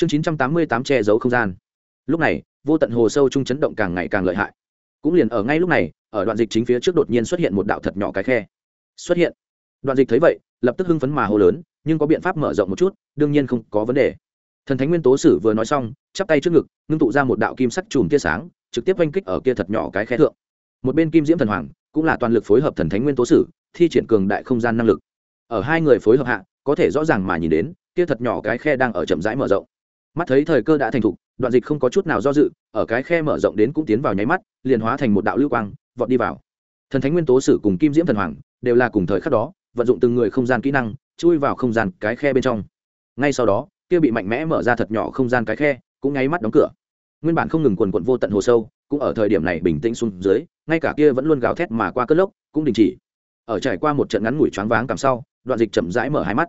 chương chín trăm tám mươi tám che giấu không gian. Lúc này, vô tận hồ sâu trung chấn động càng ngày càng lợi hại. Cũng liền ở ngay lúc này, ở đoạn dịch chính phía trước đột nhiên xuất hiện một đạo thật nhỏ cái khe. Xuất hiện. Đoạn dịch thấy vậy, lập tức hưng phấn mà hô lớn, nhưng có biện pháp mở rộng một chút, đương nhiên không có vấn đề. Thần thánh nguyên tố sử vừa nói xong, chắp tay trước ngực, ngưng tụ ra một đạo kim sắc chùm tia sáng, trực tiếp oanh kích ở kia thật nhỏ cái khe thượng. Một bên kim diễm thần hoàng, cũng là toàn lực phối hợp thần thánh nguyên tố sử, thi triển cường đại không gian năng lực. Ở hai người phối hợp hạ, có thể rõ ràng mà nhìn đến, kia thật nhỏ cái khe đang ở chậm rãi mở rộng mắt thấy thời cơ đã thành thục, đoạn dịch không có chút nào do dự, ở cái khe mở rộng đến cũng tiến vào nháy mắt, liền hóa thành một đạo lưu quang, vọt đi vào. Thần thánh nguyên tố sử cùng kim diễm thần hoàng đều là cùng thời khắc đó, vận dụng từng người không gian kỹ năng, chui vào không gian cái khe bên trong. Ngay sau đó, kia bị mạnh mẽ mở ra thật nhỏ không gian cái khe, cũng nháy mắt đóng cửa. Nguyên bản không ngừng quần quận vô tận hồ sâu, cũng ở thời điểm này bình tĩnh xuống dưới, ngay cả kia vẫn luôn gào thét mà qua cất lốc, cũng đình chỉ. Ở trải qua một trận ngắn ngủi choáng váng cảm sau, đoạn dịch chậm rãi mở hai mắt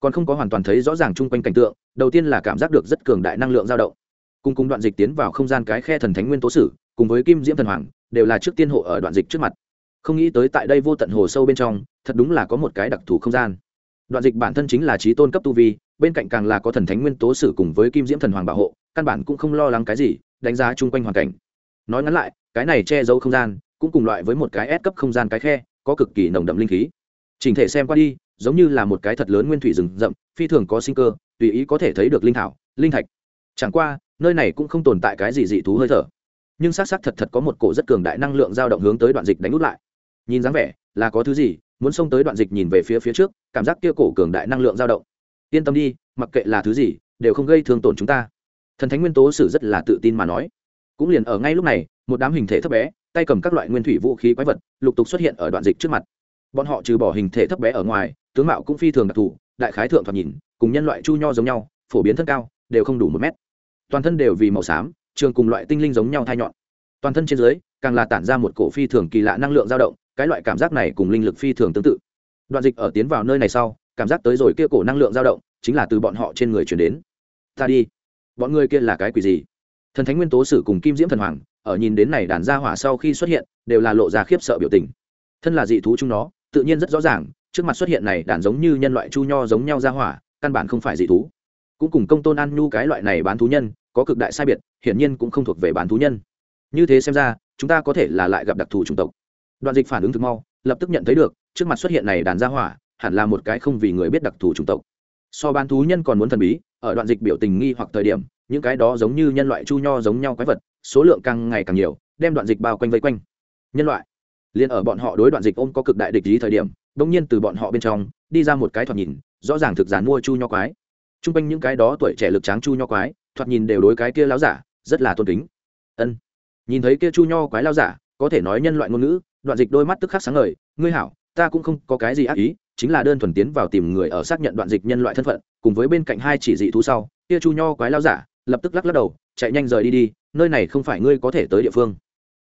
còn không có hoàn toàn thấy rõ ràng chung quanh cảnh tượng, đầu tiên là cảm giác được rất cường đại năng lượng dao động. Cùng cùng đoạn dịch tiến vào không gian cái khe thần thánh nguyên tố sử, cùng với kim diễm thần hoàng, đều là trước tiên hộ ở đoạn dịch trước mặt. Không nghĩ tới tại đây vô tận hồ sâu bên trong, thật đúng là có một cái đặc thù không gian. Đoạn dịch bản thân chính là trí tôn cấp tu vi, bên cạnh càng là có thần thánh nguyên tố sử cùng với kim diễm thần hoàng bảo hộ, căn bản cũng không lo lắng cái gì, đánh giá chung quanh hoàn cảnh. Nói ngắn lại, cái này che giấu không gian, cũng cùng loại với một cái ép cấp không gian cái khe, có cực kỳ nồng đậm linh khí chỉnh thể xem qua đi, giống như là một cái thật lớn nguyên thủy rừng rậm, phi thường có sinh cơ, tùy ý có thể thấy được linh thảo, linh thạch. Chẳng qua, nơi này cũng không tồn tại cái gì dị thú hơi thở. Nhưng xác xác thật thật có một cổ rất cường đại năng lượng dao động hướng tới đoạn dịch đánh út lại. Nhìn dáng vẻ, là có thứ gì, muốn xông tới đoạn dịch nhìn về phía phía trước, cảm giác kia cổ cường đại năng lượng dao động. Yên tâm đi, mặc kệ là thứ gì, đều không gây thương tổn chúng ta. Thần thánh nguyên tố sử rất là tự tin mà nói. Cũng liền ở ngay lúc này, một đám hình thể thấp bé, tay cầm các loại nguyên thủy vũ khí quái vật, lục tục xuất hiện ở đoạn dịch trước mặt bọn họ trừ bỏ hình thể thấp bé ở ngoài, tướng mạo cũng phi thường đặc thù, đại khái thượng thoạt nhìn, cùng nhân loại chu nho giống nhau, phổ biến thân cao, đều không đủ một mét. Toàn thân đều vì màu xám, trường cùng loại tinh linh giống nhau thai nhọn. Toàn thân trên dưới, càng là tản ra một cổ phi thường kỳ lạ năng lượng dao động, cái loại cảm giác này cùng linh lực phi thường tương tự. Đoạn dịch ở tiến vào nơi này sau, cảm giác tới rồi kia cổ năng lượng dao động, chính là từ bọn họ trên người chuyển đến. Ta đi. Bọn người kia là cái quỷ gì? Thần thánh nguyên tố sử cùng kim diễm thần hoàng, ở nhìn đến này đàn gia hỏa sau khi xuất hiện, đều là lộ ra khiếp sợ biểu tình. Thân là dị thú chúng nó tự nhiên rất rõ ràng, trước mặt xuất hiện này đàn giống như nhân loại chu nho giống nhau gia hỏa, căn bản không phải dị thú. Cũng cùng công tôn an nhu cái loại này bán thú nhân, có cực đại sai biệt, hiển nhiên cũng không thuộc về bán thú nhân. Như thế xem ra, chúng ta có thể là lại gặp đặc thù chủng tộc. Đoạn dịch phản ứng thực mau, lập tức nhận thấy được, trước mặt xuất hiện này đàn gia hỏa, hẳn là một cái không vì người biết đặc thù chủng tộc. So bán thú nhân còn muốn thần bí, ở đoạn dịch biểu tình nghi hoặc thời điểm, những cái đó giống như nhân loại chu nho giống nhau quái vật, số lượng càng ngày càng nhiều, đem đoạn dịch bao quanh vây quanh. Nhân loại liền ở bọn họ đối đoạn dịch ôm có cực đại địch ý thời điểm, bỗng nhiên từ bọn họ bên trong, đi ra một cái thoạt nhìn, rõ ràng thực giản mua chu nho quái. T r u n g quanh những cái đó tuổi trẻ lực tráng chu nho quái, thoạt nhìn đều đối cái kia láo giả, rất là tôn kính. Ân. Nhìn thấy kia chu nho quái láo giả, có thể nói nhân loại ngôn ngữ, đoạn dịch đôi mắt tức khắc sáng ngời, ngươi hảo, ta cũng không có cái gì ác ý, chính là đơn thuần tiến vào tìm người ở xác nhận đoạn dịch nhân loại thân phận, cùng với bên cạnh hai chỉ dị thú sau, kia chu nho quái láo giả, lập tức lắc lắc đầu, chạy nhanh rời đi đi, nơi này không phải ngươi có thể tới địa phương,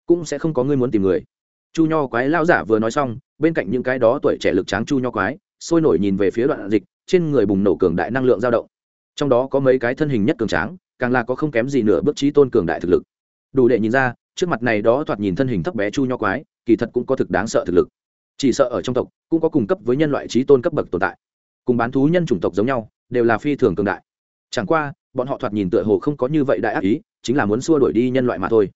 cũng sẽ không có ngươi muốn tìm người chu nho quái lao giả vừa nói xong, bên cạnh những cái đó tuổi trẻ lực tráng chu nho quái, sôi nổi nhìn về phía đoạn dịch, trên người bùng nổ cường đại năng lượng dao động. Trong đó có mấy cái thân hình nhất cường tráng, càng là có không kém gì nửa bước trí tôn cường đại thực lực. Đủ để nhìn ra, trước mặt này đó thoạt nhìn thân hình thấp bé chu nho quái, kỳ thật cũng có thực đáng sợ thực lực. Chỉ sợ ở trong tộc, cũng có cùng cấp với nhân loại trí tôn cấp bậc tồn tại. Cùng bán thú nhân chủng tộc giống nhau, đều là phi thường cường đại. Chẳng qua, bọn họ thoạt nhìn tựa hồ không có như vậy đại ác ý, chính là muốn xua đuổi đi nhân loại mà thôi.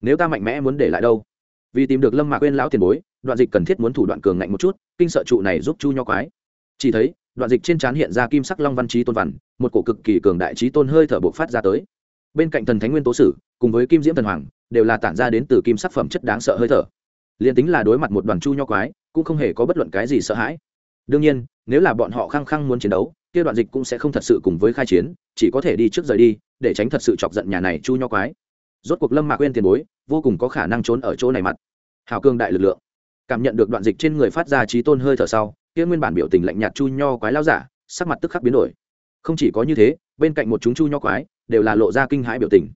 Nếu ta mạnh mẽ muốn để lại đâu? Vì tìm được lâm mạc quên lão tiền bối, đoạn dịch cần thiết muốn thủ đoạn cường ngạnh một chút, kinh sợ trụ này giúp chu nho quái. Chỉ thấy, đoạn dịch trên trán hiện ra kim sắc long văn trí tôn văn, một cổ cực kỳ cường đại trí tôn hơi thở bộc phát ra tới. Bên cạnh thần thánh nguyên tố sử, cùng với kim diễm thần hoàng, đều là tản ra đến từ kim sắc phẩm chất đáng sợ hơi thở. Liền tính là đối mặt một đoàn chu nho quái, cũng không hề có bất luận cái gì sợ hãi. Đương nhiên, nếu là bọn họ khăng khăng muốn chiến đấu, kia đoạn dịch cũng sẽ không thật sự cùng với khai chiến, chỉ có thể đi trước rời đi, để tránh thật sự chọc giận nhà này chu nho quái. Rốt cuộc lâm mạc quên tiền bối, vô cùng có khả năng trốn ở chỗ này mặt hào cương đại lực lượng. Cảm nhận được đoạn dịch trên người phát ra trí tôn hơi thở sau, kia nguyên bản biểu tình lạnh nhạt chu nho quái lao giả, sắc mặt tức khắc biến đổi. Không chỉ có như thế, bên cạnh một chúng chu nho quái đều là lộ ra kinh hãi biểu tình.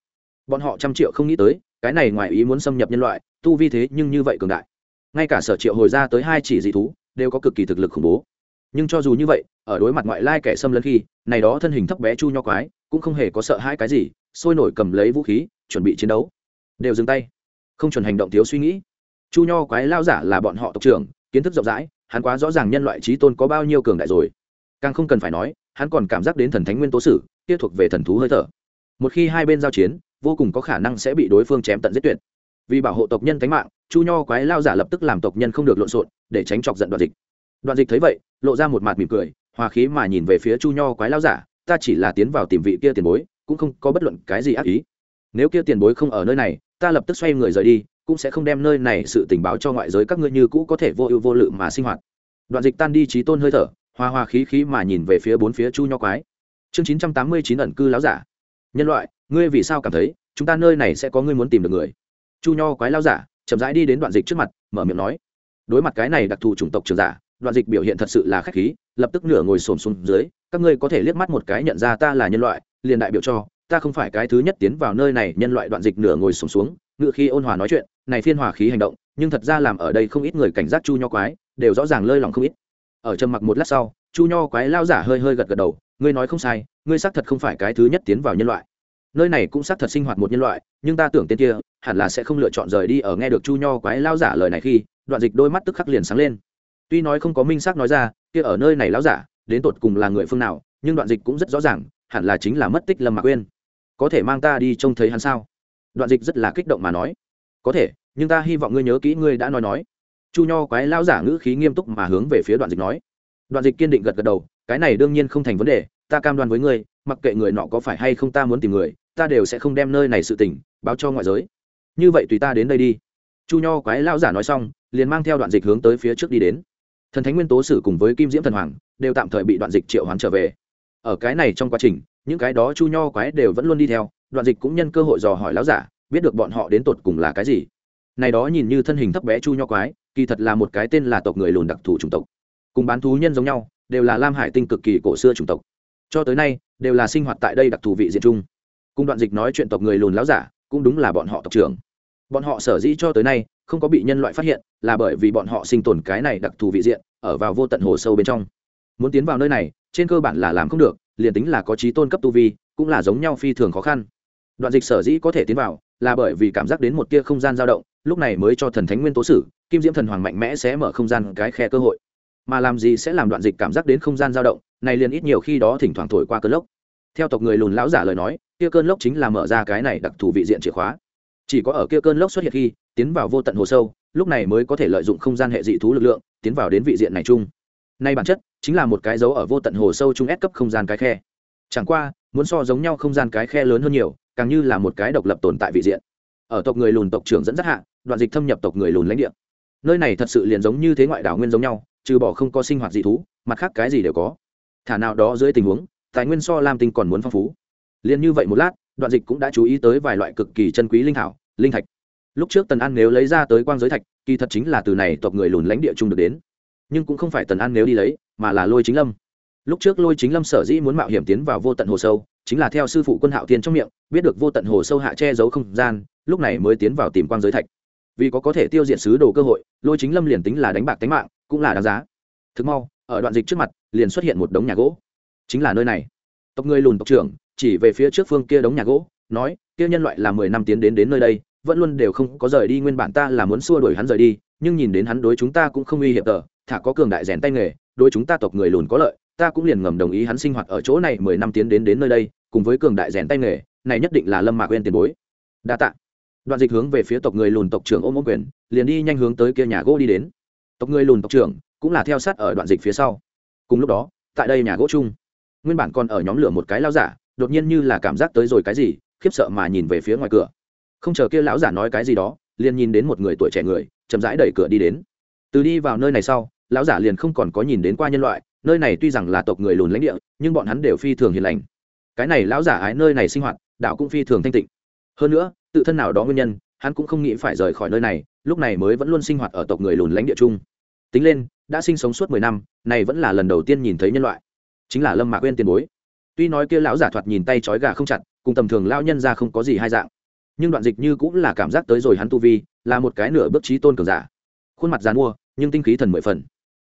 Bọn họ trăm triệu không nghĩ tới, cái này ngoài ý muốn xâm nhập nhân loại, tu vi thế nhưng như vậy cường đại. Ngay cả sở triệu hồi ra tới hai chỉ dị thú, đều có cực kỳ thực lực khủng bố. Nhưng cho dù như vậy, ở đối mặt ngoại lai kẻ xâm lấn khi, này đó thân hình thấp bé chu nho quái cũng không hề có sợ hãi cái gì, sôi nổi cầm lấy vũ khí, chuẩn bị chiến đấu. Đều dừng tay. Không chuẩn hành động thiếu suy nghĩ chu nho quái lao giả là bọn họ tộc trưởng, kiến thức rộng rãi, hắn quá rõ ràng nhân loại trí tôn có bao nhiêu cường đại rồi. Càng không cần phải nói, hắn còn cảm giác đến thần thánh nguyên tố sử, kia thuộc về thần thú hơi thở. Một khi hai bên giao chiến, vô cùng có khả năng sẽ bị đối phương chém tận giết tuyệt. Vì bảo hộ tộc nhân tánh mạng, chu nho quái lao giả lập tức làm tộc nhân không được lộn xộn, để tránh chọc giận đoạn dịch. Đoạn dịch thấy vậy, lộ ra một mặt mỉm cười, hòa khí mà nhìn về phía chu nho quái lao giả, ta chỉ là tiến vào tìm vị kia tiền bối, cũng không có bất luận cái gì ác ý. Nếu kia tiền bối không ở nơi này, ta lập tức xoay người rời đi cũng sẽ không đem nơi này sự tình báo cho ngoại giới các ngươi như cũ có thể vô ưu vô lự mà sinh hoạt. Đoạn dịch tan đi trí tôn hơi thở, hoa hoa khí khí mà nhìn về phía bốn phía chu nho quái. Chương chín trăm tám mươi chín ẩn cư láo giả. Nhân loại, ngươi vì sao cảm thấy chúng ta nơi này sẽ có ngươi muốn tìm được người? Chu nho quái lao giả, chậm rãi đi đến đoạn dịch trước mặt, mở miệng nói. Đối mặt cái này đặc thù chủng tộc trường giả, đoạn dịch biểu hiện thật sự là khách khí, lập tức nửa ngồi xổm xuống dưới, các ngươi có thể liếc mắt một cái nhận ra ta là nhân loại, liền đại biểu cho ta không phải cái thứ nhất tiến vào nơi này, nhân loại đoạn dịch nửa ngồi xổm xuống ngự khi ôn hòa nói chuyện, này phiên hòa khí hành động, nhưng thật ra làm ở đây không ít người cảnh giác chu nho quái, đều rõ ràng lơi lòng không ít. Ở trầm mặc một lát sau, chu nho quái lao giả hơi hơi gật gật đầu, ngươi nói không sai, ngươi xác thật không phải cái thứ nhất tiến vào nhân loại. Nơi này cũng xác thật sinh hoạt một nhân loại, nhưng ta tưởng tên kia, hẳn là sẽ không lựa chọn rời đi ở nghe được chu nho quái lao giả lời này khi, đoạn dịch đôi mắt tức khắc liền sáng lên. Tuy nói không có minh xác nói ra, kia ở nơi này lao giả, đến tột cùng là người phương nào, nhưng đoạn dịch cũng rất rõ ràng, hẳn là chính là mất tích lâm mạc quên có thể mang ta đi trông thấy hắn sao? Đoạn dịch rất là kích động mà nói. Có thể, nhưng ta hy vọng ngươi nhớ kỹ ngươi đã nói nói. Chu nho quái lao giả ngữ khí nghiêm túc mà hướng về phía đoạn dịch nói. Đoạn dịch kiên định gật gật đầu, cái này đương nhiên không thành vấn đề, ta cam đoan với ngươi, mặc kệ người nọ có phải hay không ta muốn tìm người, ta đều sẽ không đem nơi này sự tình báo cho ngoại giới. Như vậy tùy ta đến đây đi. Chu nho quái lao giả nói xong, liền mang theo đoạn dịch hướng tới phía trước đi đến. Thần thánh nguyên tố sử cùng với kim diễm thần hoàng đều tạm thời bị đoạn dịch triệu hoán trở về. Ở cái này trong quá trình, những cái đó chu nho quái đều vẫn luôn đi theo đoạn dịch cũng nhân cơ hội dò hỏi lão giả, biết được bọn họ đến tột cùng là cái gì. Này đó nhìn như thân hình thấp bé chu nho quái, kỳ thật là một cái tên là tộc người lùn đặc thù chủng tộc. Cùng bán thú nhân giống nhau, đều là lam hải tinh cực kỳ cổ xưa chủng tộc. Cho tới nay, đều là sinh hoạt tại đây đặc thù vị diện chung. Cùng đoạn dịch nói chuyện tộc người lùn láo giả, cũng đúng là bọn họ tộc trưởng. Bọn họ sở dĩ cho tới nay, không có bị nhân loại phát hiện, là bởi vì bọn họ sinh tồn cái này đặc thù vị diện, ở vào vô tận hồ sâu bên trong. Muốn tiến vào nơi này, trên cơ bản là làm không được, liền tính là có trí tôn cấp tu vi, cũng là giống nhau phi thường khó khăn đoạn dịch sở dĩ có thể tiến vào là bởi vì cảm giác đến một tia không gian dao động, lúc này mới cho thần thánh nguyên tố sử, kim diễm thần hoàng mạnh mẽ sẽ mở không gian cái khe cơ hội. Mà làm gì sẽ làm đoạn dịch cảm giác đến không gian dao động, này liền ít nhiều khi đó thỉnh thoảng thổi qua cơn lốc. Theo tộc người lùn lão giả lời nói, kia cơn lốc chính là mở ra cái này đặc thù vị diện chìa khóa. Chỉ có ở kia cơn lốc xuất hiện khi, tiến vào vô tận hồ sâu, lúc này mới có thể lợi dụng không gian hệ dị thú lực lượng, tiến vào đến vị diện này chung. Nay bản chất chính là một cái dấu ở vô tận hồ sâu chung ép cấp không gian cái khe. Chẳng qua, muốn so giống nhau không gian cái khe lớn hơn nhiều càng như là một cái độc lập tồn tại vị diện. Ở tộc người lùn tộc trưởng dẫn dắt hạ, đoạn dịch thâm nhập tộc người lùn lãnh địa. Nơi này thật sự liền giống như thế ngoại đảo nguyên giống nhau, trừ bỏ không có sinh hoạt dị thú, mặt khác cái gì đều có. Thả nào đó dưới tình huống, tài nguyên so lam tinh còn muốn phong phú. Liền như vậy một lát, đoạn dịch cũng đã chú ý tới vài loại cực kỳ chân quý linh thảo, linh thạch. Lúc trước tần an nếu lấy ra tới quang giới thạch, kỳ thật chính là từ này tộc người lùn lãnh địa trung được đến. Nhưng cũng không phải tần an nếu đi lấy, mà là lôi chính lâm lúc trước lôi chính lâm sở dĩ muốn mạo hiểm tiến vào vô tận hồ sâu, chính là theo sư phụ quân hạo tiên trong miệng, biết được vô tận hồ sâu hạ che giấu không gian, lúc này mới tiến vào tìm quang giới thạch. Vì có có thể tiêu diệt sứ đồ cơ hội, lôi chính lâm liền tính là đánh bạc tính mạng, cũng là đáng giá. Thực mau, ở đoạn dịch trước mặt, liền xuất hiện một đống nhà gỗ. Chính là nơi này. Tộc người lùn tộc trưởng, chỉ về phía trước phương kia đống nhà gỗ, nói, kia nhân loại là mười năm tiến đến đến nơi đây, vẫn luôn đều không có rời đi, nguyên bản ta là muốn xua đuổi hắn rời đi, nhưng nhìn đến hắn đối chúng ta cũng không uy hiểm tờ, thả có cường đại rèn tay nghề, đối chúng ta tộc người lùn có lợi ta cũng liền ngầm đồng ý hắn sinh hoạt ở chỗ này mười năm tiến đến đến nơi đây, cùng với cường đại rèn tay nghề, này nhất định là lâm mạc quên tiền bối. Đa tạ. Đoạn dịch hướng về phía tộc người lùn tộc trưởng ôm ôm quyền, liền đi nhanh hướng tới kia nhà gỗ đi đến. Tộc người lùn tộc trưởng cũng là theo sát ở đoạn dịch phía sau. Cùng lúc đó, tại đây nhà gỗ chung, nguyên bản còn ở nhóm lửa một cái lao giả, đột nhiên như là cảm giác tới rồi cái gì, khiếp sợ mà nhìn về phía ngoài cửa. Không chờ kia lão giả nói cái gì đó, liền nhìn đến một người tuổi trẻ người, chậm rãi đẩy cửa đi đến. Từ đi vào nơi này sau, lão giả liền không còn có nhìn đến qua nhân loại nơi này tuy rằng là tộc người lùn lãnh địa, nhưng bọn hắn đều phi thường hiền lành. Cái này lão giả ái nơi này sinh hoạt, đạo cũng phi thường thanh tịnh. Hơn nữa, tự thân nào đó nguyên nhân, hắn cũng không nghĩ phải rời khỏi nơi này, lúc này mới vẫn luôn sinh hoạt ở tộc người lùn lãnh địa chung. Tính lên, đã sinh sống suốt mười năm, này vẫn là lần đầu tiên nhìn thấy nhân loại. Chính là lâm mạc quên tiền bối. Tuy nói kia lão giả thoạt nhìn tay trói gà không chặt, cùng tầm thường lão nhân ra không có gì hai dạng. Nhưng đoạn dịch như cũng là cảm giác tới rồi hắn tu vi, là một cái nửa bước trí tôn cường giả. Khuôn mặt dàn mua nhưng tinh khí thần mười phần.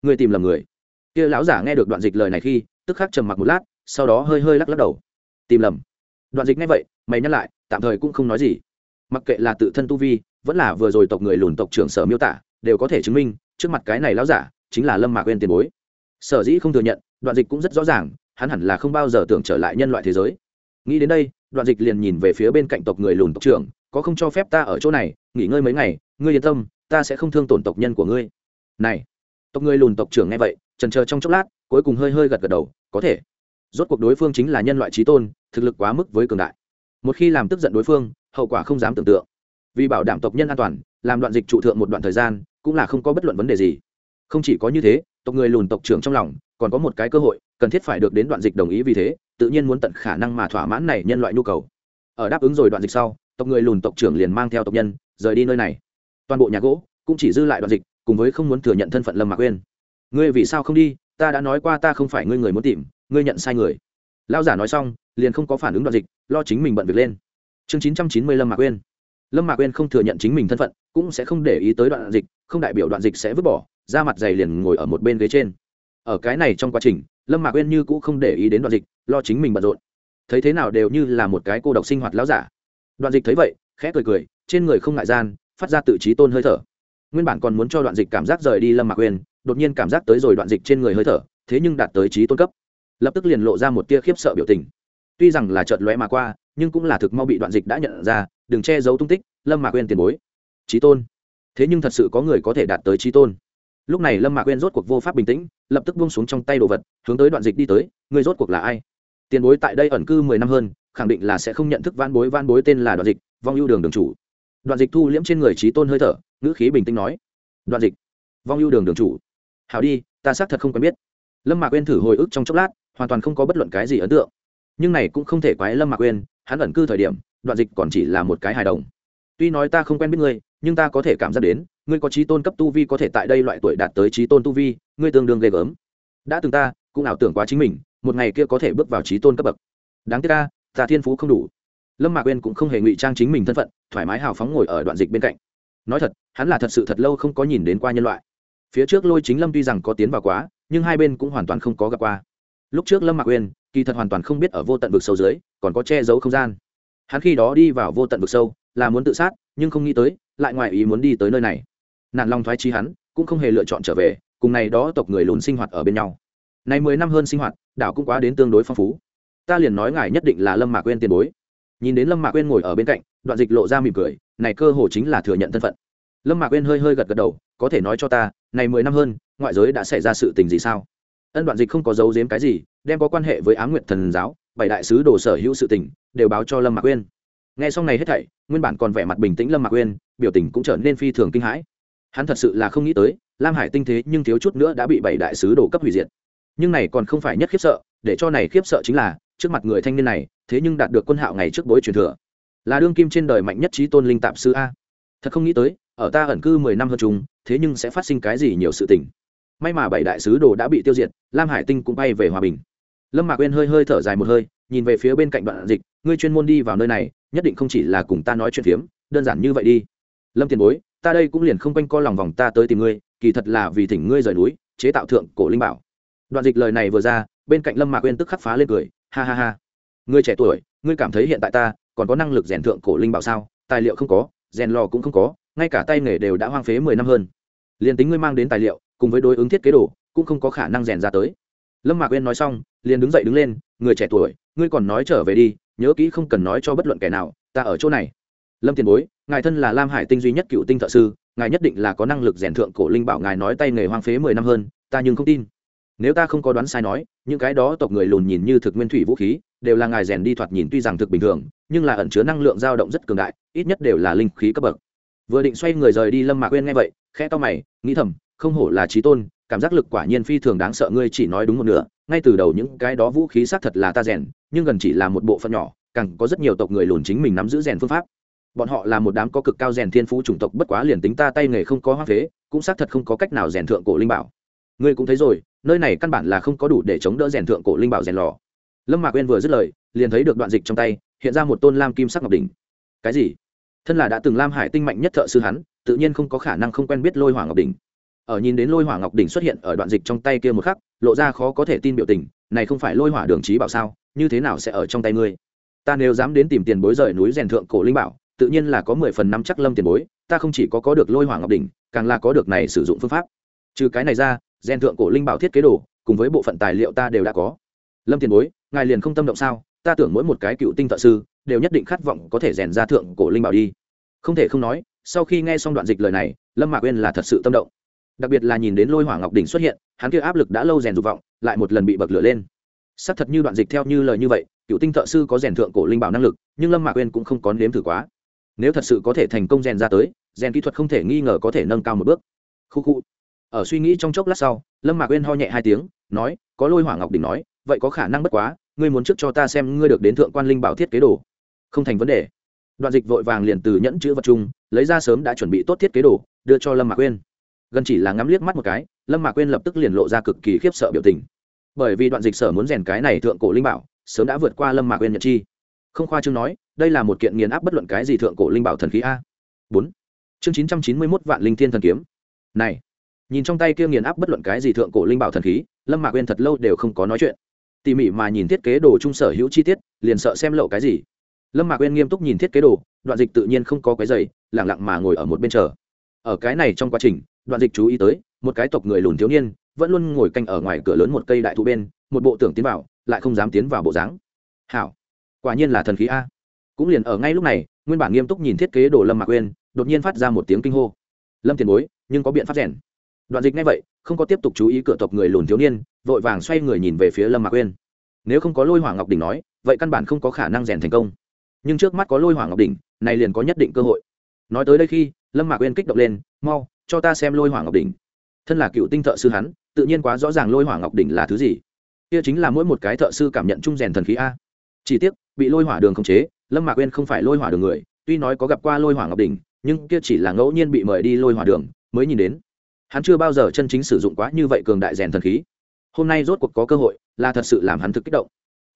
Người tìm lầm người kia lão giả nghe được đoạn dịch lời này khi, tức khắc trầm mặc một lát, sau đó hơi hơi lắc lắc đầu. Tìm lầm. Đoạn dịch nghe vậy, mày nhắc lại, tạm thời cũng không nói gì. Mặc kệ là tự thân tu vi, vẫn là vừa rồi tộc người lùn tộc trưởng sở miêu tả, đều có thể chứng minh, trước mặt cái này lão giả, chính là lâm mạc quên tiền bối. Sở dĩ không thừa nhận, đoạn dịch cũng rất rõ ràng, hắn hẳn là không bao giờ tưởng trở lại nhân loại thế giới. Nghĩ đến đây, đoạn dịch liền nhìn về phía bên cạnh tộc người lùn tộc trưởng, có không cho phép ta ở chỗ này, nghỉ ngơi mấy ngày, ngươi yên tâm, ta sẽ không thương tổn tộc nhân của ngươi. Này tộc người lùn tộc trưởng nghe vậy, trần chờ trong chốc lát, cuối cùng hơi hơi gật gật đầu, có thể. Rốt cuộc đối phương chính là nhân loại trí tôn, thực lực quá mức với cường đại. Một khi làm tức giận đối phương, hậu quả không dám tưởng tượng. Vì bảo đảm tộc nhân an toàn, làm đoạn dịch trụ thượng một đoạn thời gian, cũng là không có bất luận vấn đề gì. Không chỉ có như thế, tộc người lùn tộc trưởng trong lòng, còn có một cái cơ hội, cần thiết phải được đến đoạn dịch đồng ý vì thế, tự nhiên muốn tận khả năng mà thỏa mãn này nhân loại nhu cầu. Ở đáp ứng rồi đoạn dịch sau, tộc người lùn tộc trưởng liền mang theo tộc nhân, rời đi nơi này. Toàn bộ nhà gỗ cũng chỉ dư lại đoạn dịch cùng với không muốn thừa nhận thân phận lâm mạc quên ngươi vì sao không đi? Ta đã nói qua ta không phải ngươi người muốn tìm, ngươi nhận sai người. Lao giả nói xong, liền không có phản ứng đoạn dịch, lo chính mình bận việc lên. Chương chín trăm chín mươi lâm mạc quên lâm mạc quên không thừa nhận chính mình thân phận, cũng sẽ không để ý tới đoạn dịch, không đại biểu đoạn dịch sẽ vứt bỏ ra mặt dày liền ngồi ở một bên ghế trên. Ở cái này trong quá trình, lâm mạc quên như cũ không để ý đến đoạn dịch, lo chính mình bận rộn. Thấy thế nào đều như là một cái cô độc sinh hoạt láo giả. Đoạn dịch thấy vậy, khẽ cười cười, trên người không ngại gian, phát ra tự trí tôn hơi thở nguyên bản còn muốn cho đoạn dịch cảm giác rời đi lâm mạc quên đột nhiên cảm giác tới rồi đoạn dịch trên người hơi thở, thế nhưng đạt tới trí tôn cấp. Lập tức liền lộ ra một tia khiếp sợ biểu tình. Tuy rằng là chợt lóe mà qua, nhưng cũng là thực mau bị đoạn dịch đã nhận ra, đừng che giấu tung tích, lâm mạc quên tiền bối. Trí tôn. Thế nhưng thật sự có người có thể đạt tới trí tôn. Lúc này lâm mạc quên rốt cuộc vô pháp bình tĩnh, lập tức buông xuống trong tay đồ vật, hướng tới đoạn dịch đi tới, người rốt cuộc là ai? Tiền bối tại đây ẩn cư mười năm hơn, khẳng định là sẽ không nhận thức van bối van bối tên là đoạn dịch, vong ưu đường đường chủ đoạn dịch thu liễm trên người trí tôn hơi thở, ngữ khí bình tĩnh nói. Đoạn dịch, vong ưu đường đường chủ. Hào đi, ta xác thật không quen biết. Lâm mạc quên thử hồi ức trong chốc lát, hoàn toàn không có bất luận cái gì ấn tượng. Nhưng này cũng không thể quái lâm mạc quên hắn ẩn cư thời điểm, đoạn dịch còn chỉ là một cái hài đồng. Tuy nói ta không quen biết ngươi, nhưng ta có thể cảm giác đến, ngươi có trí tôn cấp tu vi có thể tại đây loại tuổi đạt tới trí tôn tu vi, ngươi tương đương ghê gớm. Đã từng ta cũng ảo tưởng quá chính mình, một ngày kia có thể bước vào trí tôn cấp bậc. Đáng tiếc ta ta thiên phú không đủ lâm mạc quên cũng không hề ngụy trang chính mình thân phận, thoải mái hào phóng ngồi ở đoạn dịch bên cạnh. Nói thật, hắn là thật sự thật lâu không có nhìn đến qua nhân loại. Phía trước lôi chính lâm tuy rằng có tiến vào quá, nhưng hai bên cũng hoàn toàn không có gặp qua. Lúc trước lâm mạc quên kỳ thật hoàn toàn không biết ở vô tận vực sâu dưới, còn có che giấu không gian. Hắn khi đó đi vào vô tận vực sâu, là muốn tự sát, nhưng không nghĩ tới, lại ngoài ý muốn đi tới nơi này. Nạn lòng thoái trí hắn, cũng không hề lựa chọn trở về, cùng này đó tộc người lùn sinh hoạt ở bên nhau. Này mười năm hơn sinh hoạt, đảo cũng quá đến tương đối phong phú. Ta liền nói ngài nhất định là lâm mạc quên tiền bối nhìn đến lâm mạc quên ngồi ở bên cạnh, đoạn dịch lộ ra mỉm cười, này cơ hồ chính là thừa nhận thân phận. Lâm mạc quên hơi hơi gật gật đầu, có thể nói cho ta, này mười năm hơn, ngoại giới đã xảy ra sự tình gì sao? Ân đoạn dịch không có giấu giếm cái gì, đem có quan hệ với á m nguyện thần giáo, bảy đại sứ đồ sở hữu sự tình, đều báo cho lâm mạc quên nghe xong này hết thảy, nguyên bản còn vẻ mặt bình tĩnh lâm mạc quên biểu tình cũng trở nên phi thường kinh hãi. Hắn thật sự là không nghĩ tới, lam hải tinh thế nhưng thiếu chút nữa đã bị bảy đại sứ đồ cấp hủy diệt. Nhưng này còn không phải nhất khiếp sợ, để cho này khiếp sợ chính là trước mặt người thanh niên này thế nhưng đạt được quân hạo ngày trước bối truyền thừa. Là đương kim trên đời mạnh nhất trí tôn linh tạp sư a. Thật không nghĩ tới ở ta ẩn cư mười năm hơn chúng, thế nhưng sẽ phát sinh cái gì nhiều sự tình. May mà bảy đại sứ đồ đã bị tiêu diệt lam hải tinh cũng bay về hòa bình. Lâm mạc quên hơi hơi thở dài một hơi nhìn về phía bên cạnh đoạn dịch ngươi chuyên môn đi vào nơi này nhất định không chỉ là cùng ta nói chuyện phiếm đơn giản như vậy đi. Lâm tiền bối ta đây cũng liền không quanh co lòng vòng ta tới tìm ngươi kỳ thật là vì thỉnh ngươi rời núi chế tạo thượng cổ linh bảo. Đoạn dịch lời này vừa ra bên cạnh lâm mạc quên tức khắc phá lên cười ha ha ha. Người trẻ tuổi, ngươi cảm thấy hiện tại ta còn có năng lực rèn thượng cổ linh bảo sao? Tài liệu không có, rèn lò cũng không có, ngay cả tay nghề đều đã hoang phế mười năm hơn. Liền tính ngươi mang đến tài liệu, cùng với đối ứng thiết kế đồ, cũng không có khả năng rèn ra tới. Lâm mạc quên nói xong, liền đứng dậy đứng lên, người trẻ tuổi, ngươi còn nói trở về đi, nhớ kỹ không cần nói cho bất luận kẻ nào, ta ở chỗ này. Lâm tiền bối, ngài thân là lam hải tinh duy nhất cựu tinh thợ sư, ngài nhất định là có năng lực rèn thượng cổ linh bảo, ngài nói tay nghề hoang phế mười năm hơn, ta nhưng không tin. Nếu ta không có đoán sai nói những cái đó tộc người lùn nhìn như thực nguyên thủy vũ khí, đều là ngài rèn đi thoạt nhìn tuy rằng thực bình thường, nhưng là ẩn chứa năng lượng dao động rất cường đại, ít nhất đều là linh khí cấp bậc. Vừa định xoay người rời đi, lâm mạc quên nghe vậy, khẽ to mày, nghĩ thầm, không hổ là trí tôn, cảm giác lực quả nhiên phi thường đáng sợ, ngươi chỉ nói đúng một nửa, ngay từ đầu những cái đó vũ khí xác thật là ta rèn, nhưng gần chỉ là một bộ phận nhỏ, càng có rất nhiều tộc người lùn chính mình nắm giữ rèn phương pháp. Bọn họ là một đám có cực cao rèn thiên phú chủng tộc, bất quá liền tính ta tay nghề không có hoa phế, cũng xác thật không có cách nào rèn thượng cổ linh bảo ngươi cũng thấy rồi, nơi này căn bản là không có đủ để chống đỡ rèn thượng cổ linh bảo rèn lò. Lâm mạc quên vừa dứt lời, liền thấy được đoạn dịch trong tay, hiện ra một tôn lam kim sắc ngọc đỉnh. Cái gì? Thân là đã từng lam hải tinh mạnh nhất thợ sư hắn, tự nhiên không có khả năng không quen biết lôi hỏa ngọc đỉnh. Ở nhìn đến lôi hỏa ngọc đỉnh xuất hiện ở đoạn dịch trong tay kia một khắc, lộ ra khó có thể tin biểu tình, này không phải lôi hỏa đường trí bảo sao, như thế nào sẽ ở trong tay ngươi? Ta nếu dám đến tìm tiền bối rời núi rèn thượng cổ linh bảo, tự nhiên là có mười phần năm chắc lâm tiền bối, ta không chỉ có có được lôi hỏa ngọc đỉnh, càng là có được này sử dụng phương pháp. Trừ cái này ra rèn thượng cổ linh bảo thiết kế đồ, cùng với bộ phận tài liệu ta đều đã có. Lâm tiền bối, ngài liền không tâm động sao? Ta tưởng mỗi một cái cựu tinh thợ sư đều nhất định khát vọng có thể rèn ra thượng cổ linh bảo đi. Không thể không nói, sau khi nghe xong đoạn dịch lời này, lâm mạc uyên là thật sự tâm động. Đặc biệt là nhìn đến lôi hỏa ngọc đỉnh xuất hiện, hắn kia áp lực đã lâu rèn dục vọng, lại một lần bị bậc lửa lên. Xác thật như đoạn dịch theo như lời như vậy, cựu tinh thợ sư có rèn thượng cổ linh bảo năng lực, nhưng lâm mạc uyên cũng không có nếm thử quá. Nếu thật sự có thể thành công rèn ra tới, rèn kỹ thuật không thể nghi ngờ có thể nâng cao một bước. Khu khu ở suy nghĩ trong chốc lát sau, lâm mạc uyên ho nhẹ hai tiếng, nói, có lôi hỏa ngọc đỉnh nói, vậy có khả năng bất quá, ngươi muốn trước cho ta xem ngươi được đến thượng quan linh bảo thiết kế đồ. Không thành vấn đề. Đoạn dịch vội vàng liền từ nhẫn chữ vật chung, lấy ra sớm đã chuẩn bị tốt thiết kế đồ, đưa cho lâm mạc uyên. Gần chỉ là ngắm liếc mắt một cái, lâm mạc uyên lập tức liền lộ ra cực kỳ khiếp sợ biểu tình. Bởi vì đoạn dịch sở muốn rèn cái này thượng cổ linh bảo, sớm đã vượt qua lâm mạc uyên nhật chi. Không khoa chương nói, đây là một kiện nghiền áp bất luận cái gì thượng cổ linh bảo thần khí a. Bốn. Chương chín trăm chín mươi mốt vạn linh thiên thần kiếm. Này nhìn trong tay kia nghiền áp bất luận cái gì thượng cổ linh bảo thần khí, lâm mạc uyên thật lâu đều không có nói chuyện. Tỉ mỉ mà nhìn thiết kế đồ trung sở hữu chi tiết, liền sợ xem lậu cái gì. Lâm mạc uyên nghiêm túc nhìn thiết kế đồ, đoạn dịch tự nhiên không có cái giày lẳng lặng mà ngồi ở một bên chờ. Ở cái này trong quá trình, đoạn dịch chú ý tới, một cái tộc người lùn thiếu niên, vẫn luôn ngồi canh ở ngoài cửa lớn một cây đại thụ bên, một bộ tưởng tiến vào, lại không dám tiến vào bộ dáng. Hảo, quả nhiên là thần khí a. Cũng liền ở ngay lúc này, nguyên bản nghiêm túc nhìn thiết kế đồ lâm mạc uyên, đột nhiên phát ra một tiếng kinh hô. Lâm tiền bối, nhưng có biện pháp rèn đoạn dịch ngay vậy, không có tiếp tục chú ý cửa tộc người lùn thiếu niên, vội vàng xoay người nhìn về phía lâm mạc uyên. Nếu không có lôi hỏa ngọc đỉnh nói, vậy căn bản không có khả năng rèn thành công. Nhưng trước mắt có lôi hỏa ngọc đỉnh, này liền có nhất định cơ hội. Nói tới đây khi, lâm mạc uyên kích động lên, mau, cho ta xem lôi hỏa ngọc đỉnh. Thân là cựu tinh thợ sư hắn, tự nhiên quá rõ ràng lôi hỏa ngọc đỉnh là thứ gì. Kia chính là mỗi một cái thợ sư cảm nhận chung rèn thần khí a. Chỉ tiếc, bị lôi hỏa đường khống chế, lâm mạc uyên không phải lôi hỏa đường người, tuy nói có gặp qua lôi hỏa ngọc đỉnh, nhưng kia chỉ là ngẫu nhiên bị mời đi lôi hỏa đường, mới nhìn đến hắn chưa bao giờ chân chính sử dụng quá như vậy cường đại rèn thần khí. Hôm nay rốt cuộc có cơ hội, là thật sự làm hắn thực kích động.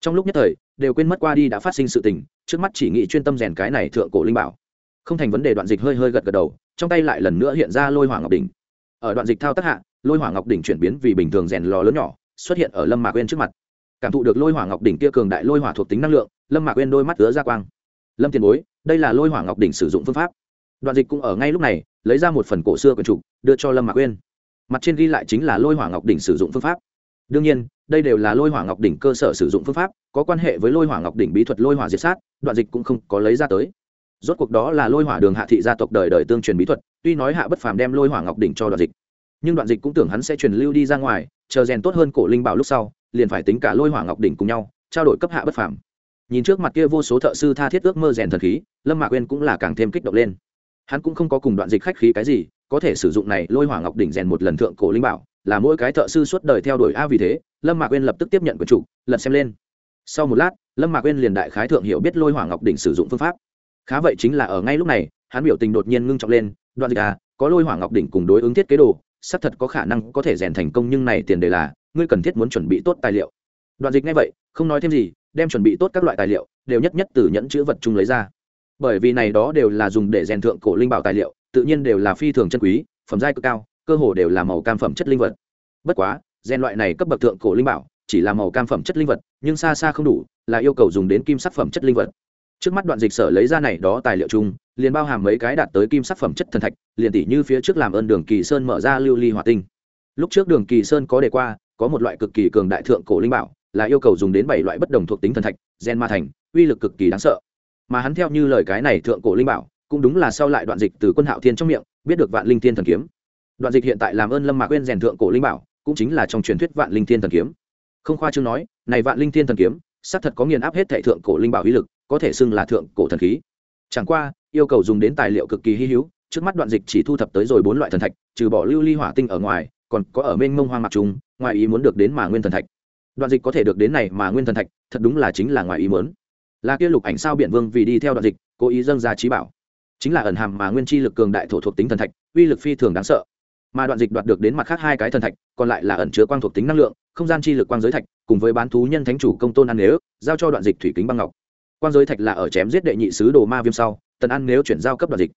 Trong lúc nhất thời, đều quên mất qua đi đã phát sinh sự tình, trước mắt chỉ nghĩ chuyên tâm rèn cái này thượng cổ linh bảo. Không thành vấn đề đoạn dịch hơi hơi gật gật đầu, trong tay lại lần nữa hiện ra lôi hỏa ngọc đỉnh. Ở đoạn dịch thao tác hạ, lôi hỏa ngọc đỉnh chuyển biến vì bình thường rèn lò lớn nhỏ, xuất hiện ở lâm mạc quên trước mặt. Cảm thụ được lôi hỏa ngọc đỉnh kia cường đại lôi hỏa thuộc tính năng lượng, lâm mạc quên đôi mắt ứa ra quang. Lâm tiền bối, đây là lôi hỏa ngọc đỉnh sử dụng phương pháp đoạn dịch cũng ở ngay lúc này, lấy ra một phần cổ xưa quyển trục, đưa cho lâm mạc Uyên. Mặt trên ghi lại chính là lôi hỏa ngọc đỉnh sử dụng phương pháp. Đương nhiên, đây đều là lôi hỏa ngọc đỉnh cơ sở sử dụng phương pháp, có quan hệ với lôi hỏa ngọc đỉnh bí thuật lôi hỏa diệt sát, đoạn dịch cũng không có lấy ra tới. Rốt cuộc đó là lôi hỏa đường hạ thị gia tộc đời đời tương truyền bí thuật, tuy nói hạ bất phàm đem lôi hỏa ngọc đỉnh cho đoạn dịch, nhưng đoạn dịch cũng tưởng hắn sẽ truyền lưu đi ra ngoài, chờ rèn tốt hơn cổ linh bảo lúc sau, liền phải tính cả lôi hỏa ngọc đỉnh cùng nhau, trao đổi cấp hạ bất phàm. Nhìn trước mặt kia vô số thợ sư tha thiết ước mơ rèn thần khí, lâm mạc quên cũng là càng thêm kích động lên hắn cũng không có cùng đoạn dịch khách khí cái gì, có thể sử dụng này lôi hỏa ngọc đỉnh rèn một lần thượng cổ linh bảo, là mỗi cái thợ sư suốt đời theo đuổi a vì thế, lâm mạc quên lập tức tiếp nhận quần chủ, lật xem lên. Sau một lát, lâm mạc quên liền đại khái thượng hiểu biết lôi hỏa ngọc đỉnh sử dụng phương pháp. Khá vậy chính là ở ngay lúc này, hắn biểu tình đột nhiên ngưng trọng lên, đoạn dịch à có lôi hỏa ngọc đỉnh cùng đối ứng thiết kế đồ, xác thật có khả năng có thể rèn thành công nhưng này tiền đề là, ngươi cần thiết muốn chuẩn bị tốt tài liệu. Đoạn dịch ngay vậy, không nói thêm gì, đem chuẩn bị tốt các loại tài liệu, đều nhất nhất từ nhẫn chữ vật chung lấy ra bởi vì này đó đều là dùng để rèn thượng cổ linh bảo tài liệu, tự nhiên đều là phi thường chân quý, phẩm giai cực cao, cơ hồ đều là màu cam phẩm chất linh vật. Bất quá rèn loại này cấp bậc thượng cổ linh bảo chỉ là màu cam phẩm chất linh vật, nhưng xa xa không đủ, là yêu cầu dùng đến kim sắc phẩm chất linh vật. Trước mắt đoạn dịch sở lấy ra này đó tài liệu chung, liền bao hàm mấy cái đạt tới kim sắc phẩm chất thần thạch, liền tỷ như phía trước làm ơn đường kỳ sơn mở ra lưu ly hỏa tinh. Lúc trước đường kỳ sơn có đề qua, có một loại cực kỳ cường đại thượng cổ linh bảo, là yêu cầu dùng đến bảy loại bất đồng thuộc tính thần thạch, gen ma thành, uy lực cực kỳ đáng sợ mà hắn theo như lời cái này thượng cổ linh bảo, cũng đúng là sau lại đoạn dịch từ quân hạo thiên trong miệng, biết được vạn linh thiên thần kiếm. Đoạn dịch hiện tại làm ơn lâm mạc quên rèn thượng cổ linh bảo, cũng chính là trong truyền thuyết vạn linh thiên thần kiếm. Không khoa chương nói, này vạn linh thiên thần kiếm, xác thật có nghiền áp hết thệ thượng cổ linh bảo uy lực, có thể xưng là thượng cổ thần khí. Chẳng qua, yêu cầu dùng đến tài liệu cực kỳ hy hữu, trước mắt đoạn dịch chỉ thu thập tới rồi bốn loại thần thạch, trừ bỏ lưu ly hỏa tinh ở ngoài, còn có ở mênh mông hoang mạc trùng ngoài ý muốn được đến mà nguyên thần thạch. Đoạn dịch có thể được đến này mà nguyên thần thạch, thật đúng là chính là ngoài ý muốn là kia lục ảnh sao biển vương vì đi theo đoạn dịch, cố ý dâng ra trí bảo. Chính là ẩn hàm mà nguyên chi lực cường đại thổ thuộc tính thần thạch, uy lực phi thường đáng sợ. Mà đoạn dịch đoạt được đến mặt khác hai cái thần thạch, còn lại là ẩn chứa quang thuộc tính năng lượng, không gian chi lực quang giới thạch, cùng với bán thú nhân thánh chủ công tôn ăn nếu, giao cho đoạn dịch thủy kính băng ngọc. Quang giới thạch là ở chém giết đệ nhị sứ đồ ma viêm sau, tần ăn nếu chuyển giao cấp đoạn dịch.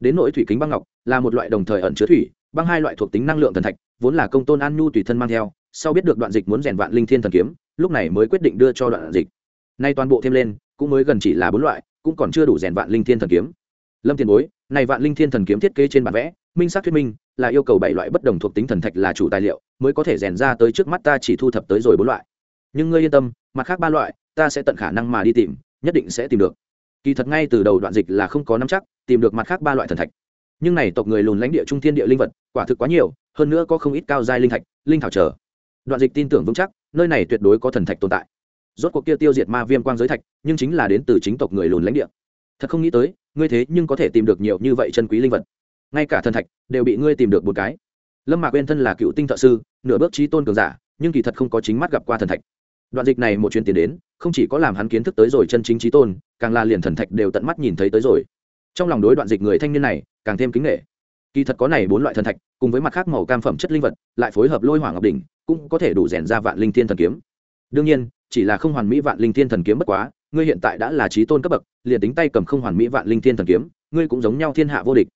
Đến nỗi thủy kính băng ngọc, là một loại đồng thời ẩn chứa thủy, băng hai loại thuộc tính năng lượng thần thạch, vốn là công tôn an nhu tùy thân mang theo, sau biết được đoạn dịch muốn rèn vạn linh thiên thần kiếm, lúc này mới quyết định đưa cho đoạn dịch. Nay toàn bộ thêm lên cũng mới gần chỉ là bốn loại, cũng còn chưa đủ rèn vạn linh thiên thần kiếm. Lâm tiền bối, này vạn linh thiên thần kiếm thiết kế trên bản vẽ, minh xác thuyết minh, là yêu cầu bảy loại bất đồng thuộc tính thần thạch là chủ tài liệu, mới có thể rèn ra tới trước mắt ta chỉ thu thập tới rồi bốn loại. Nhưng ngươi yên tâm, mặt khác ba loại, ta sẽ tận khả năng mà đi tìm, nhất định sẽ tìm được. Kỳ thật ngay từ đầu đoạn dịch là không có nắm chắc, tìm được mặt khác ba loại thần thạch. Nhưng này tộc người lùn lãnh địa trung thiên địa linh vật, quả thực quá nhiều, hơn nữa có không ít cao giai linh thạch, linh thảo trở đoạn dịch tin tưởng vững chắc, nơi này tuyệt đối có thần thạch tồn tại rốt cuộc kia tiêu diệt ma viêm quang giới thạch, nhưng chính là đến từ chính tộc người lùn lãnh địa. Thật không nghĩ tới, ngươi thế nhưng có thể tìm được nhiều như vậy chân quý linh vật. Ngay cả thần thạch đều bị ngươi tìm được một cái. Lâm mạc quên thân là cựu tinh thợ sư, nửa bước trí tôn cường giả, nhưng kỳ thật không có chính mắt gặp qua thần thạch. Đoạn dịch này một chuyến tiền đến, không chỉ có làm hắn kiến thức tới rồi chân chính trí tôn, càng là liền thần thạch đều tận mắt nhìn thấy tới rồi. Trong lòng đối đoạn dịch người thanh niên này, càng thêm kính nghệ kỳ thật có này bốn loại thần thạch, cùng với mặt khác màu cam phẩm chất linh vật, lại phối hợp lôi hỏa ngọc đỉnh, cũng có thể đủ rèn ra vạn linh thiên thần kiếm. Đương nhiên chỉ là không hoàn mỹ vạn linh thiên thần kiếm bất quá, ngươi hiện tại đã là trí tôn cấp bậc, liền tính tay cầm không hoàn mỹ vạn linh thiên thần kiếm, ngươi cũng giống nhau thiên hạ vô địch.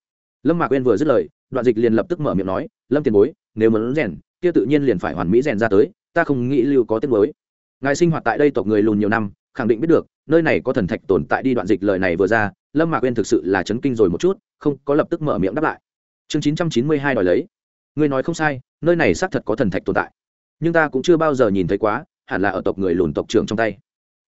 Lâm mạc quên vừa dứt lời, đoạn dịch liền lập tức mở miệng nói, lâm tiền bối, nếu muốn rèn, kia tự nhiên liền phải hoàn mỹ rèn ra tới, ta không nghĩ lưu có tiết mới ngài sinh hoạt tại đây tộc người lùn nhiều năm, khẳng định biết được, nơi này có thần thạch tồn tại đi đoạn dịch lời này vừa ra, lâm mạc quên thực sự là chấn kinh rồi một chút, không có lập tức mở miệng đáp lại. Chương chín trăm chín mươi hai đòi lấy. Ngươi nói không sai, nơi này xác thật có thần thạch tồn tại, nhưng ta cũng chưa bao giờ nhìn thấy quá hẳn là ở tộc người lùn tộc trưởng trong tay.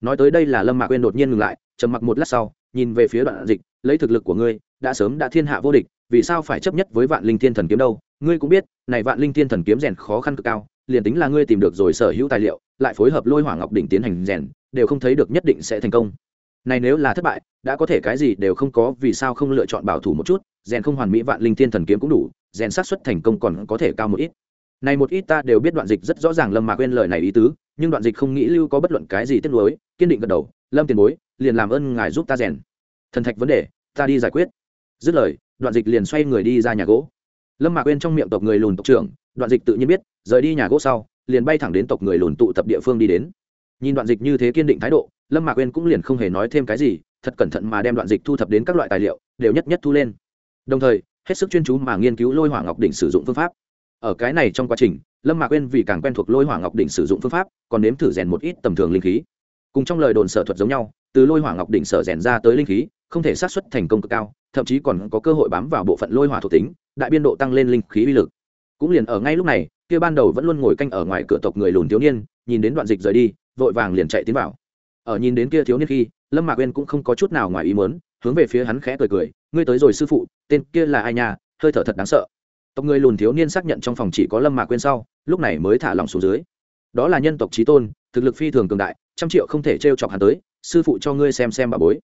Nói tới đây là lâm mạc quên đột nhiên ngừng lại, trầm mặc một lát sau, nhìn về phía đoạn dịch, lấy thực lực của ngươi, đã sớm đã thiên hạ vô địch, vì sao phải chấp nhất với vạn linh thiên thần kiếm đâu? Ngươi cũng biết, này vạn linh thiên thần kiếm rèn khó khăn cực cao, liền tính là ngươi tìm được rồi sở hữu tài liệu, lại phối hợp lôi hỏa ngọc đỉnh tiến hành rèn, đều không thấy được nhất định sẽ thành công. Này nếu là thất bại, đã có thể cái gì đều không có, vì sao không lựa chọn bảo thủ một chút? Rèn không hoàn mỹ vạn linh thiên thần kiếm cũng đủ, rèn sát xuất thành công còn có thể cao một ít. Này một ít ta đều biết đoạn dịch rất rõ ràng lâm mạc quên lời này ý tứ nhưng đoạn dịch không nghĩ lưu có bất luận cái gì tiếc nuối, kiên định gật đầu, lâm tiền bối, liền làm ơn ngài giúp ta rèn. Thần thạch vấn đề, ta đi giải quyết. Dứt lời, đoạn dịch liền xoay người đi ra nhà gỗ. Lâm mạc quên trong miệng tộc người lùn tộc trưởng, đoạn dịch tự nhiên biết, rời đi nhà gỗ sau, liền bay thẳng đến tộc người lùn tụ tập địa phương đi đến. Nhìn đoạn dịch như thế kiên định thái độ, lâm mạc quên cũng liền không hề nói thêm cái gì, thật cẩn thận mà đem đoạn dịch thu thập đến các loại tài liệu, đều nhất nhất thu lên. Đồng thời, hết sức chuyên chú mà nghiên cứu lôi hỏa ngọc đỉnh sử dụng phương pháp. Ở cái này trong quá trình lâm mạc quên vì càng quen thuộc lôi hỏa ngọc đỉnh sử dụng phương pháp, còn nếm thử rèn một ít tầm thường linh khí. Cùng trong lời đồn sở thuật giống nhau, từ lôi hỏa ngọc đỉnh sở rèn ra tới linh khí, không thể sát xuất thành công cực cao, thậm chí còn có cơ hội bám vào bộ phận lôi hỏa thuộc tính, đại biên độ tăng lên linh khí uy lực. Cũng liền ở ngay lúc này, kia ban đầu vẫn luôn ngồi canh ở ngoài cửa tộc người lùn thiếu niên, nhìn đến đoạn dịch rời đi, vội vàng liền chạy tiến vào. Ở nhìn đến kia thiếu niên khi, lâm mạc quên cũng không có chút nào ngoài ý mớn hướng về phía hắn khẽ cười cười, ngươi tới rồi sư phụ, tên kia là ai nhà hơi thở thật đáng sợ tộc người lùn thiếu niên xác nhận trong phòng chỉ có lâm mạc quên sau, lúc này mới thả lòng xuống dưới. Đó là nhân tộc trí tôn, thực lực phi thường cường đại, trăm triệu không thể t r e o chọc hắn tới, sư phụ cho ngươi xem xem bà bối.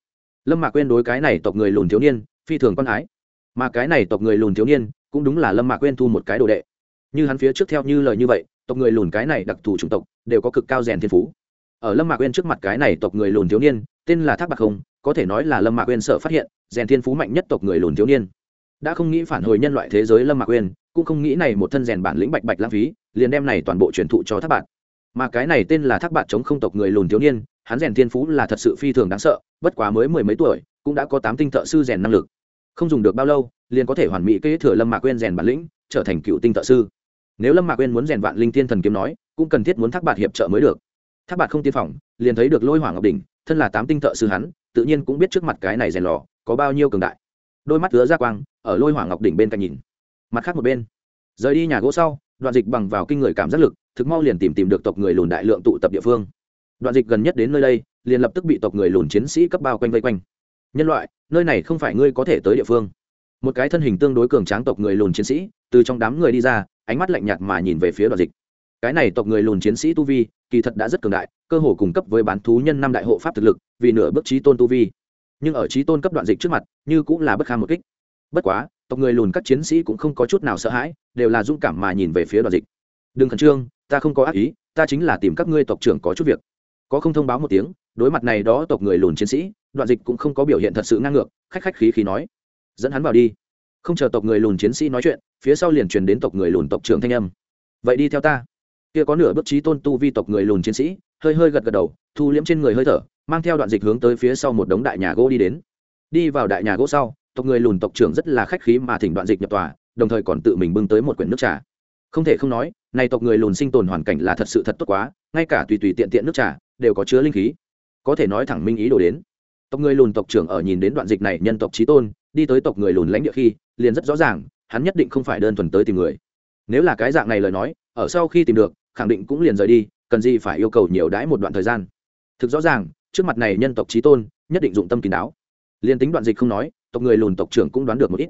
Lâm mạc quên đối cái này tộc người lùn thiếu niên, phi thường con ái. Mà cái này tộc người lùn thiếu niên, cũng đúng là lâm mạc quên thu một cái đồ đệ. Như hắn phía trước theo như lời như vậy, tộc người lùn cái này đặc thù chủng tộc, đều có cực cao rèn thiên phú. Ở lâm mạc quên trước mặt cái này tộc người lùn thiếu niên, tên là thác bạc không có thể nói là lâm mạc quên sợ phát hiện, rèn thiên phú mạnh nhất tộc người lùn thiếu niên đã không nghĩ phản hồi nhân loại thế giới lâm mạc uyên, cũng không nghĩ này một thân rèn bản lĩnh bạch bạch lãng phí, liền đem này toàn bộ truyền thụ cho thác bạn mà cái này tên là thác bạn chống không tộc người lùn thiếu niên, hắn rèn thiên phú là thật sự phi thường đáng sợ, bất quá mới mười mấy tuổi, cũng đã có tám tinh thợ sư rèn năng lực. Không dùng được bao lâu, liền có thể hoàn mỹ kế thừa lâm mạc uyên rèn bản lĩnh, trở thành cựu tinh thợ sư. Nếu lâm mạc uyên muốn rèn vạn linh thiên thần kiếm nói, cũng cần thiết muốn thác bạn hiệp trợ mới được. Thác bạn không tiên phòng, liền thấy được lôi hoàng ngọc đỉnh, thân là tám tinh thợ sư hắn, tự nhiên cũng biết trước mặt cái này rèn lò có bao nhiêu cường đại. Đôi mắt lứa ra quang ở lôi hỏa ngọc đỉnh bên cạnh nhìn. Mặt khác một bên, rời đi nhà gỗ sau, đoạn dịch bằng vào kinh người cảm giác lực, thực mau liền tìm tìm được tộc người lùn đại lượng tụ tập địa phương. Đoạn dịch gần nhất đến nơi đây, liền lập tức bị tộc người lùn chiến sĩ cấp bao quanh vây quanh. Nhân loại, nơi này không phải ngươi có thể tới địa phương. Một cái thân hình tương đối cường tráng tộc người lùn chiến sĩ, từ trong đám người đi ra, ánh mắt lạnh nhạt mà nhìn về phía đoạn dịch. Cái này tộc người lùn chiến sĩ tu vi, kỳ thật đã rất cường đại, cơ hồ cung cấp với bán thú nhân năm đại hộ pháp thực lực, vì nửa bước trí tôn tu vi. Nhưng ở trí tôn cấp đoạn dịch trước mặt, như cũng là bất kham một kích bất quá, tộc người lùn các chiến sĩ cũng không có chút nào sợ hãi, đều là dũng cảm mà nhìn về phía đoạn dịch. Đừng khẩn trương, ta không có ác ý, ta chính là tìm các ngươi tộc trưởng có chút việc. Có không thông báo một tiếng, đối mặt này đó tộc người lùn chiến sĩ đoạn dịch cũng không có biểu hiện thật sự ngang ngược, khách khách khí khí nói, dẫn hắn vào đi. Không chờ tộc người lùn chiến sĩ nói chuyện, phía sau liền truyền đến tộc người lùn tộc trưởng thanh âm. Vậy đi theo ta. Kia có nửa bước trí tôn tu vi tộc người lùn chiến sĩ, hơi hơi gật gật đầu, thu liễm trên người hơi thở, mang theo đoạn dịch hướng tới phía sau một đống đại nhà gỗ đi đến. Đi vào đại nhà gỗ sau tộc người lùn tộc trưởng rất là khách khí mà thỉnh đoạn dịch nhập tòa, đồng thời còn tự mình bưng tới một quyển nước trà. Không thể không nói, này tộc người lùn sinh tồn hoàn cảnh là thật sự thật tốt quá, ngay cả tùy tùy tiện tiện nước trà, đều có chứa linh khí. Có thể nói thẳng minh ý đồ đến. Tộc người lùn tộc trưởng ở nhìn đến đoạn dịch này nhân tộc trí tôn, đi tới tộc người lùn lãnh địa khi, liền rất rõ ràng, hắn nhất định không phải đơn thuần tới tìm người. Nếu là cái dạng này lời nói, ở sau khi tìm được, khẳng định cũng liền rời đi, cần gì phải yêu cầu nhiều đãi một đoạn thời gian. Thực rõ ràng, trước mặt này nhân tộc trí tôn, nhất định dụng tâm kín đáo. Liên tính đoạn dịch không nói tộc người lùn tộc trưởng cũng đoán được một ít.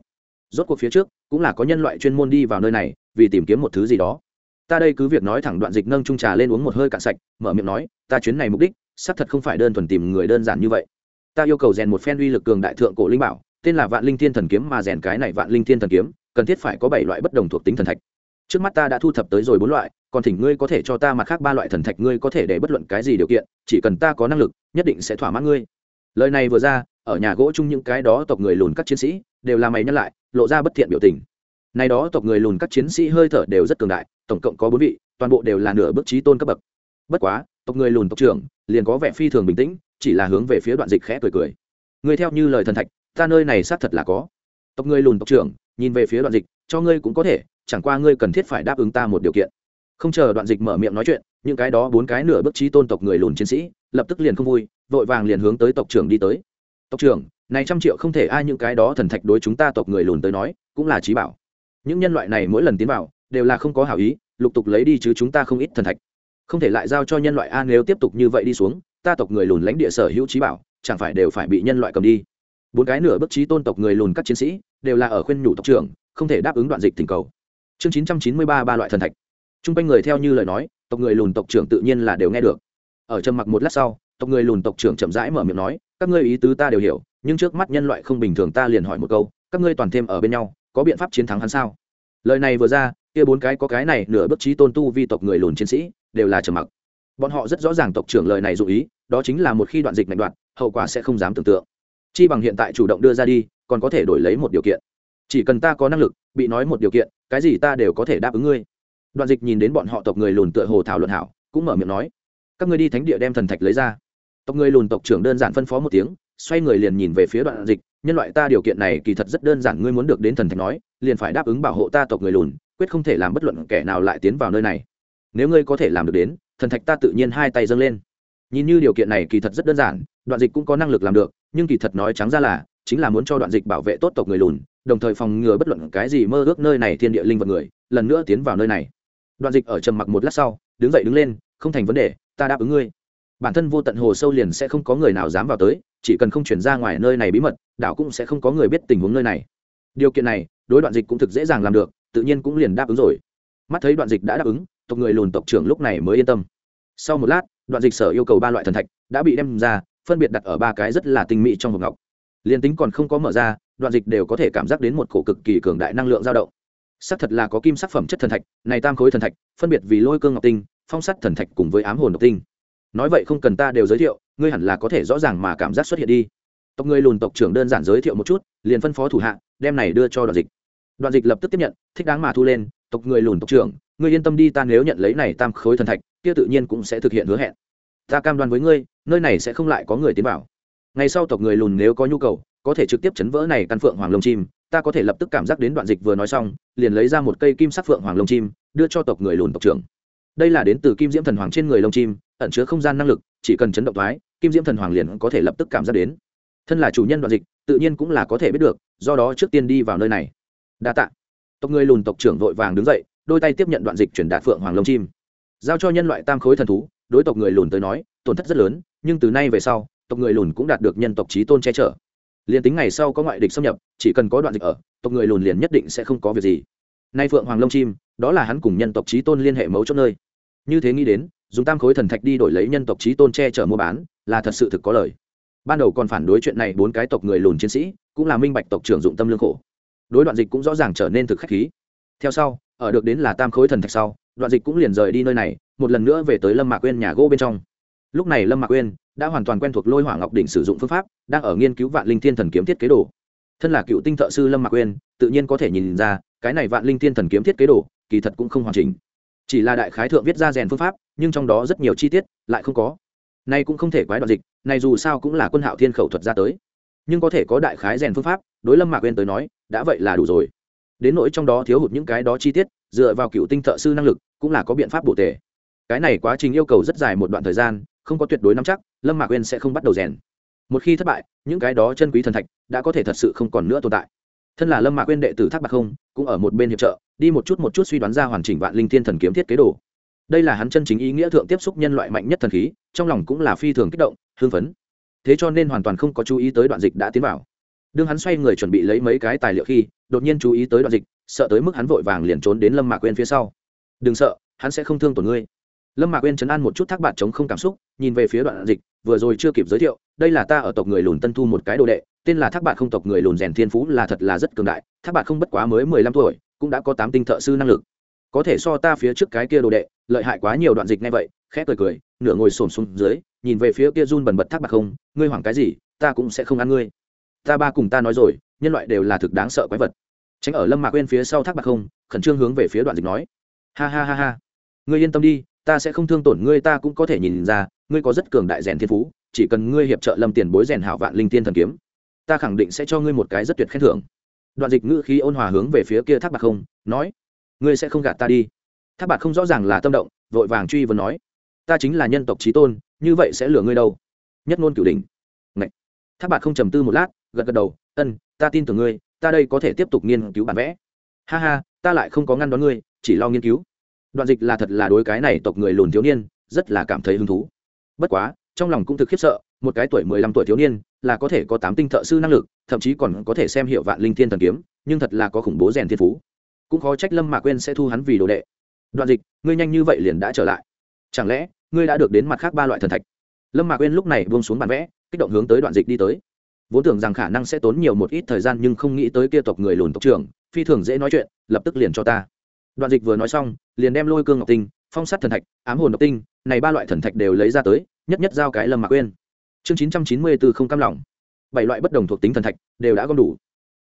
Rốt cuộc phía trước, cũng là có nhân loại chuyên môn đi vào nơi này, vì tìm kiếm một thứ gì đó. Ta đây cứ việc nói thẳng đoạn dịch nâng trung trà lên uống một hơi cạn sạch, mở miệng nói, ta chuyến này mục đích, xác thật không phải đơn thuần tìm người đơn giản như vậy. Ta yêu cầu rèn một phen uy lực cường đại thượng cổ linh bảo, tên là vạn linh thiên thần kiếm mà rèn cái này vạn linh thiên thần kiếm, cần thiết phải có bảy loại bất đồng thuộc tính thần thạch. Trước mắt ta đã thu thập tới rồi bốn loại, còn thỉnh ngươi có thể cho ta mặt khác ba loại thần thạch ngươi có thể để bất luận cái gì điều kiện, chỉ cần ta có năng lực, nhất định sẽ thỏa mãn ngươi. Lời này vừa ra ở nhà gỗ chung những cái đó tộc người lùn các chiến sĩ đều là mày nhắc lại, lộ ra bất thiện biểu tình. Này đó tộc người lùn các chiến sĩ hơi thở đều rất cường đại, tổng cộng có bốn vị, toàn bộ đều là nửa bước trí tôn cấp bậc. Bất quá, tộc người lùn tộc trưởng liền có vẻ phi thường bình tĩnh, chỉ là hướng về phía đoạn dịch khẽ cười cười. Người theo như lời thần thạch, ta nơi này xác thật là có. Tộc người lùn tộc trưởng, nhìn về phía đoạn dịch, cho ngươi cũng có thể, chẳng qua ngươi cần thiết phải đáp ứng ta một điều kiện. Không chờ đoạn dịch mở miệng nói chuyện, những cái đó bốn cái nửa bước trí tôn tộc người lùn chiến sĩ lập tức liền không vui, vội vàng liền hướng tới tộc trưởng đi tới tộc trưởng, này trăm triệu không thể ai những cái đó thần thạch đối chúng ta tộc người lùn tới nói, cũng là trí bảo. Những nhân loại này mỗi lần tiến vào, đều là không có hảo ý, lục tục lấy đi chứ chúng ta không ít thần thạch. Không thể lại giao cho nhân loại a nếu tiếp tục như vậy đi xuống, ta tộc người lùn lãnh địa sở hữu trí bảo, chẳng phải đều phải bị nhân loại cầm đi. Bốn cái nửa bức trí tôn tộc người lùn các chiến sĩ, đều là ở khuyên nhủ tộc trưởng, không thể đáp ứng đoạn dịch tình cầu. Chương chín trăm chín mươi ba ba loại thần thạch. T r u n g quanh người theo như lời nói, tộc người lùn tộc trưởng tự nhiên là đều nghe được. Ở trầm mặc một lát sau, tộc người lùn tộc trưởng chậm rãi mở miệng nói các ngươi ý tứ ta đều hiểu, nhưng trước mắt nhân loại không bình thường ta liền hỏi một câu, các ngươi toàn thêm ở bên nhau, có biện pháp chiến thắng hắn sao? Lời này vừa ra, kia bốn cái có cái này nửa bất trí tôn tu vi tộc người lùn chiến sĩ, đều là trầm mặc. Bọn họ rất rõ ràng tộc trưởng lời này dụ ý, đó chính là một khi đoạn dịch mạnh đoạn, hậu quả sẽ không dám tưởng tượng. Chi bằng hiện tại chủ động đưa ra đi, còn có thể đổi lấy một điều kiện. Chỉ cần ta có năng lực, bị nói một điều kiện, cái gì ta đều có thể đáp ứng ngươi. Đoạn dịch nhìn đến bọn họ tộc người lùn tựa hồ thảo luận hảo, cũng mở miệng nói, các ngươi đi thánh địa đem thần thạch lấy ra tộc người lùn tộc trưởng đơn giản phân phó một tiếng, xoay người liền nhìn về phía đoạn dịch, nhân loại ta điều kiện này kỳ thật rất đơn giản, ngươi muốn được đến thần thạch nói, liền phải đáp ứng bảo hộ ta tộc người lùn, quyết không thể làm bất luận kẻ nào lại tiến vào nơi này. Nếu ngươi có thể làm được đến, thần thạch ta tự nhiên hai tay dâng lên. Nhìn như điều kiện này kỳ thật rất đơn giản, đoạn dịch cũng có năng lực làm được, nhưng kỳ thật nói trắng ra là, chính là muốn cho đoạn dịch bảo vệ tốt tộc người lùn, đồng thời phòng ngừa bất luận cái gì mơ ước nơi này thiên địa linh vật người, lần nữa tiến vào nơi này. Đoạn dịch ở trầm mặc một lát sau, đứng dậy đứng lên, không thành vấn đề, ta đáp ứng ngươi bản thân vô tận hồ sâu liền sẽ không có người nào dám vào tới, chỉ cần không chuyển ra ngoài nơi này bí mật, đảo cũng sẽ không có người biết tình huống nơi này. Điều kiện này, đối đoạn dịch cũng thực dễ dàng làm được, tự nhiên cũng liền đáp ứng rồi. Mắt thấy đoạn dịch đã đáp ứng, tộc người lùn tộc trưởng lúc này mới yên tâm. Sau một lát, đoạn dịch sở yêu cầu ba loại thần thạch, đã bị đem ra, phân biệt đặt ở ba cái rất là tinh mỹ trong hộp ngọc. Liền tính còn không có mở ra, đoạn dịch đều có thể cảm giác đến một cổ cực kỳ cường đại năng lượng dao động. Sắc thật là có kim sắc phẩm chất thần thạch, này tam khối thần thạch, phân biệt vì lôi cương ngọc tinh, phong sắt thần thạch cùng với ám hồn độc tinh nói vậy không cần ta đều giới thiệu, ngươi hẳn là có thể rõ ràng mà cảm giác xuất hiện đi. Tộc người lùn tộc trưởng đơn giản giới thiệu một chút, liền phân phó thủ hạ, đem này đưa cho đoạn dịch. Đoạn dịch lập tức tiếp nhận, thích đáng mà thu lên, tộc người lùn tộc trưởng, ngươi yên tâm đi ta nếu nhận lấy này tam khối thần thạch, kia tự nhiên cũng sẽ thực hiện hứa hẹn. Ta cam đoan với ngươi, nơi này sẽ không lại có người tiến vào. Ngày sau tộc người lùn nếu có nhu cầu, có thể trực tiếp chấn vỡ này căn phượng hoàng lông chim, ta có thể lập tức cảm giác đến đoạn dịch vừa nói xong, liền lấy ra một cây kim sắc phượng hoàng lông chim, đưa cho tộc người lùn tộc trưởng. Đây là đến từ kim diễm thần hoàng trên người lông chim ẩn chứa không gian năng lực, chỉ cần chấn động thoái, kim diễm thần hoàng liền có thể lập tức cảm giác đến. Thân là chủ nhân đoạn dịch, tự nhiên cũng là có thể biết được, do đó trước tiên đi vào nơi này. Đa tạ. Tộc người lùn tộc trưởng vội vàng đứng dậy, đôi tay tiếp nhận đoạn dịch chuyển đạt phượng hoàng lông chim. Giao cho nhân loại tam khối thần thú, đối tộc người lùn tới nói, tổn thất rất lớn, nhưng từ nay về sau, tộc người lùn cũng đạt được nhân tộc trí tôn che chở. Liền tính ngày sau có ngoại địch xâm nhập, chỉ cần có đoạn dịch ở, tộc người lùn liền nhất định sẽ không có việc gì. Nay phượng hoàng lông chim, đó là hắn cùng nhân tộc trí tôn liên hệ mấu chốt nơi. Như thế nghĩ đến dùng tam khối thần thạch đi đổi lấy nhân tộc trí tôn che chở mua bán, là thật sự thực có lời. Ban đầu còn phản đối chuyện này bốn cái tộc người lùn chiến sĩ, cũng là minh bạch tộc trưởng dụng tâm lương khổ. Đối đoạn dịch cũng rõ ràng trở nên thực khách khí. Theo sau, ở được đến là tam khối thần thạch sau, đoạn dịch cũng liền rời đi nơi này, một lần nữa về tới lâm mạc quên nhà gỗ bên trong. Lúc này lâm mạc quên đã hoàn toàn quen thuộc lôi hỏa ngọc đỉnh sử dụng phương pháp, đang ở nghiên cứu vạn linh thiên thần kiếm thiết kế đồ. Thân là cựu tinh thợ sư lâm mạc quên tự nhiên có thể nhìn ra, cái này vạn linh thiên thần kiếm thiết kế đồ kỳ thật cũng không hoàn chỉnh. Chỉ là đại khái thượng viết ra rèn phương pháp nhưng trong đó rất nhiều chi tiết lại không có. Nay cũng không thể quái đoạn dịch này dù sao cũng là quân hạo thiên khẩu thuật ra tới. Nhưng có thể có đại khái rèn phương pháp, đối lâm mạc quên tới nói, đã vậy là đủ rồi. Đến nỗi trong đó thiếu hụt những cái đó chi tiết, dựa vào cựu tinh thợ sư năng lực, cũng là có biện pháp bổ tề. Cái này quá trình yêu cầu rất dài một đoạn thời gian, không có tuyệt đối nắm chắc, lâm mạc quên sẽ không bắt đầu rèn. Một khi thất bại, những cái đó chân quý thần thạch đã có thể thật sự không còn nữa tồn tại. Thân là lâm mạc quên đệ tử thác bạc không, cũng ở một bên hiệp trợ, đi một chút một chút suy đoán ra hoàn chỉnh vạn linh thiên thần kiếm thiết kế đồ đây là hắn chân chính ý nghĩa thượng tiếp xúc nhân loại mạnh nhất thần khí, trong lòng cũng là phi thường kích động, hưng phấn. Thế cho nên hoàn toàn không có chú ý tới đoạn dịch đã tiến vào. Đương hắn xoay người chuẩn bị lấy mấy cái tài liệu khi, đột nhiên chú ý tới đoạn dịch, sợ tới mức hắn vội vàng liền trốn đến lâm mạc quên phía sau. Đừng sợ, hắn sẽ không thương tổn ngươi. Lâm mạc quên chấn an một chút thác bạt chống không cảm xúc, nhìn về phía đoạn dịch, vừa rồi chưa kịp giới thiệu, đây là ta ở tộc người lùn tân thu một cái đồ đệ, tên là thác bạt không tộc người lùn rèn thiên phú là thật là rất cường đại, thác bạt không bất quá mới mười lăm tuổi, cũng đã có tám tinh thợ sư năng lực. Có thể so ta phía trước cái kia đồ đệ lợi hại quá nhiều đoạn dịch ngay vậy, khẽ cười cười, nửa ngồi xổm xuống dưới, nhìn về phía kia run bần bật thác bạc không, ngươi hoảng cái gì, ta cũng sẽ không ăn ngươi. Ta ba cùng ta nói rồi, nhân loại đều là thực đáng sợ quái vật. Tránh ở lâm mạc quên phía sau thác bạc không, khẩn trương hướng về phía đoạn dịch nói. Ha ha ha ha. Ngươi yên tâm đi, ta sẽ không thương tổn ngươi, ta cũng có thể nhìn ra, ngươi có rất cường đại rèn thiên phú, chỉ cần ngươi hiệp trợ lâm tiền bối rèn hảo vạn linh tiên thần kiếm, ta khẳng định sẽ cho ngươi một cái rất tuyệt khen thưởng. Đoạn dịch ngữ khí ôn hòa hướng về phía kia thác bạc không, nói, ngươi sẽ không gạt ta đi thác bạc không rõ ràng là tâm động, vội vàng truy vấn nói, ta chính là nhân tộc trí tôn, như vậy sẽ lừa ngươi đâu? Nhất ngôn cửu đình Ngậy. thác bạc không trầm tư một lát, gật gật đầu, ân, ta tin tưởng ngươi, ta đây có thể tiếp tục nghiên cứu bản vẽ. Ha ha, ta lại không có ngăn đón ngươi, chỉ lo nghiên cứu. Đoạn dịch là thật là đối cái này tộc người lùn thiếu niên, rất là cảm thấy hứng thú. Bất quá, trong lòng cũng thực khiếp sợ, một cái tuổi mười lăm tuổi thiếu niên, là có thể có tám tinh thợ sư năng lực, thậm chí còn có thể xem hiệu vạn linh thiên thần kiếm, nhưng thật là có khủng bố rèn thiên phú. Cũng khó trách lâm mạc quên sẽ thu hắn vì đồ đệ đoạn dịch, ngươi nhanh như vậy liền đã trở lại. Chẳng lẽ, ngươi đã được đến mặt khác ba loại thần thạch? Lâm mạc quên lúc này buông xuống bàn vẽ, kích động hướng tới đoạn dịch đi tới. Vốn tưởng rằng khả năng sẽ tốn nhiều một ít thời gian nhưng không nghĩ tới kia tộc người lùn tộc trưởng, phi thường dễ nói chuyện, lập tức liền cho ta. Đoạn dịch vừa nói xong, liền đem lôi cương ngọc tinh, phong sắt thần thạch, ám hồn ngọc tinh, này ba loại thần thạch đều lấy ra tới, nhất nhất giao cái lâm mạc quên chương chín trăm chín mươi bốn không cam lòng. Bảy loại bất đồng thuộc tính thần thạch đều đã gom đủ.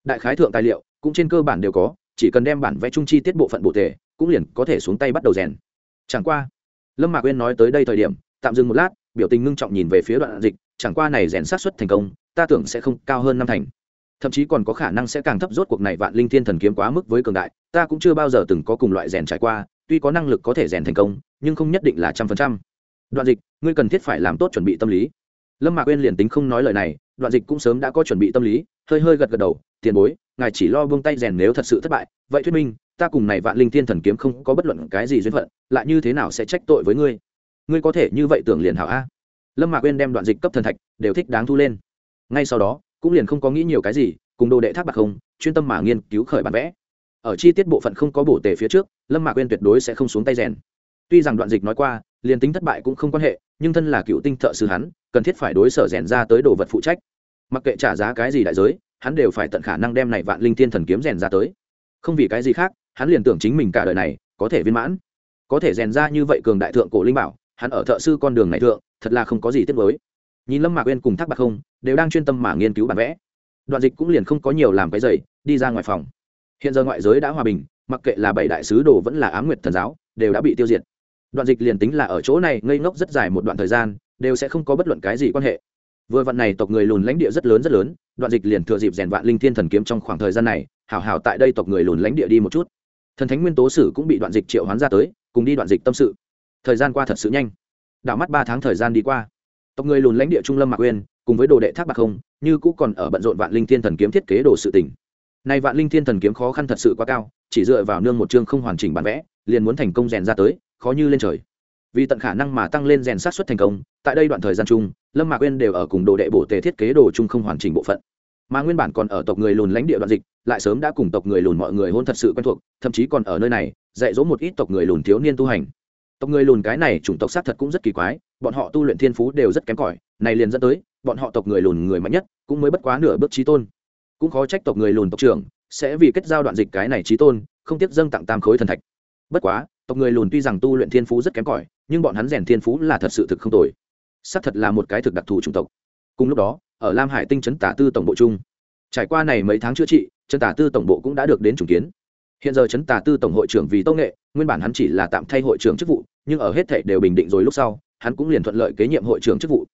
Đại khái thượng tài liệu, cũng trên cơ bản đều có, chỉ cần đem bản vẽ trung chi tiết bộ phận bộ thể cũng liền có thể xuống tay bắt đầu rèn. Chẳng qua, lâm mạc quên nói tới đây thời điểm, tạm dừng một lát, biểu tình ngưng trọng nhìn về phía đoạn dịch, chẳng qua này rèn sát xuất thành công, ta tưởng sẽ không cao hơn năm thành. Thậm chí còn có khả năng sẽ càng thấp rốt cuộc này vạn linh thiên thần kiếm quá mức với cường đại, ta cũng chưa bao giờ từng có cùng loại rèn trải qua, tuy có năng lực có thể rèn thành công, nhưng không nhất định là trăm phần trăm. Đoạn dịch, ngươi cần thiết phải làm tốt chuẩn bị tâm lý. Lâm mạc quên liền tính không nói lời này, đoạn dịch cũng sớm đã có chuẩn bị tâm lý, hơi hơi gật gật đầu, tiền bối ngài chỉ lo buông tay rèn nếu thật sự thất bại. Vậy thuyết minh, ta cùng này vạn linh thiên thần kiếm không có bất luận cái gì duyên phận, lại như thế nào sẽ trách tội với ngươi? Ngươi có thể như vậy tưởng liền hảo a. Lâm mạc quên đem đoạn dịch cấp thần thạch đều thích đáng thu lên. Ngay sau đó, cũng liền không có nghĩ nhiều cái gì, cùng đồ đệ thác bạc không, chuyên tâm mà nghiên cứu khởi bản vẽ. Ở chi tiết bộ phận không có bổ tề phía trước, lâm mạc quên tuyệt đối sẽ không xuống tay rèn. Tuy rằng đoạn dịch nói qua, liền tính thất bại cũng không quan hệ, nhưng thân là cựu tinh thợ sư hắn, cần thiết phải đối sở rèn ra tới đồ vật phụ trách. Mặc kệ trả giá cái gì đại giới hắn đều phải tận khả năng đem này vạn linh thiên thần kiếm rèn ra tới. Không vì cái gì khác, hắn liền tưởng chính mình cả đời này có thể viên mãn. Có thể rèn ra như vậy cường đại thượng cổ linh bảo, hắn ở thợ sư con đường này thượng, thật là không có gì tiếc mới nhìn lâm mạc uyên cùng thác bạc không, đều đang chuyên tâm mà nghiên cứu bản vẽ. Đoạn dịch cũng liền không có nhiều làm cái giày đi ra ngoài phòng. Hiện giờ ngoại giới đã hòa bình, mặc kệ là bảy đại sứ đồ vẫn là ám nguyệt thần giáo, đều đã bị tiêu diệt. Đoạn dịch liền tính là ở chỗ này ngây ngốc rất dài một đoạn thời gian, đều sẽ không có bất luận cái gì quan hệ. Vừa vặn này tộc người lùn lãnh địa rất lớn rất lớn đoạn dịch liền thừa dịp rèn vạn linh thiên thần kiếm trong khoảng thời gian này, hảo hảo tại đây tộc người lùn lãnh địa đi một chút. Thần thánh nguyên tố sử cũng bị đoạn dịch triệu hoán ra tới, cùng đi đoạn dịch tâm sự. Thời gian qua thật sự nhanh. Đảo mắt ba tháng thời gian đi qua. Tộc người lùn lãnh địa trung lâm mạc uyên, cùng với đồ đệ thác bạc không, như cũ còn ở bận rộn vạn linh thiên thần kiếm thiết kế đồ sự tỉnh nay vạn linh thiên thần kiếm khó khăn thật sự quá cao, chỉ dựa vào nương một chương không hoàn chỉnh bản vẽ, liền muốn thành công rèn ra tới, khó như lên trời. Vì tận khả năng mà tăng lên rèn sát xuất thành công, tại đây đoạn thời gian chung lâm mạc quên đều ở cùng đồ đệ bổ tề thiết kế đồ chung không hoàn chỉnh bộ phận. Mà nguyên bản còn ở tộc người lùn lãnh địa đoạn dịch, lại sớm đã cùng tộc người lùn mọi người hôn thật sự quen thuộc, thậm chí còn ở nơi này, dạy dỗ một ít tộc người lùn thiếu niên tu hành. Tộc người lùn cái này chủng tộc sát thật cũng rất kỳ quái, bọn họ tu luyện thiên phú đều rất kém cỏi, này liền dẫn tới, bọn họ tộc người lùn người mạnh nhất, cũng mới bất quá nửa bước trí tôn. Cũng khó trách tộc người lùn tộc trưởng sẽ vì kết giao đoạn dịch cái này trí tôn, không tiếc dâng tặng tam khối thần thạch. Bất quá, tộc người lùn tuy rằng tu luyện thiên phú rất kém cỏi, nhưng bọn hắn rèn thiên phú là thật sự thực không tồi xác thật là một cái thực đặc thù chủng tộc. Cùng lúc đó, ở lam hải tinh trấn tả tư tổng bộ chung, trải qua này mấy tháng chữa trị trấn tả tư tổng bộ cũng đã được đến chủng kiến. Hiện giờ trấn tả tư tổng hội trưởng vì tông nghệ, nguyên bản hắn chỉ là tạm thay hội trưởng chức vụ, nhưng ở hết thệ đều bình định rồi lúc sau, hắn cũng liền thuận lợi kế nhiệm hội trưởng chức vụ.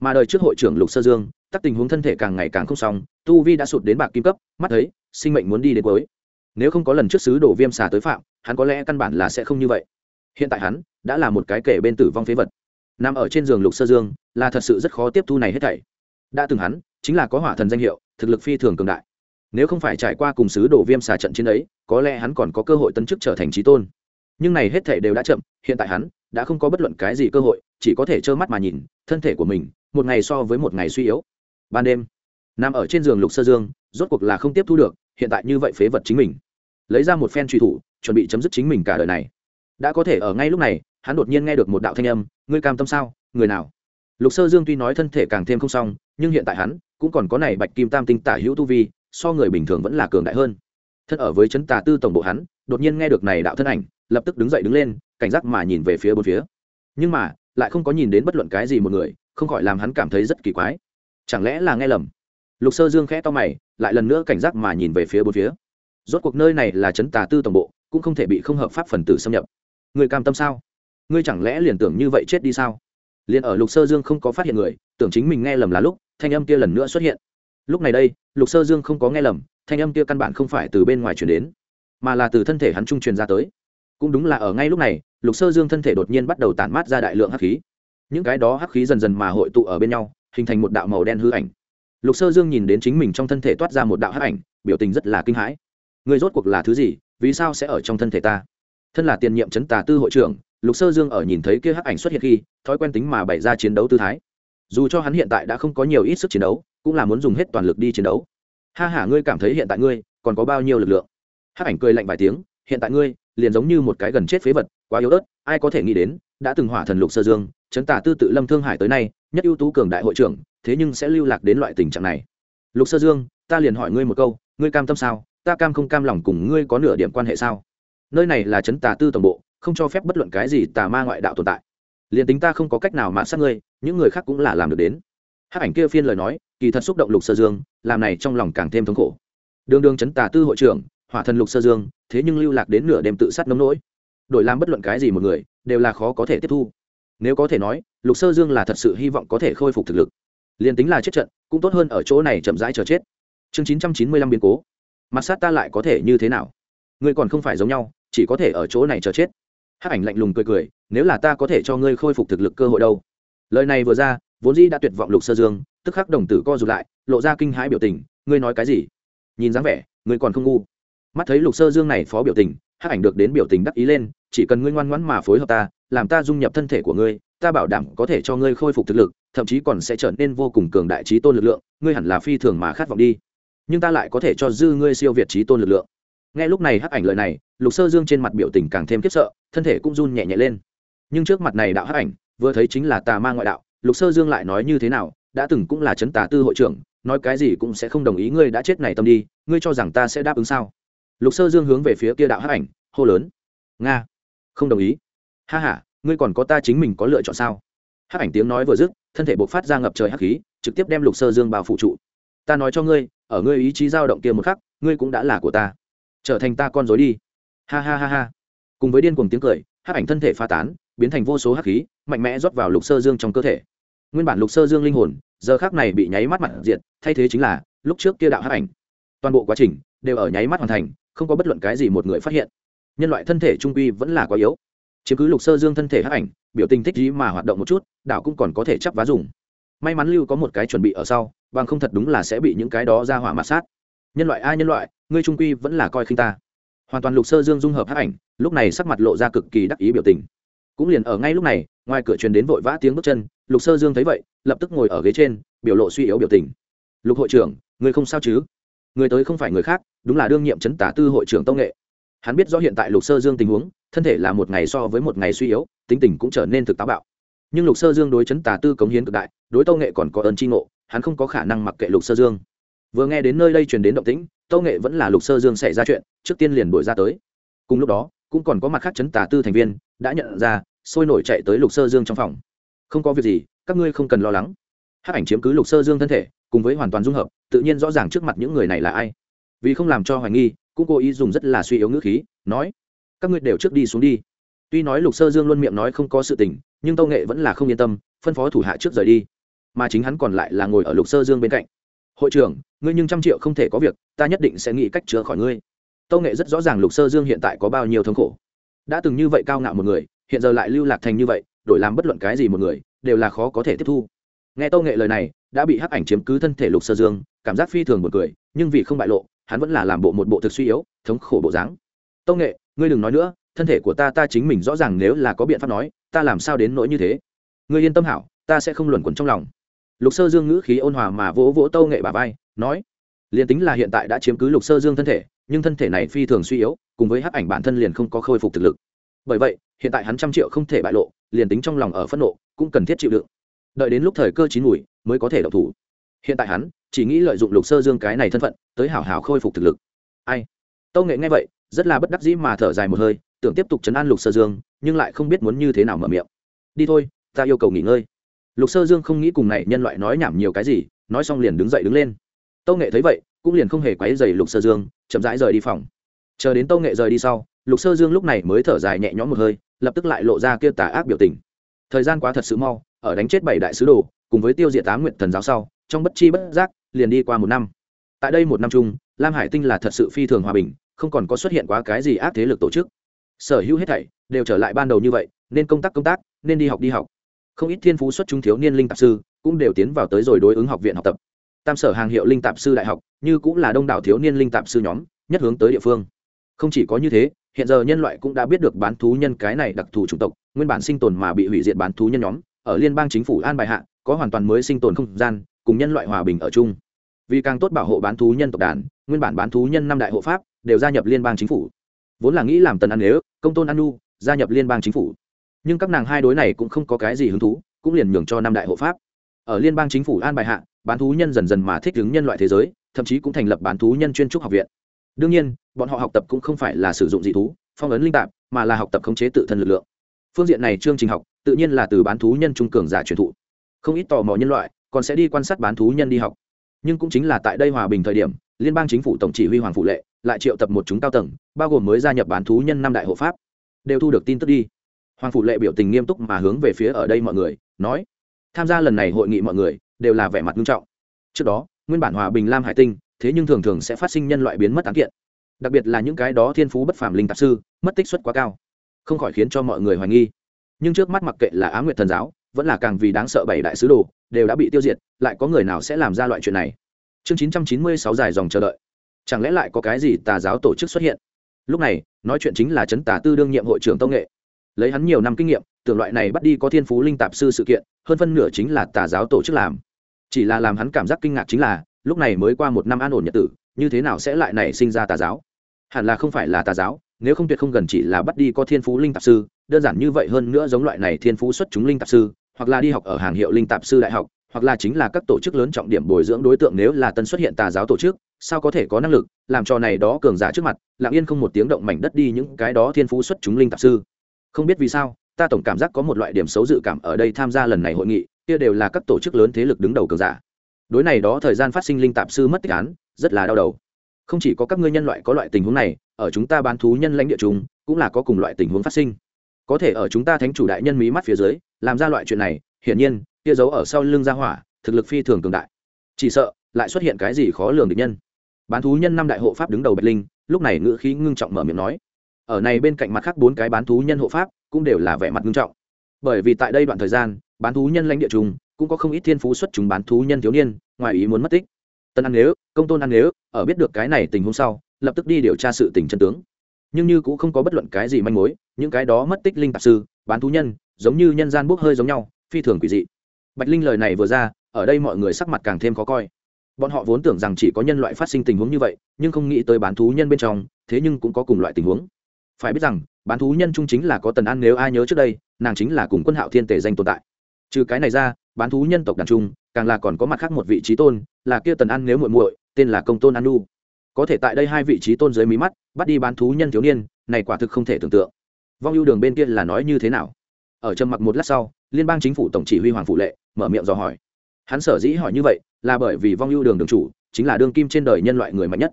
Mà đời trước hội trưởng lục sơ dương, tắc tình huống thân thể càng ngày càng không xong, tu vi đã sụt đến bạc kim cấp, mắt thấy, sinh mệnh muốn đi đến cuối. Nếu không có lần trước sứ đổ viêm xà tới phạm, hắn có lẽ căn bản là sẽ không như vậy. Hiện tại hắn, đã là một cái kể bên tử vong phế vật nằm ở trên giường lục sơ dương, là thật sự rất khó tiếp thu này hết thảy. Đã từng hắn, chính là có hỏa thần danh hiệu, thực lực phi thường cường đại. Nếu không phải trải qua cùng sứ đổ viêm xà trận chiến ấy, có lẽ hắn còn có cơ hội tấn chức trở thành trí tôn. Nhưng này hết thảy đều đã chậm, hiện tại hắn đã không có bất luận cái gì cơ hội, chỉ có thể trơ mắt mà nhìn thân thể của mình, một ngày so với một ngày suy yếu. Ban đêm, nằm ở trên giường lục sơ dương, rốt cuộc là không tiếp thu được, hiện tại như vậy phế vật chính mình. Lấy ra một phen truy thủ, chuẩn bị chấm dứt chính mình cả đời này. Đã có thể ở ngay lúc này hắn đột nhiên nghe được một đạo thanh âm, ngươi cam tâm sao? Người nào? Lục sơ dương tuy nói thân thể càng thêm không xong, nhưng hiện tại hắn cũng còn có này bạch kim tam tinh tả hữu tu vi, so người bình thường vẫn là cường đại hơn. Thân ở với chấn tà tư tổng bộ hắn, đột nhiên nghe được này đạo thân ảnh, lập tức đứng dậy đứng lên, cảnh giác mà nhìn về phía bốn phía. Nhưng mà, lại không có nhìn đến bất luận cái gì một người, không khỏi làm hắn cảm thấy rất kỳ quái. Chẳng lẽ là nghe lầm? Lục sơ dương khẽ to mày, lại lần nữa cảnh giác mà nhìn về phía bốn phía. Rốt cuộc nơi này là chấn tà tư tổng bộ, cũng không thể bị không hợp pháp phần tử xâm nhập. Người cam tâm sao? Ngươi chẳng lẽ liền tưởng như vậy chết đi sao? Liền ở lục sơ dương không có phát hiện người, tưởng chính mình nghe lầm là lúc, thanh âm kia lần nữa xuất hiện. Lúc này đây, lục sơ dương không có nghe lầm, thanh âm kia căn bản không phải từ bên ngoài chuyển đến, mà là từ thân thể hắn trung truyền ra tới. Cũng đúng là ở ngay lúc này, lục sơ dương thân thể đột nhiên bắt đầu tản mát ra đại lượng hắc khí. Những cái đó hắc khí dần dần mà hội tụ ở bên nhau, hình thành một đạo màu đen hư ảnh. Lục sơ dương nhìn đến chính mình trong thân thể toát ra một đạo hắc ảnh, biểu tình rất là kinh hãi. Người rốt cuộc là thứ gì? Vì sao sẽ ở trong thân thể ta? Thân là tiền nhiệm chấn tà tư hội trưởng lục sơ dương ở nhìn thấy kia hắc ảnh xuất hiện khi, thói quen tính mà bày ra chiến đấu tư thái. Dù cho hắn hiện tại đã không có nhiều ít sức chiến đấu, cũng là muốn dùng hết toàn lực đi chiến đấu. Ha hả ngươi cảm thấy hiện tại ngươi còn có bao nhiêu lực lượng? Hắc ảnh cười lạnh vài tiếng, hiện tại ngươi liền giống như một cái gần chết phế vật, quá yếu ớt, ai có thể nghĩ đến, đã từng hỏa thần lục sơ dương, chấn tả tư tự lâm thương hải tới nay, nhất ưu tú cường đại hội trưởng, thế nhưng sẽ lưu lạc đến loại tình trạng này. Lục sơ dương, ta liền hỏi ngươi một câu, ngươi cam tâm sao? Ta cam không cam lòng cùng ngươi có nửa điểm quan hệ sao? Nơi này là chấn tà tư tổng bộ không cho phép bất luận cái gì tà ma ngoại đạo tồn tại. Liền tính ta không có cách nào mà sát ngươi, những người khác cũng là làm được đến. Hắc ảnh kia phiên lời nói, kỳ thật xúc động lục sơ dương, làm này trong lòng càng thêm thống khổ. Đường đường chấn tà tư hội trưởng, hỏa thần lục sơ dương, thế nhưng lưu lạc đến nửa đêm tự sát nông nỗi. Đổi làm bất luận cái gì một người, đều là khó có thể tiếp thu. Nếu có thể nói, lục sơ dương là thật sự hy vọng có thể khôi phục thực lực. Liền tính là chết trận, cũng tốt hơn ở chỗ này chậm rãi chờ chết. Chương chín trăm chín mươi lăm biến cố. Mặt sát ta lại có thể như thế nào? Ngươi còn không phải giống nhau, chỉ có thể ở chỗ này chờ chết hắc ảnh lạnh lùng cười cười, nếu là ta có thể cho ngươi khôi phục thực lực cơ hội đâu? Lời này vừa ra, vốn dĩ đã tuyệt vọng lục sơ dương, tức khắc đồng tử co rụt lại, lộ ra kinh hãi biểu tình, ngươi nói cái gì? Nhìn dáng vẻ, ngươi còn không ngu. Mắt thấy lục sơ dương này phó biểu tình, hắc ảnh được đến biểu tình đắc ý lên, chỉ cần ngươi ngoan ngoãn mà phối hợp ta, làm ta dung nhập thân thể của ngươi, ta bảo đảm có thể cho ngươi khôi phục thực lực, thậm chí còn sẽ trở nên vô cùng cường đại trí tôn lực lượng, ngươi hẳn là phi thường mà khát vọng đi. Nhưng ta lại có thể cho dư ngươi siêu việt trí tôn lực lượng. Nghe lúc này hắc ảnh lời này, lục sơ dương trên mặt biểu tình càng thêm khiếp sợ thân thể cũng run nhẹ nhẹ lên. Nhưng trước mặt này đạo hắc ảnh, vừa thấy chính là tà ma ngoại đạo, lục sơ dương lại nói như thế nào, đã từng cũng là chấn tà tư hội trưởng, nói cái gì cũng sẽ không đồng ý ngươi đã chết này tâm đi, ngươi cho rằng ta sẽ đáp ứng sao? Lục sơ dương hướng về phía kia đạo hắc ảnh, hô lớn. Nga, không đồng ý. Ha h a ngươi còn có ta chính mình có lựa chọn sao? Hắc ảnh tiếng nói vừa dứt, thân thể bộc phát ra ngập trời hắc khí, trực tiếp đem lục sơ dương bao phụ trụ. Ta nói cho ngươi, ở ngươi ý chí dao động kia một khắc, ngươi cũng đã là của ta. Trở thành ta con dối đi. Ha ha ha ha cùng với điên cuồng tiếng cười, hắc ảnh thân thể pha tán, biến thành vô số hắc khí, mạnh mẽ rót vào lục sơ dương trong cơ thể. Nguyên bản lục sơ dương linh hồn, giờ khác này bị nháy mắt mặt diệt, thay thế chính là, lúc trước kia đạo hắc ảnh. Toàn bộ quá trình, đều ở nháy mắt hoàn thành, không có bất luận cái gì một người phát hiện. Nhân loại thân thể trung quy vẫn là quá yếu. Chiếm cứ lục sơ dương thân thể hắc ảnh, biểu tình thích gì mà hoạt động một chút đạo cũng còn có thể chấp vá dùng. May mắn lưu có một cái chuẩn bị ở sau, bằng không thật đúng là sẽ bị những cái đó ra hỏa mặt sát. Nhân loại ai nhân loại, ngươi trung quy vẫn là coi khinh ta hoàn toàn lục sơ dương dung hợp hắc ảnh, lúc này sắc mặt lộ ra cực kỳ đắc ý biểu tình. Cũng liền ở ngay lúc này, ngoài cửa truyền đến vội vã tiếng bước chân, lục sơ dương thấy vậy, lập tức ngồi ở ghế trên, biểu lộ suy yếu biểu tình. Lục hội trưởng, người không sao chứ? Người tới không phải người khác, đúng là đương nhiệm chấn tả tư hội trưởng tông nghệ. Hắn biết rõ hiện tại lục sơ dương tình huống, thân thể là một ngày so với một ngày suy yếu, tính tình cũng trở nên thực táo bạo. Nhưng lục sơ dương đối chấn tả tư cống hiến cực đại, đối tông nghệ còn có ơn tri ngộ, hắn không có khả năng mặc kệ lục sơ dương vừa nghe đến nơi đây truyền đến động tĩnh tâu nghệ vẫn là lục sơ dương xảy ra chuyện, trước tiên liền đuổi ra tới. Cùng lúc đó, cũng còn có mặt khác chấn tả tư thành viên, đã nhận ra, sôi nổi chạy tới lục sơ dương trong phòng. Không có việc gì, các ngươi không cần lo lắng. Hát ảnh chiếm cứ lục sơ dương thân thể, cùng với hoàn toàn dung hợp, tự nhiên rõ ràng trước mặt những người này là ai. Vì không làm cho hoài nghi, cũng cố ý dùng rất là suy yếu ngữ khí, nói, các ngươi đều trước đi xuống đi. Tuy nói lục sơ dương luôn miệng nói không có sự tình, nhưng tâu nghệ vẫn là không yên tâm, phân phó thủ hạ trước rời đi. Mà chính hắn còn lại là ngồi ở lục sơ dương bên cạnh hội trưởng, ngươi nhưng trăm triệu không thể có việc, ta nhất định sẽ nghĩ cách chữa khỏi ngươi. Tâu nghệ rất rõ ràng lục sơ dương hiện tại có bao nhiêu thống khổ. Đã từng như vậy cao ngạo một người, hiện giờ lại lưu lạc thành như vậy, đổi làm bất luận cái gì một người, đều là khó có thể tiếp thu. Nghe tâu nghệ lời này, đã bị hắc ảnh chiếm cứ thân thể lục sơ dương, cảm giác phi thường một cười, nhưng vì không bại lộ, hắn vẫn là làm bộ một bộ thực suy yếu, thống khổ bộ dáng. Tâu nghệ, ngươi đừng nói nữa, thân thể của ta ta chính mình rõ ràng nếu là có biện pháp nói, ta làm sao đến nỗi như thế? Ngươi yên tâm hảo, ta sẽ không luẩn quẩn trong lòng lục sơ dương ngữ khí ôn hòa mà vỗ vỗ tâu nghệ bà vai, nói liền tính là hiện tại đã chiếm cứ lục sơ dương thân thể, nhưng thân thể này phi thường suy yếu, cùng với hắc ảnh bản thân liền không có khôi phục thực lực. Bởi vậy, hiện tại hắn trăm triệu không thể bại lộ, liền tính trong lòng ở phẫn nộ, cũng cần thiết chịu đựng. Đợi đến lúc thời cơ chín mùi, mới có thể độc thủ. Hiện tại hắn chỉ nghĩ lợi dụng lục sơ dương cái này thân phận, tới hảo hảo khôi phục thực lực. Ai? Tâu nghệ nghe vậy, rất là bất đắc dĩ mà thở dài một hơi, tưởng tiếp tục chấn an lục sơ dương, nhưng lại không biết muốn như thế nào mở miệng. Đi thôi, ta yêu cầu nghỉ ngơi lục sơ dương không nghĩ cùng này nhân loại nói nhảm nhiều cái gì, nói xong liền đứng dậy đứng lên. Tâu nghệ thấy vậy, cũng liền không hề quáy dày lục sơ dương, chậm rãi rời đi phòng. Chờ đến tâu nghệ rời đi sau, lục sơ dương lúc này mới thở dài nhẹ nhõm một hơi, lập tức lại lộ ra kia tà ác biểu tình. Thời gian quá thật sự mau, ở đánh chết bảy đại sứ đồ, cùng với tiêu diệt tám nguyện thần giáo sau, trong bất chi bất giác, liền đi qua một năm. Tại đây một năm chung, lam hải tinh là thật sự phi thường hòa bình, không còn có xuất hiện quá cái gì ác thế lực tổ chức. Sở hữu hết thảy đều trở lại ban đầu như vậy, nên công tác công tác, nên đi học đi học không ít thiên phú xuất chúng thiếu niên linh tạp sư cũng đều tiến vào tới rồi đối ứng học viện học tập. Tam sở hàng hiệu linh tạp sư đại học, như cũng là đông đảo thiếu niên linh tạp sư nhóm, nhất hướng tới địa phương. Không chỉ có như thế, hiện giờ nhân loại cũng đã biết được bán thú nhân cái này đặc thù chủng tộc, nguyên bản sinh tồn mà bị hủy diệt bán thú nhân nhóm, ở liên bang chính phủ an bài hạ, có hoàn toàn mới sinh tồn không gian, cùng nhân loại hòa bình ở chung. Vì càng tốt bảo hộ bán thú nhân tộc đàn, nguyên bản bán thú nhân năm đại hộ pháp đều gia nhập liên bang chính phủ. Vốn là nghĩ làm tần ăn nếu, công tôn an nu, gia nhập liên bang chính phủ nhưng các nàng hai đối này cũng không có cái gì hứng thú, cũng liền nhường cho năm đại hộ pháp. Ở liên bang chính phủ an bài hạ, bán thú nhân dần dần mà thích ứng nhân loại thế giới, thậm chí cũng thành lập bán thú nhân chuyên trúc học viện. Đương nhiên, bọn họ học tập cũng không phải là sử dụng dị thú, phong ấn linh tạp, mà là học tập khống chế tự thân lực lượng. Phương diện này chương trình học, tự nhiên là từ bán thú nhân trung cường giả truyền thụ. Không ít tò mò nhân loại, còn sẽ đi quan sát bán thú nhân đi học. Nhưng cũng chính là tại đây hòa bình thời điểm, liên bang chính phủ tổng chỉ huy hoàng phụ lệ lại triệu tập một chúng cao tầng, bao gồm mới gia nhập bán thú nhân năm đại hộ pháp. Đều thu được tin tức đi hoàng phụ lệ biểu tình nghiêm túc mà hướng về phía ở đây mọi người, nói, tham gia lần này hội nghị mọi người đều là vẻ mặt nghiêm trọng. Trước đó, nguyên bản hòa bình lam hải tinh, thế nhưng thường thường sẽ phát sinh nhân loại biến mất án kiện. Đặc biệt là những cái đó thiên phú bất phàm linh tạp sư, mất tích suất quá cao. Không khỏi khiến cho mọi người hoài nghi. Nhưng trước mắt mặc kệ là á nguyệt thần giáo, vẫn là càng vì đáng sợ bảy đại sứ đồ, đều đã bị tiêu diệt, lại có người nào sẽ làm ra loại chuyện này? Chương chín trăm chín mươi sáu dài dòng chờ đợi. Chẳng lẽ lại có cái gì tà giáo tổ chức xuất hiện? Lúc này, nói chuyện chính là chấn tà tư đương nhiệm hội trưởng tông nghệ lấy hắn nhiều năm kinh nghiệm, tưởng loại này bắt đi có thiên phú linh tạp sư sự kiện, hơn phân nửa chính là tà giáo tổ chức làm. Chỉ là làm hắn cảm giác kinh ngạc chính là, lúc này mới qua một năm an ổn nhật tử, như thế nào sẽ lại nảy sinh ra tà giáo? Hẳn là không phải là tà giáo, nếu không tuyệt không gần chỉ là bắt đi có thiên phú linh tạp sư, đơn giản như vậy hơn nữa giống loại này thiên phú xuất chúng linh tạp sư, hoặc là đi học ở hàng hiệu linh tạp sư đại học, hoặc là chính là các tổ chức lớn trọng điểm bồi dưỡng đối tượng nếu là tân xuất hiện tà giáo tổ chức, sao có thể có năng lực làm cho này đó cường giả trước mặt, lặng yên không một tiếng động mảnh đất đi những cái đó thiên phú xuất chúng linh tạp sư? Không biết vì sao, ta tổng cảm giác có một loại điểm xấu dự cảm ở đây tham gia lần này hội nghị, kia đều là các tổ chức lớn thế lực đứng đầu cường giả. Đối này đó thời gian phát sinh linh tạp sư mất tích án, rất là đau đầu. Không chỉ có các ngươi nhân loại có loại tình huống này, ở chúng ta bán thú nhân lãnh địa chúng cũng là có cùng loại tình huống phát sinh. Có thể ở chúng ta thánh chủ đại nhân mí mắt phía dưới, làm ra loại chuyện này, hiển nhiên, kia giấu ở sau lưng gia hỏa, thực lực phi thường cường đại. Chỉ sợ, lại xuất hiện cái gì khó lường địch nhân. Bán thú nhân năm đại hộ pháp đứng đầu bạch linh, lúc này ngữ khí ngưng trọng mở miệng nói ở này bên cạnh mặt khác bốn cái bán thú nhân hộ pháp cũng đều là vẻ mặt nghiêm trọng. Bởi vì tại đây đoạn thời gian, bán thú nhân lãnh địa trùng cũng có không ít thiên phú xuất chúng bán thú nhân thiếu niên, ngoài ý muốn mất tích. Tân ăn nếu, công tôn ăn nếu, ở biết được cái này tình huống sau, lập tức đi điều tra sự tình chân tướng. Nhưng như cũng không có bất luận cái gì manh mối, những cái đó mất tích linh tạp sư, bán thú nhân, giống như nhân gian bốc hơi giống nhau, phi thường quỷ dị. Bạch linh lời này vừa ra, ở đây mọi người sắc mặt càng thêm khó coi. Bọn họ vốn tưởng rằng chỉ có nhân loại phát sinh tình huống như vậy, nhưng không nghĩ tới bán thú nhân bên trong, thế nhưng cũng có cùng loại tình huống phải biết rằng, bán thú nhân trung chính là có tần an nếu ai nhớ trước đây, nàng chính là cùng quân hạo thiên tề danh tồn tại. Trừ cái này ra, bán thú nhân tộc đàn trung, càng là còn có mặt khác một vị trí tôn, là kia tần an nếu muội muội, tên là công tôn an nu. Có thể tại đây hai vị trí tôn dưới mí mắt, bắt đi bán thú nhân thiếu niên, này quả thực không thể tưởng tượng. Vong ưu đường bên kia là nói như thế nào? Ở trầm mặc một lát sau, liên bang chính phủ tổng chỉ huy hoàng phụ lệ, mở miệng dò hỏi. Hắn sở dĩ hỏi như vậy, là bởi vì vong ưu đường đường chủ, chính là đương kim trên đời nhân loại người mạnh nhất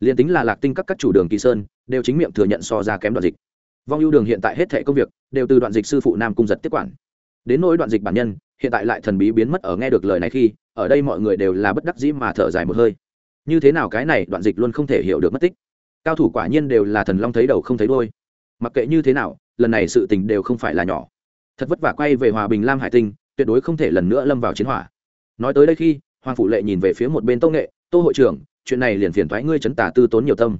liền tính là lạc tinh các các chủ đường kỳ sơn, đều chính miệng thừa nhận so ra kém đoạn dịch. Vong ưu đường hiện tại hết thệ công việc, đều từ đoạn dịch sư phụ nam cung giật tiếp quản. Đến nỗi đoạn dịch bản nhân, hiện tại lại thần bí biến mất ở nghe được lời này khi, ở đây mọi người đều là bất đắc dĩ mà thở dài một hơi. Như thế nào cái này, đoạn dịch luôn không thể hiểu được mất tích. Cao thủ quả nhiên đều là thần long thấy đầu không thấy đôi mặc kệ như thế nào, lần này sự tình đều không phải là nhỏ. Thật vất vả quay về hòa bình lam hải tinh, tuyệt đối không thể lần nữa lâm vào chiến hỏa. Nói tới đây khi, hoàng phủ lệ nhìn về phía một bên tô nghệ, tô hội trưởng chuyện này liền phiền thoái ngươi chấn tà tư tốn nhiều tâm.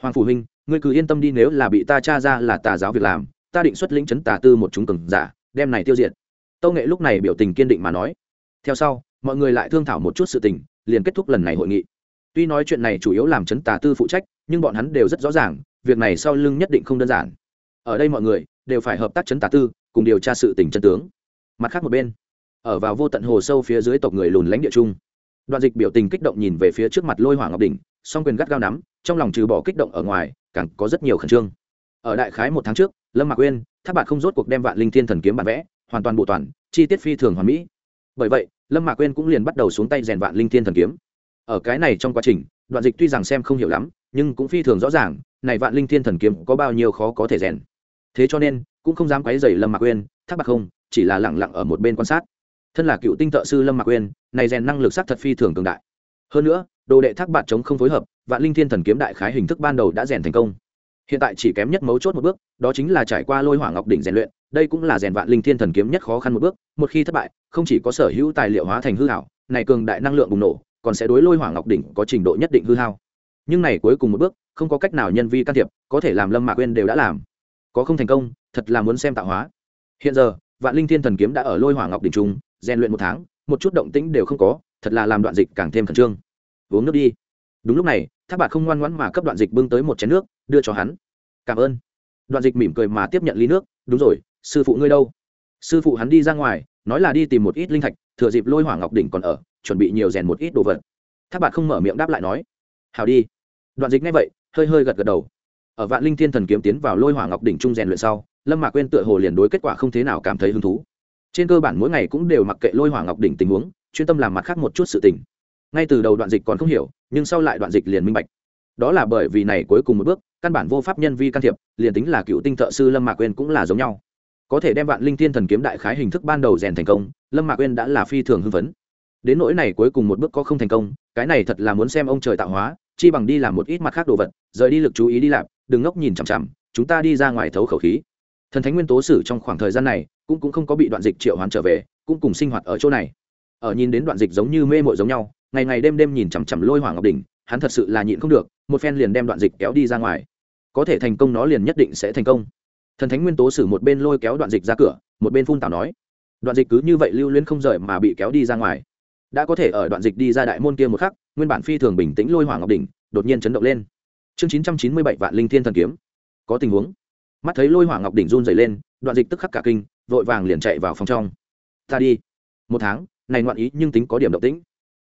Hoàng phủ huynh, ngươi cứ yên tâm đi, nếu là bị ta tra ra là tà giáo việc làm, ta định xuất lĩnh chấn tà tư một chúng cường giả, đem này tiêu diệt. Tâu nghệ lúc này biểu tình kiên định mà nói. Theo sau, mọi người lại thương thảo một chút sự tình, liền kết thúc lần này hội nghị. Tuy nói chuyện này chủ yếu làm chấn tà tư phụ trách, nhưng bọn hắn đều rất rõ ràng, việc này sau lưng nhất định không đơn giản. Ở đây mọi người đều phải hợp tác chấn tà tư, cùng điều tra sự tình chân tướng. Mặt khác một bên, ở vào vô tận hồ sâu phía dưới tộc người lùn lánh địa trung đoạn dịch biểu tình kích động nhìn về phía trước mặt lôi hỏa ngọc đỉnh, song quyền gắt gao nắm, trong lòng trừ bỏ kích động ở ngoài, càng có rất nhiều khẩn trương. Ở đại khái một tháng trước, lâm mạc uyên, tháp bạc không rốt cuộc đem vạn linh thiên thần kiếm bản vẽ, hoàn toàn bộ toàn, chi tiết phi thường hoàn mỹ. Bởi vậy, lâm mạc uyên cũng liền bắt đầu xuống tay rèn vạn linh thiên thần kiếm. Ở cái này trong quá trình, đoạn dịch tuy rằng xem không hiểu lắm, nhưng cũng phi thường rõ ràng, này vạn linh thiên thần kiếm có bao nhiêu khó có thể rèn. Thế cho nên, cũng không dám quấy dày lâm mạc uyên thác bạc không, chỉ là lẳng lặng ở một bên quan sát thân là cựu tinh thợ sư lâm mạc uyên, này rèn năng lực sắc thật phi thường cường đại. Hơn nữa, đồ đệ thác bạt chống không phối hợp, vạn linh thiên thần kiếm đại khái hình thức ban đầu đã rèn thành công. Hiện tại chỉ kém nhất mấu chốt một bước, đó chính là trải qua lôi hỏa ngọc đỉnh rèn luyện, đây cũng là rèn vạn linh thiên thần kiếm nhất khó khăn một bước, một khi thất bại, không chỉ có sở hữu tài liệu hóa thành hư hảo, này cường đại năng lượng bùng nổ, còn sẽ đối lôi hỏa ngọc đỉnh có trình độ nhất định hư hao. Nhưng này cuối cùng một bước, không có cách nào nhân vi can thiệp, có thể làm lâm mạc quên đều đã làm. Có không thành công, thật là muốn xem tạo hóa. Hiện giờ, vạn linh thiên thần kiếm đã ở lôi hỏa ngọc đỉnh trung rèn luyện một tháng, một chút động tĩnh đều không có, thật là làm đoạn dịch càng thêm khẩn trương. Uống nước đi. Đúng lúc này, thác bạc không ngoan ngoãn mà cấp đoạn dịch bưng tới một chén nước, đưa cho hắn. Cảm ơn. Đoạn dịch mỉm cười mà tiếp nhận ly nước. Đúng rồi, sư phụ ngươi đâu? Sư phụ hắn đi ra ngoài, nói là đi tìm một ít linh thạch, thừa dịp lôi hỏa ngọc đỉnh còn ở, chuẩn bị nhiều rèn một ít đồ vật. Thác bạc không mở miệng đáp lại nói hào đi. Đoạn dịch ngay vậy, hơi hơi gật gật đầu. Ở vạn linh thiên thần kiếm tiến vào lôi hỏa ngọc đỉnh trung rèn luyện sau, lâm mạc quên tựa hồ liền đối kết quả không thế nào cảm thấy hứng thú trên cơ bản mỗi ngày cũng đều mặc kệ lôi hỏa ngọc đỉnh tình huống chuyên tâm làm mặt khác một chút sự tình. Ngay từ đầu đoạn dịch còn không hiểu nhưng sau lại đoạn dịch liền minh bạch. Đó là bởi vì này cuối cùng một bước căn bản vô pháp nhân vi can thiệp liền tính là cựu tinh thợ sư lâm mạc quên cũng là giống nhau. Có thể đem vạn linh thiên thần kiếm đại khái hình thức ban đầu rèn thành công lâm mạc quên đã là phi thường hưng phấn. Đến nỗi này cuối cùng một bước có không thành công cái này thật là muốn xem ông trời tạo hóa chi bằng đi làm một ít mặt khác đồ vật rời đi lực chú ý đi lạp, đừng ngốc nhìn chằm chằm chúng ta đi ra ngoài thấu khẩu khí. Thần thánh nguyên tố sử trong khoảng thời gian này cũng cũng không có bị đoạn dịch triệu hoán trở về, cũng cùng sinh hoạt ở chỗ này. Ở nhìn đến đoạn dịch giống như mê mội giống nhau, ngày ngày đêm đêm nhìn chằm chằm lôi hoàng ngọc đỉnh, hắn thật sự là nhịn không được, một phen liền đem đoạn dịch kéo đi ra ngoài. Có thể thành công nó liền nhất định sẽ thành công. Thần thánh nguyên tố sử một bên lôi kéo đoạn dịch ra cửa, một bên phun tào nói, đoạn dịch cứ như vậy lưu luyến không rời mà bị kéo đi ra ngoài. Đã có thể ở đoạn dịch đi ra đại môn kia một khắc, nguyên bản phi thường bình tĩnh lôi hoàng ngọc đỉnh, đột nhiên chấn động lên. Chương chín trăm chín mươi bảy vạn linh thiên thần kiếm. Có tình huống. Mắt thấy lôi hoàng ngọc đỉnh run dày lên, đoạn dịch tức khắc cả kinh vội vàng liền chạy vào phòng trong. Ta đi. Một tháng, này ngoạn ý nhưng tính có điểm động tĩnh.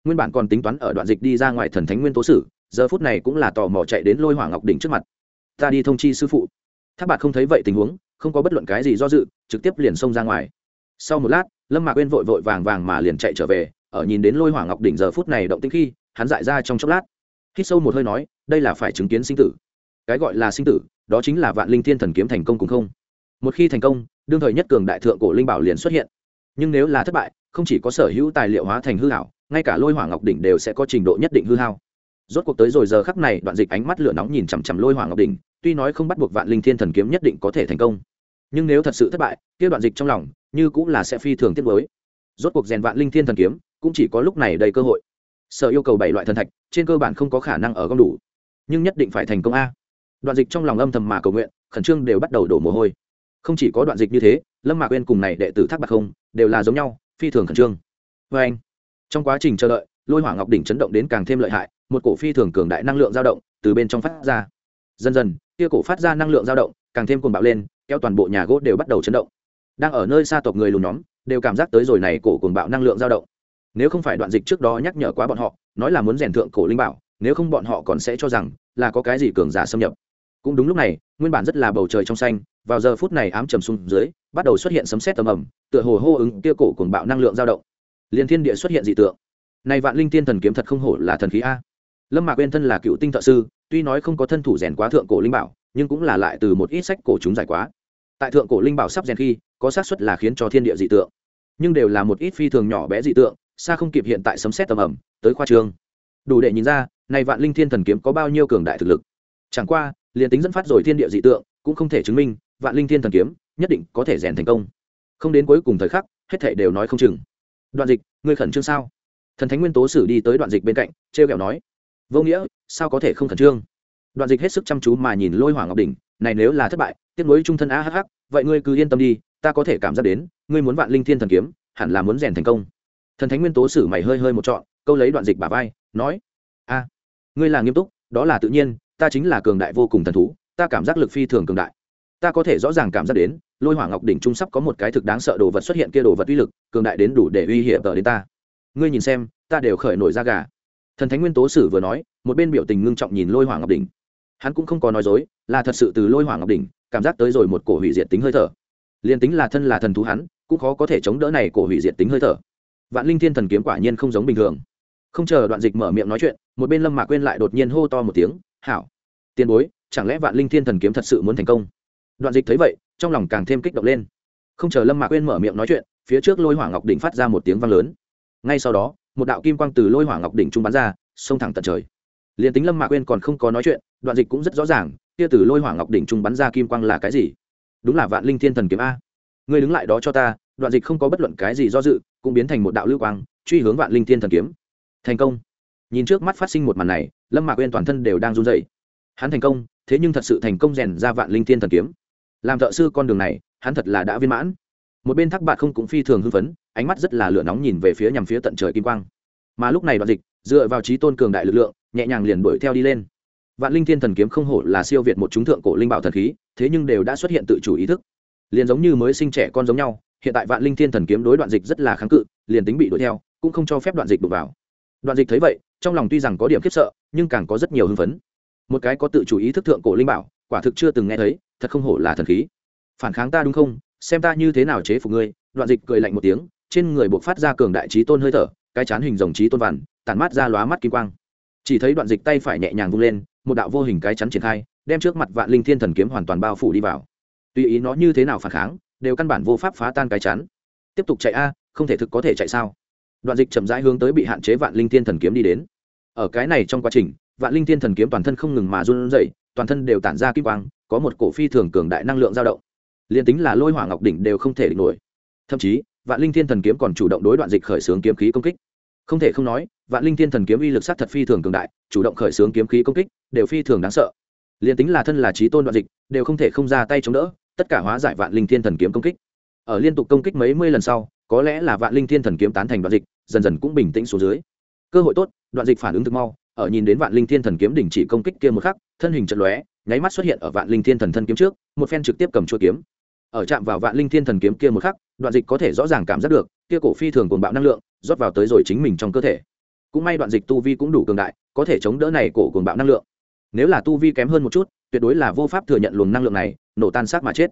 Nguyên bản còn tính toán ở đoạn dịch đi ra ngoài thần thánh nguyên tố sử, giờ phút này cũng là tò mò chạy đến lôi hỏa ngọc đỉnh trước mặt. Ta đi thông chi sư phụ. Tháp bạc không thấy vậy tình huống, không có bất luận cái gì do dự, trực tiếp liền xông ra ngoài. Sau một lát, lâm mạc quên vội vội vàng vàng mà liền chạy trở về, ở nhìn đến lôi hỏa ngọc đỉnh giờ phút này động tĩnh khi, hắn dại ra trong chốc lát. Hít sâu một hơi nói, đây là phải chứng kiến sinh tử. Cái gọi là sinh tử, đó chính là vạn linh thiên thần kiếm thành công cùng không một khi thành công, đương thời nhất cường đại thượng cổ linh bảo liền xuất hiện. Nhưng nếu là thất bại, không chỉ có sở hữu tài liệu hóa thành hư hảo, ngay cả lôi hỏa ngọc đỉnh đều sẽ có trình độ nhất định hư hao. Rốt cuộc tới rồi giờ khắc này, đoạn dịch ánh mắt lửa nóng nhìn chằm chằm lôi hỏa ngọc đỉnh, tuy nói không bắt buộc vạn linh thiên thần kiếm nhất định có thể thành công. Nhưng nếu thật sự thất bại, kia đoạn dịch trong lòng, như cũng là sẽ phi thường tiết mới rốt cuộc rèn vạn linh thiên thần kiếm, cũng chỉ có lúc này đầy cơ hội. Sở yêu cầu bảy loại thần thạch, trên cơ bản không có khả năng ở gom đủ. Nhưng nhất định phải thành công a. Đoạn dịch trong lòng âm thầm mà cầu nguyện, khẩn trương đều bắt đầu đổ mồ hôi không chỉ có đoạn dịch như thế, lâm mạc quên cùng này đệ tử thác bạc không đều là giống nhau, phi thường khẩn trương. Vê anh, trong quá trình chờ đợi, lôi hỏa ngọc đỉnh chấn động đến càng thêm lợi hại, một cổ phi thường cường đại năng lượng dao động từ bên trong phát ra. Dần dần, kia cổ phát ra năng lượng dao động càng thêm cuồng bạo lên, kéo toàn bộ nhà gỗ đều bắt đầu chấn động. Đang ở nơi xa tộc người lùn nhóm đều cảm giác tới rồi này cổ cuồng bạo năng lượng dao động. Nếu không phải đoạn dịch trước đó nhắc nhở quá bọn họ, nói là muốn rèn thượng cổ linh bảo, nếu không bọn họ còn sẽ cho rằng là có cái gì cường giả xâm nhập cũng đúng lúc này nguyên bản rất là bầu trời trong xanh vào giờ phút này ám trầm xuống dưới bắt đầu xuất hiện sấm sét tầm ầm tựa hồ hô ứng tia cổ cuồng bạo năng lượng dao động. Liên thiên địa xuất hiện dị tượng. Này vạn linh tiên thần kiếm thật không hổ là thần khí a. Lâm mạc bên thân là cựu tinh thợ sư tuy nói không có thân thủ rèn quá thượng cổ linh bảo nhưng cũng là lại từ một ít sách cổ chúng giải quá. Tại thượng cổ linh bảo sắp rèn khi có xác suất là khiến cho thiên địa dị tượng. Nhưng đều là một ít phi thường nhỏ bé dị tượng xa không kịp hiện tại sấm xét tầm ẩm tới khoa trương, đủ để nhìn ra này vạn linh thiên thần kiếm có bao nhiêu cường đại thực lực. Chẳng qua liền tính dẫn phát rồi thiên địa dị tượng, cũng không thể chứng minh, vạn linh thiên thần kiếm, nhất định có thể rèn thành công. Không đến cuối cùng thời khắc, hết thể đều nói không chừng. Đoạn dịch, ngươi khẩn trương sao? Thần thánh nguyên tố sử đi tới đoạn dịch bên cạnh t r e o kẹo nói. Vô nghĩa, sao có thể không khẩn trương? Đoạn dịch hết sức chăm chú mà nhìn lôi hỏa ngọc đỉnh, này nếu là thất bại tiếp nối trung thân a hh vậy ngươi cứ yên tâm đi, ta có thể cảm giác đến, ngươi muốn vạn linh thiên thần kiếm, hẳn là muốn rèn thành công. Thần thánh nguyên tố sử mày hơi hơi một trọn, câu lấy đoạn dịch bà vai, nói. A ngươi là nghiêm túc, đó là tự nhiên ta chính là cường đại vô cùng thần thú, ta cảm giác lực phi thường cường đại. Ta có thể rõ ràng cảm giác đến, lôi hỏa ngọc đỉnh trung sắp có một cái thực đáng sợ đồ vật xuất hiện kia đồ vật uy lực, cường đại đến đủ để uy hiểm tờ đến ta. Ngươi nhìn xem, ta đều khởi nổi ra gà. Thần thánh nguyên tố sử vừa nói, một bên biểu tình ngưng trọng nhìn lôi hỏa ngọc đỉnh. Hắn cũng không có nói dối, là thật sự từ lôi hỏa ngọc đỉnh, cảm giác tới rồi một cổ hủy diệt tính hơi thở. Liền tính là thân là thần thú hắn, cũng khó có thể chống đỡ này cổ hủy diệt tính hơi thở. Vạn linh thiên thần kiếm quả nhiên không giống bình thường. Không chờ đoạn dịch mở miệng nói chuyện, một bên lâm mạc quên lại đột nhiên hô to một tiếng hảo. Tiền bối, chẳng lẽ vạn linh thiên thần kiếm thật sự muốn thành công? Đoạn dịch thấy vậy, trong lòng càng thêm kích động lên. Không chờ lâm mạc quên mở miệng nói chuyện, phía trước lôi hỏa ngọc đỉnh phát ra một tiếng vang lớn. Ngay sau đó, một đạo kim quang từ lôi hỏa ngọc đỉnh trung bắn ra, xông thẳng tận trời. Liền tính lâm mạc quên còn không có nói chuyện, đoạn dịch cũng rất rõ ràng, kia từ lôi hỏa ngọc đỉnh trung bắn ra kim quang là cái gì? Đúng là vạn linh thiên thần kiếm a. Người đứng lại đó cho ta, đoạn dịch không có bất luận cái gì do dự, cũng biến thành một đạo lưu quang, truy hướng vạn linh thiên thần kiếm. Thành công. Nhìn trước mắt phát sinh một màn này lâm mạc quên toàn thân đều đang run dậy hắn thành công, thế nhưng thật sự thành công rèn ra vạn linh thiên thần kiếm. Làm thợ sư con đường này, hắn thật là đã viên mãn. Một bên thác Bạc không cũng phi thường hưng phấn, ánh mắt rất là lửa nóng nhìn về phía nhằm phía tận trời kim quang. Mà lúc này đoạn dịch, dựa vào trí tôn cường đại lực lượng, nhẹ nhàng liền đuổi theo đi lên. Vạn linh thiên thần kiếm không hổ là siêu việt một chúng thượng cổ linh bảo thần khí, thế nhưng đều đã xuất hiện tự chủ ý thức. Liền giống như mới sinh trẻ con giống nhau, hiện tại vạn linh thiên thần kiếm đối đoạn dịch rất là kháng cự, liền tính bị đuổi theo, cũng không cho phép đoạn dịch đụng vào. Đoạn dịch thấy vậy, trong lòng tuy rằng có điểm khiếp sợ nhưng càng có rất nhiều hưng phấn. Một cái có tự chủ ý thức thượng cổ linh bảo, quả thực chưa từng nghe thấy, thật không hổ là thần khí. Phản kháng ta đúng không? Xem ta như thế nào chế phục ngươi. Đoạn dịch cười lạnh một tiếng, trên người buộc phát ra cường đại trí tôn hơi thở, cái chán hình dòng trí tôn vằn, tản mát ra lóa mắt kim quang. Chỉ thấy đoạn dịch tay phải nhẹ nhàng vung lên, một đạo vô hình cái chắn triển khai, đem trước mặt vạn linh thiên thần kiếm hoàn toàn bao phủ đi vào. Tùy ý nó như thế nào phản kháng, đều căn bản vô pháp phá tan cái chắn. Tiếp tục chạy a, không thể thực có thể chạy sao? Đoạn dịch chậm rãi hướng tới bị hạn chế vạn linh thiên thần kiếm đi đến ở cái này trong quá trình, vạn linh thiên thần kiếm toàn thân không ngừng mà run rẩy, toàn thân đều tản ra kim quang, có một cổ phi thường cường đại năng lượng dao động. Liền tính là lôi hỏa ngọc đỉnh đều không thể địch nổi. Thậm chí, vạn linh thiên thần kiếm còn chủ động đối đoạn dịch khởi xướng kiếm khí công kích. Không thể không nói, vạn linh thiên thần kiếm uy lực sát thật phi thường cường đại, chủ động khởi xướng kiếm khí công kích đều phi thường đáng sợ. Liền tính là thân là trí tôn đoạn dịch, đều không thể không ra tay chống đỡ, tất cả hóa giải vạn linh thiên thần kiếm công kích. Ở liên tục công kích mấy mươi lần sau, có lẽ là vạn linh thiên thần kiếm tán thành đoạn dịch, dần dần cũng bình tĩnh xuống dưới. Cơ hội tốt đoạn dịch phản ứng thực mau, ở nhìn đến vạn linh thiên thần kiếm đình chỉ công kích kia một khắc, thân hình trận lóe, nháy mắt xuất hiện ở vạn linh thiên thần thân kiếm trước, một phen trực tiếp cầm chuôi kiếm. Ở chạm vào vạn linh thiên thần kiếm kia một khắc, đoạn dịch có thể rõ ràng cảm giác được, kia cổ phi thường cuồng bạo năng lượng, rót vào tới rồi chính mình trong cơ thể. Cũng may đoạn dịch tu vi cũng đủ cường đại, có thể chống đỡ này cổ cuồng bạo năng lượng. Nếu là tu vi kém hơn một chút, tuyệt đối là vô pháp thừa nhận luồng năng lượng này, nổ tan xác mà chết.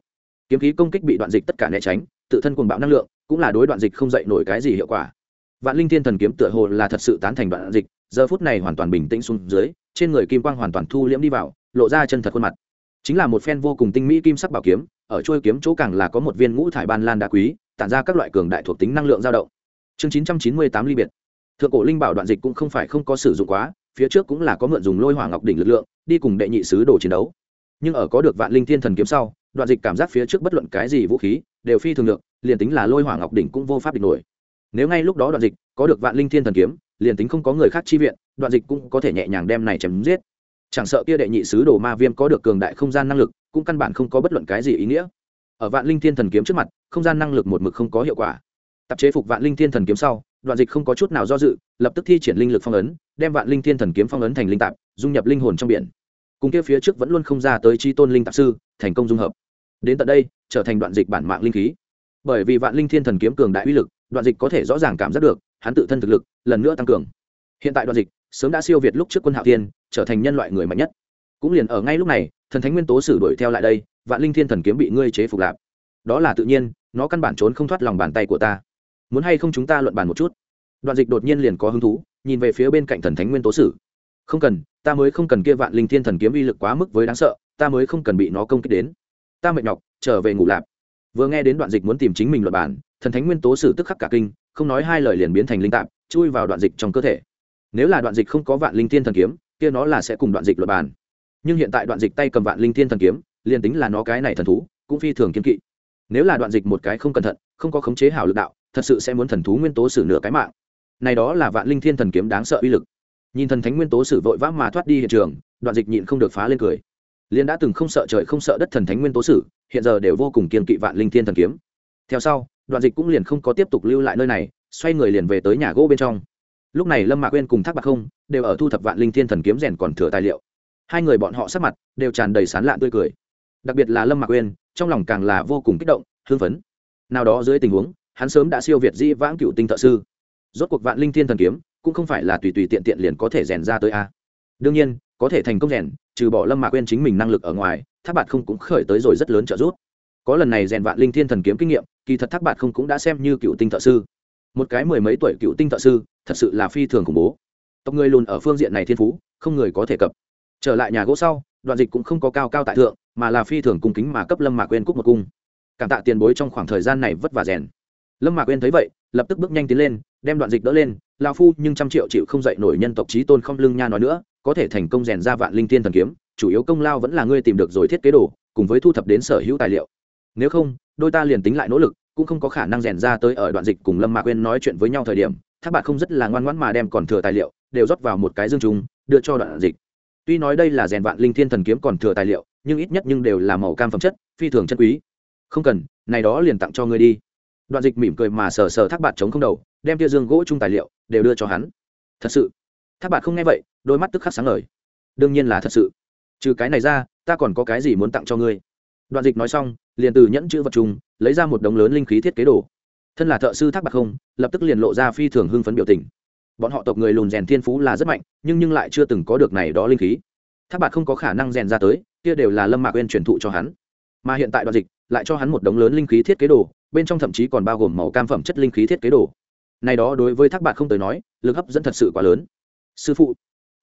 Kiếm khí công kích bị đoạn dịch tất cả né tránh, tự thân cuồng bạo năng lượng, cũng là đối đoạn dịch không dậy nổi cái gì hiệu quả vạn linh thiên thần kiếm tựa hồ là thật sự tán thành đoạn dịch giờ phút này hoàn toàn bình tĩnh xuống dưới trên người kim quang hoàn toàn thu liễm đi vào lộ ra chân thật khuôn mặt. Chính là một phen vô cùng tinh mỹ kim sắc bảo kiếm ở trôi kiếm chỗ càng là có một viên ngũ thải ban lan đá quý tản ra các loại cường đại thuộc tính năng lượng dao động. Chương chín trăm chín mươi tám ly biệt. Thượng cổ linh bảo đoạn dịch cũng không phải không có sử dụng quá phía trước cũng là có mượn dùng lôi hỏa ngọc đỉnh lực lượng đi cùng đệ nhị sứ đồ chiến đấu. Nhưng ở có được vạn linh thiên thần kiếm sau đoạn dịch cảm giác phía trước bất luận cái gì vũ khí đều phi thường lượng, liền tính là lôi hỏa ngọc đỉnh cũng vô pháp địch nổi nếu ngay lúc đó đoạn dịch có được vạn linh thiên thần kiếm, liền tính không có người khác chi viện, đoạn dịch cũng có thể nhẹ nhàng đem này chém giết. Chẳng sợ kia đệ nhị sứ đồ ma viêm có được cường đại không gian năng lực, cũng căn bản không có bất luận cái gì ý nghĩa. Ở vạn linh thiên thần kiếm trước mặt, không gian năng lực một mực không có hiệu quả. Tập chế phục vạn linh thiên thần kiếm sau, đoạn dịch không có chút nào do dự, lập tức thi triển linh lực phong ấn, đem vạn linh thiên thần kiếm phong ấn thành linh tạp, dung nhập linh hồn trong biển. Cùng kia phía trước vẫn luôn không ra tới chi tôn linh tạp sư, thành công dung hợp. Đến tận đây, trở thành đoạn dịch bản mạng linh khí. Bởi vì vạn linh thiên thần kiếm cường đại uy lực đoạn dịch có thể rõ ràng cảm giác được, hắn tự thân thực lực lần nữa tăng cường. Hiện tại đoạn dịch sớm đã siêu việt lúc trước quân hạo thiên, trở thành nhân loại người mạnh nhất. Cũng liền ở ngay lúc này, thần thánh nguyên tố sử đuổi theo lại đây, vạn linh thiên thần kiếm bị ngươi chế phục lạp đó là tự nhiên, nó căn bản trốn không thoát lòng bàn tay của ta. Muốn hay không chúng ta luận bàn một chút? Đoạn dịch đột nhiên liền có hứng thú, nhìn về phía bên cạnh thần thánh nguyên tố sử. Không cần, ta mới không cần kia vạn linh thiên thần kiếm uy lực quá mức với đáng sợ, ta mới không cần bị nó công kích đến. Ta mệt nhọc, trở về ngủ lạp. Vừa nghe đến đoạn dịch muốn tìm chính mình luật bản thần thánh nguyên tố sử tức khắc cả kinh, không nói hai lời liền biến thành linh tạp, chui vào đoạn dịch trong cơ thể. Nếu là đoạn dịch không có vạn linh thiên thần kiếm, kia nó là sẽ cùng đoạn dịch luật bàn. Nhưng hiện tại đoạn dịch tay cầm vạn linh thiên thần kiếm, liền tính là nó cái này thần thú, cũng phi thường kiên kỵ. Nếu là đoạn dịch một cái không cẩn thận, không có khống chế hảo lực đạo, thật sự sẽ muốn thần thú nguyên tố sử nửa cái mạng. Này đó là vạn linh thiên thần kiếm đáng sợ uy lực. Nhìn thần thánh nguyên tố sử vội vã mà thoát đi hiện trường, đoạn dịch nhịn không được phá lên cười. Liên đã từng không sợ trời không sợ đất thần thánh nguyên tố sử, hiện giờ đều vô cùng kiên kỵ vạn linh thiên thần kiếm. Theo sau đoạn dịch cũng liền không có tiếp tục lưu lại nơi này, xoay người liền về tới nhà gỗ bên trong. Lúc này lâm mạc quên cùng thác bạc không đều ở thu thập vạn linh thiên thần kiếm rèn còn thừa tài liệu. Hai người bọn họ sắc mặt đều tràn đầy sán lạ tươi cười. Đặc biệt là lâm mạc quên trong lòng càng là vô cùng kích động, hưng phấn. Nào đó dưới tình huống, hắn sớm đã siêu việt di vãng cựu tinh thợ sư. Rốt cuộc vạn linh thiên thần kiếm cũng không phải là tùy tùy tiện tiện liền có thể rèn ra tới a. Đương nhiên, có thể thành công rèn, trừ bỏ lâm mạc quên chính mình năng lực ở ngoài, thác bạc không cũng khởi tới rồi rất lớn trợ giúp. Có lần này rèn vạn linh thiên thần kiếm kinh nghiệm kỳ thật thác bạt không cũng đã xem như cựu tinh thợ sư. Một cái mười mấy tuổi cựu tinh thợ sư, thật sự là phi thường khủng bố. Tộc người lùn ở phương diện này thiên phú, không người có thể cập. Trở lại nhà gỗ sau, đoạn dịch cũng không có cao cao tại thượng, mà là phi thường cung kính mà cấp lâm mạc quên cúc một cung. Cảm tạ tiền bối trong khoảng thời gian này vất vả rèn. Lâm mạc quên thấy vậy, lập tức bước nhanh tiến lên, đem đoạn dịch đỡ lên lao phu, nhưng trăm triệu chịu không dậy nổi nhân tộc trí tôn không lưng nha nói nữa, có thể thành công rèn ra vạn linh tiên thần kiếm, chủ yếu công lao vẫn là ngươi tìm được rồi thiết kế đồ, cùng với thu thập đến sở hữu tài liệu. Nếu không đôi ta liền tính lại nỗ lực, cũng không có khả năng rèn ra tới ở đoạn dịch cùng lâm mạc quên nói chuyện với nhau thời điểm thác bạn không rất là ngoan ngoãn mà đem còn thừa tài liệu, đều rót vào một cái dương trùng, đưa cho đoạn dịch. Tuy nói đây là rèn vạn linh thiên thần kiếm còn thừa tài liệu, nhưng ít nhất nhưng đều là màu cam phẩm chất, phi thường chân quý. Không cần, này đó liền tặng cho ngươi đi. Đoạn dịch mỉm cười mà sờ sờ thác bạc chống không đầu, đem tia dương gỗ chung tài liệu, đều đưa cho hắn. Thật sự. Thác bạc không nghe vậy, đôi mắt tức khắc sáng lời đương nhiên là thật sự. Trừ cái này ra, ta còn có cái gì muốn tặng cho ngươi? Đoạn dịch nói xong liền từ nhẫn chữ vật chung, lấy ra một đống lớn linh khí thiết kế đồ. Thân là thợ sư thác bạc không, lập tức liền lộ ra phi thường hưng phấn biểu tình. Bọn họ tộc người lùn rèn thiên phú là rất mạnh, nhưng nhưng lại chưa từng có được này đó linh khí. Thác bạc không có khả năng rèn ra tới, kia đều là lâm mạc quên truyền thụ cho hắn. Mà hiện tại đoạn dịch lại cho hắn một đống lớn linh khí thiết kế đồ, bên trong thậm chí còn bao gồm màu cam phẩm chất linh khí thiết kế đồ. Này đó đối với thác bạc không tới nói, lực hấp dẫn thật sự quá lớn. Sư phụ,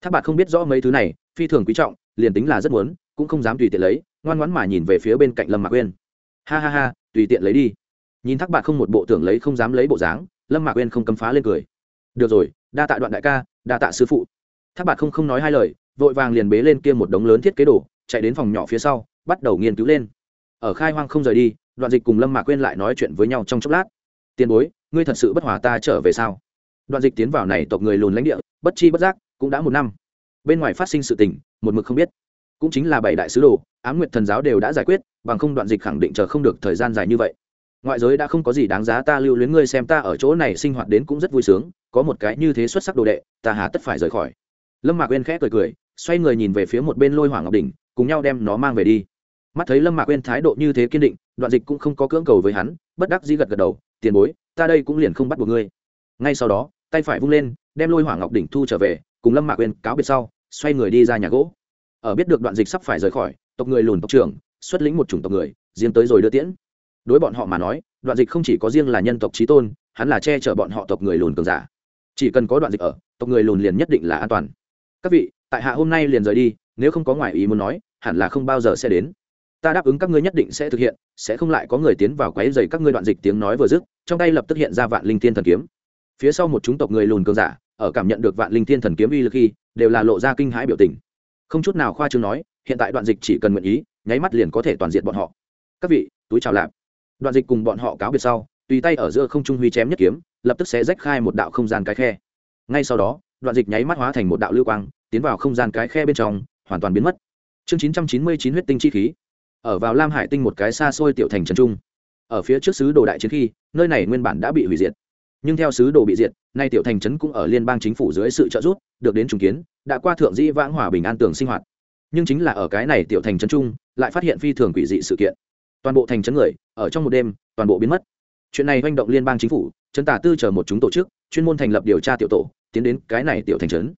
thác bạc không biết rõ mấy thứ này, phi thường quý trọng, liền tính là rất muốn, cũng không dám tùy tiện lấy ngoan ngoãn mà nhìn về phía bên cạnh lâm mạc uyên. Ha ha ha, tùy tiện lấy đi. Nhìn thác bạc không một bộ tưởng lấy không dám lấy bộ dáng, lâm mạc uyên không cấm phá lên cười. Được rồi, đa tạ đoạn đại ca, đa tạ sư phụ. Thác bạc không không nói hai lời, vội vàng liền bế lên kia một đống lớn thiết kế đồ, chạy đến phòng nhỏ phía sau, bắt đầu nghiên cứu lên. Ở khai hoang không rời đi, đoạn dịch cùng lâm mạc quên lại nói chuyện với nhau trong chốc lát. Tiền bối, ngươi thật sự bất hòa ta trở về sao? Đoạn dịch tiến vào này tộc người lùn lãnh địa, bất chi bất giác, cũng đã một năm. Bên ngoài phát sinh sự tình, một mực không biết cũng chính là bảy đại sứ đồ, ám nguyệt thần giáo đều đã giải quyết, bằng không đoạn dịch khẳng định chờ không được thời gian dài như vậy. Ngoại giới đã không có gì đáng giá ta lưu luyến ngươi xem ta ở chỗ này sinh hoạt đến cũng rất vui sướng, có một cái như thế xuất sắc đồ đệ, ta hà tất phải rời khỏi. Lâm mạc quên khẽ cười cười, xoay người nhìn về phía một bên lôi hoàng ngọc đỉnh, cùng nhau đem nó mang về đi. Mắt thấy lâm mạc quên thái độ như thế kiên định, đoạn dịch cũng không có cưỡng cầu với hắn, bất đắc dĩ gật gật đầu, tiền bối, ta đây cũng liền không bắt buộc ngươi. Ngay sau đó, tay phải vung lên, đem lôi hỏa ngọc đỉnh thu trở về, cùng lâm mạc quên cáo biệt sau, xoay người đi ra nhà gỗ ở biết được đoạn dịch sắp phải rời khỏi, tộc người lùn tộc trưởng, xuất lĩnh một chủng tộc người riêng tới rồi đưa tiễn. Đối bọn họ mà nói, đoạn dịch không chỉ có riêng là nhân tộc trí tôn, hắn là che chở bọn họ tộc người lùn cường giả. Chỉ cần có đoạn dịch ở, tộc người lùn liền nhất định là an toàn. Các vị, tại hạ hôm nay liền rời đi, nếu không có ngoại ý muốn nói, hẳn là không bao giờ sẽ đến. Ta đáp ứng các ngươi nhất định sẽ thực hiện, sẽ không lại có người tiến vào quấy dày các ngươi đoạn dịch tiếng nói vừa dứt, trong tay lập tức hiện ra vạn linh thiên thần kiếm. Phía sau một chúng tộc người lùn cường giả, ở cảm nhận được vạn linh thiên thần kiếm uy lực khi, đều là lộ ra kinh hãi biểu tình không chút nào khoa trương nói, hiện tại đoạn dịch chỉ cần nguyện ý, nháy mắt liền có thể toàn diện bọn họ. Các vị, túi chào lạp. Đoạn dịch cùng bọn họ cáo biệt sau, tùy tay ở giữa không trung huy chém nhất kiếm, lập tức sẽ rách khai một đạo không gian cái khe. Ngay sau đó, đoạn dịch nháy mắt hóa thành một đạo lưu quang, tiến vào không gian cái khe bên trong, hoàn toàn biến mất. Chương chín trăm chín mươi chín huyết tinh chi khí. Ở vào lam hải tinh một cái xa xôi tiểu thành trần trung. Ở phía trước sứ đồ đại chiến khi, nơi này nguyên bản đã bị hủy diệt. Nhưng theo sứ đồ bị diệt, nay tiểu thành trấn cũng ở liên bang chính phủ dưới sự trợ giúp, được đến trùng kiến đã qua thượng dĩ vãng hòa bình an tường sinh hoạt. Nhưng chính là ở cái này tiểu thành trấn trung, lại phát hiện phi thường quỷ dị sự kiện. Toàn bộ thành trấn người, ở trong một đêm, toàn bộ biến mất. Chuyện này manh động liên bang chính phủ, trấn tả tư chờ một chúng tổ chức, chuyên môn thành lập điều tra tiểu tổ, tiến đến cái này tiểu thành trấn.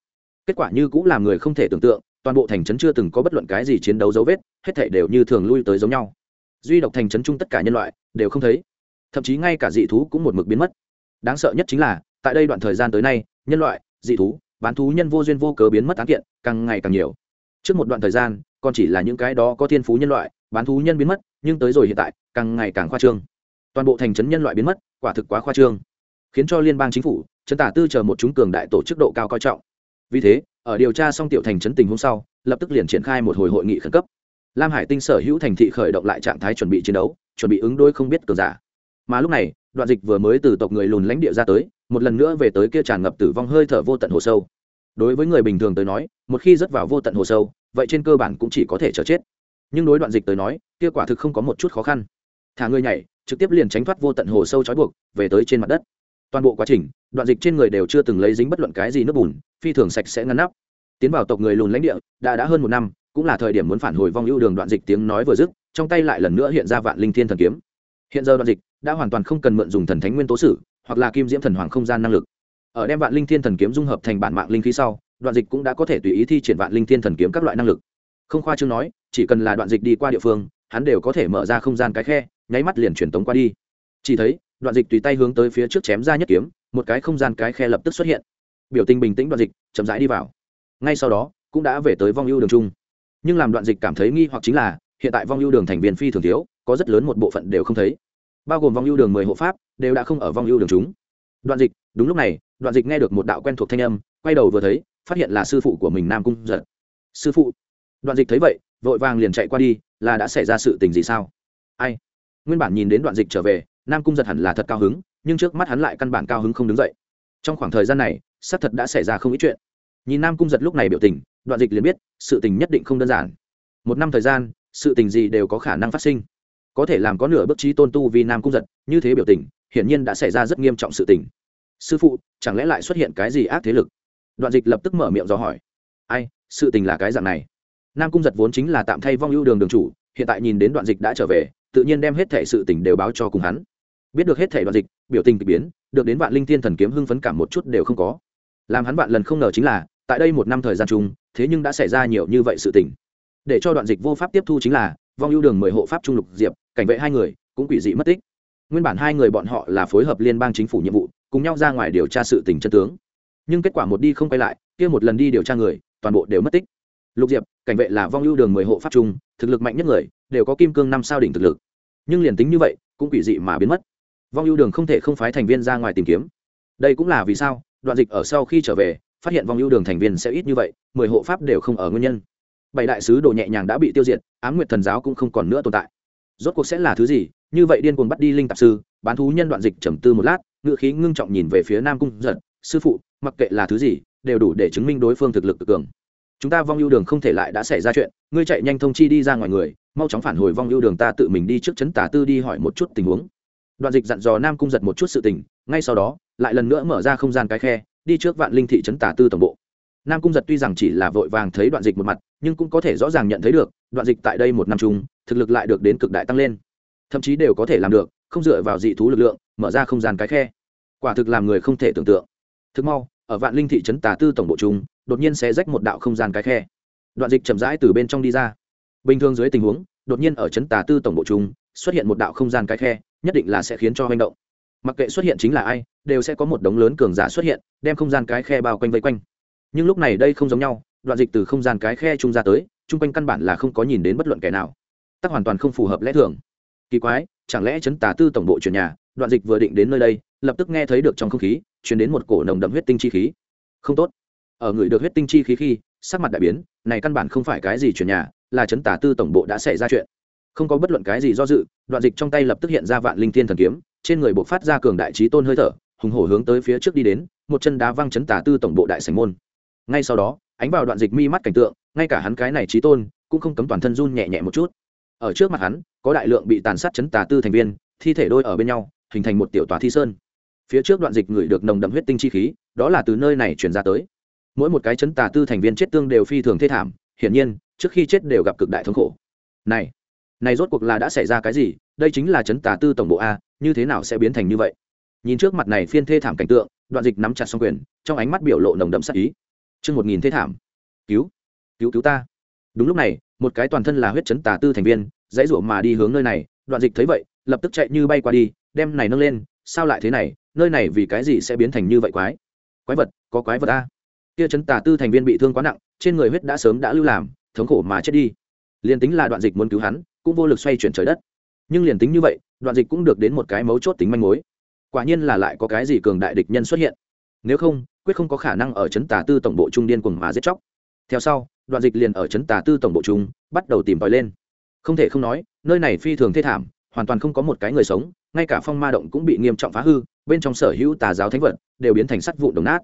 Kết quả như cũng làm người không thể tưởng tượng, toàn bộ thành trấn chưa từng có bất luận cái gì chiến đấu dấu vết, hết thảy đều như thường lui tới giống nhau. Duy độc thành trấn chung tất cả nhân loại, đều không thấy. Thậm chí ngay cả dị thú cũng một mực biến mất. Đáng sợ nhất chính là, tại đây đoạn thời gian tới nay, nhân loại, dị thú bán thú nhân vô duyên vô cớ biến mất án kiện, càng ngày càng nhiều. Trước một đoạn thời gian, còn chỉ là những cái đó có thiên phú nhân loại, bán thú nhân biến mất, nhưng tới rồi hiện tại, càng ngày càng khoa trương. Toàn bộ thành trấn nhân loại biến mất, quả thực quá khoa trương. Khiến cho liên bang chính phủ, trấn tả tư chờ một chúng cường đại tổ chức độ cao coi trọng. Vì thế, ở điều tra xong tiểu thành trấn tình hôm sau, lập tức liền triển khai một hồi hội nghị khẩn cấp. Lam hải tinh sở hữu thành thị khởi động lại trạng thái chuẩn bị chiến đấu, chuẩn bị ứng đối không biết cường giả. Mà lúc này đoạn dịch vừa mới từ tộc người lùn lãnh địa ra tới, một lần nữa về tới kia tràn ngập tử vong hơi thở vô tận hồ sâu. Đối với người bình thường tới nói, một khi rớt vào vô tận hồ sâu, vậy trên cơ bản cũng chỉ có thể chờ chết. Nhưng đối đoạn dịch tới nói, kia quả thực không có một chút khó khăn. Thả người nhảy, trực tiếp liền tránh thoát vô tận hồ sâu trói buộc, về tới trên mặt đất. Toàn bộ quá trình, đoạn dịch trên người đều chưa từng lấy dính bất luận cái gì nước bùn, phi thường sạch sẽ ngăn nắp. Tiến vào tộc người lùn lãnh địa, đã đã hơn một năm, cũng là thời điểm muốn phản hồi vong ưu đường đoạn dịch tiếng nói vừa dứt, trong tay lại lần nữa hiện ra vạn linh thiên thần kiếm. Hiện giờ đoạn dịch đã hoàn toàn không cần mượn dùng thần thánh nguyên tố sử, hoặc là kim diễm thần hoàng không gian năng lực. Ở đem vạn linh thiên thần kiếm dung hợp thành bản mạng linh khí sau, đoạn dịch cũng đã có thể tùy ý thi triển vạn linh thiên thần kiếm các loại năng lực. Không khoa chương nói, chỉ cần là đoạn dịch đi qua địa phương, hắn đều có thể mở ra không gian cái khe, nháy mắt liền truyền tống qua đi. Chỉ thấy, đoạn dịch tùy tay hướng tới phía trước chém ra nhất kiếm, một cái không gian cái khe lập tức xuất hiện. Biểu tình bình tĩnh đoạn dịch, chậm rãi đi vào. Ngay sau đó, cũng đã về tới vong ưu đường trung. Nhưng làm đoạn dịch cảm thấy nghi hoặc chính là, hiện tại vong ưu đường thành viên phi thường thiếu, có rất lớn một bộ phận đều không thấy bao gồm vong ưu đường mười hộ pháp, đều đã không ở vong ưu đường chúng. Đoạn dịch, đúng lúc này, đoạn dịch nghe được một đạo quen thuộc thanh âm, quay đầu vừa thấy, phát hiện là sư phụ của mình nam cung giật sư phụ. Đoạn dịch thấy vậy, vội vàng liền chạy qua đi, là đã xảy ra sự tình gì sao? Ai? Nguyên bản nhìn đến đoạn dịch trở về, nam cung giật hẳn là thật cao hứng, nhưng trước mắt hắn lại căn bản cao hứng không đứng dậy. Trong khoảng thời gian này, xác thật đã xảy ra không ít chuyện. Nhìn nam cung giật lúc này biểu tình, đoạn dịch liền biết, sự tình nhất định không đơn giản. Một năm thời gian, sự tình gì đều có khả năng phát sinh có thể làm có nửa bước trí tôn tu vì nam cung giật, như thế biểu tình, hiển nhiên đã xảy ra rất nghiêm trọng sự tình. Sư phụ, chẳng lẽ lại xuất hiện cái gì ác thế lực? Đoạn dịch lập tức mở miệng do hỏi. Ai, sự tình là cái dạng này. Nam cung giật vốn chính là tạm thay vong ưu đường đường chủ, hiện tại nhìn đến đoạn dịch đã trở về, tự nhiên đem hết thể sự tình đều báo cho cùng hắn. Biết được hết thể đoạn dịch, biểu tình k ỳ biến, được đến vạn linh thiên thần kiếm hưng phấn cảm một chút đều không có. Làm hắn vạn lần không ngờ chính là, tại đây một năm thời gian chung, thế nhưng đã xảy ra nhiều như vậy sự tình. Để cho đoạn dịch vô pháp tiếp thu chính là, vong ưu đường mười hộ pháp trung lục diệp cảnh vệ hai người cũng quỷ dị mất tích. Nguyên bản hai người bọn họ là phối hợp liên bang chính phủ nhiệm vụ, cùng nhau ra ngoài điều tra sự tình chân tướng. Nhưng kết quả một đi không quay lại, kia một lần đi điều tra người, toàn bộ đều mất tích. Lục diệp, cảnh vệ là vong ưu đường mười hộ pháp trung, thực lực mạnh nhất người, đều có kim cương năm sao đỉnh thực lực. Nhưng liền tính như vậy, cũng quỷ dị mà biến mất. Vong ưu đường không thể không phái thành viên ra ngoài tìm kiếm. Đây cũng là vì sao, đoạn dịch ở sau khi trở về, phát hiện vong ưu đường thành viên sẽ ít như vậy, mười hộ pháp đều không ở nguyên nhân. Bảy đại sứ đồ nhẹ nhàng đã bị tiêu diệt, ám nguyệt thần giáo cũng không còn nữa tồn tại rốt cuộc sẽ là thứ gì? Như vậy điên cuồng bắt đi linh tạp sư, bán thú nhân đoạn dịch trầm tư một lát ngựa khí ngưng trọng nhìn về phía nam cung giật. Sư phụ, mặc kệ là thứ gì, đều đủ để chứng minh đối phương thực lực cực cường. Chúng ta vong ưu đường không thể lại đã xảy ra chuyện, ngươi chạy nhanh thông chi đi ra ngoài người, mau chóng phản hồi vong ưu đường ta tự mình đi trước chấn tà tư đi hỏi một chút tình huống. Đoạn dịch dặn dò nam cung giật một chút sự tình, ngay sau đó, lại lần nữa mở ra không gian cái khe, đi trước vạn linh thị trấn tà tư tổng bộ nam cung giật tuy rằng chỉ là vội vàng thấy đoạn dịch một mặt, nhưng cũng có thể rõ ràng nhận thấy được, đoạn dịch tại đây một năm chung, thực lực lại được đến cực đại tăng lên. Thậm chí đều có thể làm được, không dựa vào dị thú lực lượng, mở ra không gian cái khe. Quả thực làm người không thể tưởng tượng. Thực mau, ở vạn linh thị trấn tà tư tổng bộ chung, đột nhiên sẽ rách một đạo không gian cái khe. Đoạn dịch chậm rãi từ bên trong đi ra. Bình thường dưới tình huống, đột nhiên ở trấn tà tư tổng bộ chung, xuất hiện một đạo không gian cái khe, nhất định là sẽ khiến cho hành động. Mặc kệ xuất hiện chính là ai, đều sẽ có một đống lớn cường giả xuất hiện, đem không gian cái khe bao quanh vây quanh nhưng lúc này đây không giống nhau, đoạn dịch từ không gian cái khe trung ra tới, chung quanh căn bản là không có nhìn đến bất luận kẻ nào. Tắc hoàn toàn không phù hợp lẽ thường. Kỳ quái, chẳng lẽ chấn tà tư tổng bộ chuyển nhà, đoạn dịch vừa định đến nơi đây, lập tức nghe thấy được trong không khí chuyển đến một cổ nồng đậm huyết tinh chi khí. Không tốt. Ở người được huyết tinh chi khí khi, sắc mặt đại biến, này căn bản không phải cái gì chuyển nhà, là chấn tà tư tổng bộ đã xảy ra chuyện. Không có bất luận cái gì do dự, đoạn dịch trong tay lập tức hiện ra vạn linh thiên thần kiếm, trên người buộc phát ra cường đại trí tôn hơi thở, hùng hổ hướng tới phía trước đi đến, một chân đá văng chấn tà tư tổng bộ đại sành môn ngay sau đó, ánh vào đoạn dịch mi mắt cảnh tượng, ngay cả hắn cái này trí tôn, cũng không cấm toàn thân run nhẹ nhẹ một chút. Ở trước mặt hắn, có đại lượng bị tàn sát chấn tà tư thành viên, thi thể đôi ở bên nhau, hình thành một tiểu tòa thi sơn. Phía trước đoạn dịch ngửi được nồng đậm huyết tinh chi khí, đó là từ nơi này chuyển ra tới. Mỗi một cái chấn tà tư thành viên chết tương đều phi thường thê thảm, hiển nhiên, trước khi chết đều gặp cực đại thống khổ. Này này rốt cuộc là đã xảy ra cái gì? Đây chính là chấn tà tư tổng bộ a, như thế nào sẽ biến thành như vậy? Nhìn trước mặt này phiên thê thảm cảnh tượng, đoạn dịch nắm chặt xong quyền, trong ánh mắt biểu lộ nồng đậm sắc ý chương một nghìn thế thảm. Cứu cứu cứu ta. Đúng lúc này, một cái toàn thân là huyết chấn tà tư thành viên, dãy ruộng mà đi hướng nơi này, đoạn dịch thấy vậy, lập tức chạy như bay qua đi, đem này nâng lên, sao lại thế này, nơi này vì cái gì sẽ biến thành như vậy quái? Quái vật, có quái vật a. Kia chấn tà tư thành viên bị thương quá nặng, trên người huyết đã sớm đã lưu làm, thống khổ mà chết đi. Liền tính là đoạn dịch muốn cứu hắn, cũng vô lực xoay chuyển trời đất. Nhưng liền tính như vậy, đoạn dịch cũng được đến một cái mấu chốt tính manh mối. Quả nhiên là lại có cái gì cường đại địch nhân xuất hiện. Nếu không quyết không có khả năng ở trấn tà tư tổng bộ trung điên cuồng mà giết chóc. Theo sau, đoạn dịch liền ở trấn tà tư tổng bộ trung bắt đầu tìm tòi lên. Không thể không nói, nơi này phi thường thê thảm, hoàn toàn không có một cái người sống, ngay cả phong ma động cũng bị nghiêm trọng phá hư, bên trong sở hữu tà giáo thánh vật đều biến thành sắt vụn đồng nát.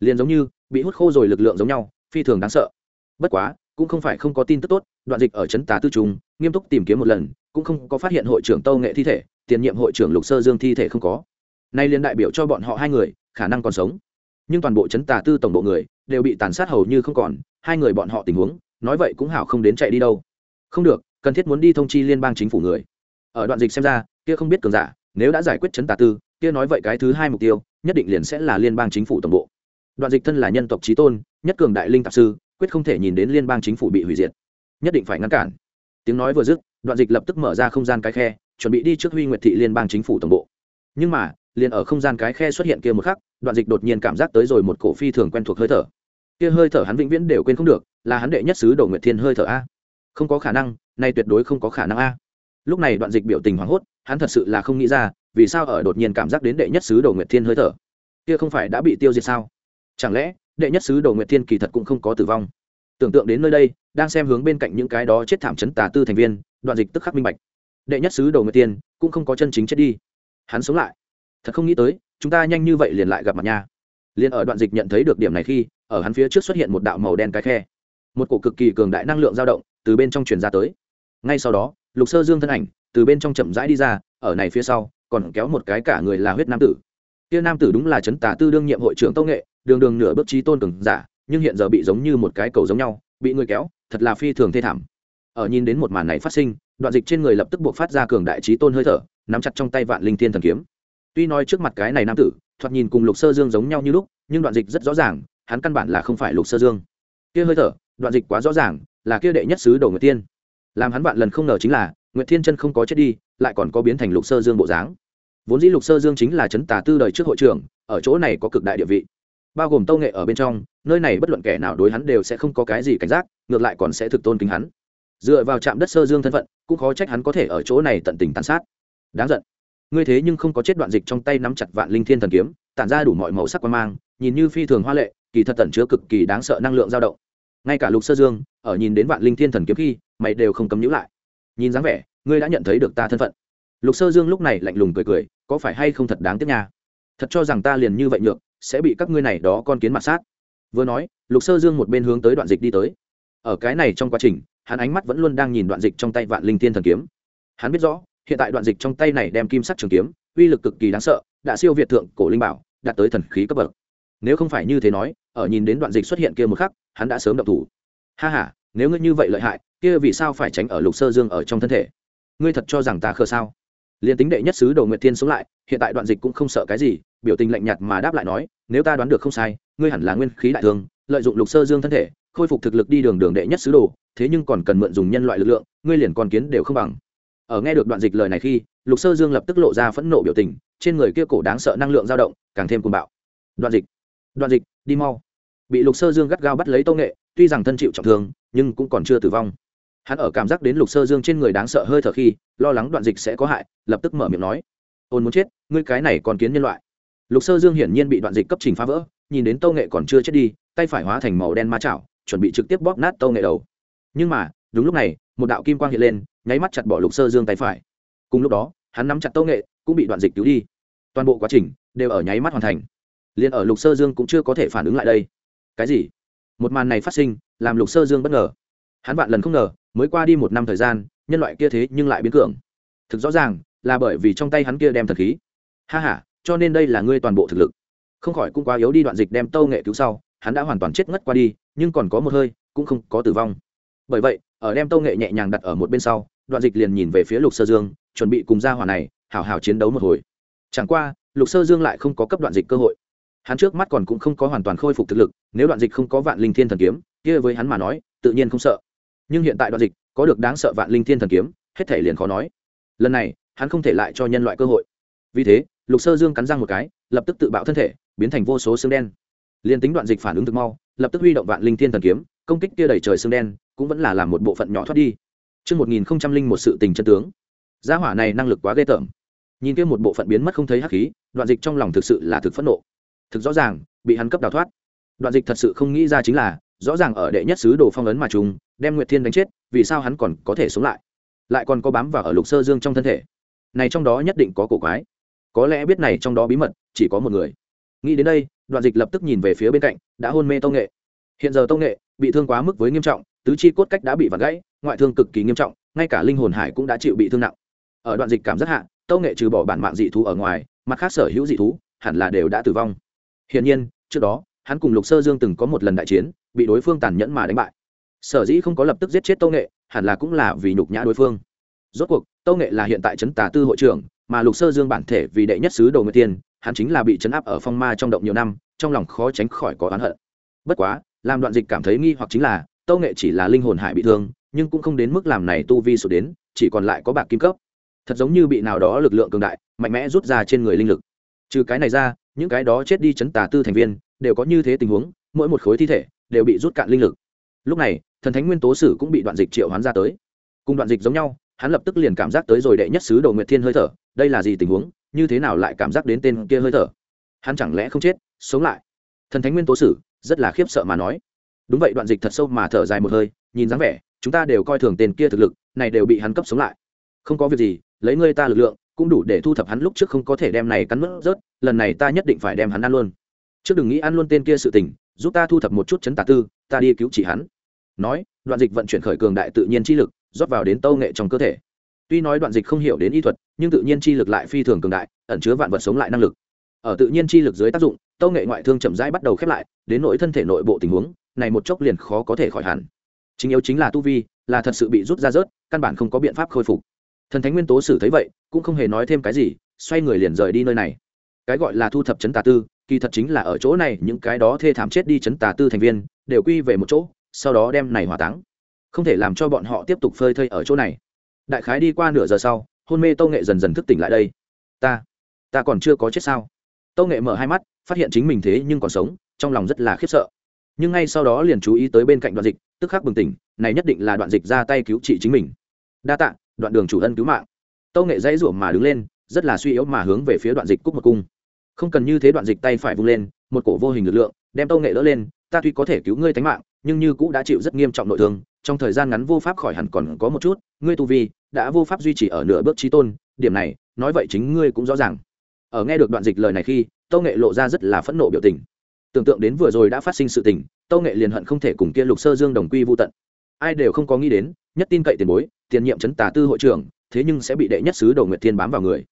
Liền giống như, bị hút khô rồi lực lượng giống nhau, phi thường đáng sợ. Bất quá, cũng không phải không có tin tức tốt, đoạn dịch ở trấn tà tư trung nghiêm túc tìm kiếm một lần, cũng không có phát hiện hội trưởng tâu nghệ thi thể, tiền nhiệm hội trưởng lục sơ dương thi thể không có. Nay liên đại biểu cho bọn họ hai người, khả năng còn sống nhưng toàn bộ chấn tà tư tổng bộ người đều bị tàn sát hầu như không còn, hai người bọn họ tình huống, nói vậy cũng hảo không đến chạy đi đâu. Không được, cần thiết muốn đi thông chi liên bang chính phủ người. Ở đoạn dịch xem ra, kia không biết cường giả, nếu đã giải quyết chấn tà tư, kia nói vậy cái thứ hai mục tiêu, nhất định liền sẽ là liên bang chính phủ tổng bộ. Đoạn dịch thân là nhân tộc trí tôn, nhất cường đại linh tạp sư, quyết không thể nhìn đến liên bang chính phủ bị hủy diệt. Nhất định phải ngăn cản. Tiếng nói vừa dứt, đoạn dịch lập tức mở ra không gian cái khe, chuẩn bị đi trước huy nguyệt thị liên bang chính phủ tổng bộ. Nhưng mà liền ở không gian cái khe xuất hiện kia một khắc, đoạn dịch đột nhiên cảm giác tới rồi một cổ phi thường quen thuộc hơi thở. Kia hơi thở hắn vĩnh viễn đều quên không được, là hắn đệ nhất sứ đầu nguyệt thiên hơi thở a. Không có khả năng, nay tuyệt đối không có khả năng a. Lúc này đoạn dịch biểu tình hoảng hốt, hắn thật sự là không nghĩ ra, vì sao ở đột nhiên cảm giác đến đệ nhất sứ đầu nguyệt thiên hơi thở? Kia không phải đã bị tiêu diệt sao? Chẳng lẽ, đệ nhất sứ đầu nguyệt thiên kỳ thật cũng không có tử vong? Tưởng tượng đến nơi đây, đang xem hướng bên cạnh những cái đó chết thảm chấn tà tư thành viên, đoạn dịch tức khắc minh bạch. Đệ nhất sứ đầu nguyệt tiên cũng không có chân chính chết đi. Hắn sống lại thật không nghĩ tới, chúng ta nhanh như vậy liền lại gặp mặt nha. Liền ở đoạn dịch nhận thấy được điểm này khi, ở hắn phía trước xuất hiện một đạo màu đen cái khe. Một cổ cực kỳ cường đại năng lượng dao động từ bên trong truyền ra tới. Ngay sau đó, lục sơ dương thân ảnh từ bên trong chậm rãi đi ra, ở này phía sau, còn kéo một cái cả người là huyết nam tử. Kia nam tử đúng là trấn tà tư đương nhiệm hội trưởng tông nghệ, đường đường nửa bước trí tôn cường giả, nhưng hiện giờ bị giống như một cái cầu giống nhau, bị người kéo, thật là phi thường thê thảm. Ở nhìn đến một màn này phát sinh, đoạn dịch trên người lập tức buộc phát ra cường đại trí tôn hơi thở, nắm chặt trong tay vạn linh thiên thần kiếm tuy nói trước mặt cái này nam tử, thoạt nhìn cùng lục sơ dương giống nhau như lúc, nhưng đoạn dịch rất rõ ràng, hắn căn bản là không phải lục sơ dương. Kia hơi thở, đoạn dịch quá rõ ràng, là kia đệ nhất sứ đồ nguyệt tiên làm hắn vạn lần không ngờ chính là, nguyệt thiên chân không có chết đi, lại còn có biến thành lục sơ dương bộ dáng. Vốn dĩ lục sơ dương chính là chấn tà tư đời trước hội trưởng, ở chỗ này có cực đại địa vị. Bao gồm tâu nghệ ở bên trong, nơi này bất luận kẻ nào đối hắn đều sẽ không có cái gì cảnh giác, ngược lại còn sẽ thực tôn kính hắn. Dựa vào trạm đất sơ dương thân phận, cũng khó trách hắn có thể ở chỗ này tận tình tàn sát. Đáng giận ngươi thế nhưng không có chết đoạn dịch trong tay nắm chặt vạn linh thiên thần kiếm, tản ra đủ mọi màu sắc quan mang, nhìn như phi thường hoa lệ, kỳ thật tẩn chứa cực kỳ đáng sợ năng lượng dao động. Ngay cả lục sơ dương, ở nhìn đến vạn linh thiên thần kiếm khi, mày đều không cấm nhữ lại. Nhìn dáng vẻ, ngươi đã nhận thấy được ta thân phận. Lục sơ dương lúc này lạnh lùng cười cười, có phải hay không thật đáng tiếc nha? Thật cho rằng ta liền như vậy nhược, sẽ bị các ngươi này đó con kiến mặt sát. Vừa nói, lục sơ dương một bên hướng tới đoạn dịch đi tới. Ở cái này trong quá trình, hắn ánh mắt vẫn luôn đang nhìn đoạn dịch trong tay vạn linh thiên thần kiếm. Hắn biết rõ hiện tại đoạn dịch trong tay này đem kim sắc trường kiếm, uy lực cực kỳ đáng sợ, đã siêu việt thượng cổ linh bảo, đạt tới thần khí cấp bậc. Nếu không phải như thế nói, ở nhìn đến đoạn dịch xuất hiện kia một khắc, hắn đã sớm động thủ. Ha ha, nếu ngươi như vậy lợi hại, kia vì sao phải tránh ở lục sơ dương ở trong thân thể? Ngươi thật cho rằng ta khờ sao? Liền tính đệ nhất sứ đồ nguyệt thiên sống lại, hiện tại đoạn dịch cũng không sợ cái gì, biểu tình lạnh nhạt mà đáp lại nói, nếu ta đoán được không sai, ngươi hẳn là nguyên khí đại thương, lợi dụng lục sơ dương thân thể, khôi phục thực lực đi đường đường đệ nhất sứ đồ, thế nhưng còn cần mượn dùng nhân loại lực lượng, ngươi liền còn kiến đều không bằng ở nghe được đoạn dịch lời này khi, lục sơ dương lập tức lộ ra phẫn nộ biểu tình, trên người kia cổ đáng sợ năng lượng dao động, càng thêm cuồng bạo. Đoạn dịch đoạn dịch, đi mau. Bị lục sơ dương gắt gao bắt lấy tâu nghệ, tuy rằng thân chịu trọng thương, nhưng cũng còn chưa tử vong. Hắn ở cảm giác đến lục sơ dương trên người đáng sợ hơi thở khi, lo lắng đoạn dịch sẽ có hại, lập tức mở miệng nói, ôn muốn chết, ngươi cái này còn kiến nhân loại. Lục sơ dương hiển nhiên bị đoạn dịch cấp trình phá vỡ, nhìn đến tâu nghệ còn chưa chết đi, tay phải hóa thành màu đen ma chảo, chuẩn bị trực tiếp bóp nát tâu nghệ đầu. Nhưng mà, đúng lúc này một đạo kim quang hiện lên, nháy mắt chặt bỏ lục sơ dương tay phải. Cùng lúc đó, hắn nắm chặt tâu nghệ, cũng bị đoạn dịch cứu đi. Toàn bộ quá trình đều ở nháy mắt hoàn thành. Liền ở lục sơ dương cũng chưa có thể phản ứng lại đây. Cái gì? Một màn này phát sinh, làm lục sơ dương bất ngờ. Hắn vạn lần không ngờ, mới qua đi một năm thời gian, nhân loại kia thế nhưng lại biến cường. Thực rõ ràng, là bởi vì trong tay hắn kia đem thần khí. Ha h a cho nên đây là ngươi toàn bộ thực lực. Không khỏi cũng quá yếu đi đoạn dịch đem tâu nghệ cứu sau, hắn đã hoàn toàn chết ngất qua đi, nhưng còn có một hơi, cũng không có tử vong bởi vậy, ở đem tâu nghệ nhẹ nhàng đặt ở một bên sau, đoạn dịch liền nhìn về phía lục sơ dương, chuẩn bị cùng gia hỏa này hảo hảo chiến đấu một hồi. Chẳng qua, lục sơ dương lại không có cấp đoạn dịch cơ hội. Hắn trước mắt còn cũng không có hoàn toàn khôi phục thực lực, nếu đoạn dịch không có vạn linh thiên thần kiếm, kia với hắn mà nói, tự nhiên không sợ. Nhưng hiện tại đoạn dịch có được đáng sợ vạn linh thiên thần kiếm, hết thể liền khó nói. Lần này, hắn không thể lại cho nhân loại cơ hội. Vì thế, lục sơ dương cắn răng một cái, lập tức tự bạo thân thể, biến thành vô số xương đen. Liền tính đoạn dịch phản ứng thực mau, lập tức huy động vạn linh thiên thần kiếm, công kích kia đẩy trời xương đen cũng vẫn là làm một bộ phận nhỏ thoát đi Trước 1001 sự tình chân tướng. Gia hỏa này năng lực quá ghê tởm. Nhìn kia một bộ phận biến mất không thấy hắc khí, đoạn dịch trong lòng thực sự là thực phẫn nộ. Thực rõ ràng, bị hắn cấp đào thoát. Đoạn dịch thật sự không nghĩ ra chính là, rõ ràng ở đệ nhất sứ đồ phong ấn mà trùng, đem Nguyệt Thiên đánh chết, vì sao hắn còn có thể sống lại? Lại còn có bám vào ở Lục Sơ Dương trong thân thể. Này trong đó nhất định có cổ quái. Có lẽ biết này trong đó bí mật chỉ có một người. Nghĩ đến đây, Đoạn Dịch lập tức nhìn về phía bên cạnh, đã hôn mê Tông Nghệ. Hiện giờ Tông Nghệ bị thương quá mức với nghiêm trọng, tứ chi cốt cách đã bị vặn gãy, ngoại thương cực kỳ nghiêm trọng, ngay cả linh hồn hải cũng đã chịu bị thương nặng. Ở Đoạn Dịch cảm giác hạ, tâu nghệ trừ bỏ bản mạng dị thú ở ngoài mặt khác sở hữu dị thú hẳn là đều đã tử vong. Hiển nhiên trước đó hắn cùng lục sơ dương từng có một lần đại chiến bị đối phương tàn nhẫn mà đánh bại. Sở dĩ không có lập tức giết chết tâu nghệ hẳn là cũng là vì nhục nhã đối phương. Rốt cuộc tâu nghệ là hiện tại trấn tà tư hội trưởng mà lục sơ dương bản thể vì đệ nhất sứ đồ người tiên hắn chính là bị chấn áp ở phong ma trong động nhiều năm trong lòng khó tránh khỏi có oán hận. Bất quá làm đoạn dịch cảm thấy nghi hoặc chính là tâu nghệ chỉ là linh hồn hại bị thương, nhưng cũng không đến mức làm này tu vi sụt đến, chỉ còn lại có bạc kim cấp. Thật giống như bị nào đó lực lượng cường đại, mạnh mẽ rút ra trên người linh lực. Trừ cái này ra, những cái đó chết đi chấn tà tư thành viên, đều có như thế tình huống, mỗi một khối thi thể đều bị rút cạn linh lực. Lúc này, thần thánh nguyên tố sử cũng bị đoạn dịch triệu hoán ra tới. Cùng đoạn dịch giống nhau, hắn lập tức liền cảm giác tới rồi đệ nhất sứ đồ nguyệt thiên hơi thở, đây là gì tình huống, như thế nào lại cảm giác đến tên kia hơi thở? Hắn chẳng lẽ không chết, sống lại? Thần thánh nguyên tố sử, rất là khiếp sợ mà nói đúng vậy, đoạn dịch thật sâu mà thở dài một hơi, nhìn dáng vẻ, chúng ta đều coi thường tên kia thực lực, này đều bị hắn cấp sống lại. Không có việc gì, lấy ngươi ta lực lượng, cũng đủ để thu thập hắn lúc trước không có thể đem này cắn mất rớt, lần này ta nhất định phải đem hắn ăn luôn. Trước đừng nghĩ ăn luôn tên kia sự tình, giúp ta thu thập một chút chấn tà tư, ta đi cứu chỉ hắn. Nói, đoạn dịch vận chuyển khởi cường đại tự nhiên chi lực, rót vào đến tâu nghệ trong cơ thể. Tuy nói đoạn dịch không hiểu đến y thuật, nhưng tự nhiên chi lực lại phi thường cường đại, ẩn chứa vạn vật sống lại năng lực. Ở tự nhiên chi lực dưới tác dụng, tâu nghệ ngoại thương chậm rãi bắt đầu khép lại, đến nỗi thân thể nội bộ tình huống này một chốc liền khó có thể khỏi hẳn. Chính yếu chính là tu vi, là thật sự bị rút ra rớt, căn bản không có biện pháp khôi phục. Thần thánh nguyên tố xử thấy vậy, cũng không hề nói thêm cái gì, xoay người liền rời đi nơi này. Cái gọi là thu thập chấn tà tư, kỳ thật chính là ở chỗ này, những cái đó thê thảm chết đi chấn tà tư thành viên, đều quy về một chỗ, sau đó đem này hỏa táng. Không thể làm cho bọn họ tiếp tục phơi thây ở chỗ này. Đại khái đi qua nửa giờ sau, hôn mê tâu nghệ dần dần thức tỉnh lại đây. Ta ta còn chưa có chết sao? Tâu nghệ mở hai mắt, phát hiện chính mình thế nhưng còn sống, trong lòng rất là khiếp sợ nhưng ngay sau đó liền chú ý tới bên cạnh đoạn dịch, tức khắc bừng tỉnh, này nhất định là đoạn dịch ra tay cứu trị chính mình. Đa tạ, đoạn đường chủ ân cứu mạng. Tâu nghệ dãy rủa mà đứng lên, rất là suy yếu mà hướng về phía đoạn dịch cúc một cung. Không cần như thế đoạn dịch tay phải vung lên, một cổ vô hình lực lượng, đem tâu nghệ đỡ lên, ta tuy có thể cứu ngươi tánh mạng, nhưng như cũng đã chịu rất nghiêm trọng nội thương, trong thời gian ngắn vô pháp khỏi hẳn còn có một chút, ngươi tu vi đã vô pháp duy trì ở nửa bước trí tôn, điểm này, nói vậy chính ngươi cũng rõ ràng. Ở nghe được đoạn dịch lời này khi, tâu nghệ lộ ra rất là phẫn nộ biểu tình tưởng tượng đến vừa rồi đã phát sinh sự tình, tâu nghệ liền hận không thể cùng kia lục sơ dương đồng quy vô tận. Ai đều không có nghĩ đến, nhất tin cậy tiền bối, tiền nhiệm chấn tà tư hội trưởng, thế nhưng sẽ bị đệ nhất sứ đầu nguyệt thiên bám vào người.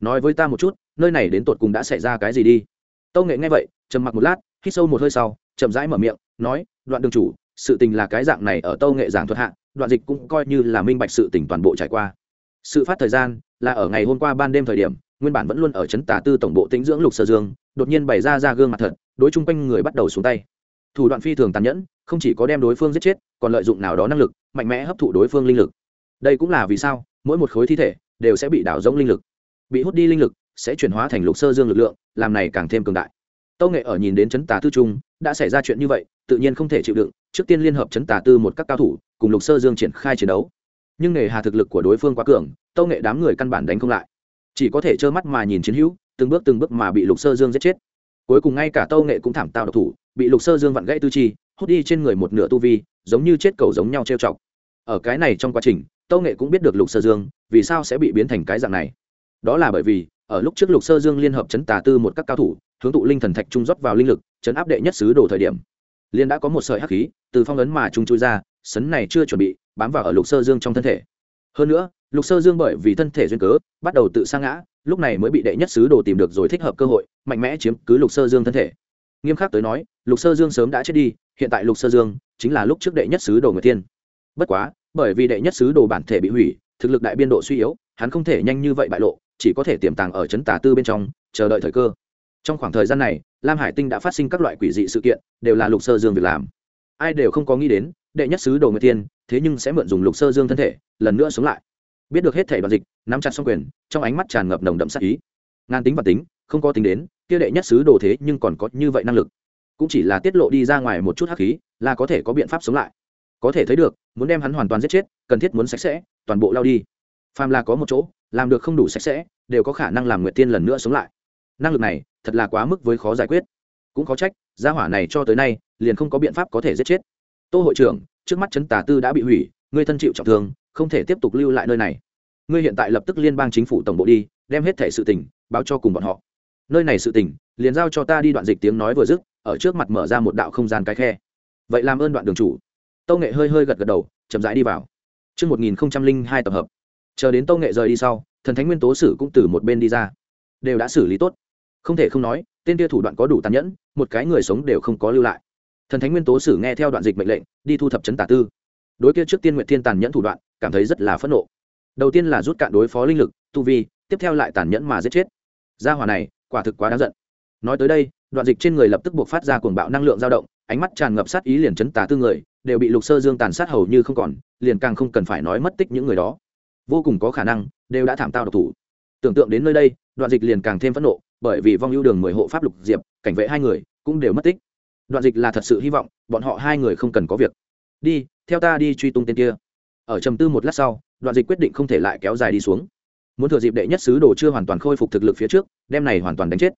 Nói với ta một chút, nơi này đến tột cùng đã xảy ra cái gì đi? Tâu nghệ nghe vậy, trầm mặc một lát, hít sâu một hơi sau, chậm rãi mở miệng, nói, đoạn đường chủ, sự tình là cái dạng này ở tâu nghệ giảng thuật hạ, đoạn dịch cũng coi như là minh bạch sự tình toàn bộ trải qua. Sự phát thời gian là ở ngày hôm qua ban đêm thời điểm, nguyên bản vẫn luôn ở trấn tà tư tổng bộ tĩnh dưỡng lục sơ dương đột nhiên bày ra ra gương mặt thật, đối chung quanh người bắt đầu xuống tay. Thủ đoạn phi thường tàn nhẫn, không chỉ có đem đối phương giết chết, còn lợi dụng nào đó năng lực, mạnh mẽ hấp thụ đối phương linh lực. Đây cũng là vì sao, mỗi một khối thi thể đều sẽ bị đảo rỗng linh lực. Bị hút đi linh lực sẽ chuyển hóa thành lục sơ dương lực lượng, làm này càng thêm cường đại. Tâu nghệ ở nhìn đến chấn tà tư trung, đã xảy ra chuyện như vậy, tự nhiên không thể chịu đựng, trước tiên liên hợp chấn tà tư một các cao thủ, cùng lục sơ dương triển khai chiến đấu. Nhưng nghề hà thực lực của đối phương quá cường, tâu nghệ đám người căn bản đánh không lại. Chỉ có thể trơ mắt mà nhìn chiến hữu từng bước từng bước mà bị lục sơ dương giết chết. Cuối cùng ngay cả tâu nghệ cũng thảm tạo độc thủ, bị lục sơ dương vặn gãy tư chi, hút đi trên người một nửa tu vi, giống như chết cầu giống nhau trêu chọc. Ở cái này trong quá trình, tâu nghệ cũng biết được lục sơ dương, vì sao sẽ bị biến thành cái dạng này. Đó là bởi vì, ở lúc trước lục sơ dương liên hợp chấn tà tư một các cao thủ, hướng tụ linh thần thạch trung rót vào linh lực, chấn áp đệ nhất sứ đồ thời điểm. Liên đã có một sợi hắc khí, từ phong ấn mà trung chui ra, sấn này chưa chuẩn bị, bám vào ở lục sơ dương trong thân thể. Hơn nữa, lục sơ dương bởi vì thân thể duyên cớ, bắt đầu tự sa ngã lúc này mới bị đệ nhất sứ đồ tìm được rồi thích hợp cơ hội, mạnh mẽ chiếm cứ lục sơ dương thân thể. Nghiêm khắc tới nói, lục sơ dương sớm đã chết đi, hiện tại lục sơ dương chính là lúc trước đệ nhất sứ đồ người tiên bất quá, bởi vì đệ nhất sứ đồ bản thể bị hủy, thực lực đại biên độ suy yếu, hắn không thể nhanh như vậy bại lộ, chỉ có thể tiềm tàng ở chấn tà tư bên trong, chờ đợi thời cơ. Trong khoảng thời gian này, lam hải tinh đã phát sinh các loại quỷ dị sự kiện, đều là lục sơ dương việc làm. Ai đều không có nghĩ đến, đệ nhất sứ đồ người tiên thế nhưng sẽ mượn dùng lục sơ dương thân thể, lần nữa sống lại biết được hết thể đoạn dịch, nắm chặt xong quyền, trong ánh mắt tràn ngập nồng đậm sắc ý. Ngàn tính và tính, không có tính đến, kia đệ nhất sứ đồ thế nhưng còn có như vậy năng lực. Cũng chỉ là tiết lộ đi ra ngoài một chút hắc khí, là có thể có biện pháp sống lại. Có thể thấy được, muốn đem hắn hoàn toàn giết chết, cần thiết muốn sạch sẽ, toàn bộ lao đi. Phàm là có một chỗ, làm được không đủ sạch sẽ, đều có khả năng làm nguyệt tiên lần nữa sống lại. Năng lực này, thật là quá mức với khó giải quyết. Cũng khó trách, gia hỏa này cho tới nay, liền không có biện pháp có thể giết chết. Tô hội trưởng, trước mắt chấn tà tư đã bị hủy ngươi thân chịu trọng thương, không thể tiếp tục lưu lại nơi này ngươi hiện tại lập tức liên bang chính phủ tổng bộ đi đem hết thẻ sự tình báo cho cùng bọn họ. Nơi này sự tình liền giao cho ta đi đoạn dịch tiếng nói vừa dứt ở trước mặt mở ra một đạo không gian cái khe. Vậy làm ơn đoạn đường chủ. Tâu nghệ hơi hơi gật gật đầu chậm rãi đi vào. Trước 1002 tập hợp. Chờ đến tâu nghệ rời đi sau, thần thánh nguyên tố sử cũng từ một bên đi ra. Đều đã xử lý tốt. Không thể không nói tên kia thủ đoạn có đủ tàn nhẫn một cái người sống đều không có lưu lại. Thần thánh nguyên tố sử nghe theo đoạn dịch mệnh lệnh đi thu thập chấn tả tư. Đối kia trước tiên nguyện thiên tàn nhẫn thủ đoạn cảm thấy rất là phẫn nộ đầu tiên là rút cạn đối phó linh lực, tu vi, tiếp theo lại tàn nhẫn mà giết chết. Gia hỏa này, quả thực quá đáng giận. Nói tới đây, đoạn dịch trên người lập tức buộc phát ra cuồng bạo năng lượng dao động, ánh mắt tràn ngập sát ý liền chấn tà tư người, đều bị lục sơ dương tàn sát hầu như không còn, liền càng không cần phải nói mất tích những người đó. Vô cùng có khả năng, đều đã thảm tao độc thủ. Tưởng tượng đến nơi đây, đoạn dịch liền càng thêm phẫn nộ, bởi vì vong ưu đường mười hộ pháp lục diệp, cảnh vệ hai người, cũng đều mất tích. Đoạn dịch là thật sự hy vọng, bọn họ hai người không cần có việc. Đi, theo ta đi truy tung tên kia. Ở trầm tư một lát sau đoạn dịch quyết định không thể lại kéo dài đi xuống. Muốn thừa dịp đệ nhất sứ đồ chưa hoàn toàn khôi phục thực lực phía trước, đem này hoàn toàn đánh chết.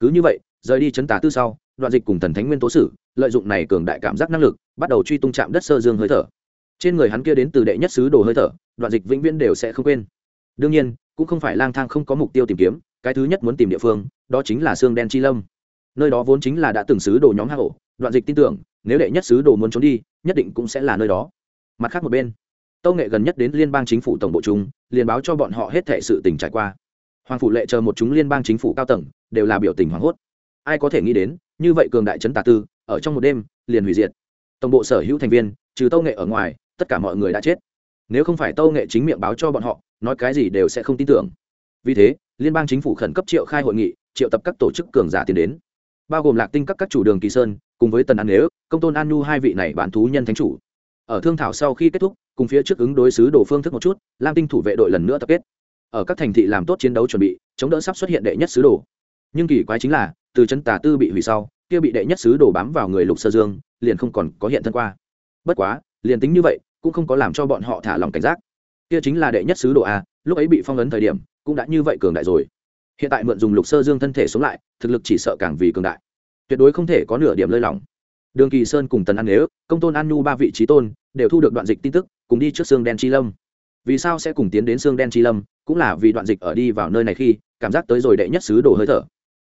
Cứ như vậy, rời đi chấn tà tư sau, đoạn dịch cùng thần thánh nguyên tố sử, lợi dụng này cường đại cảm giác năng lực, bắt đầu truy tung chạm đất sơ dương hơi thở. Trên người hắn kia đến từ đệ nhất sứ đồ hơi thở, đoạn dịch vĩnh viễn đều sẽ không quên. Đương nhiên, cũng không phải lang thang không có mục tiêu tìm kiếm, cái thứ nhất muốn tìm địa phương, đó chính là xương đen chi lâm. Nơi đó vốn chính là đã từng sứ đồ nhóm hạ hổ đoạn dịch tin tưởng, nếu đệ nhất sứ đồ muốn trốn đi, nhất định cũng sẽ là nơi đó. Mặt khác một bên tâu nghệ gần nhất đến liên bang chính phủ tổng bộ chúng liền báo cho bọn họ hết thệ sự tình trải qua. Hoàng phủ lệ chờ một chúng liên bang chính phủ cao tầng, đều là biểu tình hoảng hốt. Ai có thể nghĩ đến, như vậy cường đại trấn tà tư, ở trong một đêm, liền hủy diệt. Tổng bộ sở hữu thành viên, trừ tâu nghệ ở ngoài, tất cả mọi người đã chết. Nếu không phải tâu nghệ chính miệng báo cho bọn họ, nói cái gì đều sẽ không tin tưởng. Vì thế, liên bang chính phủ khẩn cấp triệu khai hội nghị, triệu tập các tổ chức cường giả tiến đến. Bao gồm lạc tinh các các chủ đường kỳ sơn, cùng với tần an nếu, công tôn an nhu hai vị này bán thú nhân thánh chủ ở thương thảo sau khi kết thúc, cùng phía trước ứng đối xứ đồ phương thức một chút, lam tinh thủ vệ đội lần nữa tập kết. Ở các thành thị làm tốt chiến đấu chuẩn bị, chống đỡ sắp xuất hiện đệ nhất sứ đồ. Nhưng kỳ quái chính là, từ chân tà tư bị hủy sau, kia bị đệ nhất sứ đồ bám vào người lục sơ dương, liền không còn có hiện thân qua. Bất quá, liền tính như vậy, cũng không có làm cho bọn họ thả lòng cảnh giác. Kia chính là đệ nhất sứ đồ a, lúc ấy bị phong ấn thời điểm, cũng đã như vậy cường đại rồi. Hiện tại mượn dùng lục sơ dương thân thể sống lại, thực lực chỉ sợ càng vì cường đại. Tuyệt đối không thể có nửa điểm lơi lỏng đường kỳ sơn cùng tần an nếu, công tôn an nhu ba vị trí tôn, đều thu được đoạn dịch tin tức, cùng đi trước xương đen chi lâm. Vì sao sẽ cùng tiến đến xương đen chi lâm? Cũng là vì đoạn dịch ở đi vào nơi này khi, cảm giác tới rồi đệ nhất sứ đổ hơi thở.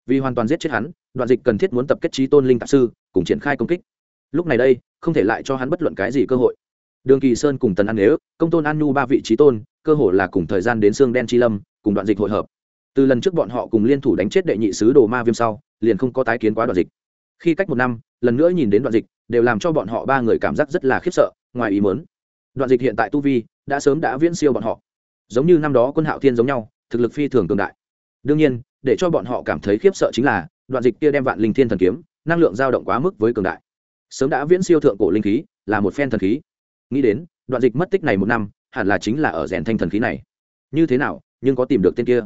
Vì hoàn toàn giết chết hắn, đoạn dịch cần thiết muốn tập kết trí tôn linh tạp sư, cùng triển khai công kích. Lúc này đây, không thể lại cho hắn bất luận cái gì cơ hội. Đường kỳ sơn cùng tần an nếu, công tôn an nhu ba vị trí tôn, cơ hội là cùng thời gian đến xương đen chi lâm, cùng đoạn dịch hội hợp. Từ lần trước bọn họ cùng liên thủ đánh chết đệ nhị sứ đồ ma viêm sau, liền không có tái kiến quá đoạn dịch. Khi cách một năm lần nữa nhìn đến đoạn dịch, đều làm cho bọn họ ba người cảm giác rất là khiếp sợ, ngoài ý muốn. Đoạn dịch hiện tại tu vi, đã sớm đã viễn siêu bọn họ. Giống như năm đó quân hạo thiên giống nhau, thực lực phi thường cường đại. Đương nhiên, để cho bọn họ cảm thấy khiếp sợ chính là, đoạn dịch kia đem vạn linh thiên thần kiếm, năng lượng dao động quá mức với cường đại. Sớm đã viễn siêu thượng cổ linh khí, là một phen thần khí. Nghĩ đến, đoạn dịch mất tích này một năm, hẳn là chính là ở rèn thanh thần khí này. Như thế nào, nhưng có tìm được tên kia.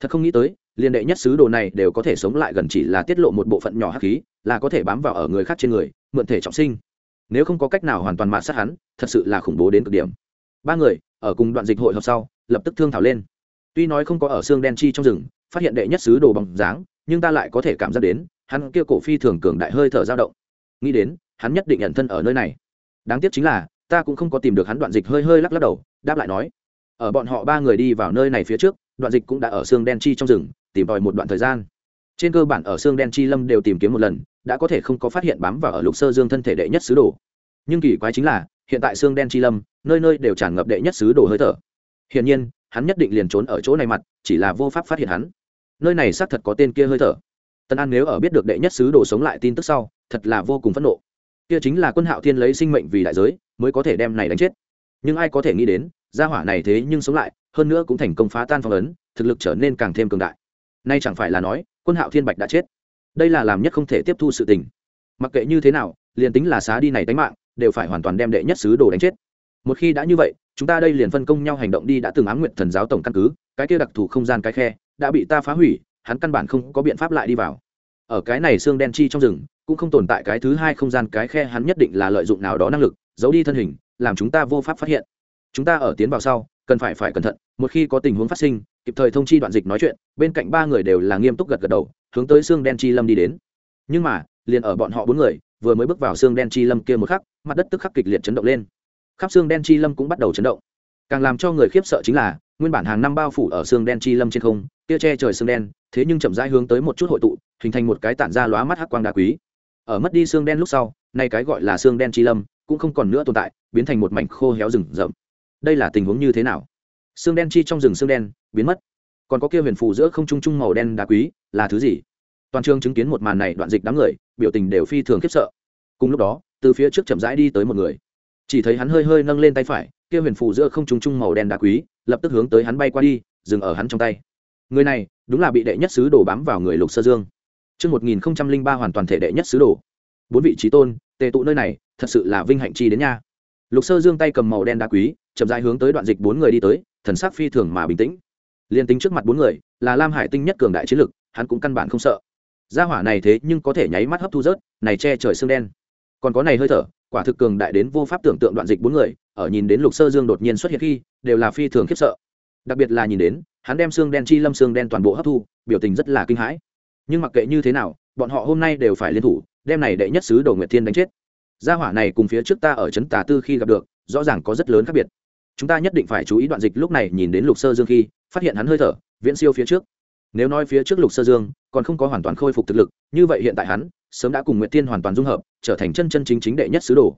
Thật không nghĩ tới liên đệ nhất sứ đồ này đều có thể sống lại gần chỉ là tiết lộ một bộ phận nhỏ hắc khí, là có thể bám vào ở người khác trên người, mượn thể trọng sinh. Nếu không có cách nào hoàn toàn mạt sát hắn, thật sự là khủng bố đến cực điểm. Ba người, ở cùng đoạn dịch hội họp sau, lập tức thương thảo lên. Tuy nói không có ở xương đen chi trong rừng, phát hiện đệ nhất sứ đồ bằng dáng, nhưng ta lại có thể cảm giác đến, hắn kia cổ phi thường cường đại hơi thở dao động. Nghĩ đến, hắn nhất định nhận thân ở nơi này. Đáng tiếc chính là, ta cũng không có tìm được hắn đoạn dịch hơi hơi lắc lắc đầu, đáp lại nói. Ở bọn họ ba người đi vào nơi này phía trước, đoạn dịch cũng đã ở xương đen chi trong rừng tìm tòi một đoạn thời gian. Trên cơ bản ở xương đen chi lâm đều tìm kiếm một lần, đã có thể không có phát hiện bám vào ở lục sơ dương thân thể đệ nhất sứ đồ. Nhưng kỳ quái chính là, hiện tại xương đen chi lâm, nơi nơi đều tràn ngập đệ nhất sứ đồ hơi thở. Hiển nhiên, hắn nhất định liền trốn ở chỗ này mặt, chỉ là vô pháp phát hiện hắn. Nơi này xác thật có tên kia hơi thở. Tân an nếu ở biết được đệ nhất sứ đồ sống lại tin tức sau, thật là vô cùng phẫn nộ. Kia chính là quân hạo thiên lấy sinh mệnh vì đại giới, mới có thể đem này đánh chết. Nhưng ai có thể nghĩ đến, gia hỏa này thế nhưng sống lại, hơn nữa cũng thành công phá tan phong ấn, thực lực trở nên càng thêm cường đại nay chẳng phải là nói, quân hạo thiên bạch đã chết. Đây là làm nhất không thể tiếp thu sự tình. Mặc kệ như thế nào, liền tính là xá đi này đánh mạng, đều phải hoàn toàn đem đệ nhất sứ đồ đánh chết. Một khi đã như vậy, chúng ta đây liền phân công nhau hành động đi đã từng ám nguyện thần giáo tổng căn cứ, cái kia đặc thù không gian cái khe, đã bị ta phá hủy, hắn căn bản không có biện pháp lại đi vào. Ở cái này xương đen chi trong rừng, cũng không tồn tại cái thứ hai không gian cái khe hắn nhất định là lợi dụng nào đó năng lực, giấu đi thân hình, làm chúng ta vô pháp phát hiện. Chúng ta ở tiến vào sau, cần phải phải cẩn thận, một khi có tình huống phát sinh kịp thời thông chi đoạn dịch nói chuyện, bên cạnh ba người đều là nghiêm túc gật gật đầu, hướng tới xương đen chi lâm đi đến. Nhưng mà, liền ở bọn họ bốn người, vừa mới bước vào xương đen chi lâm kia một khắc, mặt đất tức khắc kịch liệt chấn động lên. Khắp xương đen chi lâm cũng bắt đầu chấn động. Càng làm cho người khiếp sợ chính là, nguyên bản hàng năm bao phủ ở xương đen chi lâm trên không, kia che trời xương đen, thế nhưng chậm rãi hướng tới một chút hội tụ, hình thành một cái tản ra lóa mắt hắc quang đá quý. Ở mất đi xương đen lúc sau, nay cái gọi là xương đen chi lâm, cũng không còn nữa tồn tại, biến thành một mảnh khô héo rừng rậm. Đây là tình huống như thế nào? Xương đen chi trong rừng xương đen biến mất. Còn có kia huyền phù giữa không trung trung màu đen đá quý là thứ gì? Toàn trường chứng kiến một màn này đoạn dịch đám người biểu tình đều phi thường khiếp sợ. Cùng lúc đó từ phía trước chậm rãi đi tới một người. Chỉ thấy hắn hơi hơi nâng lên tay phải kia huyền phù giữa không trung trung màu đen đá quý lập tức hướng tới hắn bay qua đi dừng ở hắn trong tay. Người này đúng là bị đệ nhất sứ đồ bám vào người lục sơ dương. Trước 1003 hoàn toàn thể đệ nhất sứ đồ. Bốn vị trí tôn, tề tụ nơi này, thật sự là vinh hạnh chi đến nha. Lục Sơ Dương tay cầm màu đen đá quý, chậm rãi hướng tới đoạn dịch bốn người đi tới, thần sắc phi thường mà bình tĩnh. Liên tính trước mặt bốn người, là Lam Hải tinh nhất cường đại chiến lực, hắn cũng căn bản không sợ. Gia hỏa này thế nhưng có thể nháy mắt hấp thu rớt, này che trời xương đen. Còn có này hơi thở, quả thực cường đại đến vô pháp tưởng tượng đoạn dịch bốn người, ở nhìn đến Lục Sơ Dương đột nhiên xuất hiện khi, đều là phi thường khiếp sợ. Đặc biệt là nhìn đến, hắn đem xương đen chi lâm xương đen toàn bộ hấp thu, biểu tình rất là kinh hãi nhưng mặc kệ như thế nào bọn họ hôm nay đều phải liên thủ đem này đệ nhất sứ đồ nguyệt thiên đánh chết gia hỏa này cùng phía trước ta ở trấn tà tư khi gặp được rõ ràng có rất lớn khác biệt chúng ta nhất định phải chú ý đoạn dịch lúc này nhìn đến lục sơ dương khi, phát hiện hắn hơi thở, viễn siêu phía trước. Nếu nói phía trước lục sơ dương, còn không có hoàn toàn khôi phục thực lực, như vậy hiện tại hắn, sớm đã cùng nguyệt tiên hoàn toàn dung hợp, trở thành chân chân chính chính đệ nhất sứ đồ.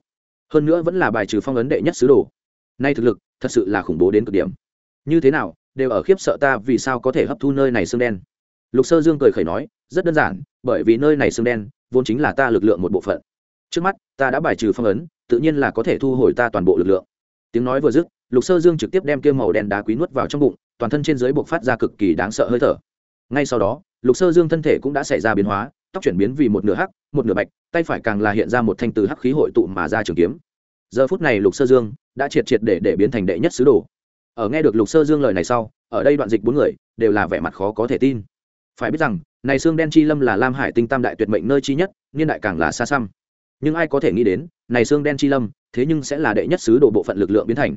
Hơn nữa vẫn là bài trừ phong ấn đệ nhất sứ đồ. Nay thực lực, thật sự là khủng bố đến cực điểm. Như thế nào, đều ở khiếp sợ ta vì sao có thể hấp thu nơi này xương đen. Lục sơ dương cười khẩy nói, rất đơn giản, bởi vì nơi này xương đen, vốn chính là ta lực lượng một bộ phận. Trước mắt, ta đã bài trừ phong ấn, tự nhiên là có thể thu hồi ta toàn bộ lực lượng. Tiếng nói vừa dứt lục sơ dương trực tiếp đem kia màu đen đá quý nuốt vào trong bụng, toàn thân trên dưới buộc phát ra cực kỳ đáng sợ hơi thở. Ngay sau đó, lục sơ dương thân thể cũng đã xảy ra biến hóa, tóc chuyển biến vì một nửa hắc, một nửa bạch, tay phải càng là hiện ra một thanh từ hắc khí hội tụ mà ra trường kiếm. Giờ phút này lục sơ dương đã triệt triệt để để biến thành đệ nhất sứ đồ. Ở nghe được lục sơ dương lời này sau, ở đây đoạn dịch bốn người đều là vẻ mặt khó có thể tin. Phải biết rằng, này xương đen chi lâm là lam hải tinh tam đại tuyệt mệnh nơi chi nhất, niên đại càng là xa xăm. Nhưng ai có thể nghĩ đến, này xương đen chi lâm thế nhưng sẽ là đệ nhất sứ đồ bộ phận lực lượng biến thành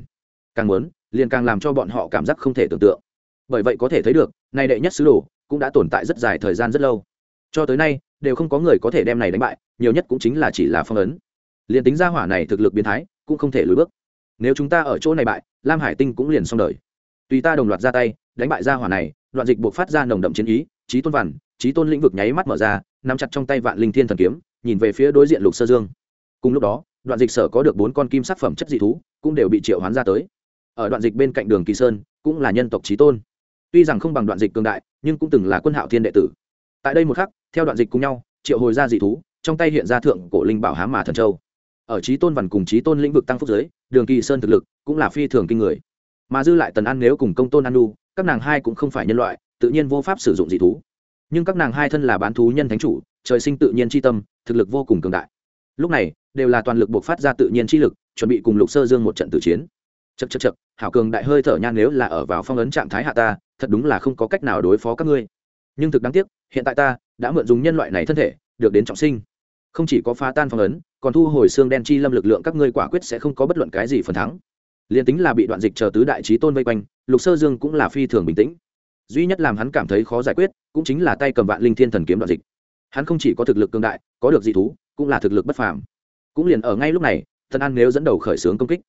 càng muốn, liền càng làm cho bọn họ cảm giác không thể tưởng tượng. Bởi vậy có thể thấy được, nay đệ nhất sứ đồ cũng đã tồn tại rất dài thời gian rất lâu. Cho tới nay, đều không có người có thể đem này đánh bại, nhiều nhất cũng chính là chỉ là phong ấn. Liền tính ra hỏa này thực lực biến thái, cũng không thể lùi bước. Nếu chúng ta ở chỗ này bại, lam hải tinh cũng liền xong đời. Tùy ta đồng loạt ra tay, đánh bại ra hỏa này đoạn dịch buộc phát ra nồng đậm chiến ý trí tôn vằn trí tôn lĩnh vực nháy mắt mở ra, nắm chặt trong tay vạn linh thiên thần kiếm, nhìn về phía đối diện lục sơ dương. Cùng lúc đó, đoạn dịch sở có được bốn con kim sắc phẩm chất dị thú, cũng đều bị triệu hoán ra tới ở đoạn dịch bên cạnh đường kỳ sơn cũng là nhân tộc trí tôn. Tuy rằng không bằng đoạn dịch cường đại, nhưng cũng từng là quân hạo thiên đệ tử. Tại đây một khắc, theo đoạn dịch cùng nhau, triệu hồi ra dị thú, trong tay hiện ra thượng cổ linh bảo hám mà thần châu. Ở trí tôn vằn cùng trí tôn lĩnh vực tăng phúc giới, đường kỳ sơn thực lực cũng là phi thường kinh người. Mà dư lại tần an nếu cùng công tôn an nu, các nàng hai cũng không phải nhân loại, tự nhiên vô pháp sử dụng dị thú. Nhưng các nàng hai thân là bán thú nhân thánh chủ, trời sinh tự nhiên c h i tâm, thực lực vô cùng cường đại. Lúc này, đều là toàn lực buộc phát ra tự nhiên chi lực, chuẩn bị cùng lục sơ dương một trận tử chiến chật chật chật, hảo cường đại hơi thở nhan nếu là ở vào phong ấn trạng thái hạ ta, thật đúng là không có cách nào đối phó các ngươi. Nhưng thực đáng tiếc, hiện tại ta đã mượn dùng nhân loại này thân thể, được đến trọng sinh. Không chỉ có phá tan phong ấn, còn thu hồi xương đen chi lâm lực lượng các ngươi quả quyết sẽ không có bất luận cái gì phần thắng. Liền tính là bị đoạn dịch chờ tứ đại trí tôn vây quanh, lục sơ dương cũng là phi thường bình tĩnh. Duy nhất làm hắn cảm thấy khó giải quyết, cũng chính là tay cầm vạn linh thiên thần kiếm đoạn dịch. Hắn không chỉ có thực lực cương đại, có được dị thú, cũng là thực lực bất phàm. Cũng liền ở ngay lúc này, thần an nếu dẫn đầu khởi xướng công kích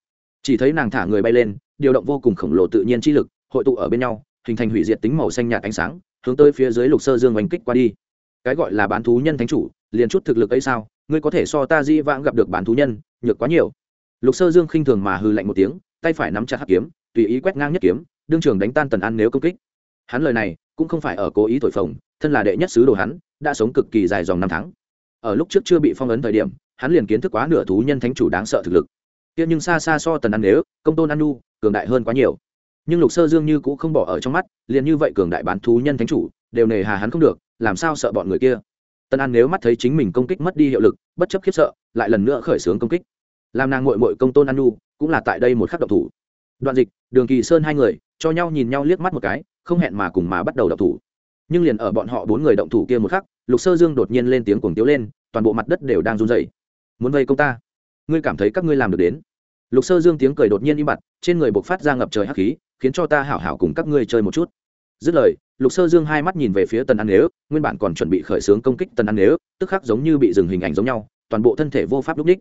chỉ thấy nàng thả người bay lên, điều động vô cùng khổng lồ tự nhiên chi lực, hội tụ ở bên nhau, hình thành hủy diệt tính màu xanh nhạt ánh sáng, hướng tới phía dưới lục sơ dương oanh kích qua đi. Cái gọi là bán thú nhân thánh chủ, liền chút thực lực ấy sao, ngươi có thể so ta di vãng gặp được bán thú nhân, nhược quá nhiều. Lục sơ dương khinh thường mà hư lạnh một tiếng, tay phải nắm chặt hắc kiếm, tùy ý quét ngang nhất kiếm, đương trường đánh tan tần an nếu công kích. Hắn lời này, cũng không phải ở cố ý thổi phồng, thân là đệ nhất sứ đồ hắn, đã sống cực kỳ dài dòng năm tháng. Ở lúc trước chưa bị phong ấn thời điểm, hắn liền kiến thức quá nửa thú nhân thánh chủ đáng sợ thực lực kia nhưng xa xa so tần ăn nếu, công tôn an nu cường đại hơn quá nhiều. Nhưng lục sơ dương như cũng không bỏ ở trong mắt, liền như vậy cường đại bán thú nhân thánh chủ, đều nề hà hắn không được, làm sao sợ bọn người kia? Tần an nếu mắt thấy chính mình công kích mất đi hiệu lực, bất chấp khiếp sợ, lại lần nữa khởi xướng công kích. Làm nàng mội mội công tôn an nu cũng là tại đây một khắc độc thủ. Đoạn dịch, đường kỳ sơn hai người, cho nhau nhìn nhau liếc mắt một cái, không hẹn mà cùng mà bắt đầu độc thủ. Nhưng liền ở bọn họ bốn người động thủ kia một khắc, lục sơ dương đột nhiên lên tiếng cuồng tiếu lên, toàn bộ mặt đất đều đang run dày muốn vây công ta? Ngươi cảm thấy các ngươi làm được đến. Lục sơ dương tiếng cười đột nhiên im bặt, trên người buộc phát ra ngập trời hắc khí, khiến cho ta hảo hảo cùng các ngươi chơi một chút. Dứt lời, lục sơ dương hai mắt nhìn về phía tần ăn nếu, nguyên bản còn chuẩn bị khởi xướng công kích tần ăn nếu, tức khắc giống như bị dừng hình ảnh giống nhau, toàn bộ thân thể vô pháp lúc ních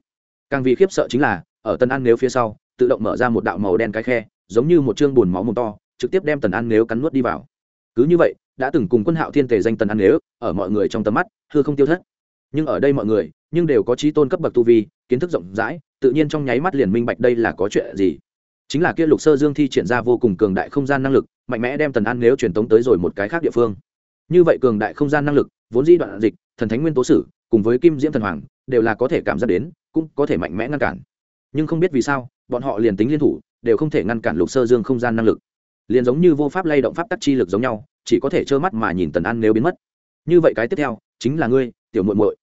càng vì khiếp sợ chính là, ở tần ăn nếu phía sau, tự động mở ra một đạo màu đen cái khe, giống như một chương bùn máu mồm to, trực tiếp đem tần ăn nếu cắn nuốt đi vào. Cứ như vậy, đã từng cùng quân hạo thiên tề danh tần ăn nếu, ở mọi người trong tầm mắt, hư không tiêu thất. Nhưng ở đây mọi người nhưng đều có trí tôn cấp bậc tu vi, kiến thức rộng rãi, tự nhiên trong nháy mắt liền minh bạch đây là có chuyện gì. Chính là kia lục sơ dương thi triển ra vô cùng cường đại không gian năng lực, mạnh mẽ đem tần an nếu truyền tống tới rồi một cái khác địa phương. Như vậy cường đại không gian năng lực, vốn di đoạn dịch, thần thánh nguyên tố sử, cùng với kim diễm thần hoàng, đều là có thể cảm giác đến, cũng có thể mạnh mẽ ngăn cản. Nhưng không biết vì sao, bọn họ liền tính liên thủ, đều không thể ngăn cản lục sơ dương không gian năng lực. Liền giống như vô pháp lay động pháp tắc chi lực giống nhau, chỉ có thể trơ mắt mà nhìn tần an nếu biến mất. Như vậy cái tiếp theo, chính là ngươi, tiểu muội muội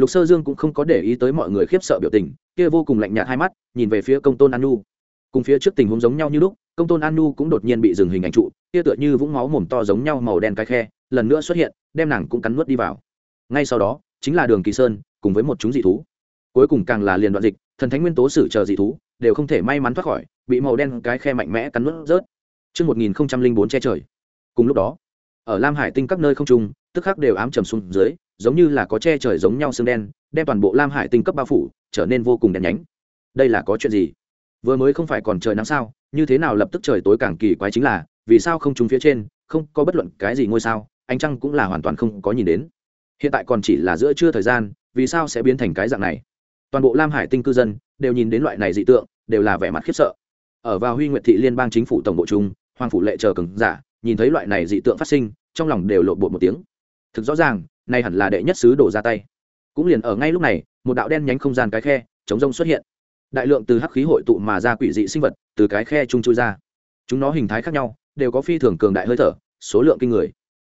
lục sơ dương cũng không có để ý tới mọi người khiếp sợ biểu tình kia vô cùng lạnh nhạt hai mắt nhìn về phía công tôn an nu. Cùng phía trước tình huống giống nhau như lúc công tôn an nu cũng đột nhiên bị dừng hình ảnh trụ kia tựa như vũng máu mồm to giống nhau màu đen cái khe lần nữa xuất hiện đem nàng cũng cắn nuốt đi vào. Ngay sau đó chính là đường kỳ sơn cùng với một chúng dị thú. Cuối cùng càng là liền đoạn dịch thần thánh nguyên tố sử chờ dị thú đều không thể may mắn thoát khỏi bị màu đen cái khe mạnh mẽ cắn nuốt rớt. Trước 1004 che trời. Cùng lúc đó, ở Lam Hải tinh các nơi không trung, tức khắc đều ám trầm xuống dưới, giống như là có che trời giống nhau sương đen, đem toàn bộ Lam Hải tinh cấp bao phủ, trở nên vô cùng đen nhánh. Đây là có chuyện gì? Vừa mới không phải còn trời nắng sao, như thế nào lập tức trời tối càng kỳ quái chính là, vì sao không trúng phía trên, không có bất luận cái gì ngôi sao, ánh trăng cũng là hoàn toàn không có nhìn đến. Hiện tại còn chỉ là giữa trưa thời gian, vì sao sẽ biến thành cái dạng này? Toàn bộ Lam Hải tinh cư dân đều nhìn đến loại này dị tượng, đều là vẻ mặt khiếp sợ. Ở vào Huy Nguyệt thị liên bang chính phủ tổng bộ trung, Hoàng phủ lệ chờ cứng giả, nhìn thấy loại này dị tượng phát sinh, trong lòng đều lộ bộ một tiếng. Thực rõ ràng, nay hẳn là đệ nhất sứ đổ ra tay. Cũng liền ở ngay lúc này, một đạo đen nhánh không gian cái khe, chống rông xuất hiện. Đại lượng từ hắc khí hội tụ mà ra quỷ dị sinh vật, từ cái khe trung chui ra. Chúng nó hình thái khác nhau, đều có phi thường cường đại hơi thở, số lượng kinh người.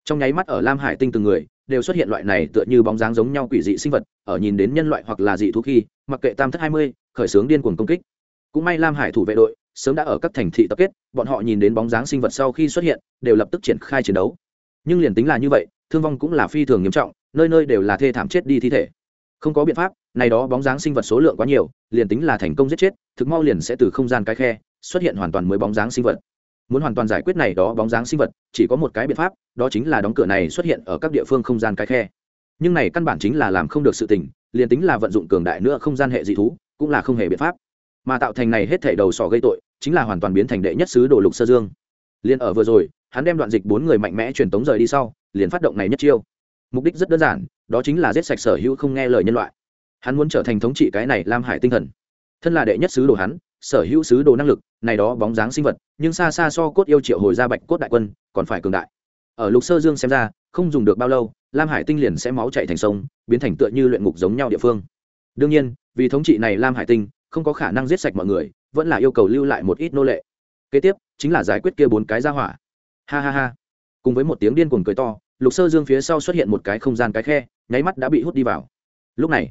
Trong nháy mắt ở Lam Hải tinh từng người, đều xuất hiện loại này tựa như bóng dáng giống nhau quỷ dị sinh vật, ở nhìn đến nhân loại hoặc là dị thú khi, mặc kệ tam thất hai mươi, khởi xướng điên cuồng công kích. Cũng may Lam Hải thủ vệ đội sớm đã ở các thành thị tập kết, bọn họ nhìn đến bóng dáng sinh vật sau khi xuất hiện, đều lập tức triển khai chiến đấu. Nhưng liền tính là như vậy, thương vong cũng là phi thường nghiêm trọng, nơi nơi đều là thê thảm chết đi thi thể. Không có biện pháp, này đó bóng dáng sinh vật số lượng quá nhiều, liền tính là thành công giết chết, thực mau liền sẽ từ không gian cái khe xuất hiện hoàn toàn mới bóng dáng sinh vật. Muốn hoàn toàn giải quyết này đó bóng dáng sinh vật, chỉ có một cái biện pháp, đó chính là đóng cửa này xuất hiện ở các địa phương không gian cái khe. Nhưng này căn bản chính là làm không được sự tình, liền tính là vận dụng cường đại nữa không gian hệ dị thú, cũng là không hề biện pháp. Mà tạo thành này hết thảy đầu sỏ gây tội, chính là hoàn toàn biến thành đệ nhất sứ đồ lục sơ dương. Liên ở vừa rồi, hắn đem đoạn dịch bốn người mạnh mẽ truyền tống rời đi sau, liền phát động này nhất chiêu. Mục đích rất đơn giản, đó chính là giết sạch sở hữu không nghe lời nhân loại. Hắn muốn trở thành thống trị cái này Lam Hải tinh thần. Thân là đệ nhất sứ đồ hắn, sở hữu sứ đồ năng lực, này đó bóng dáng sinh vật, nhưng xa xa so cốt yêu triệu hồi ra bạch cốt đại quân, còn phải cường đại. Ở Lục Sơ Dương xem ra, không dùng được bao lâu, Lam Hải tinh liền sẽ máu chảy thành sông, biến thành tựa như luyện ngục giống nhau địa phương. Đương nhiên, vì thống trị này Lam Hải tinh, không có khả năng giết sạch mọi người, vẫn là yêu cầu lưu lại một ít nô lệ. Kế tiếp, chính là giải quyết kia bốn cái gia hỏa. Ha ha ha. Cùng với một tiếng điên cuồng cười to, Lục Sơ Dương phía sau xuất hiện một cái không gian cái khe, nháy mắt đã bị hút đi vào. Lúc này,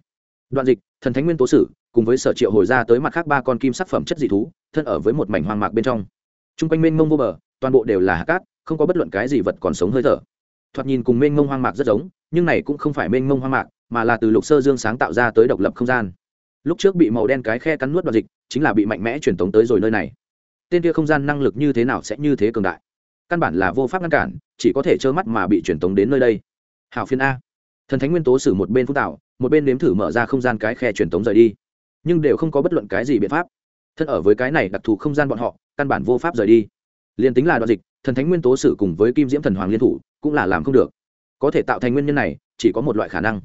Đoạn Dịch, Thần Thánh Nguyên Tố Sử, cùng với Sở Triệu hồi ra tới mặt khác ba con kim sắc phẩm chất dị thú, thân ở với một mảnh hoang mạc bên trong. Trung quanh mênh mông vô bờ, toàn bộ đều là hạt cát, không có bất luận cái gì vật còn sống hơi thở. Thoạt nhìn cùng mênh mông hoang mạc rất giống, nhưng này cũng không phải mênh mông hoang mạc, mà là từ Lục Sơ Dương sáng tạo ra tới độc lập không gian. Lúc trước bị màu đen cái khe cắn nuốt Đoạn Dịch, chính là bị mạnh mẽ truyền tống tới rồi nơi này. Tên kia không gian năng lực như thế nào sẽ như thế cường đại? Căn bản là vô pháp ngăn cản, chỉ có thể trơ mắt mà bị truyền tống đến nơi đây. hào phiên a. Thần Thánh Nguyên Tố sử một bên phun tạo, một bên nếm thử mở ra không gian cái khe truyền tống rời đi. Nhưng đều không có bất luận cái gì biện pháp. Thân ở với cái này đặc thù không gian bọn họ căn bản vô pháp rời đi. Liền tính là đoạn dịch thần thánh nguyên tố sử cùng với kim diễm thần hoàng liên thủ cũng là làm không được. Có thể tạo thành nguyên nhân này chỉ có một loại khả năng.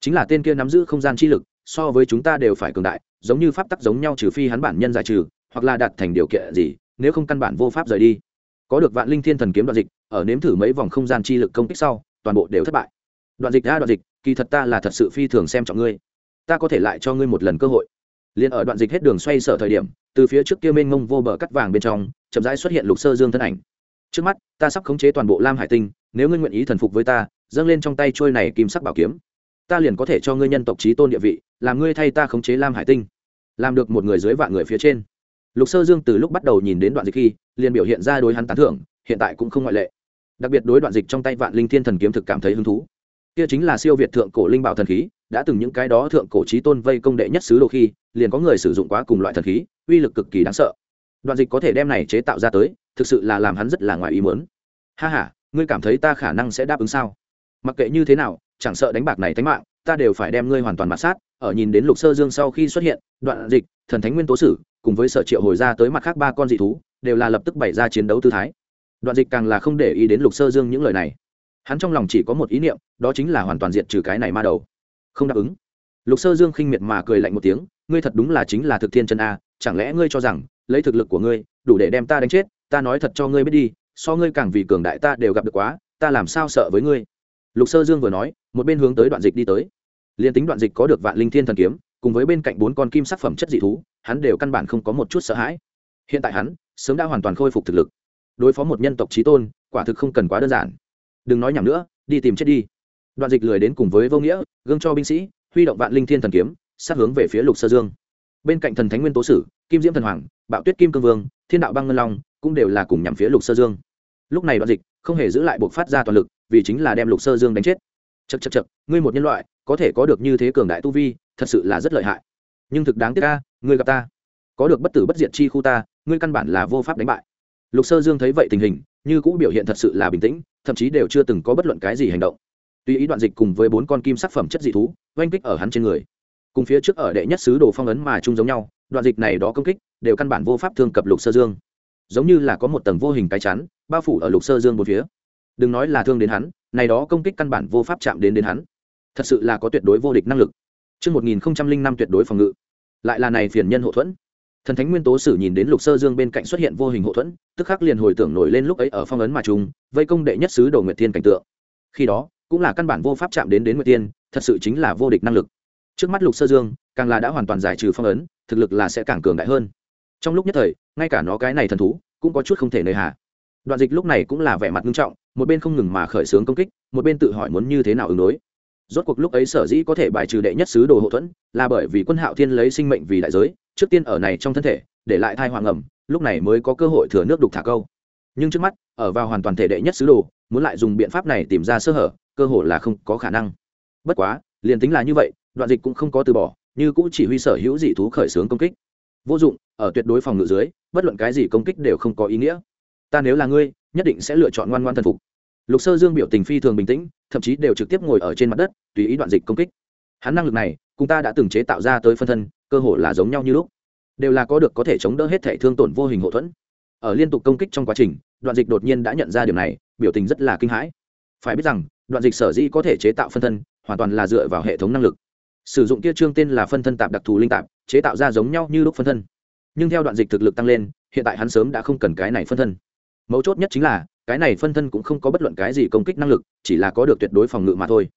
Chính là tên kia nắm giữ không gian chi lực so với chúng ta đều phải cường đại giống như pháp tắc giống nhau trừ phi hắn bản nhân giải trừ hoặc là đạt thành điều kiện gì nếu không căn bản vô pháp rời đi có được vạn linh thiên thần kiếm đoạn dịch, ở nếm thử mấy vòng không gian chi lực công kích sau, toàn bộ đều thất bại. Đoạn dịch ra đoạn dịch, kỳ thật ta là thật sự phi thường xem trọng ngươi. Ta có thể lại cho ngươi một lần cơ hội. Liền ở đoạn dịch hết đường xoay sở thời điểm, từ phía trước kia mênh mông vô bờ cắt vàng bên trong, chậm rãi xuất hiện lục sơ dương thân ảnh. Trước mắt, ta sắp khống chế toàn bộ lam hải tinh, nếu ngươi nguyện ý thần phục với ta, dâng lên trong tay trôi này kim sắc bảo kiếm. Ta liền có thể cho ngươi nhân tộc trí tôn địa vị, làm ngươi thay ta khống chế lam hải tinh. Làm được một người dưới vạn người phía trên. Lục sơ dương từ lúc bắt đầu nhìn đến đoạn dịch khi liền biểu hiện ra đối hắn tán thưởng hiện tại cũng không ngoại lệ. Đặc biệt đối đoạn dịch trong tay vạn linh thiên thần kiếm thực cảm thấy hứng thú. Kia chính là siêu việt thượng cổ linh bảo thần khí đã từng những cái đó thượng cổ trí tôn vây công đệ nhất sứ đồ khi liền có người sử dụng quá cùng loại thần khí uy lực cực kỳ đáng sợ. Đoạn dịch có thể đem này chế tạo ra tới thực sự là làm hắn rất là ngoài ý muốn. Ha ha, ngươi cảm thấy ta khả năng sẽ đáp ứng sao? Mặc kệ như thế nào chẳng sợ đánh bạc này thánh mạng ta đều phải đem ngươi hoàn toàn mạt sát. Ở nhìn đến lục sơ dương sau khi xuất hiện đoạn dịch thần thánh nguyên tố sử cùng với sở triệu hồi ra tới mặt khác ba con dị thú đều là lập tức bày ra chiến đấu tư thái. Đoạn dịch càng là không để ý đến lục sơ dương những lời này. Hắn trong lòng chỉ có một ý niệm, đó chính là hoàn toàn diệt trừ cái này ma đầu. Không đáp ứng. Lục sơ dương khinh miệt mà cười lạnh một tiếng, ngươi thật đúng là chính là thực thiên chân a, chẳng lẽ ngươi cho rằng, lấy thực lực của ngươi, đủ để đem ta đánh chết, ta nói thật cho ngươi biết đi, so ngươi càng vì cường đại ta đều gặp được quá, ta làm sao sợ với ngươi? Lục sơ dương vừa nói, một bên hướng tới đoạn dịch đi tới. Liền tính đoạn dịch có được vạn linh thiên thần kiếm, cùng với bên cạnh bốn con kim sắc phẩm chất dị thú, hắn đều căn bản không có một chút sợ hãi. Hiện tại hắn sớm đã hoàn toàn khôi phục thực lực. Đối phó một nhân tộc trí tôn quả thực không cần quá đơn giản. Đừng nói nhảm nữa đi tìm chết đi. Đoạn dịch lười đến cùng với vô nghĩa gương cho binh sĩ huy động vạn linh thiên thần kiếm sát hướng về phía lục sơ dương. Bên cạnh thần thánh nguyên tố sử kim diễm thần hoàng bạo tuyết kim cương vương thiên đạo băng ngân long cũng đều là cùng nhằm phía lục sơ dương. Lúc này đoạn dịch không hề giữ lại buộc phát ra toàn lực vì chính là đem lục sơ dương đánh chết. Chật chật chật ngươi một nhân loại có thể có được như thế cường đại tu vi thật sự là rất lợi hại. Nhưng thực đáng tiếc ta, ngươi gặp ta. Có được bất tử bất diệt chi khu ta ngươi căn bản là vô pháp đánh bại. Lục sơ dương thấy vậy tình hình, như cũng biểu hiện thật sự là bình tĩnh, thậm chí đều chưa từng có bất luận cái gì hành động. Tuy ý đoạn dịch cùng với bốn con kim sắc phẩm chất dị thú, oanh kích ở hắn trên người, cùng phía trước ở đệ nhất sứ đồ phong ấn mà chung giống nhau, đoạn dịch này đó công kích đều căn bản vô pháp thương cập lục sơ dương. Giống như là có một tầng vô hình cái chắn, bao phủ ở lục sơ dương một phía. Đừng nói là thương đến hắn, này đó công kích căn bản vô pháp chạm đến đến hắn. Thật sự là có tuyệt đối vô địch năng lực. Trước 1005 tuyệt đối phòng ngự. Lại là này phiền nhân hộ thuẫn. Thần thánh nguyên tố sử nhìn đến Lục Sơ Dương bên cạnh xuất hiện vô hình hậu thuẫn, tức khắc liền hồi tưởng nổi lên lúc ấy ở phong ấn mà trùng, vây công đệ nhất sứ Đồ Nguyệt Thiên cảnh tượng. Khi đó, cũng là căn bản vô pháp chạm đến đến Nguyệt Tiên, thật sự chính là vô địch năng lực. Trước mắt Lục Sơ Dương, càng là đã hoàn toàn giải trừ phong ấn, thực lực là sẽ càng cường đại hơn. Trong lúc nhất thời, ngay cả nó cái này thần thú, cũng có chút không thể nơi hạ. Đoạn Dịch lúc này cũng là vẻ mặt nghiêm trọng, một bên không ngừng mà khởi xướng công kích, một bên tự hỏi muốn như thế nào ứng đối rốt cuộc lúc ấy sở dĩ có thể bài trừ đệ nhất sứ đồ hậu thuẫn là bởi vì quân hạo thiên lấy sinh mệnh vì đại giới, trước tiên ở này trong thân thể, để lại thai hoàng ẩm, lúc này mới có cơ hội thừa nước đục thả câu. Nhưng trước mắt, ở vào hoàn toàn thể đệ nhất sứ đồ, muốn lại dùng biện pháp này tìm ra sơ hở, cơ hội là không có khả năng. Bất quá, liền tính là như vậy, đoạn dịch cũng không có từ bỏ, như cũ chỉ huy sở hữu dị thú khởi xướng công kích. Vô dụng, ở tuyệt đối phòng ngự dưới, bất luận cái gì công kích đều không có ý nghĩa. Ta nếu là ngươi, nhất định sẽ lựa chọn ngoan ngoan thần phục lục sơ dương biểu tình phi thường bình tĩnh, thậm chí đều trực tiếp ngồi ở trên mặt đất, tùy ý đoạn dịch công kích. Hắn năng lực này, cùng ta đã từng chế tạo ra tới phân thân, cơ hội là giống nhau như lúc. Đều là có được có thể chống đỡ hết thể thương tổn vô hình hậu thuẫn. Ở liên tục công kích trong quá trình, đoạn dịch đột nhiên đã nhận ra điều này, biểu tình rất là kinh hãi. Phải biết rằng, đoạn dịch sở dĩ có thể chế tạo phân thân, hoàn toàn là dựa vào hệ thống năng lực. Sử dụng kia trương tên là phân thân tạp đặc thù linh tạp, chế tạo ra giống nhau như lúc phân thân. Nhưng theo đoạn dịch thực lực tăng lên, hiện tại hắn sớm đã không cần cái này phân thân mấu chốt nhất chính là, cái này phân thân cũng không có bất luận cái gì công kích năng lực, chỉ là có được tuyệt đối phòng ngự mà thôi.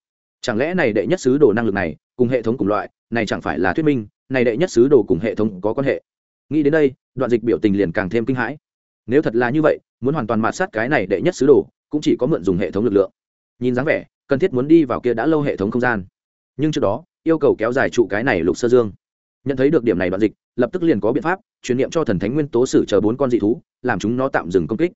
Chẳng lẽ này đệ nhất sứ đồ năng lực này, cùng hệ thống cùng loại, này chẳng phải là thuyết minh, này đệ nhất sứ đồ cùng hệ thống có quan hệ? Nghĩ đến đây, đoạn dịch biểu tình liền càng thêm kinh hãi. Nếu thật là như vậy, muốn hoàn toàn mạt sát cái này đệ nhất sứ đồ, cũng chỉ có mượn dùng hệ thống lực lượng. Nhìn dáng vẻ, cần thiết muốn đi vào kia đã lâu hệ thống không gian. Nhưng trước đó, yêu cầu kéo dài trụ cái này lục sơ dương nhận thấy được điểm này đoạn dịch, lập tức liền có biện pháp, truyền niệm cho thần thánh nguyên tố sử chờ bốn con dị thú, làm chúng nó tạm dừng công kích.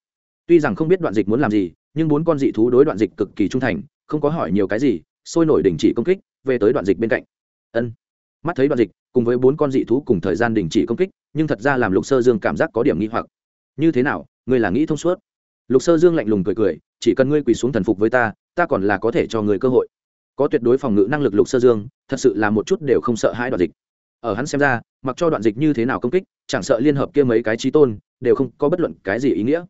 Tuy rằng không biết đoạn dịch muốn làm gì, nhưng bốn con dị thú đối đoạn dịch cực kỳ trung thành, không có hỏi nhiều cái gì, sôi nổi đình chỉ công kích, về tới đoạn dịch bên cạnh. Ân. Mắt thấy đoạn dịch, cùng với bốn con dị thú cùng thời gian đình chỉ công kích, nhưng thật ra làm lục sơ dương cảm giác có điểm nghi hoặc. Như thế nào, ngươi là nghĩ thông suốt? Lục sơ dương lạnh lùng cười cười, chỉ cần ngươi quỳ xuống thần phục với ta ta còn là có thể cho người cơ hội. Có tuyệt đối phòng ngự năng lực lục sơ dương, thật sự là một chút đều không sợ hãi đoạn dịch ở hắn xem ra, mặc cho đoạn dịch như thế nào công kích, chẳng sợ liên hợp kia mấy cái trí tôn, đều không có bất luận cái gì ý nghĩa.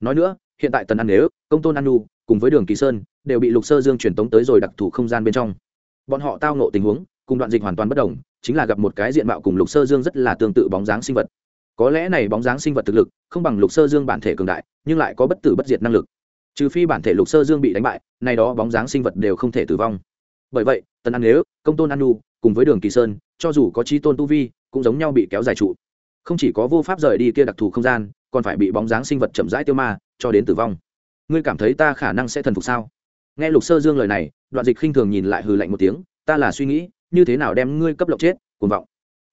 Nói nữa, hiện tại tần ăn nếu, công tôn an nu cùng với đường kỳ sơn, đều bị lục sơ dương truyền tống tới rồi đặc thù không gian bên trong. Bọn họ tao nộ tình huống, cùng đoạn dịch hoàn toàn bất đồng, chính là gặp một cái diện mạo cùng lục sơ dương rất là tương tự bóng dáng sinh vật. Có lẽ này bóng dáng sinh vật thực lực, không bằng lục sơ dương bản thể cường đại, nhưng lại có bất tử bất diệt năng lực. Trừ phi bản thể lục sơ dương bị đánh bại nay đó bóng dáng sinh vật đều không thể tử vong. Bởi vậy, tần ăn nếu, công tôn an nu cùng với đường kỳ sơn, cho dù có chi tôn tu vi, cũng giống nhau bị kéo dài trụ. Không chỉ có vô pháp rời đi kia đặc thù không gian, còn phải bị bóng dáng sinh vật chậm rãi tiêu ma, cho đến tử vong. Ngươi cảm thấy ta khả năng sẽ thần phục sao? Nghe lục sơ dương lời này, đoạn dịch khinh thường nhìn lại hừ lạnh một tiếng, ta là suy nghĩ, như thế nào đem ngươi cấp lộc chết, cuồng vọng.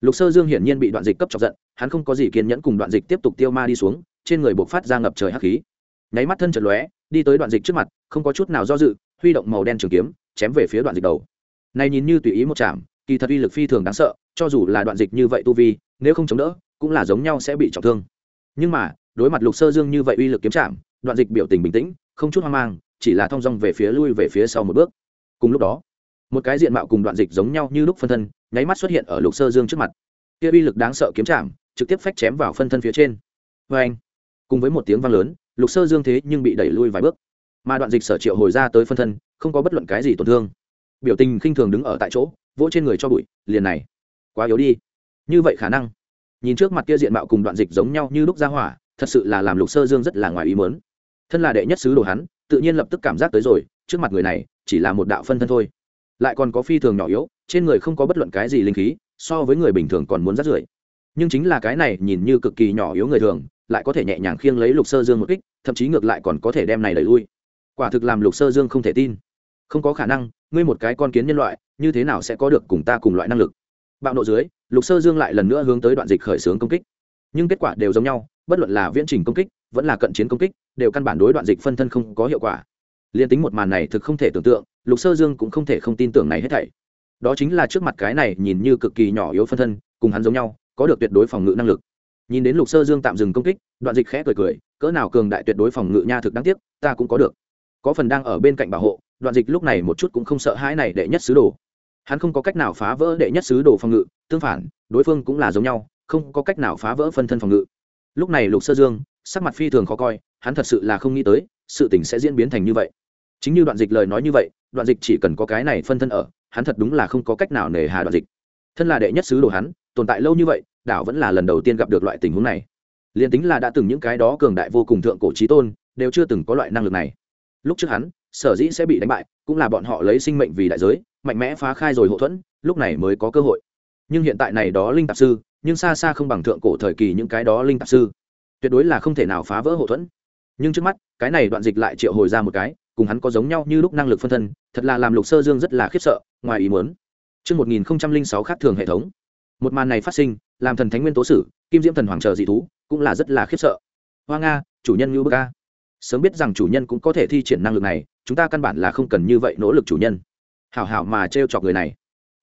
Lục sơ dương hiển nhiên bị đoạn dịch cấp chọc giận, hắn không có gì kiên nhẫn cùng đoạn dịch tiếp tục tiêu ma đi xuống, trên người buộc phát ra ngập trời hắc khí. Nháy mắt thân chật lóe, đi tới đoạn dịch trước mặt, không có chút nào do dự, huy động màu đen trường kiếm, chém về phía đoạn dịch đầu. Này nhìn như tùy ý một chạm kỳ thật uy lực phi thường đáng sợ, cho dù là đoạn dịch như vậy tu vi, nếu không chống đỡ, cũng là giống nhau sẽ bị trọng thương. Nhưng mà, đối mặt lục sơ dương như vậy uy lực kiếm chạm đoạn dịch biểu tình bình tĩnh, không chút hoang mang, chỉ là thong dong về phía lui về phía sau một bước. Cùng lúc đó, một cái diện mạo cùng đoạn dịch giống nhau như lúc phân thân, nháy mắt xuất hiện ở lục sơ dương trước mặt. Kia uy lực đáng sợ kiếm chạm trực tiếp phách chém vào phân thân phía trên. Vê anh, cùng với một tiếng vang lớn, lục sơ dương thế nhưng bị đẩy lui vài bước. Mà đoạn dịch sở triệu hồi ra tới phân thân, không có bất luận cái gì tổn thương biểu tình khinh thường đứng ở tại chỗ, vỗ trên người cho bụi, liền này, quá yếu đi. Như vậy khả năng, nhìn trước mặt kia diện mạo cùng đoạn dịch giống nhau như lúc ra hỏa, thật sự là làm lục sơ dương rất là ngoài ý mớn thân là đệ nhất sứ đồ hắn, tự nhiên lập tức cảm giác tới rồi, trước mặt người này, chỉ là một đạo phân thân thôi. Lại còn có phi thường nhỏ yếu, trên người không có bất luận cái gì linh khí, so với người bình thường còn muốn rắt rưởi. Nhưng chính là cái này nhìn như cực kỳ nhỏ yếu người thường, lại có thể nhẹ nhàng khiêng lấy lục sơ dương một kích, thậm chí ngược lại còn có thể đem này đẩy lui. Quả thực làm lục sơ dương không thể tin. Không có khả năng ngươi một cái con kiến nhân loại, như thế nào sẽ có được cùng ta cùng loại năng lực? Bạo nộ dưới, lục sơ dương lại lần nữa hướng tới đoạn dịch khởi xướng công kích. Nhưng kết quả đều giống nhau, bất luận là viễn trình công kích, vẫn là cận chiến công kích, đều căn bản đối đoạn dịch phân thân không có hiệu quả. Liên tính một màn này thực không thể tưởng tượng, lục sơ dương cũng không thể không tin tưởng này hết thảy. Đó chính là trước mặt cái này nhìn như cực kỳ nhỏ yếu phân thân, cùng hắn giống nhau, có được tuyệt đối phòng ngự năng lực. Nhìn đến lục sơ dương tạm dừng công kích, đoạn dịch khẽ cười cười, cỡ nào cường đại tuyệt đối phòng ngự nha thực đáng tiếc, ta cũng có được. Có phần đang ở bên cạnh bảo hộ đoạn dịch lúc này một chút cũng không sợ hãi này đệ nhất sứ đồ. Hắn không có cách nào phá vỡ đệ nhất sứ đồ phòng ngự, tương phản, đối phương cũng là giống nhau, không có cách nào phá vỡ phân thân phòng ngự. Lúc này lục sơ dương, sắc mặt phi thường khó coi, hắn thật sự là không nghĩ tới, sự tình sẽ diễn biến thành như vậy. Chính như đoạn dịch lời nói như vậy, đoạn dịch chỉ cần có cái này phân thân ở, hắn thật đúng là không có cách nào nề hà đoạn dịch. Thân là đệ nhất sứ đồ hắn, tồn tại lâu như vậy, đảo vẫn là lần đầu tiên gặp được loại tình huống này. Liền tính là đã từng những cái đó cường đại vô cùng thượng cổ trí tôn, đều chưa từng có loại năng lực này. Lúc trước hắn sở dĩ sẽ bị đánh bại cũng là bọn họ lấy sinh mệnh vì đại giới mạnh mẽ phá khai rồi hậu thuẫn lúc này mới có cơ hội nhưng hiện tại này đó linh tạp sư nhưng xa xa không bằng thượng cổ thời kỳ những cái đó linh tạp sư tuyệt đối là không thể nào phá vỡ hậu thuẫn nhưng trước mắt cái này đoạn dịch lại triệu hồi ra một cái cùng hắn có giống nhau như lúc năng lực phân thân thật là làm lục sơ dương rất là khiếp sợ ngoài ý muốn Trước 1006 khác thường hệ thống. Một màn này phát sinh, làm thần thánh nguyên tố sử, kim diễm thần hoàng chờ dị thú, cũng là rất là khiếp sợ. Hoa Nga, chủ nhân Như Bơ Ca. Sớm biết rằng chủ nhân cũng có thể thi triển năng lực này, chúng ta căn bản là không cần như vậy nỗ lực chủ nhân. Hảo hảo mà trêu chọc người này.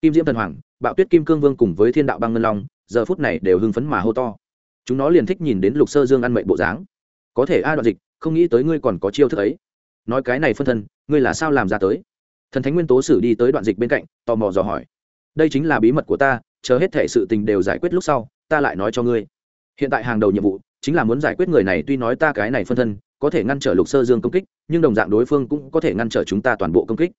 Kim diễm thần hoàng, Bạo Tuyết Kim Cương Vương cùng với Thiên Đạo Băng Ngân Long, giờ phút này đều hưng phấn mà hô to. Chúng nó liền thích nhìn đến Lục Sơ Dương ăn mệnh bộ dáng. Có thể a đoạn dịch, không nghĩ tới ngươi còn có chiêu thức ấy. Nói cái này phân thân, ngươi là sao làm ra tới? Thần Thánh Nguyên Tố Sử đi tới đoạn dịch bên cạnh, tò mò dò hỏi đây chính là bí mật của ta chờ hết thể sự tình đều giải quyết lúc sau ta lại nói cho ngươi hiện tại hàng đầu nhiệm vụ chính là muốn giải quyết người này tuy nói ta cái này phân thân có thể ngăn trở lục sơ dương công kích, nhưng đồng dạng đối phương cũng có thể ngăn trở chúng ta toàn bộ công kích.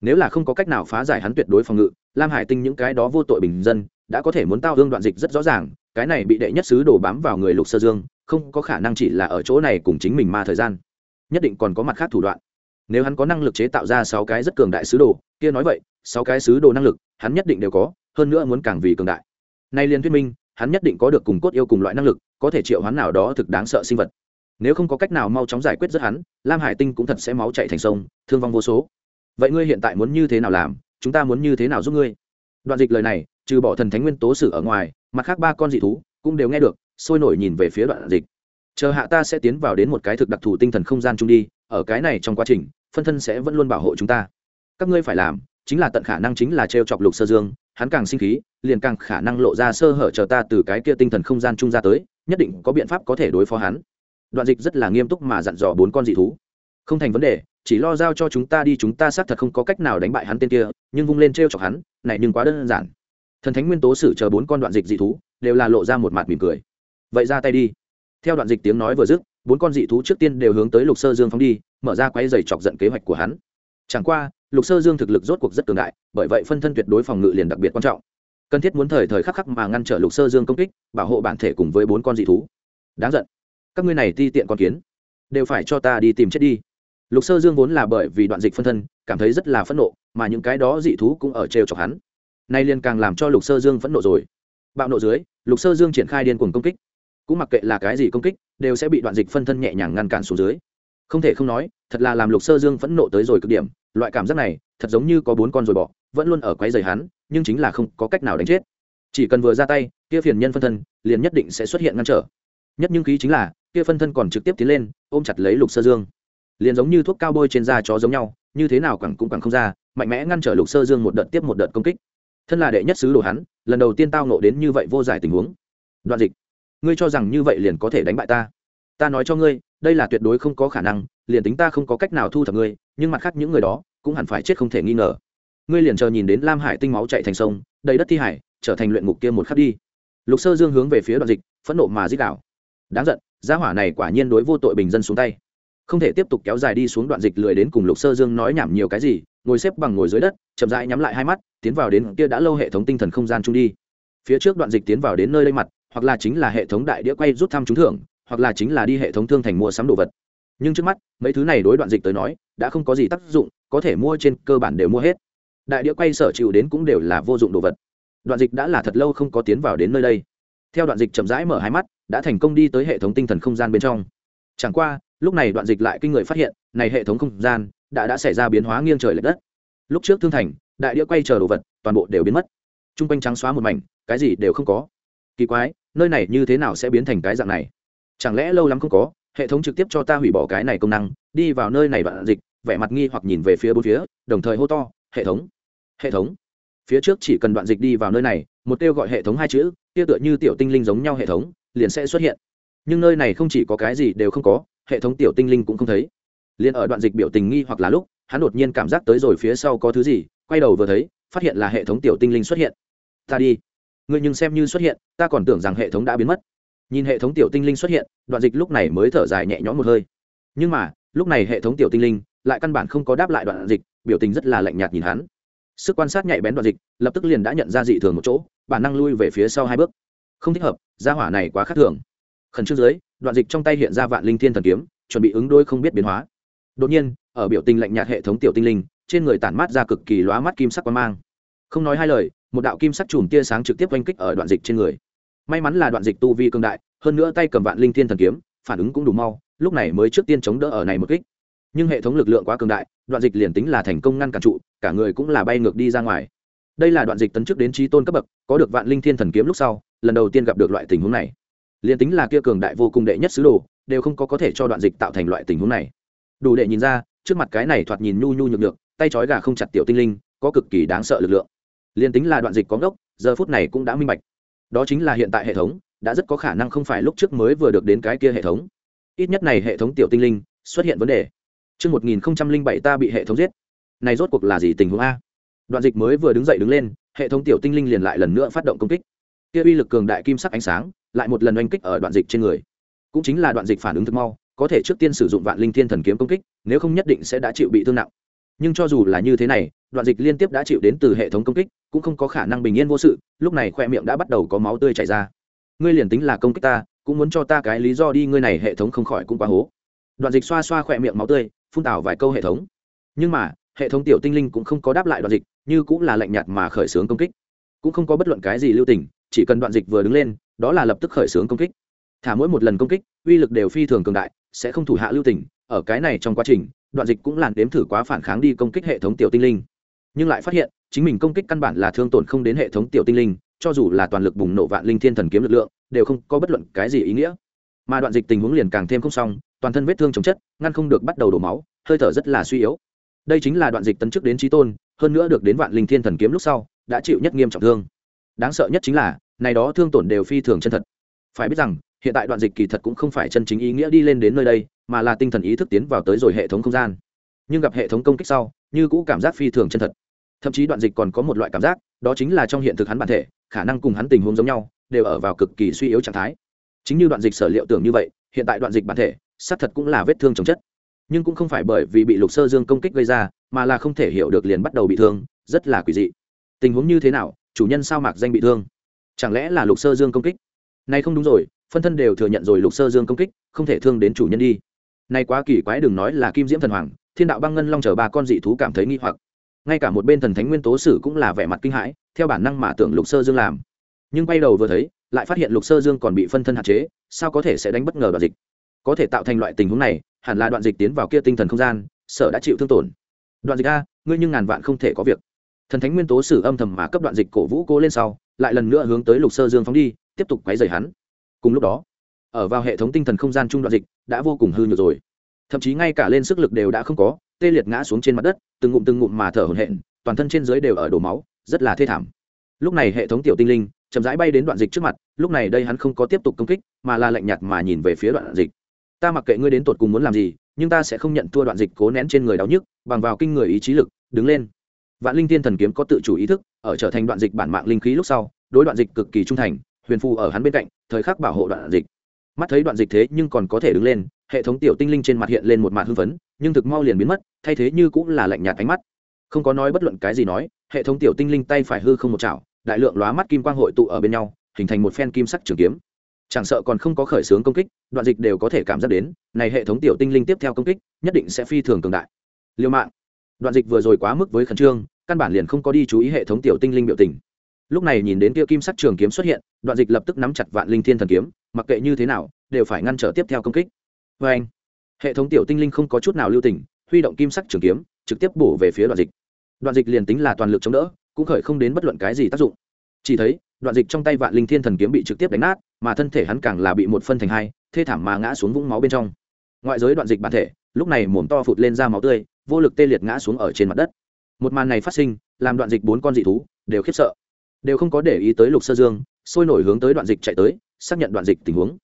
Nếu là không có cách nào phá giải hắn tuyệt đối phòng ngự, lam hải tinh những cái đó vô tội bình dân, đã có thể muốn tao hương đoạn dịch rất rõ ràng, cái này bị đệ nhất sứ đổ bám vào người lục sơ dương, không có khả năng chỉ là ở chỗ này cùng chính mình ma thời gian. Nhất định còn có mặt khác thủ đoạn. Nếu hắn có năng lực chế tạo ra sáu cái rất cường đại sứ đồ, kia nói vậy, sáu cái sứ đồ năng lực, hắn nhất định đều có, hơn nữa muốn càng vì cường đại. Nay liên thuyết minh, hắn nhất định có được cùng cốt yêu cùng loại năng lực, có thể triệu hắn nào đó thực đáng sợ sinh vật nếu không có cách nào mau chóng giải quyết rất hắn, lam hải tinh cũng thật sẽ máu chạy thành sông, thương vong vô số. Vậy ngươi hiện tại muốn như thế nào làm? Chúng ta muốn như thế nào giúp ngươi? Đoạn dịch lời này, trừ bỏ thần thánh nguyên tố sử ở ngoài, mặt khác ba con dị thú cũng đều nghe được, sôi nổi nhìn về phía đoạn dịch. Chờ hạ ta sẽ tiến vào đến một cái thực đặc thù tinh thần không gian chung đi, ở cái này trong quá trình, phân thân sẽ vẫn luôn bảo hộ chúng ta. Các ngươi phải làm, chính là tận khả năng chính là t chọc lục sơ dương, hắn càng sinh khí, liền càng khả năng lộ ra sơ hở chờ ta từ cái kia tinh thần không gian trung ra tới, nhất định có biện pháp có thể đối phó hắn đoạn dịch rất là nghiêm túc mà dặn dò bốn con dị thú. Không thành vấn đề, chỉ lo giao cho chúng ta đi, chúng ta xác thật không có cách nào đánh bại hắn tên kia, nhưng vung lên t chọc hắn, này nhưng quá đơn giản. Thần thánh nguyên tố sử chờ bốn con đoạn dịch dị thú, đều là lộ ra một mặt mỉm cười. Vậy ra tay đi. Theo đoạn dịch tiếng nói vừa dứt, bốn con dị thú trước tiên đều hướng tới lục sơ dương phóng đi, mở ra quay dày chọc giận kế hoạch của hắn. Chẳng qua, lục sơ dương thực lực rốt cuộc rất cường đại, bởi vậy phân thân tuyệt đối phòng ngự liền đặc biệt quan trọng. Cần thiết muốn thời thời khắc khắc mà ngăn trở lục sơ dương công kích, bảo hộ bản thể cùng với bốn con dị thú. Đáng giận các ngươi này ti tiện con kiến, đều phải cho ta đi tìm chết đi. Lục sơ dương vốn là bởi vì đoạn dịch phân thân, cảm thấy rất là phẫn nộ, mà những cái đó dị thú cũng ở trêu chọc hắn. Nay liền càng làm cho lục sơ dương phẫn nộ rồi. Bạo nộ dưới, lục sơ dương triển khai điên cuồng công kích. Cũng mặc kệ là cái gì công kích, đều sẽ bị đoạn dịch phân thân nhẹ nhàng ngăn cản xuống dưới. Không thể không nói, thật là làm lục sơ dương phẫn nộ tới rồi cực điểm. Loại cảm giác này, thật giống như có bốn con rồi bỏ, vẫn luôn ở quấy rầy hắn, nhưng chính là không có cách nào đánh chết. Chỉ cần vừa ra tay, kia phiền nhân phân thân, liền nhất định sẽ xuất hiện ngăn trở. Nhất nhưng khí chính là kia phân thân còn trực tiếp tiến lên, ôm chặt lấy lục sơ dương. Liền giống như thuốc cao bôi trên da chó giống nhau, như thế nào quẳng cũng quẳng không ra, mạnh mẽ ngăn trở lục sơ dương một đợt tiếp một đợt công kích. Thân là đệ nhất sứ đồ hắn, lần đầu tiên tao nộ đến như vậy vô giải tình huống. Đoạn dịch, ngươi cho rằng như vậy liền có thể đánh bại ta? Ta nói cho ngươi, đây là tuyệt đối không có khả năng, liền tính ta không có cách nào thu thập ngươi, nhưng mặt khác những người đó cũng hẳn phải chết không thể nghi ngờ. Ngươi liền chờ nhìn đến lam hải tinh máu chạy thành sông, đầy đất thi hải, trở thành luyện ngục kia một khắc đi. Lục sơ dương hướng về phía đoạn dịch, phẫn nộ mà dích đạo đáng giận gia hỏa này quả nhiên đối vô tội bình dân xuống tay. Không thể tiếp tục kéo dài đi xuống đoạn dịch lười đến cùng lục sơ dương nói nhảm nhiều cái gì, ngồi xếp bằng ngồi dưới đất, chậm rãi nhắm lại hai mắt, tiến vào đến kia đã lâu hệ thống tinh thần không gian chung đi. Phía trước đoạn dịch tiến vào đến nơi đây mặt, hoặc là chính là hệ thống đại đĩa quay rút thăm trúng thưởng, hoặc là chính là đi hệ thống thương thành mua sắm đồ vật. Nhưng trước mắt, mấy thứ này đối đoạn dịch tới nói, đã không có gì tác dụng, có thể mua trên cơ bản đều mua hết. Đại đĩa quay sở chịu đến cũng đều là vô dụng đồ vật. Đoạn dịch đã là thật lâu không có tiến vào đến nơi đây. Theo đoạn dịch chậm rãi mở hai mắt đã thành công đi tới hệ thống tinh thần không gian bên trong. Chẳng qua, lúc này đoạn dịch lại kinh người phát hiện, này hệ thống không gian đã đã xảy ra biến hóa nghiêng trời l ệ đất. Lúc trước thương thành, đại đĩa quay chờ đồ vật, toàn bộ đều biến mất. T r u n g quanh trắng xóa một mảnh, cái gì đều không có. Kỳ quái, nơi này như thế nào sẽ biến thành cái dạng này? Chẳng lẽ lâu lắm không có, hệ thống trực tiếp cho ta hủy bỏ cái này công năng, đi vào nơi này đoạn dịch, vẻ mặt nghi hoặc nhìn về phía bốn phía, đồng thời hô to, hệ thống hệ thống. Phía trước chỉ cần đoạn dịch đi vào nơi này, một kêu gọi hệ thống hai chữ, kia tựa như tiểu tinh linh giống nhau hệ thống liền sẽ xuất hiện. Nhưng nơi này không chỉ có cái gì đều không có, hệ thống tiểu tinh linh cũng không thấy. Liền ở đoạn dịch biểu tình nghi hoặc là lúc, hắn đột nhiên cảm giác tới rồi phía sau có thứ gì, quay đầu vừa thấy, phát hiện là hệ thống tiểu tinh linh xuất hiện. Ta đi. Ngươi nhưng xem như xuất hiện, ta còn tưởng rằng hệ thống đã biến mất. Nhìn hệ thống tiểu tinh linh xuất hiện, đoạn dịch lúc này mới thở dài nhẹ nhõm một hơi. Nhưng mà, lúc này hệ thống tiểu tinh linh lại căn bản không có đáp lại đoạn dịch, biểu tình rất là lạnh nhạt nhìn hắn. Sức quan sát nhạy bén đoạn dịch, lập tức liền đã nhận ra dị thường một chỗ, bản năng lui về phía sau hai bước không thích hợp, gia hỏa này quá khác thường. Khẩn trương dưới, đoạn dịch trong tay hiện ra vạn linh thiên thần kiếm, chuẩn bị ứng đôi không biết biến hóa. Đột nhiên, ở biểu tình lạnh nhạt hệ thống tiểu tinh linh, trên người tản mát ra cực kỳ lóa mắt kim sắc quang mang. Không nói hai lời, một đạo kim sắc chùm tia sáng trực tiếp oanh kích ở đoạn dịch trên người. May mắn là đoạn dịch tu vi cương đại, hơn nữa tay cầm vạn linh thiên thần kiếm, phản ứng cũng đủ mau, lúc này mới trước tiên chống đỡ ở này một kích. Nhưng hệ thống lực lượng quá cường đại, đoạn dịch liền tính là thành công ngăn cản trụ, cả người cũng là bay ngược đi ra ngoài. Đây là đoạn dịch tấn chức đến trí tôn cấp bậc, có được vạn linh thiên thần kiếm lúc sau lần đầu tiên gặp được loại tình huống này liền tính là kia cường đại vô cùng đệ nhất sứ đồ đều không có có thể cho đoạn dịch tạo thành loại tình huống này đủ để nhìn ra trước mặt cái này thoạt nhìn nhu nhu nhược được tay trói gà không chặt tiểu tinh linh có cực kỳ đáng sợ lực lượng liền tính là đoạn dịch có gốc, giờ phút này cũng đã minh bạch đó chính là hiện tại hệ thống đã rất có khả năng không phải lúc trước mới vừa được đến cái kia hệ thống ít nhất này hệ thống tiểu tinh linh xuất hiện vấn đề Trước 1007 ta bị hệ thống giết. Này rốt cuộc là gì tình huống A? Đoạn dịch mới vừa đứng dậy đứng lên, hệ thống tiểu tinh linh liền lại lần nữa phát động công kích. Kia uy lực cường đại kim sắc ánh sáng, lại một lần oanh kích ở đoạn dịch trên người. Cũng chính là đoạn dịch phản ứng thực mau, có thể trước tiên sử dụng vạn linh thiên thần kiếm công kích nếu không nhất định sẽ đã chịu bị thương nặng. Nhưng cho dù là như thế này đoạn dịch liên tiếp đã chịu đến từ hệ thống công kích cũng không có khả năng bình yên vô sự lúc này khoe miệng đã bắt đầu có máu tươi chảy ra. Ngươi liền tính là công kích ta cũng muốn cho ta cái lý do đi ngươi này hệ thống không khỏi cũng quá hố. Đoạn dịch xoa xoa khoe miệng máu tươi phun tào vài câu hệ thống. Nhưng mà hệ thống tiểu tinh linh cũng không có đáp lại đoạn dịch như cũng là lạnh nhạt mà khởi xướng công kích. Cũng không có bất luận cái gì lưu tình chỉ cần đoạn dịch vừa đứng lên, đó là lập tức khởi xướng công kích. Thả mỗi một lần công kích, uy lực đều phi thường cường đại, sẽ không thủ hạ lưu tình, ở cái này trong quá trình, đoạn dịch cũng làn đếm thử quá phản kháng đi công kích hệ thống tiểu tinh linh. Nhưng lại phát hiện, chính mình công kích căn bản là thương tổn không đến hệ thống tiểu tinh linh, cho dù là toàn lực bùng nổ vạn linh thiên thần kiếm lực lượng, đều không có bất luận cái gì ý nghĩa. Mà đoạn dịch tình huống liền càng thêm không xong, toàn thân vết thương chống chất, ngăn không được bắt đầu đổ máu, hơi thở rất là suy yếu. Đây chính là đoạn dịch tấn chức đến trí tôn, hơn nữa được đến vạn linh thiên thần kiếm lúc sau, đã chịu nhất nghiêm trọng thương đáng sợ nhất chính là, này đó thương tổn đều phi thường chân thật. Phải biết rằng, hiện tại đoạn dịch kỳ thật cũng không phải chân chính ý nghĩa đi lên đến nơi đây, mà là tinh thần ý thức tiến vào tới rồi hệ thống không gian. Nhưng gặp hệ thống công kích sau, như cũ cảm giác phi thường chân thật. Thậm chí đoạn dịch còn có một loại cảm giác, đó chính là trong hiện thực hắn bản thể, khả năng cùng hắn tình huống giống nhau, đều ở vào cực kỳ suy yếu trạng thái. Chính như đoạn dịch sở liệu tưởng như vậy, hiện tại đoạn dịch bản thể, xác thật cũng là vết thương chồng chất. Nhưng cũng không phải bởi vì bị lục sơ dương công kích gây ra, mà là không thể hiểu được liền bắt đầu bị thương, rất là quỷ dị. Tình huống như thế nào chủ nhân sao mạc danh bị thương. Chẳng lẽ là lục sơ dương công kích? Này không đúng rồi, phân thân đều thừa nhận rồi lục sơ dương công kích, không thể thương đến chủ nhân đi. Nay quá kỳ quái đừng nói là kim diễm thần hoàng, thiên đạo băng ngân long chờ ba con dị thú cảm thấy nghi hoặc. Ngay cả một bên thần thánh nguyên tố sử cũng là vẻ mặt kinh hãi, theo bản năng mà tưởng lục sơ dương làm. Nhưng quay đầu vừa thấy, lại phát hiện lục sơ dương còn bị phân thân hạn chế, sao có thể sẽ đánh bất ngờ đoạn dịch? Có thể tạo thành loại tình huống này, hẳn là đoạn dịch tiến vào kia tinh thần không gian sở đã chịu thương tổn. Đoạn dịch a, ngươi nhưng ngàn vạn không thể có việc thần thánh nguyên tố sử âm thầm mà cấp đoạn dịch cổ vũ cố lên sau, lại lần nữa hướng tới lục sơ dương phóng đi, tiếp tục quấy rầy hắn. Cùng lúc đó, ở vào hệ thống tinh thần không gian trung đoạn dịch đã vô cùng hư nhược rồi. Thậm chí ngay cả lên sức lực đều đã không có, tê liệt ngã xuống trên mặt đất, từng ngụm từng ngụm mà thở hổn hển, toàn thân trên dưới đều ở đổ máu, rất là thê thảm. Lúc này hệ thống tiểu tinh linh chậm rãi bay đến đoạn dịch trước mặt, lúc này đây hắn không có tiếp tục công kích, mà là lạnh nhạt mà nhìn về phía đoạn dịch. Ta mặc kệ ngươi đến tột cùng muốn làm gì, nhưng ta sẽ không nhận thua đoạn dịch cố nén trên người đau nhức, bằng vào kinh người ý chí lực, đứng lên vạn linh tiên thần kiếm có tự chủ ý thức, ở trở thành đoạn dịch bản mạng linh khí lúc sau, đối đoạn dịch cực kỳ trung thành, huyền Phu ở hắn bên cạnh, thời khắc bảo hộ đoạn dịch. Mắt thấy đoạn dịch thế nhưng còn có thể đứng lên, hệ thống tiểu tinh linh trên mặt hiện lên một mặt hưng phấn, nhưng thực mau liền biến mất, thay thế như cũng là lạnh nhạt ánh mắt. Không có nói bất luận cái gì nói, hệ thống tiểu tinh linh tay phải hư không một chảo, đại lượng lóa mắt kim quang hội tụ ở bên nhau, hình thành một phen kim sắc trường kiếm. Chẳng sợ còn không có khởi xướng công kích, đoạn dịch đều có thể cảm giác đến, này hệ thống tiểu tinh linh tiếp theo công kích, nhất định sẽ phi thường cường đại. Liêu mạng. Đoạn dịch vừa rồi quá mức với khẩn trương căn bản liền không có đi chú ý hệ thống tiểu tinh linh biểu tình. Lúc này nhìn đến kia kim sắc trường kiếm xuất hiện, đoạn dịch lập tức nắm chặt vạn linh thiên thần kiếm, mặc kệ như thế nào, đều phải ngăn trở tiếp theo công kích. Vê anh, hệ thống tiểu tinh linh không có chút nào lưu tình, huy động kim sắc trường kiếm, trực tiếp bổ về phía đoạn dịch. Đoạn dịch liền tính là toàn lực chống đỡ, cũng khởi không đến bất luận cái gì tác dụng. Chỉ thấy, đoạn dịch trong tay vạn linh thiên thần kiếm bị trực tiếp đánh nát, mà thân thể hắn càng là bị một phân thành hai, thê thảm mà ngã xuống vũng máu bên trong. Ngoại giới đoạn dịch bản thể, lúc này mồm to phụt lên ra máu tươi, vô lực tê liệt ngã xuống ở trên mặt đất một màn này phát sinh, làm đoạn dịch bốn con dị thú đều khiếp sợ. Đều không có để ý tới lục sơ dương, sôi nổi hướng tới đoạn dịch chạy tới, xác nhận đoạn dịch tình huống.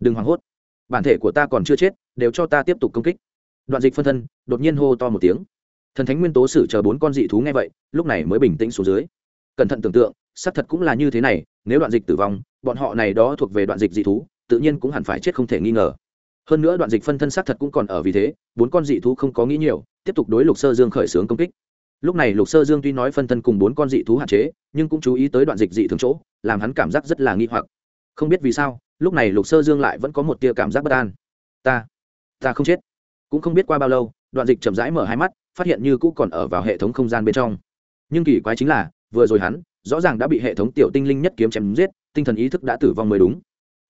Đừng hoảng hốt. Bản thể của ta còn chưa chết, đều cho ta tiếp tục công kích. Đoạn dịch phân thân, đột nhiên hô to một tiếng. Thần thánh nguyên tố sử chờ bốn con dị thú nghe vậy, lúc này mới bình tĩnh xuống dưới. Cẩn thận tưởng tượng, xác thật cũng là như thế này, nếu đoạn dịch tử vong, bọn họ này đó thuộc về đoạn dịch dị thú, tự nhiên cũng hẳn phải chết không thể nghi ngờ. Hơn nữa đoạn dịch phân thân xác thật cũng còn ở vì thế, bốn con dị thú không có nghĩ nhiều, tiếp tục đối lục sơ dương khởi xướng công kích lúc này lục sơ dương tuy nói phân thân cùng bốn con dị thú hạn chế, nhưng cũng chú ý tới đoạn dịch dị thường chỗ, làm hắn cảm giác rất là nghi hoặc. Không biết vì sao, lúc này lục sơ dương lại vẫn có một tia cảm giác bất an. Ta ta không chết. Cũng không biết qua bao lâu, đoạn dịch chậm rãi mở hai mắt, phát hiện như cũ còn ở vào hệ thống không gian bên trong. Nhưng kỳ quái chính là, vừa rồi hắn, rõ ràng đã bị hệ thống tiểu tinh linh nhất kiếm chém giết, tinh thần ý thức đã tử vong mới đúng.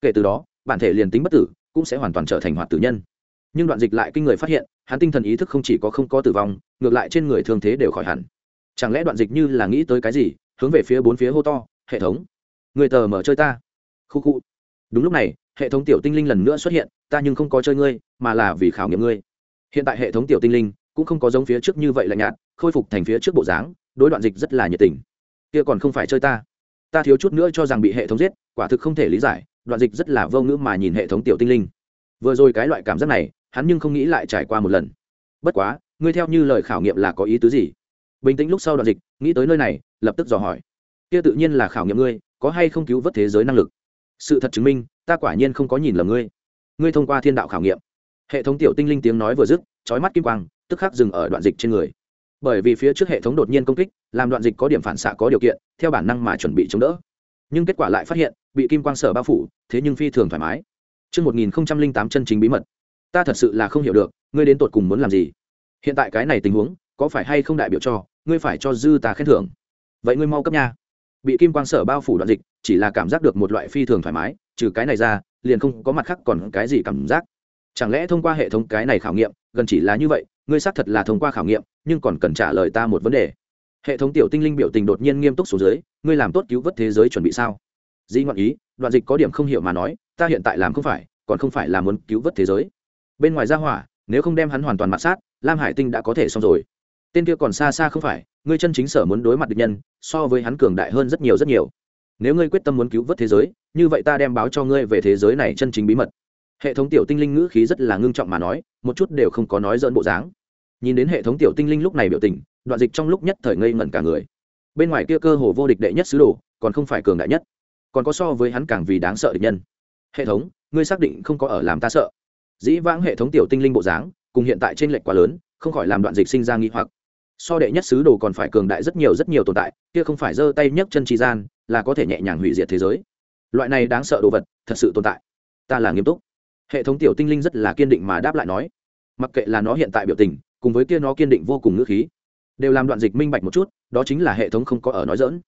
Kể từ đó, bản thể liền tính bất tử, cũng sẽ hoàn toàn trở thành hoạt tử nhân nhưng đoạn dịch lại kinh người phát hiện, hắn tinh thần ý thức không chỉ có không có tử vong, ngược lại trên người thường thế đều khỏi hẳn. Chẳng lẽ đoạn dịch như là nghĩ tới cái gì, hướng về phía bốn phía hô to, hệ thống, người tờ mở chơi ta. Khu khu. Đúng lúc này, hệ thống tiểu tinh linh lần nữa xuất hiện, ta nhưng không có chơi ngươi, mà là vì khảo nghiệm ngươi. Hiện tại hệ thống tiểu tinh linh cũng không có giống phía trước như vậy lạnh nhạt, khôi phục thành phía trước bộ dáng, đối đoạn dịch rất là nhiệt tình. Kia còn không phải chơi ta. Ta thiếu chút nữa cho rằng bị hệ thống giết, quả thực không thể lý giải, đoạn dịch rất là vô ngữ mà nhìn hệ thống tiểu tinh linh. Vừa rồi cái loại cảm giác này hắn nhưng không nghĩ lại trải qua một lần. Bất quá ngươi theo như lời khảo nghiệm là có ý tứ gì? Bình tĩnh lúc sau đoạn dịch nghĩ tới nơi này lập tức dò hỏi. Kia tự nhiên là khảo nghiệm ngươi có hay không cứu vớt thế giới năng lực? Sự thật chứng minh ta quả nhiên không có nhìn lầm ngươi. Ngươi thông qua thiên đạo khảo nghiệm. Hệ thống tiểu tinh linh tiếng nói vừa dứt trói mắt kim quang tức khắc dừng ở đoạn dịch trên người. Bởi vì phía trước hệ thống đột nhiên công kích làm đoạn dịch có điểm phản xạ có điều kiện theo bản năng mà chuẩn bị chống đỡ. Nhưng kết quả lại phát hiện bị kim quang sở bao phủ thế nhưng phi thường thoải mái. Trước 1008 chân chính bí mật, ta thật sự là không hiểu được, ngươi đến tột cùng muốn làm gì. Hiện tại cái này tình huống, có phải hay không đại biểu cho, ngươi phải cho dư ta khen thưởng. Vậy ngươi mau cấp nha. Bị kim quang sở bao phủ đoạn dịch, chỉ là cảm giác được một loại phi thường thoải mái, trừ cái này ra, liền không có mặt khác còn cái gì cảm giác. Chẳng lẽ thông qua hệ thống cái này khảo nghiệm, gần chỉ là như vậy, ngươi xác thật là thông qua khảo nghiệm, nhưng còn cần trả lời ta một vấn đề hệ thống tiểu tinh linh biểu tình đột nhiên nghiêm túc xuống dưới ngươi làm tốt cứu vớt thế giới chuẩn bị sao di ngoạn ý đoạn dịch có điểm không hiểu mà nói ta hiện tại làm không phải còn không phải là muốn cứu vớt thế giới bên ngoài ra hỏa, nếu không đem hắn hoàn toàn mặt sát, lam hải tinh đã có thể xong rồi. Tên kia còn xa xa không phải, ngươi chân chính sở muốn đối mặt địch nhân, so với hắn cường đại hơn rất nhiều rất nhiều. Nếu ngươi quyết tâm muốn cứu vớt thế giới, như vậy ta đem báo cho ngươi về thế giới này chân chính bí mật. Hệ thống tiểu tinh linh ngữ khí rất là ngưng trọng mà nói, một chút đều không có nói dỡn bộ dáng. Nhìn đến hệ thống tiểu tinh linh lúc này biểu tình, đoạn dịch trong lúc nhất thời ngây ngẩn cả người. Bên ngoài kia cơ hồ vô địch đệ nhất sứ đồ, còn không phải cường đại nhất, còn có so với hắn càng vì đáng sợ địch nhân. Hệ thống, ngươi xác định không có ở làm ta sợ dĩ vãng hệ thống tiểu tinh linh bộ dáng, cùng hiện tại trên lệch quá lớn, không khỏi làm đoạn dịch sinh ra nghi hoặc. So đệ nhất sứ đồ còn phải cường đại rất nhiều rất nhiều tồn tại, kia không phải giơ tay nhấc chân tri gian, là có thể nhẹ nhàng hủy diệt thế giới. Loại này đáng sợ đồ vật, thật sự tồn tại. Ta là nghiêm túc. Hệ thống tiểu tinh linh rất là kiên định mà đáp lại nói. Mặc kệ là nó hiện tại biểu tình, cùng với kia nó kiên định vô cùng ngữ khí, đều làm đoạn dịch minh bạch một chút, đó chính là hệ thống không có ở nói dỡn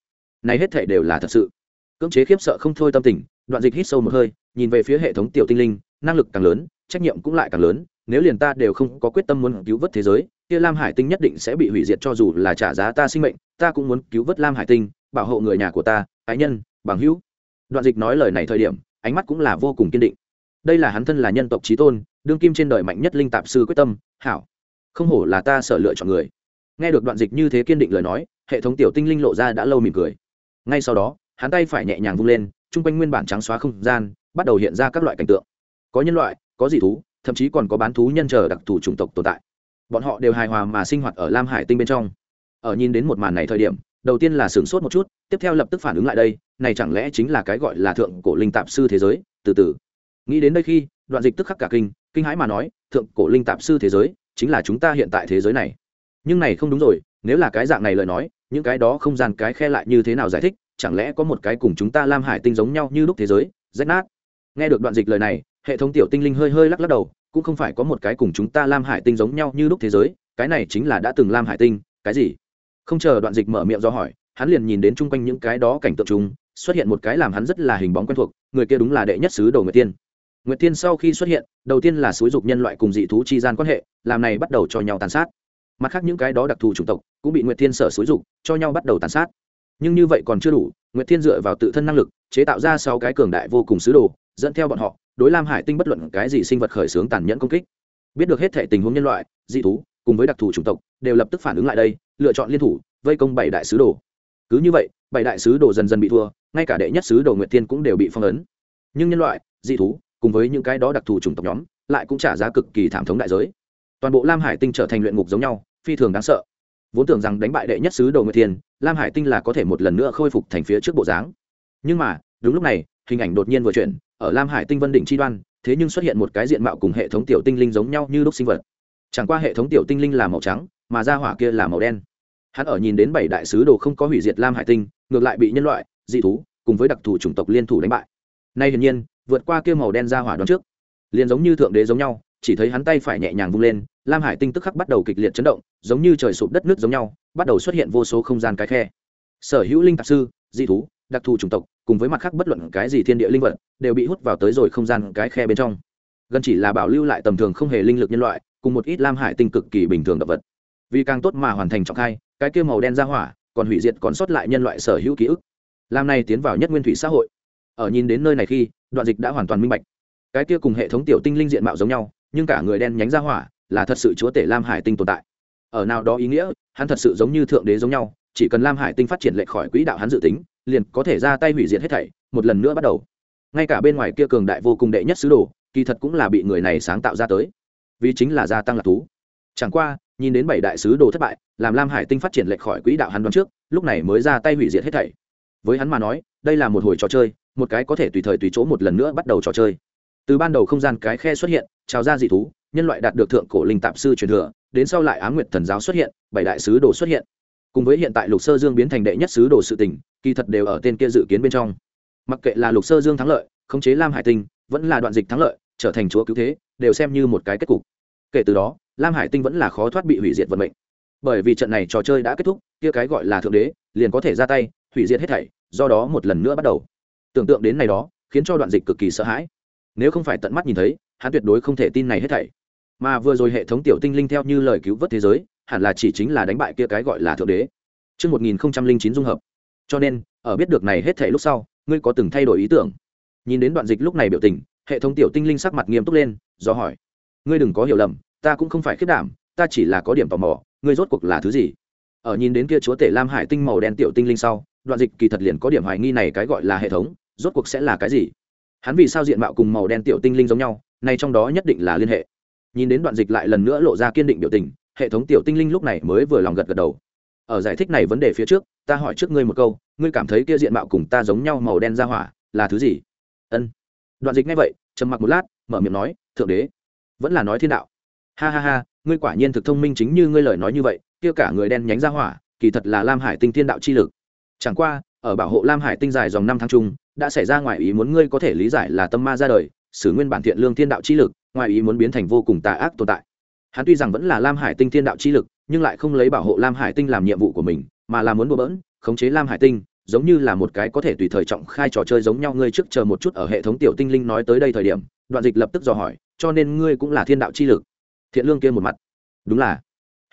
này hết thể đều là thật sự. Cưỡng chế khiếp sợ không thôi tâm tình, đoạn dịch hít sâu một hơi, nhìn về phía hệ thống tiểu tinh linh, năng lực càng lớn trách nhiệm cũng lại càng lớn, nếu liền ta đều không có quyết tâm muốn cứu vớt thế giới, kia lam hải tinh nhất định sẽ bị hủy diệt cho dù là trả giá ta sinh mệnh, ta cũng muốn cứu vớt lam hải tinh, bảo hộ người nhà của ta, ái nhân, bằng hữu. Đoạn dịch nói lời này thời điểm, ánh mắt cũng là vô cùng kiên định. Đây là hắn thân là nhân tộc trí tôn, đương kim trên đời mạnh nhất linh tạp sư quyết tâm, hảo. Không hổ là ta sợ lựa chọn người. Nghe được đoạn dịch như thế kiên định lời nói, hệ thống tiểu tinh linh lộ ra đã lâu mỉm cười. Ngay sau đó, hắn tay phải nhẹ nhàng vung lên, chung quanh nguyên bản trắng xóa không gian, bắt đầu hiện ra các loại cảnh tượng. Có nhân loại có dị thú, thậm chí còn có bán thú nhân chờ đặc thù chủng tộc tồn tại. Bọn họ đều hài hòa mà sinh hoạt ở lam hải tinh bên trong. Ở nhìn đến một màn này thời điểm, đầu tiên là sửng sốt một chút, tiếp theo lập tức phản ứng lại đây, này chẳng lẽ chính là cái gọi là thượng cổ linh tạp sư thế giới? Từ từ. Nghĩ đến đây khi, đoạn dịch tức khắc cả kinh kinh hãi mà nói, thượng cổ linh tạp sư thế giới, chính là chúng ta hiện tại thế giới này. Nhưng này không đúng rồi, nếu là cái dạng này lời nói, những cái đó không gian cái khe lại như thế nào giải thích, chẳng lẽ có một cái cùng chúng ta lam hải tinh giống nhau như lúc thế giới? Rách nát. Nghe được đoạn dịch lời này hệ thống tiểu tinh linh hơi hơi lắc lắc đầu, cũng không phải có một cái cùng chúng ta lam hải tinh giống nhau như lúc thế giới, cái này chính là đã từng lam hải tinh, cái gì? Không chờ đoạn dịch mở miệng do hỏi, hắn liền nhìn đến chung quanh những cái đó cảnh tượng chúng xuất hiện một cái làm hắn rất là hình bóng quen thuộc, người kia đúng là đệ nhất sứ đồ nguyệt tiên. Nguyệt tiên sau khi xuất hiện, đầu tiên là xúi dục nhân loại cùng dị thú chi gian quan hệ, làm này bắt đầu cho nhau tàn sát. Mặt khác những cái đó đặc thù chủng tộc, cũng bị nguyệt tiên sở xúi dục, cho nhau bắt đầu tàn sát. Nhưng như vậy còn chưa đủ, nguyệt tiên dựa vào tự thân năng lực, chế tạo ra sáu cái cường đại vô cùng sứ đồ, dẫn theo bọn họ đối lam hải tinh bất luận cái gì sinh vật khởi xướng tàn nhẫn công kích biết được hết thể tình huống nhân loại dị thú cùng với đặc thù chủng tộc đều lập tức phản ứng lại đây lựa chọn liên thủ vây công bảy đại sứ đồ cứ như vậy bảy đại sứ đồ dần dần bị thua ngay cả đệ nhất sứ đồ nguyệt Thiên cũng đều bị phong ấn nhưng nhân loại dị thú cùng với những cái đó đặc thù chủng tộc nhóm lại cũng trả giá cực kỳ thảm thống đại giới toàn bộ lam hải tinh trở thành luyện ngục giống nhau phi thường đáng sợ vốn tưởng rằng đánh bại đệ nhất sứ đồ nguyệt Thiên, lam hải tinh là có thể một lần nữa khôi phục thành phía trước bộ dáng nhưng mà đúng lúc này hình ảnh đột nhiên vừa chuyển ở lam hải tinh vân đỉnh chi đoan, thế nhưng xuất hiện một cái diện mạo cùng hệ thống tiểu tinh linh giống nhau như lúc sinh vật. Chẳng qua hệ thống tiểu tinh linh là màu trắng, mà ra hỏa kia là màu đen. Hắn ở nhìn đến bảy đại sứ đồ không có hủy diệt lam hải tinh, ngược lại bị nhân loại, dị thú, cùng với đặc thù chủng tộc liên thủ đánh bại. Nay hiển nhiên, vượt qua kia màu đen ra hỏa đón trước. Liền giống như thượng đế giống nhau, chỉ thấy hắn tay phải nhẹ nhàng vung lên, lam hải tinh tức khắc bắt đầu kịch liệt chấn động, giống như trời sụp đất nước giống nhau, bắt đầu xuất hiện vô số không gian cái khe. Sở hữu linh tạp sư, dị thú, đặc thù chủng tộc cùng với mặt khác bất luận cái gì thiên địa linh vật, đều bị hút vào tới rồi không gian cái khe bên trong. Gần chỉ là bảo lưu lại tầm thường không hề linh lực nhân loại, cùng một ít lam hải tinh cực kỳ bình thường động vật. Vì càng tốt mà hoàn thành trọng khai, cái kia màu đen ra hỏa, còn hủy diệt còn sót lại nhân loại sở hữu ký ức. Làm này tiến vào nhất nguyên thủy xã hội. Ở nhìn đến nơi này khi, đoạn dịch đã hoàn toàn minh bạch. Cái kia cùng hệ thống tiểu tinh linh diện mạo giống nhau, nhưng cả người đen nhánh ra hỏa, là thật sự chúa tể lam hải tinh tồn tại. Ở nào đó ý nghĩa, hắn thật sự giống như thượng đế giống nhau chỉ cần lam hải tinh phát triển lệch khỏi quỹ đạo hắn dự tính, liền có thể ra tay hủy diệt hết thảy, một lần nữa bắt đầu. Ngay cả bên ngoài kia cường đại vô cùng đệ nhất sứ đồ, kỳ thật cũng là bị người này sáng tạo ra tới. Vì chính là gia tăng lạc thú. Chẳng qua, nhìn đến bảy đại sứ đồ thất bại, làm lam hải tinh phát triển lệch khỏi quỹ đạo hắn đoán trước, lúc này mới ra tay hủy diệt hết thảy. Với hắn mà nói, đây là một hồi trò chơi, một cái có thể tùy thời tùy chỗ một lần nữa bắt đầu trò chơi. Từ ban đầu không gian cái khe xuất hiện trào ra dị thú, nhân loại đạt được thượng cổ linh tạp sư truyền thừa, đến sau lại á nguyệt thần giáo xuất hiện, bảy đại sứ đồ xuất hiện cùng với hiện tại lục sơ dương biến thành đệ nhất sứ đồ sự tình, kỳ thật đều ở tên kia dự kiến bên trong. Mặc kệ là lục sơ dương thắng lợi, khống chế lam hải tinh, vẫn là đoạn dịch thắng lợi, trở thành chúa cứu thế, đều xem như một cái kết cục. Kể từ đó, lam hải tinh vẫn là khó thoát bị hủy diệt vận mệnh. Bởi vì trận này trò chơi đã kết thúc, kia cái gọi là thượng đế, liền có thể ra tay, hủy diệt hết thảy, do đó một lần nữa bắt đầu. Tưởng tượng đến này đó, khiến cho đoạn dịch cực kỳ sợ hãi. Nếu không phải tận mắt nhìn thấy, hắn tuyệt đối không thể tin này hết thảy. Mà vừa rồi hệ thống tiểu tinh linh theo như lời cứu vớt thế giới hẳn là chỉ chính là đánh bại kia cái gọi là thượng đế Trước 1009 dung hợp. Cho nên, ở biết được này hết thảy lúc sau, ngươi có từng thay đổi ý tưởng? Nhìn đến đoạn dịch lúc này biểu tình, hệ thống tiểu tinh linh sắc mặt nghiêm túc lên, do hỏi: "Ngươi đừng có hiểu lầm, ta cũng không phải khiếp đảm, ta chỉ là có điểm tò mò, ngươi rốt cuộc là thứ gì?" Ở nhìn đến kia chúa tể Lam Hải tinh màu đen tiểu tinh linh sau, đoạn dịch kỳ thật liền có điểm hoài nghi này cái gọi là hệ thống, rốt cuộc sẽ là cái gì? Hắn vì sao diện mạo cùng màu đen tiểu tinh linh giống nhau, này trong đó nhất định là liên hệ. Nhìn đến đoạn dịch lại lần nữa lộ ra kiên định biểu tình, hệ thống tiểu tinh linh lúc này mới vừa lòng gật gật đầu. Ở giải thích này vấn đề phía trước, ta hỏi trước ngươi một câu, ngươi cảm thấy kia diện mạo cùng ta giống nhau màu đen ra hỏa, là thứ gì? Ân. Đoạn dịch ngay vậy, trầm mặc một lát, mở miệng nói, thượng đế, vẫn là nói thiên đạo. Ha ha ha, ngươi quả nhiên thực thông minh chính như ngươi lời nói như vậy, kia cả người đen nhánh ra hỏa, kỳ thật là lam hải tinh thiên đạo chi lực. Chẳng qua, ở bảo hộ lam hải tinh dài dòng năm tháng chung, đã xảy ra ngoài ý muốn ngươi có thể lý giải là tâm ma ra đời, xử nguyên bản thiện lương thiên đạo chi lực, ngoài ý muốn biến thành vô cùng tà ác tồn tại hắn tuy rằng vẫn là lam hải tinh thiên đạo chi lực, nhưng lại không lấy bảo hộ lam hải tinh làm nhiệm vụ của mình, mà là muốn bừa bỡn, khống chế lam hải tinh, giống như là một cái có thể tùy thời trọng khai trò chơi giống nhau ngươi trước chờ một chút ở hệ thống tiểu tinh linh nói tới đây thời điểm, đoạn dịch lập tức dò hỏi, cho nên ngươi cũng là thiên đạo chi lực. Thiện lương kia một mặt. Đúng là.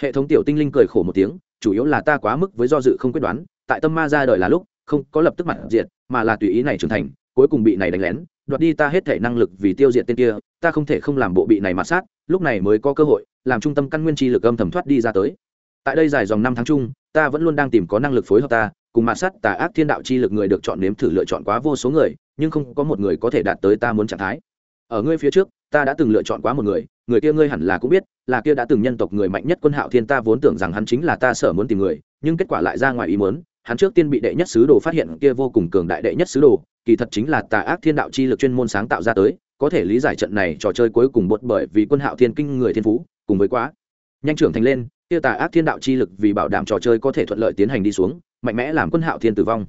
Hệ thống tiểu tinh linh cười khổ một tiếng, chủ yếu là ta quá mức với do dự không quyết đoán, tại tâm ma ra đời là lúc, không có lập tức mặt diệt, mà là tùy ý này trưởng thành, cuối cùng bị này đánh lén, đoạt đi ta hết thể năng lực vì tiêu diệt tên kia, ta không thể không làm bộ bị này mà sát, lúc này mới có cơ hội làm trung tâm căn nguyên chi lực âm thầm thoát đi ra tới. Tại đây dài dòng năm tháng chung, ta vẫn luôn đang tìm có năng lực phối hợp ta, cùng mạt sát tà ác thiên đạo chi lực người được chọn nếm thử lựa chọn quá vô số người, nhưng không có một người có thể đạt tới ta muốn trạng thái. Ở ngươi phía trước, ta đã từng lựa chọn quá một người người kia ngươi hẳn là cũng biết, là kia đã từng nhân tộc người mạnh nhất quân hạo thiên ta vốn tưởng rằng hắn chính là ta sở muốn tìm người, nhưng kết quả lại ra ngoài ý muốn, hắn trước tiên bị đệ nhất sứ đồ phát hiện, kia vô cùng cường đại đệ nhất sứ đồ, kỳ thật chính là tà ác thiên đạo chi lực chuyên môn sáng tạo ra tới, có thể lý giải trận này trò chơi cuối cùng bột bởi vì quân hạo thiên kinh người thiên phú cùng với quá. Nhanh trưởng thành lên tiêu tà ác thiên đạo chi lực vì bảo đảm trò chơi có thể thuận lợi tiến hành đi xuống, mạnh mẽ làm quân hạo thiên tử vong.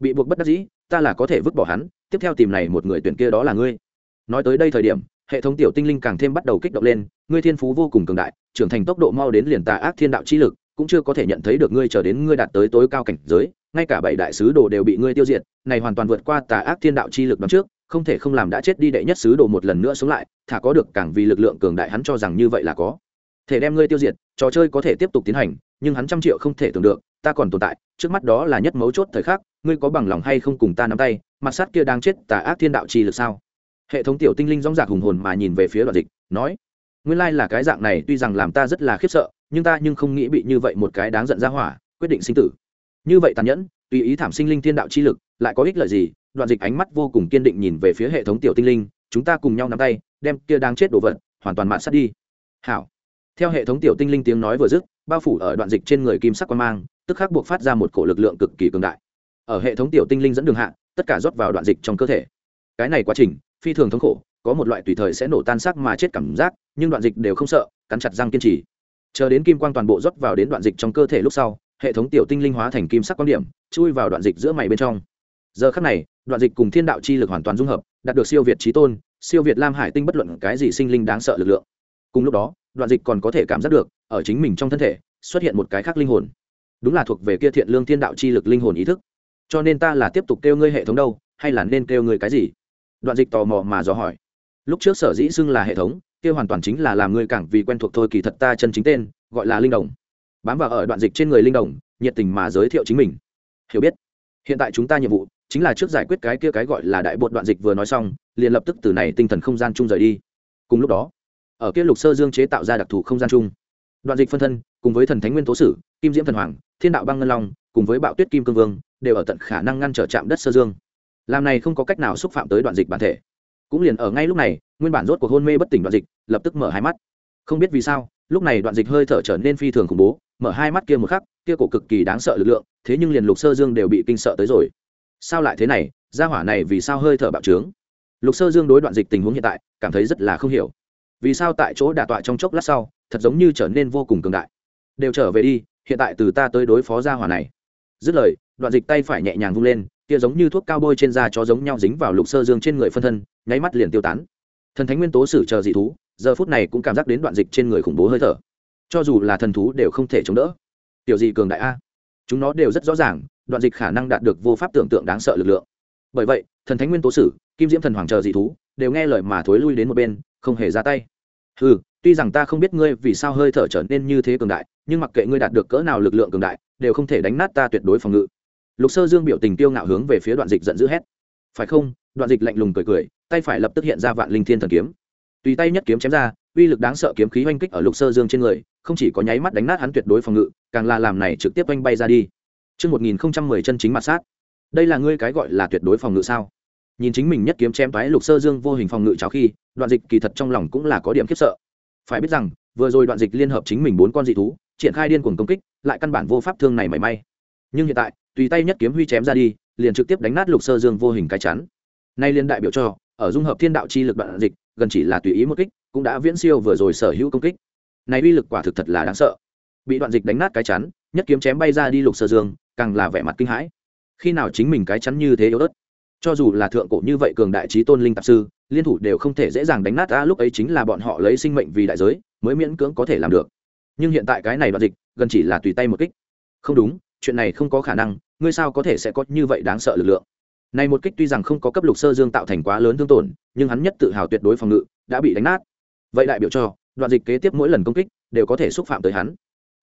Bị buộc bất đắc dĩ, ta là có thể vứt bỏ hắn, tiếp theo tìm này một người tuyển kia đó là ngươi. Nói tới đây thời điểm, hệ thống tiểu tinh linh càng thêm bắt đầu kích động lên, ngươi thiên phú vô cùng cường đại, trưởng thành tốc độ mau đến liền tà ác thiên đạo chi lực, cũng chưa có thể nhận thấy được ngươi chờ đến ngươi đạt tới tối cao cảnh giới, ngay cả bảy đại sứ đồ đều bị ngươi tiêu diệt, này hoàn toàn vượt qua tà ác thiên đạo chi lực đón trước không thể không làm đã chết đi đệ nhất sứ đồ một lần nữa sống lại, thả có được càng vì lực lượng cường đại hắn cho rằng như vậy là có. Thể đem ngươi tiêu diệt, trò chơi có thể tiếp tục tiến hành, nhưng hắn trăm triệu không thể tưởng được, ta còn tồn tại, trước mắt đó là nhất mấu chốt thời khắc, ngươi có bằng lòng hay không cùng ta nắm tay, mặt sát kia đang chết tà ác thiên đạo chi lực sao? Hệ thống tiểu tinh linh dóng dạc hùng hồn mà nhìn về phía đoạn dịch, nói, nguyên lai là cái dạng này, tuy rằng làm ta rất là khiếp sợ, nhưng ta nhưng không nghĩ bị như vậy một cái đáng giận ra hỏa, quyết định sinh tử. Như vậy tàn nhẫn, tùy ý thảm sinh linh thiên đạo chi lực, lại có ích lợi gì đoạn dịch ánh mắt vô cùng kiên định nhìn về phía hệ thống tiểu tinh linh, chúng ta cùng nhau nắm tay, đem kia đang chết đồ vật, hoàn toàn mạn sát đi. Hảo. Theo hệ thống tiểu tinh linh tiếng nói vừa dứt, bao phủ ở đoạn dịch trên người kim sắc quan mang, tức khắc buộc phát ra một cổ lực lượng cực kỳ cường đại. Ở hệ thống tiểu tinh linh dẫn đường hạ, tất cả rót vào đoạn dịch trong cơ thể. Cái này quá trình, phi thường thống khổ, có một loại tùy thời sẽ nổ tan xác mà chết cảm giác, nhưng đoạn dịch đều không sợ, cắn chặt răng kiên trì. Chờ đến kim quang toàn bộ rót vào đến đoạn dịch trong cơ thể lúc sau, hệ thống tiểu tinh linh hóa thành kim sắc quan điểm, chui vào đoạn dịch giữa mày bên trong giờ khắc này, đoạn dịch cùng thiên đạo chi lực hoàn toàn dung hợp, đạt được siêu việt trí tôn, siêu việt lam hải tinh bất luận cái gì sinh linh đáng sợ lực lượng. Cùng lúc đó, đoạn dịch còn có thể cảm giác được, ở chính mình trong thân thể, xuất hiện một cái khác linh hồn. Đúng là thuộc về kia thiện lương thiên đạo chi lực linh hồn ý thức. Cho nên ta là tiếp tục kêu ngươi hệ thống đâu, hay là nên kêu ngươi cái gì? Đoạn dịch tò mò mà dò hỏi. Lúc trước sở dĩ xưng là hệ thống, kia hoàn toàn chính là làm ngươi càng vì quen thuộc thôi, kỳ thật ta chân chính tên, gọi là linh đồng. Bám vào ở đoạn dịch trên người linh đồng, nhiệt tình mà giới thiệu chính mình. Hiểu biết. Hiện tại chúng ta nhiệm vụ chính là trước giải quyết cái kia cái gọi là đại bột đoạn dịch vừa nói xong, liền lập tức từ này tinh thần không gian chung rời đi. Cùng lúc đó, ở kia lục sơ dương chế tạo ra đặc thù không gian chung. Đoạn dịch phân thân, cùng với thần thánh nguyên tố sử, kim diễm thần hoàng, thiên đạo băng ngân long, cùng với bạo tuyết kim cương vương, đều ở tận khả năng ngăn trở chạm đất sơ dương. Làm này không có cách nào xúc phạm tới đoạn dịch bản thể. Cũng liền ở ngay lúc này, nguyên bản rốt cuộc hôn mê bất tỉnh đoạn dịch, lập tức mở hai mắt. Không biết vì sao, lúc này đoạn dịch hơi thở trở nên phi thường khủng bố, mở hai mắt kia một khắc, kia cổ cực kỳ đáng sợ lực lượng, thế nhưng liền lục sơ dương đều bị kinh sợ tới rồi sao lại thế này, gia hỏa này vì sao hơi thở bạo trướng? Lục sơ dương đối đoạn dịch tình huống hiện tại, cảm thấy rất là không hiểu. Vì sao tại chỗ đả tọa trong chốc lát sau, thật giống như trở nên vô cùng cường đại? Đều trở về đi, hiện tại từ ta tới đối phó gia hỏa này. Dứt lời, đoạn dịch tay phải nhẹ nhàng vung lên, kia giống như thuốc cao bôi trên da cho giống nhau dính vào lục sơ dương trên người phân thân, nháy mắt liền tiêu tán. Thần thánh nguyên tố sử chờ dị thú, giờ phút này cũng cảm giác đến đoạn dịch trên người khủng bố hơi thở. Cho dù là thần thú đều không thể chống đỡ. Tiểu gì cường đại a? Chúng nó đều rất rõ ràng đoạn dịch khả năng đạt được vô pháp tưởng tượng đáng sợ lực lượng. Bởi vậy, thần thánh nguyên tố sử, kim diễm thần hoàng chờ dị thú, đều nghe lời mà thối lui đến một bên, không hề ra tay. Ừ tuy rằng ta không biết ngươi vì sao hơi thở trở nên như thế cường đại, nhưng mặc kệ ngươi đạt được cỡ nào lực lượng cường đại, đều không thể đánh nát ta tuyệt đối phòng ngự. Lục sơ dương biểu tình tiêu ngạo hướng về phía đoạn dịch giận dữ hét. Phải không? Đoạn dịch lạnh lùng cười cười, tay phải lập tức hiện ra vạn linh thiên thần kiếm. Tùy tay nhất kiếm chém ra, uy lực đáng sợ kiếm khí oanh kích ở lục sơ dương trên người, không chỉ có nháy mắt đánh nát hắn tuyệt đối phòng ngự, càng là làm này trực tiếp oanh bay ra đi. Chương 1010 chân chính mặt sát. Đây là ngươi cái gọi là tuyệt đối phòng ngự sao? Nhìn chính mình nhất kiếm chém toái lục sơ dương vô hình phòng ngự cháo khi, đoạn dịch kỳ thật trong lòng cũng là có điểm khiếp sợ. Phải biết rằng, vừa rồi đoạn dịch liên hợp chính mình bốn con dị thú, triển khai điên cuồng công kích, lại căn bản vô pháp thương này mảy may. Nhưng hiện tại, tùy tay nhất kiếm huy chém ra đi, liền trực tiếp đánh nát lục sơ dương vô hình cái chắn. Nay liên đại biểu cho, ở dung hợp thiên đạo chi lực đoạn dịch, gần chỉ là tùy ý một kích, cũng đã viễn siêu vừa rồi sở hữu công kích. Này uy lực quả thực thật là đáng sợ. Bị đoạn dịch đánh nát cái chắn, nhất kiếm chém bay ra đi lục sơ dương, càng là vẻ mặt kinh hãi. Khi nào chính mình cái chắn như thế yếu ớt, cho dù là thượng cổ như vậy cường đại trí tôn linh tạp sư, liên thủ đều không thể dễ dàng đánh nát ta lúc ấy chính là bọn họ lấy sinh mệnh vì đại giới, mới miễn cưỡng có thể làm được. Nhưng hiện tại cái này đoạn dịch, gần chỉ là tùy tay một kích. Không đúng, chuyện này không có khả năng, ngươi sao có thể sẽ có như vậy đáng sợ lực lượng này một kích tuy rằng không có cấp lục sơ dương tạo thành quá lớn thương tổn nhưng hắn nhất tự hào tuyệt đối phòng ngự đã bị đánh nát vậy đại biểu cho đoạn dịch kế tiếp mỗi lần công kích đều có thể xúc phạm tới hắn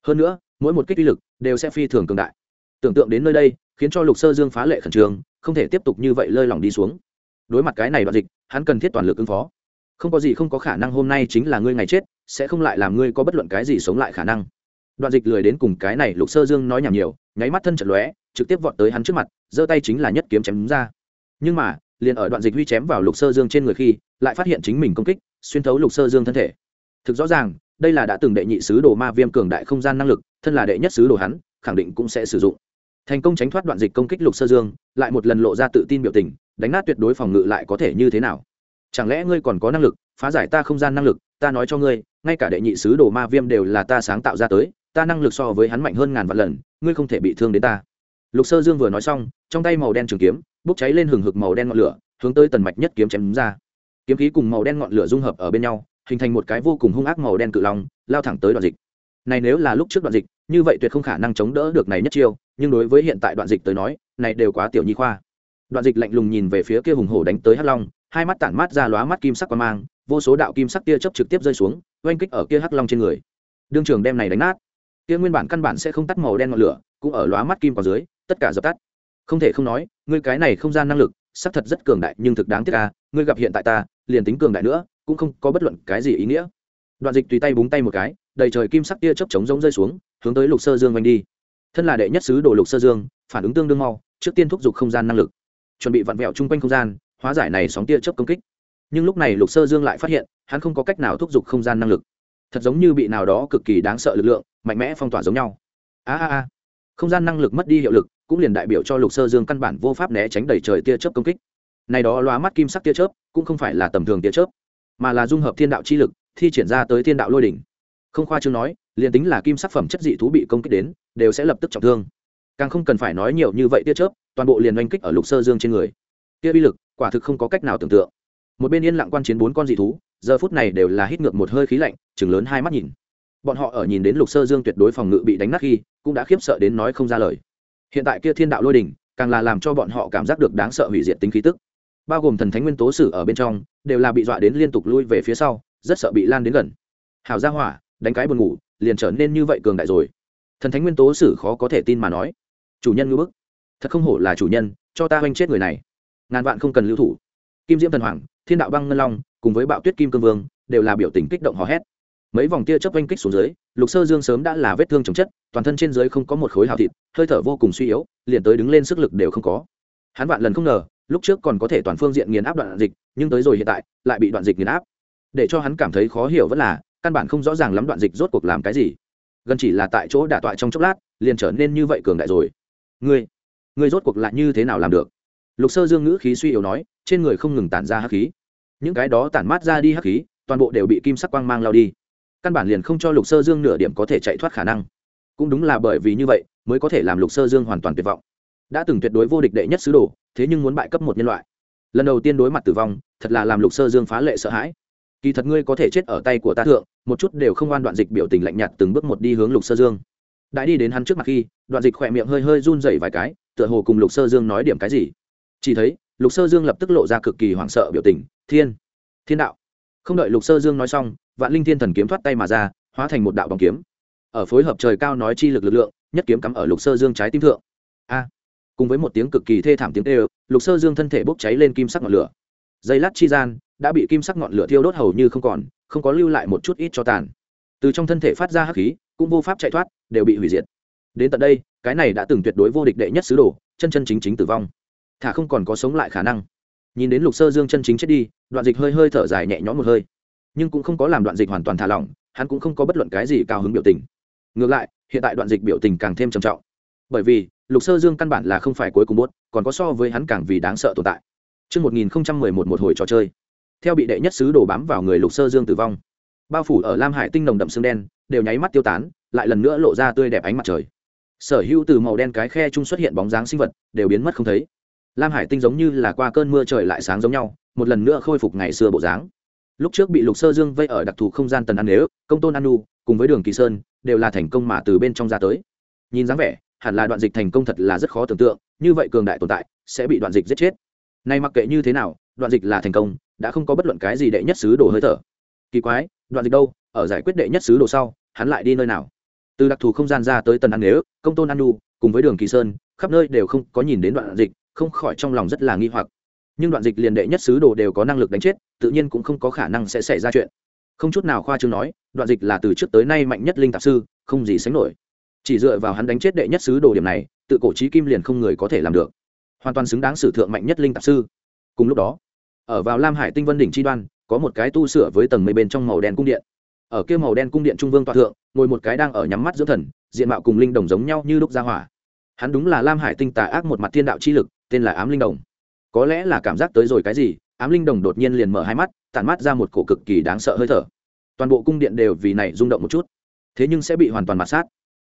hơn nữa mỗi một kích uy lực đều sẽ phi thường cường đại tưởng tượng đến nơi đây, khiến cho lục sơ dương phá lệ khẩn trương, không thể tiếp tục như vậy lơi lỏng đi xuống. Đối mặt cái này đoạn dịch, hắn cần thiết toàn lực ứng phó. Không có gì không có khả năng hôm nay chính là ngươi ngày chết, sẽ không lại làm ngươi có bất luận cái gì sống lại khả năng. Đoạn dịch lười đến cùng cái này lục sơ dương nói nhảm nhiều, nháy mắt thân trận lóe, trực tiếp vọt tới hắn trước mặt, giơ tay chính là nhất kiếm chém ra. Nhưng mà, liền ở đoạn dịch huy chém vào lục sơ dương trên người khi, lại phát hiện chính mình công kích, xuyên thấu lục sơ dương thân thể. Thực rõ ràng, đây là đã từng đệ nhị sứ đồ ma viêm cường đại không gian năng lực, thân là đệ nhất sứ đồ hắn, khẳng định cũng sẽ sử dụng thành công tránh thoát đoạn dịch công kích lục sơ dương, lại một lần lộ ra tự tin biểu tình, đánh nát tuyệt đối phòng ngự lại có thể như thế nào? Chẳng lẽ ngươi còn có năng lực, phá giải ta không gian năng lực, ta nói cho ngươi, ngay cả đệ nhị sứ đồ ma viêm đều là ta sáng tạo ra tới, ta năng lực so với hắn mạnh hơn ngàn vạn lần, ngươi không thể bị thương đến ta. Lục sơ dương vừa nói xong, trong tay màu đen trường kiếm, bốc cháy lên hừng hực màu đen ngọn lửa, hướng tới tần mạch nhất kiếm chém ra. Kiếm khí cùng màu đen ngọn lửa dung hợp ở bên nhau, hình thành một cái vô cùng hung ác màu đen cự long, lao thẳng tới đoạn dịch. Này nếu là lúc trước đoạn dịch, như vậy tuyệt không khả năng chống đỡ được này nhất chiêu nhưng đối với hiện tại đoạn dịch tới nói, này đều quá tiểu nhi khoa. Đoạn dịch lạnh lùng nhìn về phía kia hùng hổ đánh tới hắc long, hai mắt tản mát ra lóa mắt kim sắc qua mang, vô số đạo kim sắc tia chớp trực tiếp rơi xuống, oanh kích ở kia hắc long trên người. Đương trường đem này đánh nát. Kia nguyên bản căn bản sẽ không tắt màu đen ngọn lửa, cũng ở lóa mắt kim qua dưới, tất cả dập tắt. Không thể không nói, ngươi cái này không gian năng lực, xác thật rất cường đại, nhưng thực đáng tiếc à ngươi gặp hiện tại ta, liền tính cường đại nữa, cũng không có bất luận cái gì ý nghĩa. Đoạn dịch tùy tay búng tay một cái, đầy trời kim sắc tia chớp chống rỗng rơi xuống, hướng tới lục sơ dương oanh đi thân là đệ nhất sứ đồ lục sơ dương, phản ứng tương đương mau, trước tiên thúc giục không gian năng lực, chuẩn bị vặn vẹo chung quanh không gian, hóa giải này sóng tia chớp công kích. Nhưng lúc này lục sơ dương lại phát hiện, hắn không có cách nào thúc giục không gian năng lực. Thật giống như bị nào đó cực kỳ đáng sợ lực lượng, mạnh mẽ phong tỏa giống nhau. A a a. Không gian năng lực mất đi hiệu lực, cũng liền đại biểu cho lục sơ dương căn bản vô pháp né tránh đẩy trời tia chớp công kích. Này đó lóa mắt kim sắc tia chớp, cũng không phải là tầm thường tia chớp, mà là dung hợp thiên đạo chi lực, thi triển ra tới thiên đạo lôi đỉnh. Không khoa chương nói liền tính là kim sắc phẩm chất dị thú bị công kích đến, đều sẽ lập tức trọng thương. Càng không cần phải nói nhiều như vậy tia chớp, toàn bộ liền oanh kích ở lục sơ dương trên người. Tia bi lực, quả thực không có cách nào tưởng tượng. Một bên yên lặng quan chiến bốn con dị thú, giờ phút này đều là hít ngược một hơi khí lạnh chừng lớn hai mắt nhìn. Bọn họ ở nhìn đến lục sơ dương tuyệt đối phòng ngự bị đánh nát khi, cũng đã khiếp sợ đến nói không ra lời. Hiện tại kia thiên đạo lôi đình càng là làm cho bọn họ cảm giác được đáng sợ hủy diệt tính khí tức. Bao gồm thần thánh nguyên tố sử ở bên trong, đều là bị dọa đến liên tục lui về phía sau, rất sợ bị lan đến gần. Hảo ra hỏa, đánh cái buồn ngủ liền trở nên như vậy cường đại rồi. Thần thánh nguyên tố sử khó có thể tin mà nói. Chủ nhân ngưỡng bức. Thật không hổ là chủ nhân, cho ta oanh chết người này. Ngàn vạn không cần lưu thủ. Kim diễm thần hoàng, thiên đạo băng ngân long, cùng với bạo tuyết kim cương vương, đều là biểu tình kích động hò hét. Mấy vòng tia chớp oanh kích xuống dưới, lục sơ dương sớm đã là vết thương chồng chất, toàn thân trên dưới không có một khối hào thịt, hơi thở vô cùng suy yếu, liền tới đứng lên sức lực đều không có. Hắn vạn lần không ngờ, lúc trước còn có thể toàn phương diện nghiền áp đoạn dịch, nhưng tới rồi hiện tại, lại bị đoạn dịch nghiền áp. Để cho hắn cảm thấy khó hiểu vẫn là căn bản không rõ ràng lắm đoạn dịch rốt cuộc làm cái gì. Gần chỉ là tại chỗ đả tọa trong chốc lát, liền trở nên như vậy cường đại rồi. Ngươi ngươi rốt cuộc lại như thế nào làm được? Lục sơ dương ngữ khí suy yếu nói, trên người không ngừng tản ra hắc khí. Những cái đó tản mát ra đi hắc khí, toàn bộ đều bị kim sắc quang mang lao đi. Căn bản liền không cho lục sơ dương nửa điểm có thể chạy thoát khả năng. Cũng đúng là bởi vì như vậy, mới có thể làm lục sơ dương hoàn toàn tuyệt vọng. Đã từng tuyệt đối vô địch đệ nhất sứ đồ, thế nhưng muốn bại cấp một nhân loại. Lần đầu tiên đối mặt tử vong, thật là làm lục sơ dương phá lệ sợ hãi. Kỳ thật ngươi có thể chết ở tay của ta thượng một chút đều không oan đoạn dịch biểu tình lạnh nhạt từng bước một đi hướng lục sơ dương. Đã đi đến hắn trước mặt khi, đoạn dịch khỏe miệng hơi hơi run dậy vài cái, tựa hồ cùng lục sơ dương nói điểm cái gì. Chỉ thấy, lục sơ dương lập tức lộ ra cực kỳ hoảng sợ biểu tình, thiên thiên đạo. Không đợi lục sơ dương nói xong, vạn linh thiên thần kiếm thoát tay mà ra, hóa thành một đạo bằng kiếm. Ở phối hợp trời cao nói chi lực lực lượng, nhất kiếm cắm ở lục sơ dương trái tim thượng. A! Cùng với một tiếng cực kỳ thê thảm tiếng tê lục sơ dương thân thể bốc cháy lên kim sắc ngọn lửa. Dây lát chi gian, đã bị kim sắc ngọn lửa thiêu đốt hầu như không còn không có lưu lại một chút ít cho tàn. Từ trong thân thể phát ra hắc khí, cũng vô pháp chạy thoát, đều bị hủy diệt. Đến tận đây, cái này đã từng tuyệt đối vô địch đệ nhất sứ đồ, chân chân chính chính tử vong. Thả không còn có sống lại khả năng. Nhìn đến lục sơ dương chân chính chết đi, đoạn dịch hơi hơi thở dài nhẹ nhõm một hơi. Nhưng cũng không có làm đoạn dịch hoàn toàn thả lỏng, hắn cũng không có bất luận cái gì cao hứng biểu tình. Ngược lại, hiện tại đoạn dịch biểu tình càng thêm trầm trọng. Bởi vì, lục sơ dương căn bản là không phải cuối cùng bốt, còn có so với hắn càng vì đáng sợ tồn tại. Trước 1011 một hồi trò chơi. Theo bị đệ nhất sứ đổ bám vào người lục sơ dương tử vong. Bao phủ ở Lam Hải tinh nồng đậm xương đen, đều nháy mắt tiêu tán, lại lần nữa lộ ra tươi đẹp ánh mặt trời. Sở hữu từ màu đen cái khe trung xuất hiện bóng dáng sinh vật, đều biến mất không thấy. Lam Hải tinh giống như là qua cơn mưa trời lại sáng giống nhau, một lần nữa khôi phục ngày xưa bộ dáng. Lúc trước bị Lục Sơ Dương vây ở đặc thù không gian tần ăn nếu, công tôn Anu, cùng với Đường Kỳ Sơn, đều là thành công mà từ bên trong ra tới. Nhìn dáng vẻ, hẳn là đoạn dịch thành công thật là rất khó tưởng tượng như vậy cường đại tồn tại sẽ bị đoạn dịch giết chết nay mặc kệ như thế nào đoạn dịch là thành công đã không có bất luận cái gì đệ nhất sứ đồ hơi thở. Kỳ quái, đoạn dịch đâu? Ở giải quyết đệ nhất sứ đồ sau, hắn lại đi nơi nào? Từ đặc thù không gian ra tới tần ăn nếu, công tôn ăn đu cùng với đường kỳ sơn, khắp nơi đều không có nhìn đến đoạn dịch, không khỏi trong lòng rất là nghi hoặc. Nhưng đoạn dịch liền đệ nhất sứ đồ đều có năng lực đánh chết, tự nhiên cũng không có khả năng sẽ xảy ra chuyện. Không chút nào khoa chương nói, đoạn dịch là từ trước tới nay mạnh nhất linh tạp sư, không gì sánh nổi. Chỉ dựa vào hắn đánh chết đệ nhất sứ đồ điểm này, tự cổ trí kim liền không người có thể làm được. Hoàn toàn xứng đáng sử thượng mạnh nhất linh tạp sư. Cùng lúc đó ở vào lam hải tinh vân đỉnh chi đoan, có một cái tu sửa với tầng mây bên trong màu đen cung điện. Ở kia màu đen cung điện trung vương tọa thượng, ngồi một cái đang ở nhắm mắt giữa thần, diện mạo cùng linh đồng giống nhau như lúc ra hỏa. Hắn đúng là lam hải tinh tà ác một mặt thiên đạo chi lực, tên là ám linh đồng. Có lẽ là cảm giác tới rồi cái gì, ám linh đồng đột nhiên liền mở hai mắt, tản mắt ra một cổ cực kỳ đáng sợ hơi thở. Toàn bộ cung điện đều vì này rung động một chút. Thế nhưng sẽ bị hoàn toàn mặt sát.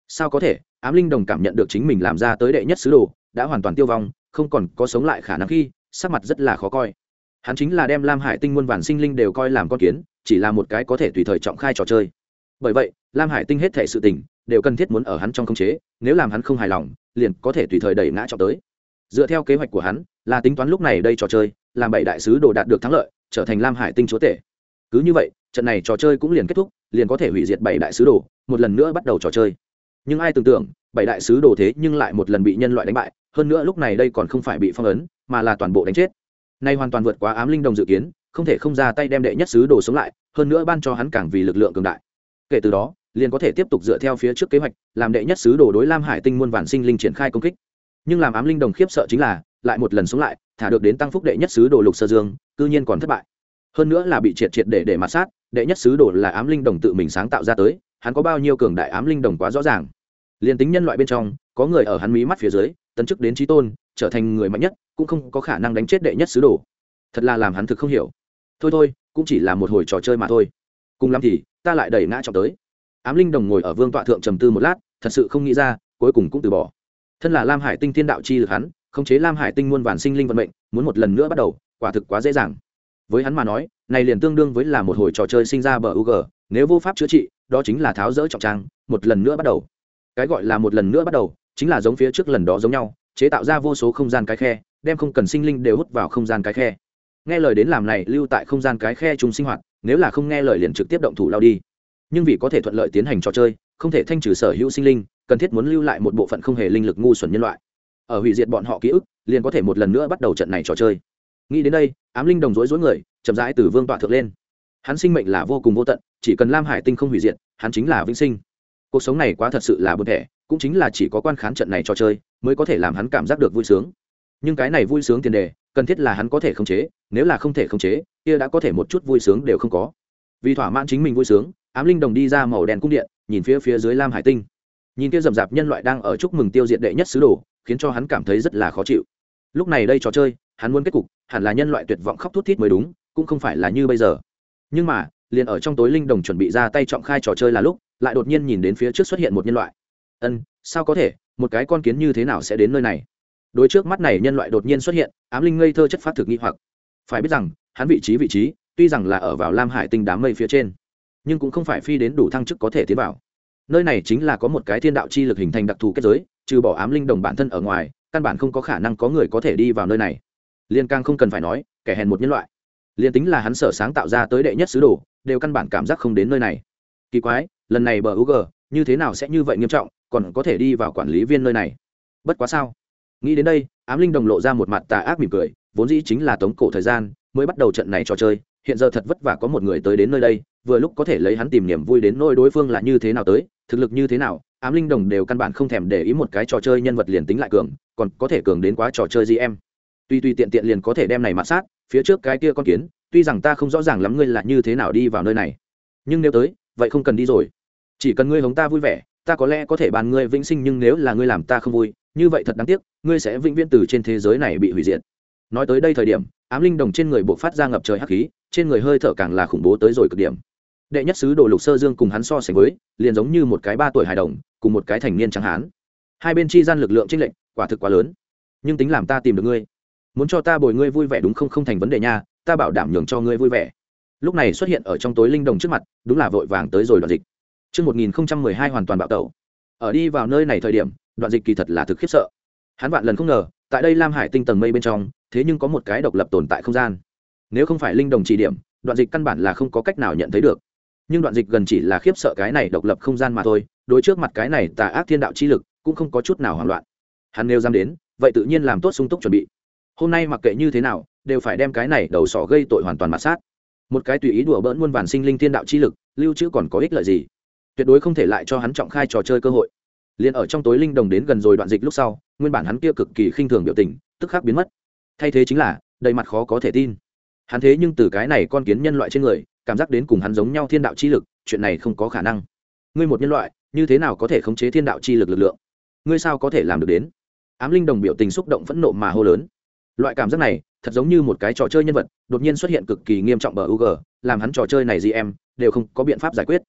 Sao có thể? Ám linh đồng cảm nhận được chính mình làm ra tới đệ nhất sứ đồ, đã hoàn toàn tiêu vong, không còn có sống lại khả năng khi, sắc mặt rất là khó coi hắn chính là đem lam hải tinh muôn vàn sinh linh đều coi làm con kiến, chỉ là một cái có thể tùy thời trọng khai trò chơi. Bởi vậy, lam hải tinh hết thể sự tình đều cần thiết muốn ở hắn trong khống chế, nếu làm hắn không hài lòng, liền có thể tùy thời đẩy ngã trọng tới. Dựa theo kế hoạch của hắn, là tính toán lúc này đây trò chơi, làm bảy đại sứ đồ đạt được thắng lợi, trở thành lam hải tinh chúa tể. Cứ như vậy, trận này trò chơi cũng liền kết thúc, liền có thể hủy diệt bảy đại sứ đồ, một lần nữa bắt đầu trò chơi. Nhưng ai tưởng tượng, bảy đại sứ đồ thế nhưng lại một lần bị nhân loại đánh bại, hơn nữa lúc này đây còn không phải bị phong ấn, mà là toàn bộ đánh chết nay hoàn toàn vượt quá ám linh đồng dự kiến, không thể không ra tay đem đệ nhất sứ đồ sống lại, hơn nữa ban cho hắn càng vì lực lượng cường đại. Kể từ đó, liền có thể tiếp tục dựa theo phía trước kế hoạch, làm đệ nhất sứ đồ đối lam hải tinh muôn vạn sinh linh triển khai công kích. Nhưng làm ám linh đồng khiếp sợ chính là, lại một lần sống lại, thả được đến tăng phúc đệ nhất sứ đồ lục sơ dương, cư nhiên còn thất bại. Hơn nữa là bị triệt triệt để để mặt sát, đệ nhất sứ đồ là ám linh đồng tự mình sáng tạo ra tới, hắn có bao nhiêu cường đại ám linh đồng quá rõ ràng. Liền tính nhân loại bên trong, có người ở hắn mí mắt phía dưới, tấn chức đến trí tôn, trở thành người mạnh nhất cũng không có khả năng đánh chết đệ nhất sứ đồ. Thật là làm hắn thực không hiểu. Thôi thôi, cũng chỉ là một hồi trò chơi mà thôi. Cùng lắm thì, ta lại đẩy ngã trọng tới. Ám linh đồng ngồi ở vương tọa thượng trầm tư một lát, thật sự không nghĩ ra, cuối cùng cũng từ bỏ. Thân là lam hải tinh thiên đạo chi lực hắn, khống chế lam hải tinh muôn vàn sinh linh vận mệnh, muốn một lần nữa bắt đầu, quả thực quá dễ dàng. Với hắn mà nói, này liền tương đương với là một hồi trò chơi sinh ra bờ u g nếu vô pháp chữa trị, đó chính là tháo rỡ trọng trang, một lần nữa bắt đầu. Cái gọi là một lần nữa bắt đầu, chính là giống phía trước lần đó giống nhau, chế tạo ra vô số không gian cái khe đem không cần sinh linh đều hút vào không gian cái khe. Nghe lời đến làm này, lưu tại không gian cái khe chung sinh hoạt, nếu là không nghe lời liền trực tiếp động thủ lao đi. Nhưng vì có thể thuận lợi tiến hành trò chơi, không thể thanh trừ sở hữu sinh linh, cần thiết muốn lưu lại một bộ phận không hề linh lực ngu xuẩn nhân loại. Ở hủy diệt bọn họ ký ức, liền có thể một lần nữa bắt đầu trận này trò chơi. Nghĩ đến đây, ám linh đồng rối rối người, chậm rãi từ vương tọa thượng lên. Hắn sinh mệnh là vô cùng vô tận, chỉ cần lam hải tinh không hủy diệt, hắn chính là vĩnh sinh. Cuộc sống này quá thật sự là buồn thẻ, cũng chính là chỉ có quan khán trận này trò chơi, mới có thể làm hắn cảm giác được vui sướng nhưng cái này vui sướng tiền đề, cần thiết là hắn có thể khống chế, nếu là không thể khống chế, kia đã có thể một chút vui sướng đều không có. Vì thỏa mãn chính mình vui sướng, ám linh đồng đi ra màu đèn cung điện, nhìn phía phía dưới lam hải tinh. Nhìn kia rậm rạp nhân loại đang ở chúc mừng tiêu diệt đệ nhất sứ đồ, khiến cho hắn cảm thấy rất là khó chịu. Lúc này đây trò chơi, hắn muốn kết cục, hẳn là nhân loại tuyệt vọng khóc thút thít mới đúng, cũng không phải là như bây giờ. Nhưng mà, liền ở trong tối linh đồng chuẩn bị ra tay trọng khai trò chơi là lúc, lại đột nhiên nhìn đến phía trước xuất hiện một nhân loại. Ân, sao có thể? Một cái con kiến như thế nào sẽ đến nơi này? Đối trước mắt này nhân loại đột nhiên xuất hiện, ám linh ngây thơ chất phát thực nghi hoặc. Phải biết rằng, hắn vị trí vị trí, tuy rằng là ở vào lam hải tinh đám mây phía trên, nhưng cũng không phải phi đến đủ thăng chức có thể tiến vào. Nơi này chính là có một cái thiên đạo chi lực hình thành đặc thù kết giới, trừ bỏ ám linh đồng bản thân ở ngoài, căn bản không có khả năng có người có thể đi vào nơi này. Liên càng không cần phải nói, kẻ hèn một nhân loại. Liên tính là hắn sở sáng tạo ra tới đệ nhất sứ đồ, đều căn bản cảm giác không đến nơi này. Kỳ quái, lần này bờ u g như thế nào sẽ như vậy nghiêm trọng, còn có thể đi vào quản lý viên nơi này? Bất quá sao? Nghĩ đến đây, ám linh đồng lộ ra một mặt tà ác mỉm cười, vốn dĩ chính là tống cổ thời gian, mới bắt đầu trận này trò chơi, hiện giờ thật vất vả có một người tới đến nơi đây, vừa lúc có thể lấy hắn tìm niềm vui đến nỗi đối phương là như thế nào tới, thực lực như thế nào, ám linh đồng đều căn bản không thèm để ý một cái trò chơi nhân vật liền tính lại cường, còn có thể cường đến quá trò chơi gì em? Tuy tuy tiện tiện liền có thể đem này mạt sát, phía trước cái kia con kiến, tuy rằng ta không rõ ràng lắm ngươi là như thế nào đi vào nơi này. Nhưng nếu tới, vậy không cần đi rồi. Chỉ cần ngươi hống ta vui vẻ, ta có lẽ có thể bàn ngươi vĩnh sinh nhưng nếu là ngươi làm ta không vui như vậy thật đáng tiếc ngươi sẽ vĩnh viễn từ trên thế giới này bị hủy diệt. Nói tới đây thời điểm ám linh đồng trên người buộc phát ra ngập trời hắc khí trên người hơi thở càng là khủng bố tới rồi cực điểm. Đệ nhất sứ đồ lục sơ dương cùng hắn so sánh với liền giống như một cái ba tuổi hài đồng cùng một cái thành niên trắng hán. Hai bên chi gian lực lượng tranh lệnh quả thực quá lớn. Nhưng tính làm ta tìm được ngươi muốn cho ta bồi ngươi vui vẻ đúng không? Không thành vấn đề nha ta bảo đảm nhường cho ngươi vui vẻ. Lúc này xuất hiện ở trong tối linh đồng trước mặt đúng là vội vàng tới rồi đoạn dịch. Trước 1012 hoàn toàn bạo tẩu. Ở đi vào nơi này thời điểm, đoạn dịch kỳ thật là thực khiếp sợ. Hắn vạn lần không ngờ, tại đây Lam Hải tinh tầng mây bên trong, thế nhưng có một cái độc lập tồn tại không gian. Nếu không phải linh đồng chỉ điểm, đoạn dịch căn bản là không có cách nào nhận thấy được. Nhưng đoạn dịch gần chỉ là khiếp sợ cái này độc lập không gian mà thôi, đối trước mặt cái này tà ác thiên đạo chi lực, cũng không có chút nào hoảng loạn. Hắn nếu dám đến, vậy tự nhiên làm tốt sung túc chuẩn bị. Hôm nay mặc kệ như thế nào, đều phải đem cái này đầu sỏ gây tội hoàn toàn mà sát một cái tùy ý đùa bỡn muôn vàn sinh linh thiên đạo chi lực lưu trữ còn có ích lợi gì tuyệt đối không thể lại cho hắn trọng khai trò chơi cơ hội liền ở trong tối linh đồng đến gần rồi đoạn dịch lúc sau, nguyên bản hắn kia cực kỳ khinh thường biểu tình, tức khắc biến mất. Thay thế chính là, đầy mặt khó có thể tin. Hắn thế nhưng từ cái này con kiến nhân loại trên người, cảm giác đến cùng hắn giống nhau thiên đạo chi lực, chuyện này không có khả năng. Ngươi một nhân loại, như thế nào có thể khống chế thiên đạo chi lực lực lượng? Ngươi sao có thể làm được đến? Ám linh đồng biểu tình xúc động phẫn nộ mà hô lớn. Loại cảm giác này, thật giống như một cái trò chơi nhân vật, đột nhiên xuất hiện cực kỳ nghiêm trọng bờ u g làm hắn trò chơi này gì em, đều không có biện pháp giải quyết.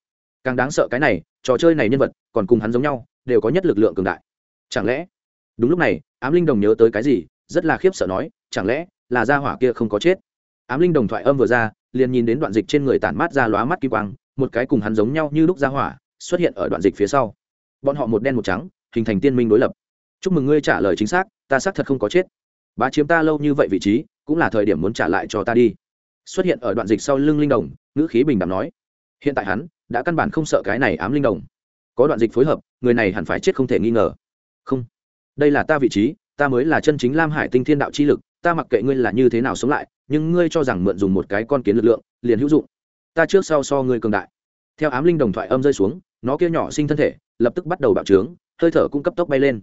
Càng đáng sợ cái này, trò chơi này nhân vật, còn cùng hắn giống nhau đều có nhất lực lượng cường đại. Chẳng lẽ? Đúng lúc này, ám linh đồng nhớ tới cái gì, rất là khiếp sợ nói, chẳng lẽ là gia hỏa kia không có chết? Ám linh đồng thoại âm vừa ra, liền nhìn đến đoạn dịch trên người tản mát ra lóa mắt kỳ quang, một cái cùng hắn giống nhau như lúc gia hỏa, xuất hiện ở đoạn dịch phía sau. Bọn họ một đen một trắng, hình thành tiên minh đối lập. Chúc mừng ngươi trả lời chính xác, ta xác thật không có chết. Bá chiếm ta lâu như vậy vị trí, cũng là thời điểm muốn trả lại cho ta đi. Xuất hiện ở đoạn dịch sau lưng linh đồng, ngữ khí bình đẳng nói. Hiện tại hắn đã căn bản không sợ cái này ám linh đồng có đoạn dịch phối hợp, người này hẳn phải chết không thể nghi ngờ. Không, đây là ta vị trí, ta mới là chân chính lam hải tinh thiên đạo chi lực, ta mặc kệ ngươi là như thế nào sống lại, nhưng ngươi cho rằng mượn dùng một cái con kiến lực lượng, liền hữu dụng. Ta trước sau so ngươi cường đại. Theo ám linh đồng thoại âm rơi xuống, nó kia nhỏ sinh thân thể, lập tức bắt đầu bạo trướng, hơi thở cũng cấp tốc bay lên.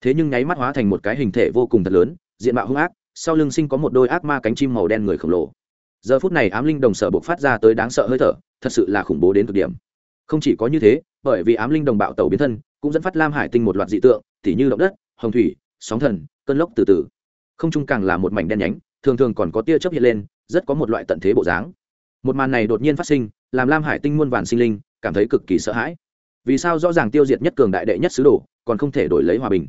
Thế nhưng nháy mắt hóa thành một cái hình thể vô cùng thật lớn, diện mạo hung ác, sau lưng sinh có một đôi ác ma cánh chim màu đen người khổng lồ. Giờ phút này ám linh đồng sở buộc phát ra tới đáng sợ hơi thở, thật sự là khủng bố đến cực điểm không chỉ có như thế, bởi vì ám linh đồng bạo tàu biến thân, cũng dẫn phát lam hải tinh một loạt dị tượng, tỉ như động đất, hồng thủy, sóng thần, cơn lốc từ từ. Không trung càng là một mảnh đen nhánh, thường thường còn có tia chớp hiện lên, rất có một loại tận thế bộ dáng. Một màn này đột nhiên phát sinh, làm lam hải tinh muôn vàn sinh linh cảm thấy cực kỳ sợ hãi. Vì sao rõ ràng tiêu diệt nhất cường đại đệ nhất sứ đồ, còn không thể đổi lấy hòa bình?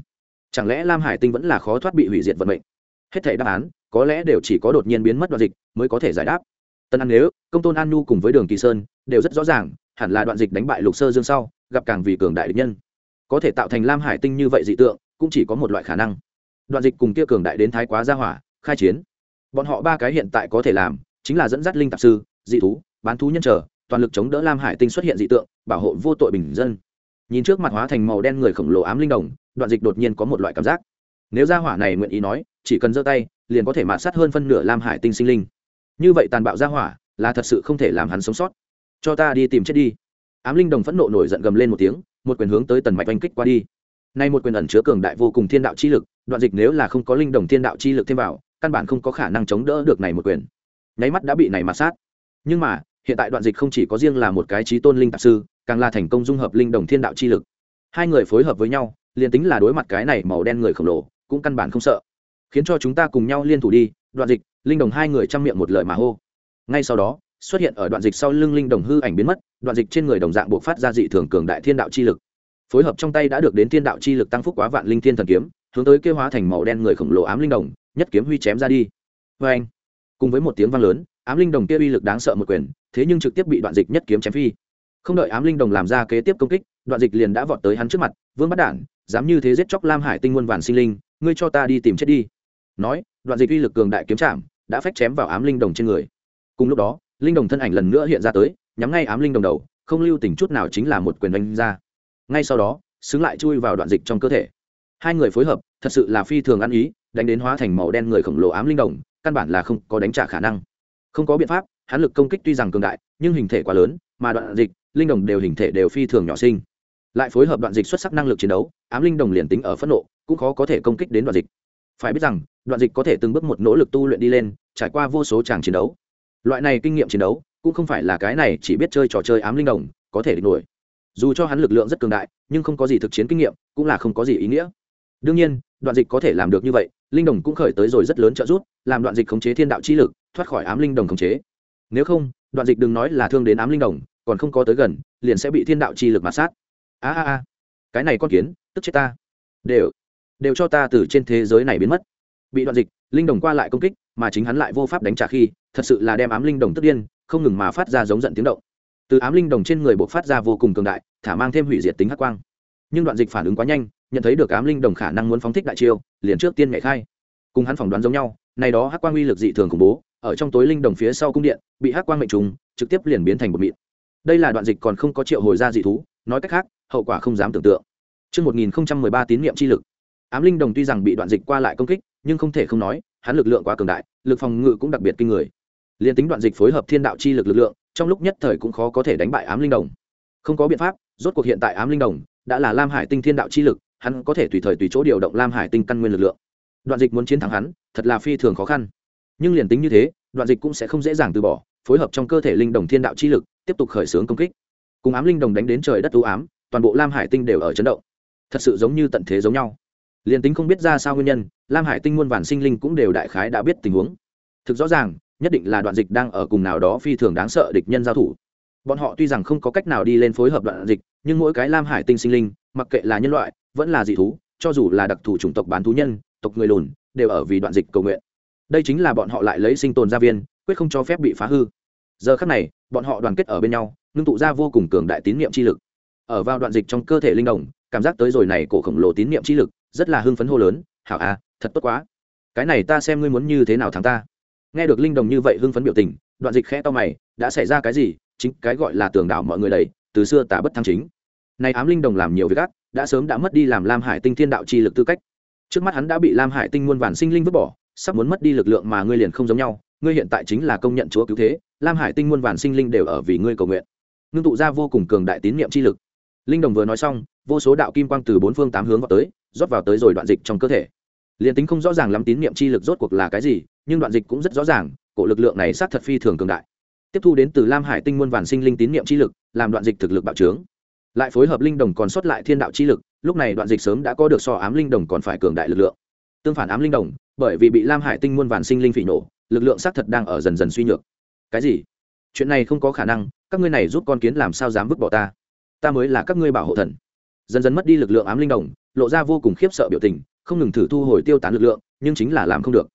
Chẳng lẽ lam hải tinh vẫn là khó thoát bị hủy diệt vận mệnh? Hết thể đáp án, có lẽ đều chỉ có đột nhiên biến mất đoạn dịch mới có thể giải đáp. Tân an nếu, công tôn an nhu cùng với đường kỳ sơn đều rất rõ ràng hẳn là đoạn dịch đánh bại lục sơ dương sau, gặp càng vì cường đại địch nhân. Có thể tạo thành lam hải tinh như vậy dị tượng, cũng chỉ có một loại khả năng. Đoạn dịch cùng kia cường đại đến thái quá gia hỏa, khai chiến. Bọn họ ba cái hiện tại có thể làm, chính là dẫn dắt linh tạp sư, dị thú, bán thú nhân trở toàn lực chống đỡ lam hải tinh xuất hiện dị tượng, bảo hộ vô tội bình dân. Nhìn trước mặt hóa thành màu đen người khổng lồ ám linh đồng, đoạn dịch đột nhiên có một loại cảm giác. Nếu gia hỏa này nguyện ý nói, chỉ cần giơ tay, liền có thể mạ sát hơn phân nửa lam hải tinh sinh linh. Như vậy tàn bạo gia hỏa, là thật sự không thể làm hắn sống sót cho ta đi tìm chết đi. Ám linh đồng phẫn nộ nổi giận gầm lên một tiếng, một quyền hướng tới tần mạch oanh kích qua đi. Nay một quyền ẩn chứa cường đại vô cùng thiên đạo chi lực, đoạn dịch nếu là không có linh đồng thiên đạo chi lực thêm vào, căn bản không có khả năng chống đỡ được này một quyền. Nháy mắt đã bị này mà sát. Nhưng mà, hiện tại đoạn dịch không chỉ có riêng là một cái trí tôn linh tạp sư, càng là thành công dung hợp linh đồng thiên đạo chi lực. Hai người phối hợp với nhau, liền tính là đối mặt cái này màu đen người khổng lồ, cũng căn bản không sợ. Khiến cho chúng ta cùng nhau liên thủ đi, đoạn dịch, linh đồng hai người chăm miệng một lời mà hô. Ngay sau đó xuất hiện ở đoạn dịch sau lưng linh đồng hư ảnh biến mất, đoạn dịch trên người đồng dạng buộc phát ra dị thường cường đại thiên đạo chi lực. Phối hợp trong tay đã được đến thiên đạo chi lực tăng phúc quá vạn linh thiên thần kiếm, hướng tới kêu hóa thành màu đen người khổng lồ ám linh đồng, nhất kiếm huy chém ra đi. Vê anh cùng với một tiếng vang lớn, ám linh đồng kia uy lực đáng sợ một quyền, thế nhưng trực tiếp bị đoạn dịch nhất kiếm chém phi. Không đợi ám linh đồng làm ra kế tiếp công kích, đoạn dịch liền đã vọt tới hắn trước mặt, vương bắt đản, dám như thế giết chóc lam hải tinh muôn vàn sinh linh, ngươi cho ta đi tìm chết đi. Nói, đoạn dịch uy lực cường đại kiếm chạm, đã phách chém vào ám linh đồng trên người. Cùng lúc đó linh đồng thân ảnh lần nữa hiện ra tới, nhắm ngay ám linh đồng đầu, không lưu tình chút nào chính là một quyền đánh ra. Ngay sau đó, xứng lại chui vào đoạn dịch trong cơ thể. Hai người phối hợp, thật sự là phi thường ăn ý, đánh đến hóa thành màu đen người khổng lồ ám linh đồng, căn bản là không có đánh trả khả năng. Không có biện pháp hán lực công kích tuy rằng cường đại, nhưng hình thể quá lớn, mà đoạn dịch, linh đồng đều hình thể đều phi thường nhỏ sinh lại phối hợp đoạn dịch xuất sắc năng lực chiến đấu, ám linh đồng liền tính ở phẫn nộ, cũng khó có thể công kích đến đoạn dịch. Phải biết rằng, đoạn dịch có thể từng bước một nỗ lực tu luyện đi lên, trải qua vô số tràng chiến đấu loại này kinh nghiệm chiến đấu, cũng không phải là cái này chỉ biết chơi trò chơi ám linh đồng, có thể địch nổi. Dù cho hắn lực lượng rất cường đại, nhưng không có gì thực chiến kinh nghiệm, cũng là không có gì ý nghĩa. Đương nhiên, đoạn dịch có thể làm được như vậy, linh đồng cũng khởi tới rồi rất lớn trợ giúp, làm đoạn dịch khống chế thiên đạo chi lực, thoát khỏi ám linh đồng khống chế. Nếu không, đoạn dịch đừng nói là thương đến ám linh đồng, còn không có tới gần, liền sẽ bị thiên đạo chi lực mạt sát. A a a. Cái này con kiến, tức chết ta. Đều đều cho ta từ trên thế giới này biến mất. Bị đoạn dịch, linh đồng qua lại công kích, mà chính hắn lại vô pháp đánh trả khi thật sự là đem ám linh đồng tức điên không ngừng mà phát ra giống giận tiếng động. Từ ám linh đồng trên người buộc phát ra vô cùng cường đại thả mang thêm hủy diệt tính hắc quang. Nhưng đoạn dịch phản ứng quá nhanh nhận thấy được ám linh đồng khả năng muốn phóng thích đại chiêu liền trước tiên ngày khai. Cùng hắn phỏng đoán giống nhau này đó hắc quang uy lực dị thường khủng bố ở trong tối linh đồng phía sau cung điện bị hắc quang mệnh trùng trực tiếp liền biến thành một mịn. Đây là đoạn dịch còn không có triệu hồi ra dị thú nói cách khác hậu quả không dám tưởng tượng. Trước 1013 tín niệm chi lực, ám linh đồng tuy rằng bị đoạn dịch qua lại công kích nhưng không thể không nói hắn lực lượng quá cường đại lực phòng ngự cũng đặc biệt kinh người liền tính đoạn dịch phối hợp thiên đạo chi lực lực lượng, trong lúc nhất thời cũng khó có thể đánh bại ám linh đồng. Không có biện pháp, rốt cuộc hiện tại ám linh đồng đã là lam hải tinh thiên đạo chi lực, hắn có thể tùy thời tùy chỗ điều động lam hải tinh căn nguyên lực lượng. Đoạn dịch muốn chiến thắng hắn, thật là phi thường khó khăn. Nhưng liền tính như thế, đoạn dịch cũng sẽ không dễ dàng từ bỏ, phối hợp trong cơ thể linh đồng thiên đạo chi lực, tiếp tục khởi xướng công kích. Cùng ám linh đồng đánh đến trời đất ưu ám, toàn bộ lam hải tinh đều ở chấn động. Thật sự giống như tận thế giống nhau. Liền tính không biết ra sao nguyên nhân, lam hải tinh muôn vàn sinh linh cũng đều đại khái đã biết tình huống. Thực rõ ràng nhất định là đoạn dịch đang ở cùng nào đó phi thường đáng sợ địch nhân giao thủ. Bọn họ tuy rằng không có cách nào đi lên phối hợp đoạn dịch, nhưng mỗi cái lam hải tinh sinh linh, mặc kệ là nhân loại, vẫn là dị thú, cho dù là đặc thù chủng tộc bán thú nhân, tộc người lùn, đều ở vì đoạn dịch cầu nguyện. Đây chính là bọn họ lại lấy sinh tồn gia viên, quyết không cho phép bị phá hư. Giờ khắc này, bọn họ đoàn kết ở bên nhau, ngưng tụ ra vô cùng cường đại tín niệm chi lực. Ở vào đoạn dịch trong cơ thể linh đồng, cảm giác tới rồi này cổ khổng lồ tín niệm chi lực, rất là hưng phấn hô lớn, hảo a, thật tốt quá. Cái này ta xem ngươi muốn như thế nào thắng ta nghe được linh đồng như vậy hưng phấn biểu tình, đoạn dịch khẽ to mày, đã xảy ra cái gì? Chính cái gọi là tường đảo mọi người đầy, từ xưa tả bất thăng chính. Nay ám linh đồng làm nhiều việc ác, đã sớm đã mất đi làm lam hải tinh thiên đạo chi lực tư cách. Trước mắt hắn đã bị lam hải tinh muôn vàn sinh linh vứt bỏ, sắp muốn mất đi lực lượng mà ngươi liền không giống nhau. Ngươi hiện tại chính là công nhận chúa cứu thế, lam hải tinh muôn vàn sinh linh đều ở vì ngươi cầu nguyện. Ngưng tụ ra vô cùng cường đại tín niệm chi lực. Linh đồng vừa nói xong, vô số đạo kim quang từ bốn phương tám hướng vào tới, rót vào tới rồi đoạn dịch trong cơ thể liền tính không rõ ràng lắm tín niệm chi lực rốt cuộc là cái gì, nhưng đoạn dịch cũng rất rõ ràng, cổ lực lượng này sát thật phi thường cường đại. Tiếp thu đến từ lam hải tinh muôn vàn sinh linh tín niệm chi lực, làm đoạn dịch thực lực bạo trướng. Lại phối hợp linh đồng còn sót lại thiên đạo chi lực, lúc này đoạn dịch sớm đã có được so ám linh đồng còn phải cường đại lực lượng. Tương phản ám linh đồng, bởi vì bị lam hải tinh muôn vàn sinh linh phỉ nổ, lực lượng xác thật đang ở dần dần suy nhược. Cái gì? Chuyện này không có khả năng, các ngươi này giúp con kiến làm sao dám vứt bỏ ta? Ta mới là các ngươi bảo hộ thần. Dần dần mất đi lực lượng ám linh đồng, lộ ra vô cùng khiếp sợ biểu tình không ngừng thử thu hồi tiêu tán lực lượng, nhưng chính là làm không được.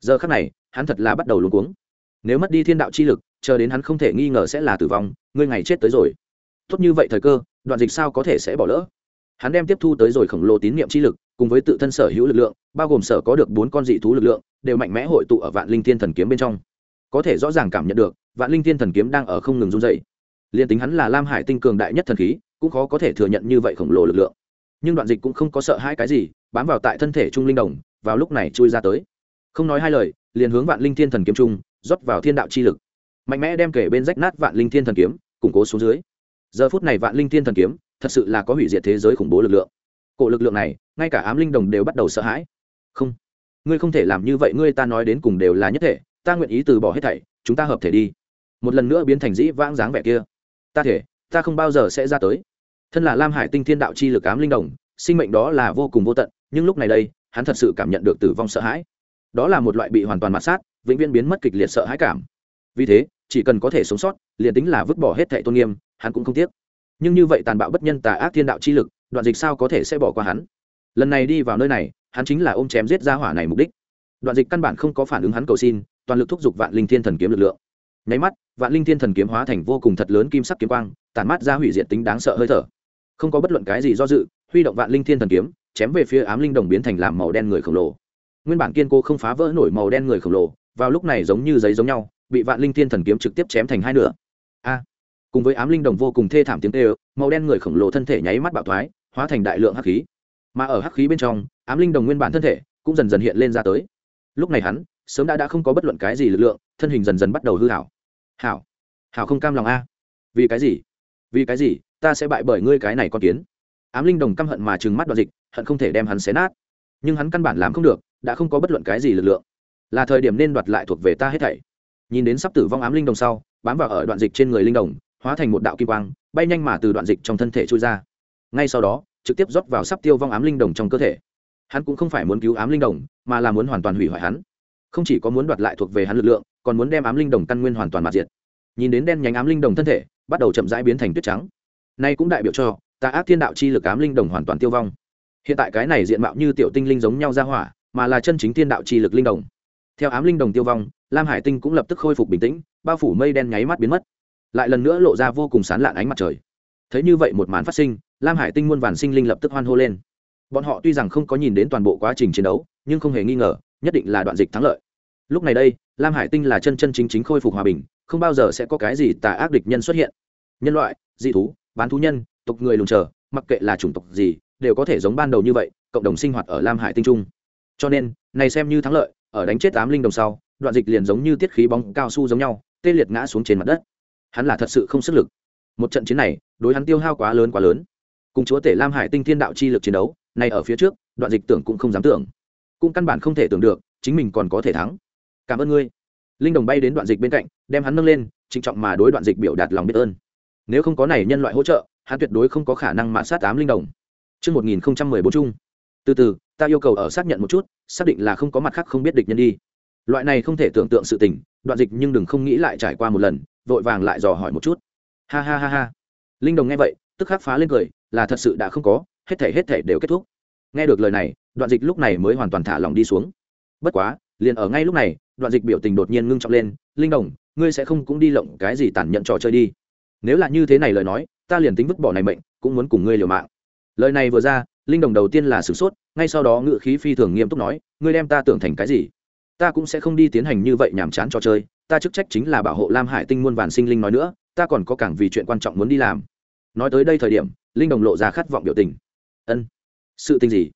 Giờ khắc này, hắn thật là bắt đầu luống cuống. Nếu mất đi thiên đạo chi lực, chờ đến hắn không thể nghi ngờ sẽ là tử vong, ngươi ngày chết tới rồi. Tốt như vậy thời cơ, đoạn dịch sao có thể sẽ bỏ lỡ? Hắn đem tiếp thu tới rồi khổng lồ tín nhiệm chi lực, cùng với tự thân sở hữu lực lượng, bao gồm sở có được bốn con dị thú lực lượng, đều mạnh mẽ hội tụ ở vạn linh thiên thần kiếm bên trong. Có thể rõ ràng cảm nhận được, vạn linh thiên thần kiếm đang ở không ngừng run dày liền tính hắn là lam hải tinh cường đại nhất thần khí, cũng khó có thể thừa nhận như vậy khổng lồ lực lượng nhưng đoạn dịch cũng không có sợ hai cái gì, bám vào tại thân thể trung linh đồng, vào lúc này chui ra tới. Không nói hai lời, liền hướng vạn linh thiên thần kiếm trung, rót vào thiên đạo chi lực. Mạnh mẽ đem kể bên rách nát vạn linh thiên thần kiếm, củng cố xuống dưới. Giờ phút này vạn linh thiên thần kiếm, thật sự là có hủy diệt thế giới khủng bố lực lượng. Cổ lực lượng này, ngay cả ám linh đồng đều bắt đầu sợ hãi. Không, ngươi không thể làm như vậy, ngươi ta nói đến cùng đều là nhất thể, ta nguyện ý từ bỏ hết thảy, chúng ta hợp thể đi. Một lần nữa biến thành dĩ vãng dáng vẻ kia. Ta thể, ta không bao giờ sẽ ra tới thân là lam hải tinh thiên đạo chi lực ám linh đồng, sinh mệnh đó là vô cùng vô tận, nhưng lúc này đây, hắn thật sự cảm nhận được tử vong sợ hãi. Đó là một loại bị hoàn toàn mạt sát, vĩnh viễn biến mất kịch liệt sợ hãi cảm. Vì thế, chỉ cần có thể sống sót, liền tính là vứt bỏ hết thệ tôn nghiêm, hắn cũng không tiếc. Nhưng như vậy tàn bạo bất nhân tà ác thiên đạo chi lực, đoạn dịch sao có thể sẽ bỏ qua hắn? Lần này đi vào nơi này, hắn chính là ôm chém giết ra hỏa này mục đích. Đoạn dịch căn bản không có phản ứng hắn cầu xin, toàn lực thúc giục vạn linh thiên thần kiếm lực lượng. Nháy mắt, vạn linh thiên thần kiếm hóa thành vô cùng thật lớn kim sắc kiếm quang tàn mắt ra hủy diệt tính đáng sợ hơi thở không có bất luận cái gì do dự, huy động vạn linh thiên thần kiếm, chém về phía ám linh đồng biến thành làm màu đen người khổng lồ. Nguyên bản kiên cố không phá vỡ nổi màu đen người khổng lồ, vào lúc này giống như giấy giống nhau, bị vạn linh thiên thần kiếm trực tiếp chém thành hai nửa. A! Cùng với ám linh đồng vô cùng thê thảm tiếng tê màu đen người khổng lồ thân thể nháy mắt bạo thoái, hóa thành đại lượng hắc khí. Mà ở hắc khí bên trong, ám linh đồng nguyên bản thân thể cũng dần dần hiện lên ra tới. Lúc này hắn, sớm đã đã không có bất luận cái gì lực lượng, thân hình dần dần bắt đầu hư hảo. Hảo! Hảo không cam lòng a. Vì cái gì? Vì cái gì? Ta sẽ bại bởi ngươi cái này con kiến. Ám linh đồng căm hận mà trừng mắt đoạn dịch, hận không thể đem hắn xé nát. Nhưng hắn căn bản làm không được, đã không có bất luận cái gì lực lượng. Là thời điểm nên đoạt lại thuộc về ta hết thảy. Nhìn đến sắp tử vong ám linh đồng sau, bám vào ở đoạn dịch trên người linh đồng, hóa thành một đạo kim quang, bay nhanh mà từ đoạn dịch trong thân thể trôi ra. Ngay sau đó, trực tiếp rót vào sắp tiêu vong ám linh đồng trong cơ thể. Hắn cũng không phải muốn cứu ám linh đồng, mà là muốn hoàn toàn hủy hoại hắn. Không chỉ có muốn đoạt lại thuộc về hắn lực lượng, còn muốn đem ám linh đồng căn nguyên hoàn toàn mặt diệt. Nhìn đến đen nhánh ám linh đồng thân thể, bắt đầu chậm rãi biến thành tuyết trắng nay cũng đại biểu cho tà ác thiên đạo chi lực ám linh đồng hoàn toàn tiêu vong. Hiện tại cái này diện mạo như tiểu tinh linh giống nhau ra hỏa, mà là chân chính thiên đạo chi lực linh đồng. Theo ám linh đồng tiêu vong, lam hải tinh cũng lập tức khôi phục bình tĩnh, bao phủ mây đen nháy mắt biến mất. Lại lần nữa lộ ra vô cùng sán lạn ánh mặt trời. Thấy như vậy một màn phát sinh, lam hải tinh muôn vàn sinh linh lập tức hoan hô lên. Bọn họ tuy rằng không có nhìn đến toàn bộ quá trình chiến đấu, nhưng không hề nghi ngờ, nhất định là đoạn dịch thắng lợi. Lúc này đây, lam hải tinh là chân chân chính chính khôi phục hòa bình, không bao giờ sẽ có cái gì tà ác địch nhân xuất hiện. Nhân loại, dị thú bán thú nhân, tộc người lùn chờ, mặc kệ là chủng tộc gì, đều có thể giống ban đầu như vậy, cộng đồng sinh hoạt ở lam hải tinh trung. Cho nên, này xem như thắng lợi, ở đánh chết tám linh đồng sau, đoạn dịch liền giống như tiết khí bóng cao su giống nhau, tê liệt ngã xuống trên mặt đất. Hắn là thật sự không sức lực. Một trận chiến này, đối hắn tiêu hao quá lớn quá lớn. Cùng chúa tể lam hải tinh thiên đạo chi lực chiến đấu, này ở phía trước, đoạn dịch tưởng cũng không dám tưởng. Cũng căn bản không thể tưởng được, chính mình còn có thể thắng. Cảm ơn ngươi. Linh đồng bay đến đoạn dịch bên cạnh, đem hắn nâng lên, trịnh trọng mà đối đoạn dịch biểu đạt lòng biết ơn nếu không có này nhân loại hỗ trợ hắn tuyệt đối không có khả năng mạn sát tám linh đồng Trước 1014 chung. Từ từ, ta yêu cầu ở xác nhận một chút, xác định là không có mặt khác không biết địch nhân đi. Loại này không thể tưởng tượng sự tình, đoạn dịch nhưng đừng không nghĩ lại trải qua một lần, vội vàng lại dò hỏi một chút. Ha ha ha ha. Linh đồng nghe vậy, tức khắc phá lên cười, là thật sự đã không có, hết thể hết thể đều kết thúc nghe được lời này đoạn dịch lúc này mới hoàn toàn thả lòng đi xuống bất quá liền ở ngay lúc này đoạn dịch biểu tình đột nhiên ngưng trọng lên linh đồng ngươi sẽ không cũng đi lộng cái gì tàn nhẫn trò chơi đi nếu là như thế này lời nói, ta liền tính vứt bỏ này mệnh, cũng muốn cùng ngươi liều mạng. Lời này vừa ra, linh đồng đầu tiên là sửng sốt, ngay sau đó ngự khí phi thường nghiêm túc nói, ngươi đem ta tưởng thành cái gì? Ta cũng sẽ không đi tiến hành như vậy nhàm chán cho chơi, ta chức trách chính là bảo hộ lam hải tinh muôn vàn sinh linh nói nữa, ta còn có càng vì chuyện quan trọng muốn đi làm. Nói tới đây thời điểm, linh đồng lộ ra khát vọng biểu tình. Ân, sự tình gì?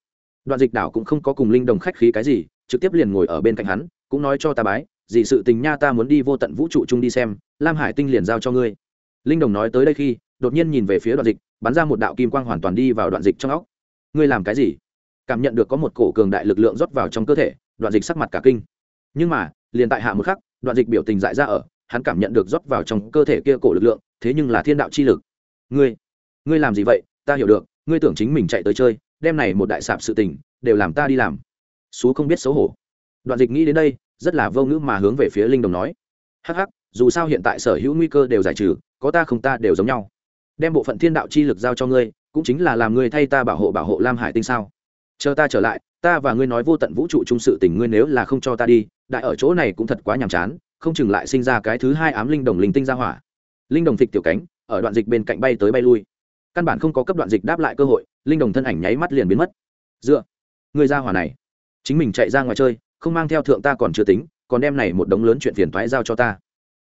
Đoạn dịch đảo cũng không có cùng linh đồng khách khí cái gì, trực tiếp liền ngồi ở bên cạnh hắn, cũng nói cho ta bái, gì sự tình nha ta muốn đi vô tận vũ trụ chung đi xem, lam hải tinh liền giao cho ngươi linh đồng nói tới đây khi, đột nhiên nhìn về phía đoạn dịch, bắn ra một đạo kim quang hoàn toàn đi vào đoạn dịch trong óc. Ngươi làm cái gì? Cảm nhận được có một cổ cường đại lực lượng rót vào trong cơ thể, đoạn dịch sắc mặt cả kinh. Nhưng mà, liền tại hạ một khắc, đoạn dịch biểu tình dại ra ở, hắn cảm nhận được rót vào trong cơ thể kia cổ lực lượng, thế nhưng là thiên đạo chi lực. Ngươi ngươi làm gì vậy? Ta hiểu được, ngươi tưởng chính mình chạy tới chơi đem này một đại sạp sự tình, đều làm ta đi làm. Xú không biết xấu hổ. Đoạn dịch nghĩ đến đây, rất là vô ngữ mà hướng về phía linh đồng nói. Hắc hắc, dù sao hiện tại sở hữu nguy cơ đều giải trừ có ta không ta đều giống nhau. Đem bộ phận thiên đạo chi lực giao cho ngươi, cũng chính là làm ngươi thay ta bảo hộ bảo hộ lam hải tinh sao? Chờ ta trở lại, ta và ngươi nói vô tận vũ trụ chung sự tình ngươi nếu là không cho ta đi, đại ở chỗ này cũng thật quá nhàm chán, không chừng lại sinh ra cái thứ hai ám linh đồng linh tinh ra hỏa. Linh đồng thịt tiểu cánh, ở đoạn dịch bên cạnh bay tới bay lui. Căn bản không có cấp đoạn dịch đáp lại cơ hội, linh đồng thân ảnh nháy mắt liền biến mất. Dựa, người ra hỏa này, chính mình chạy ra ngoài chơi, không mang theo thượng ta còn chưa tính, còn đem này một đống lớn chuyện phiền toái giao cho ta.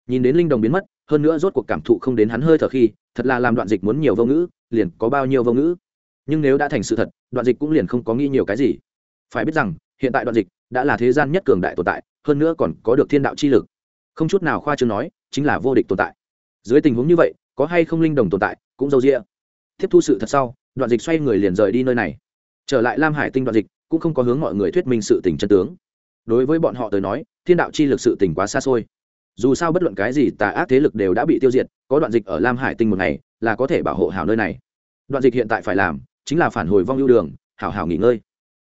Nhìn đến linh đồng biến mất hơn nữa rốt cuộc cảm thụ không đến hắn hơi thở khi, thật là làm đoạn dịch muốn nhiều vô ngữ, liền có bao nhiêu vô ngữ. Nhưng nếu đã thành sự thật, đoạn dịch cũng liền không có nghĩ nhiều cái gì. Phải biết rằng, hiện tại đoạn dịch đã là thế gian nhất cường đại tồn tại, hơn nữa còn có được thiên đạo chi lực. Không chút nào khoa chương nói, chính là vô địch tồn tại. Dưới tình huống như vậy, có hay không linh đồng tồn tại, cũng dâu rĩa tiếp thu sự thật sau, đoạn dịch xoay người liền rời đi nơi này. Trở lại lam hải tinh đoạn dịch, cũng không có hướng mọi người thuyết minh sự tình chân tướng. Đối với bọn họ tới nói, thiên đạo chi lực sự tình quá xa xôi dù sao bất luận cái gì tà ác thế lực đều đã bị tiêu diệt, có đoạn dịch ở lam hải tinh một ngày là có thể bảo hộ hảo nơi này. Đoạn dịch hiện tại phải làm chính là phản hồi vong ưu đường, hảo hảo nghỉ ngơi.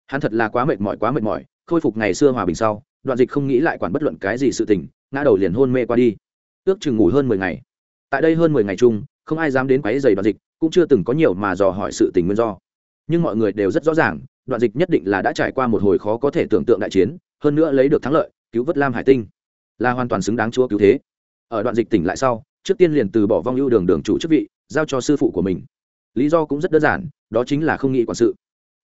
Hắn thật là quá mệt mỏi, quá mệt mỏi, khôi phục ngày xưa hòa bình sau, đoạn dịch không nghĩ lại quản bất luận cái gì sự tình, ngã đầu liền hôn mê qua đi. Ước chừng ngủ hơn mười ngày. Tại đây hơn mười ngày chung, không ai dám đến quáy dày đoạn dịch, cũng chưa từng có nhiều mà dò hỏi sự tình nguyên do. Nhưng mọi người đều rất rõ ràng, đoạn dịch nhất định là đã trải qua một hồi khó có thể tưởng tượng đại chiến, hơn nữa lấy được thắng lợi, cứu vớt lam hải tinh là hoàn toàn xứng đáng chúa cứu thế. Ở đoạn dịch tỉnh lại sau, trước tiên liền từ bỏ vong ưu đường đường chủ chức vị, giao cho sư phụ của mình. Lý do cũng rất đơn giản, đó chính là không nghĩ quản sự.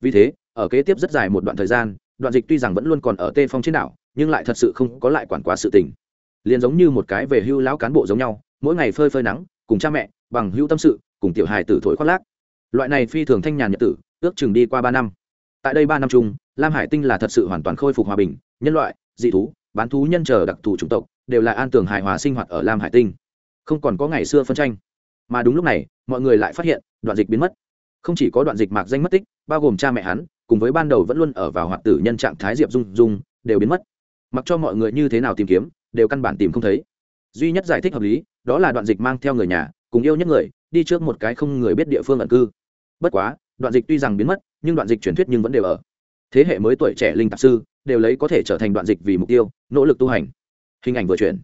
Vì thế, ở kế tiếp rất dài một đoạn thời gian, đoạn dịch tuy rằng vẫn luôn còn ở tê phong trên đảo, nhưng lại thật sự không có lại quản quá sự tình. Liền giống như một cái về hưu lão cán bộ giống nhau, mỗi ngày phơi phơi nắng, cùng cha mẹ, bằng hưu tâm sự, cùng tiểu hài tử thổi khoác lác. Loại này phi thường thanh nhàn nhật tử, ước chừng đi qua ba năm. Tại đây ba năm chung, lam hải tinh là thật sự hoàn toàn khôi phục hòa bình, nhân loại, dị thú bán thú nhân chờ đặc thù chủng tộc, đều là an tường hài hòa sinh hoạt ở lam hải tinh. Không còn có ngày xưa phân tranh. Mà đúng lúc này, mọi người lại phát hiện, đoạn dịch biến mất. Không chỉ có đoạn dịch mạc danh mất tích, bao gồm cha mẹ hắn, cùng với ban đầu vẫn luôn ở vào hoạt tử nhân trạng thái diệp dung dung, đều biến mất. Mặc cho mọi người như thế nào tìm kiếm, đều căn bản tìm không thấy. Duy nhất giải thích hợp lý, đó là đoạn dịch mang theo người nhà, cùng yêu nhất người, đi trước một cái không người biết địa phương ẩn cư. Bất quá, đoạn dịch tuy rằng biến mất, nhưng đoạn dịch truyền thuyết nhưng vẫn đều ở. Thế hệ mới tuổi trẻ linh tạp sư đều lấy có thể trở thành đoạn dịch vì mục tiêu, nỗ lực tu hành. Hình ảnh vừa chuyển.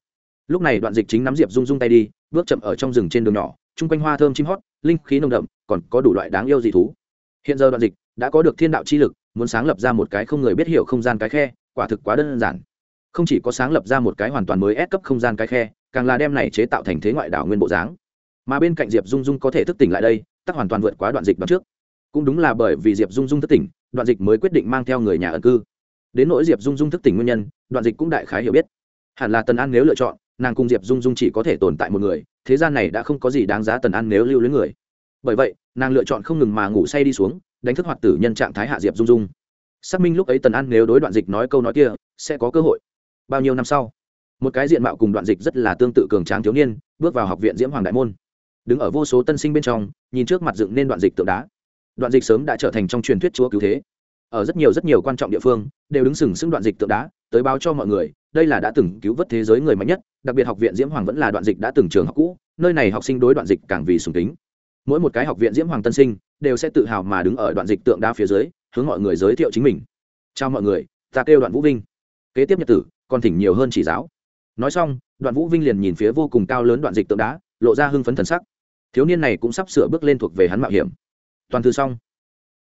Lúc này đoạn dịch chính nắm diệp rung rung tay đi, bước chậm ở trong rừng trên đường nhỏ, chung quanh hoa thơm chim hót, linh khí nồng đậm, còn có đủ loại đáng yêu dị thú. Hiện giờ đoạn dịch đã có được thiên đạo chi lực, muốn sáng lập ra một cái không người biết hiểu không gian cái khe, quả thực quá đơn giản. Không chỉ có sáng lập ra một cái hoàn toàn mới ép cấp không gian cái khe, càng là đem này chế tạo thành thế ngoại đảo nguyên bộ dáng. Mà bên cạnh diệp dung dung có thể thức tỉnh lại đây, tắc hoàn toàn vượt quá đoạn dịch đoạn trước. Cũng đúng là bởi vì diệp dung dung thức tỉnh, đoạn dịch mới quyết định mang theo người nhà ẩn cư đến nỗi diệp dung dung thức tỉnh nguyên nhân đoạn dịch cũng đại khái hiểu biết hẳn là tần an nếu lựa chọn nàng cùng diệp dung dung chỉ có thể tồn tại một người thế gian này đã không có gì đáng giá tần an nếu lưu lưới người bởi vậy nàng lựa chọn không ngừng mà ngủ say đi xuống đánh thức hoạt tử nhân trạng thái hạ diệp dung dung xác minh lúc ấy tần an nếu đối đoạn dịch nói câu nói kia sẽ có cơ hội bao nhiêu năm sau một cái diện mạo cùng đoạn dịch rất là tương tự cường tráng thiếu niên bước vào học viện diễm hoàng đại môn đứng ở vô số tân sinh bên trong nhìn trước mặt dựng nên đoạn dịch tượng đá đoạn dịch sớm đã trở thành trong truyền thuyết chúa cứu thế ở rất nhiều rất nhiều quan trọng địa phương đều đứng sừng sững đoạn dịch tượng đá, tới báo cho mọi người, đây là đã từng cứu vớt thế giới người mạnh nhất, đặc biệt học viện diễm hoàng vẫn là đoạn dịch đã từng trường học cũ, nơi này học sinh đối đoạn dịch càng vì sùng kính. Mỗi một cái học viện diễm hoàng tân sinh, đều sẽ tự hào mà đứng ở đoạn dịch tượng đá phía dưới, hướng mọi người giới thiệu chính mình. Chào mọi người, ta kêu đoạn vũ vinh. Kế tiếp nhật tử, còn thỉnh nhiều hơn chỉ giáo. Nói xong, đoạn vũ vinh liền nhìn phía vô cùng cao lớn đoạn dịch tượng đá, lộ ra hưng phấn thần sắc. Thiếu niên này cũng sắp sửa bước lên thuộc về hắn mạo hiểm. Toàn thư xong.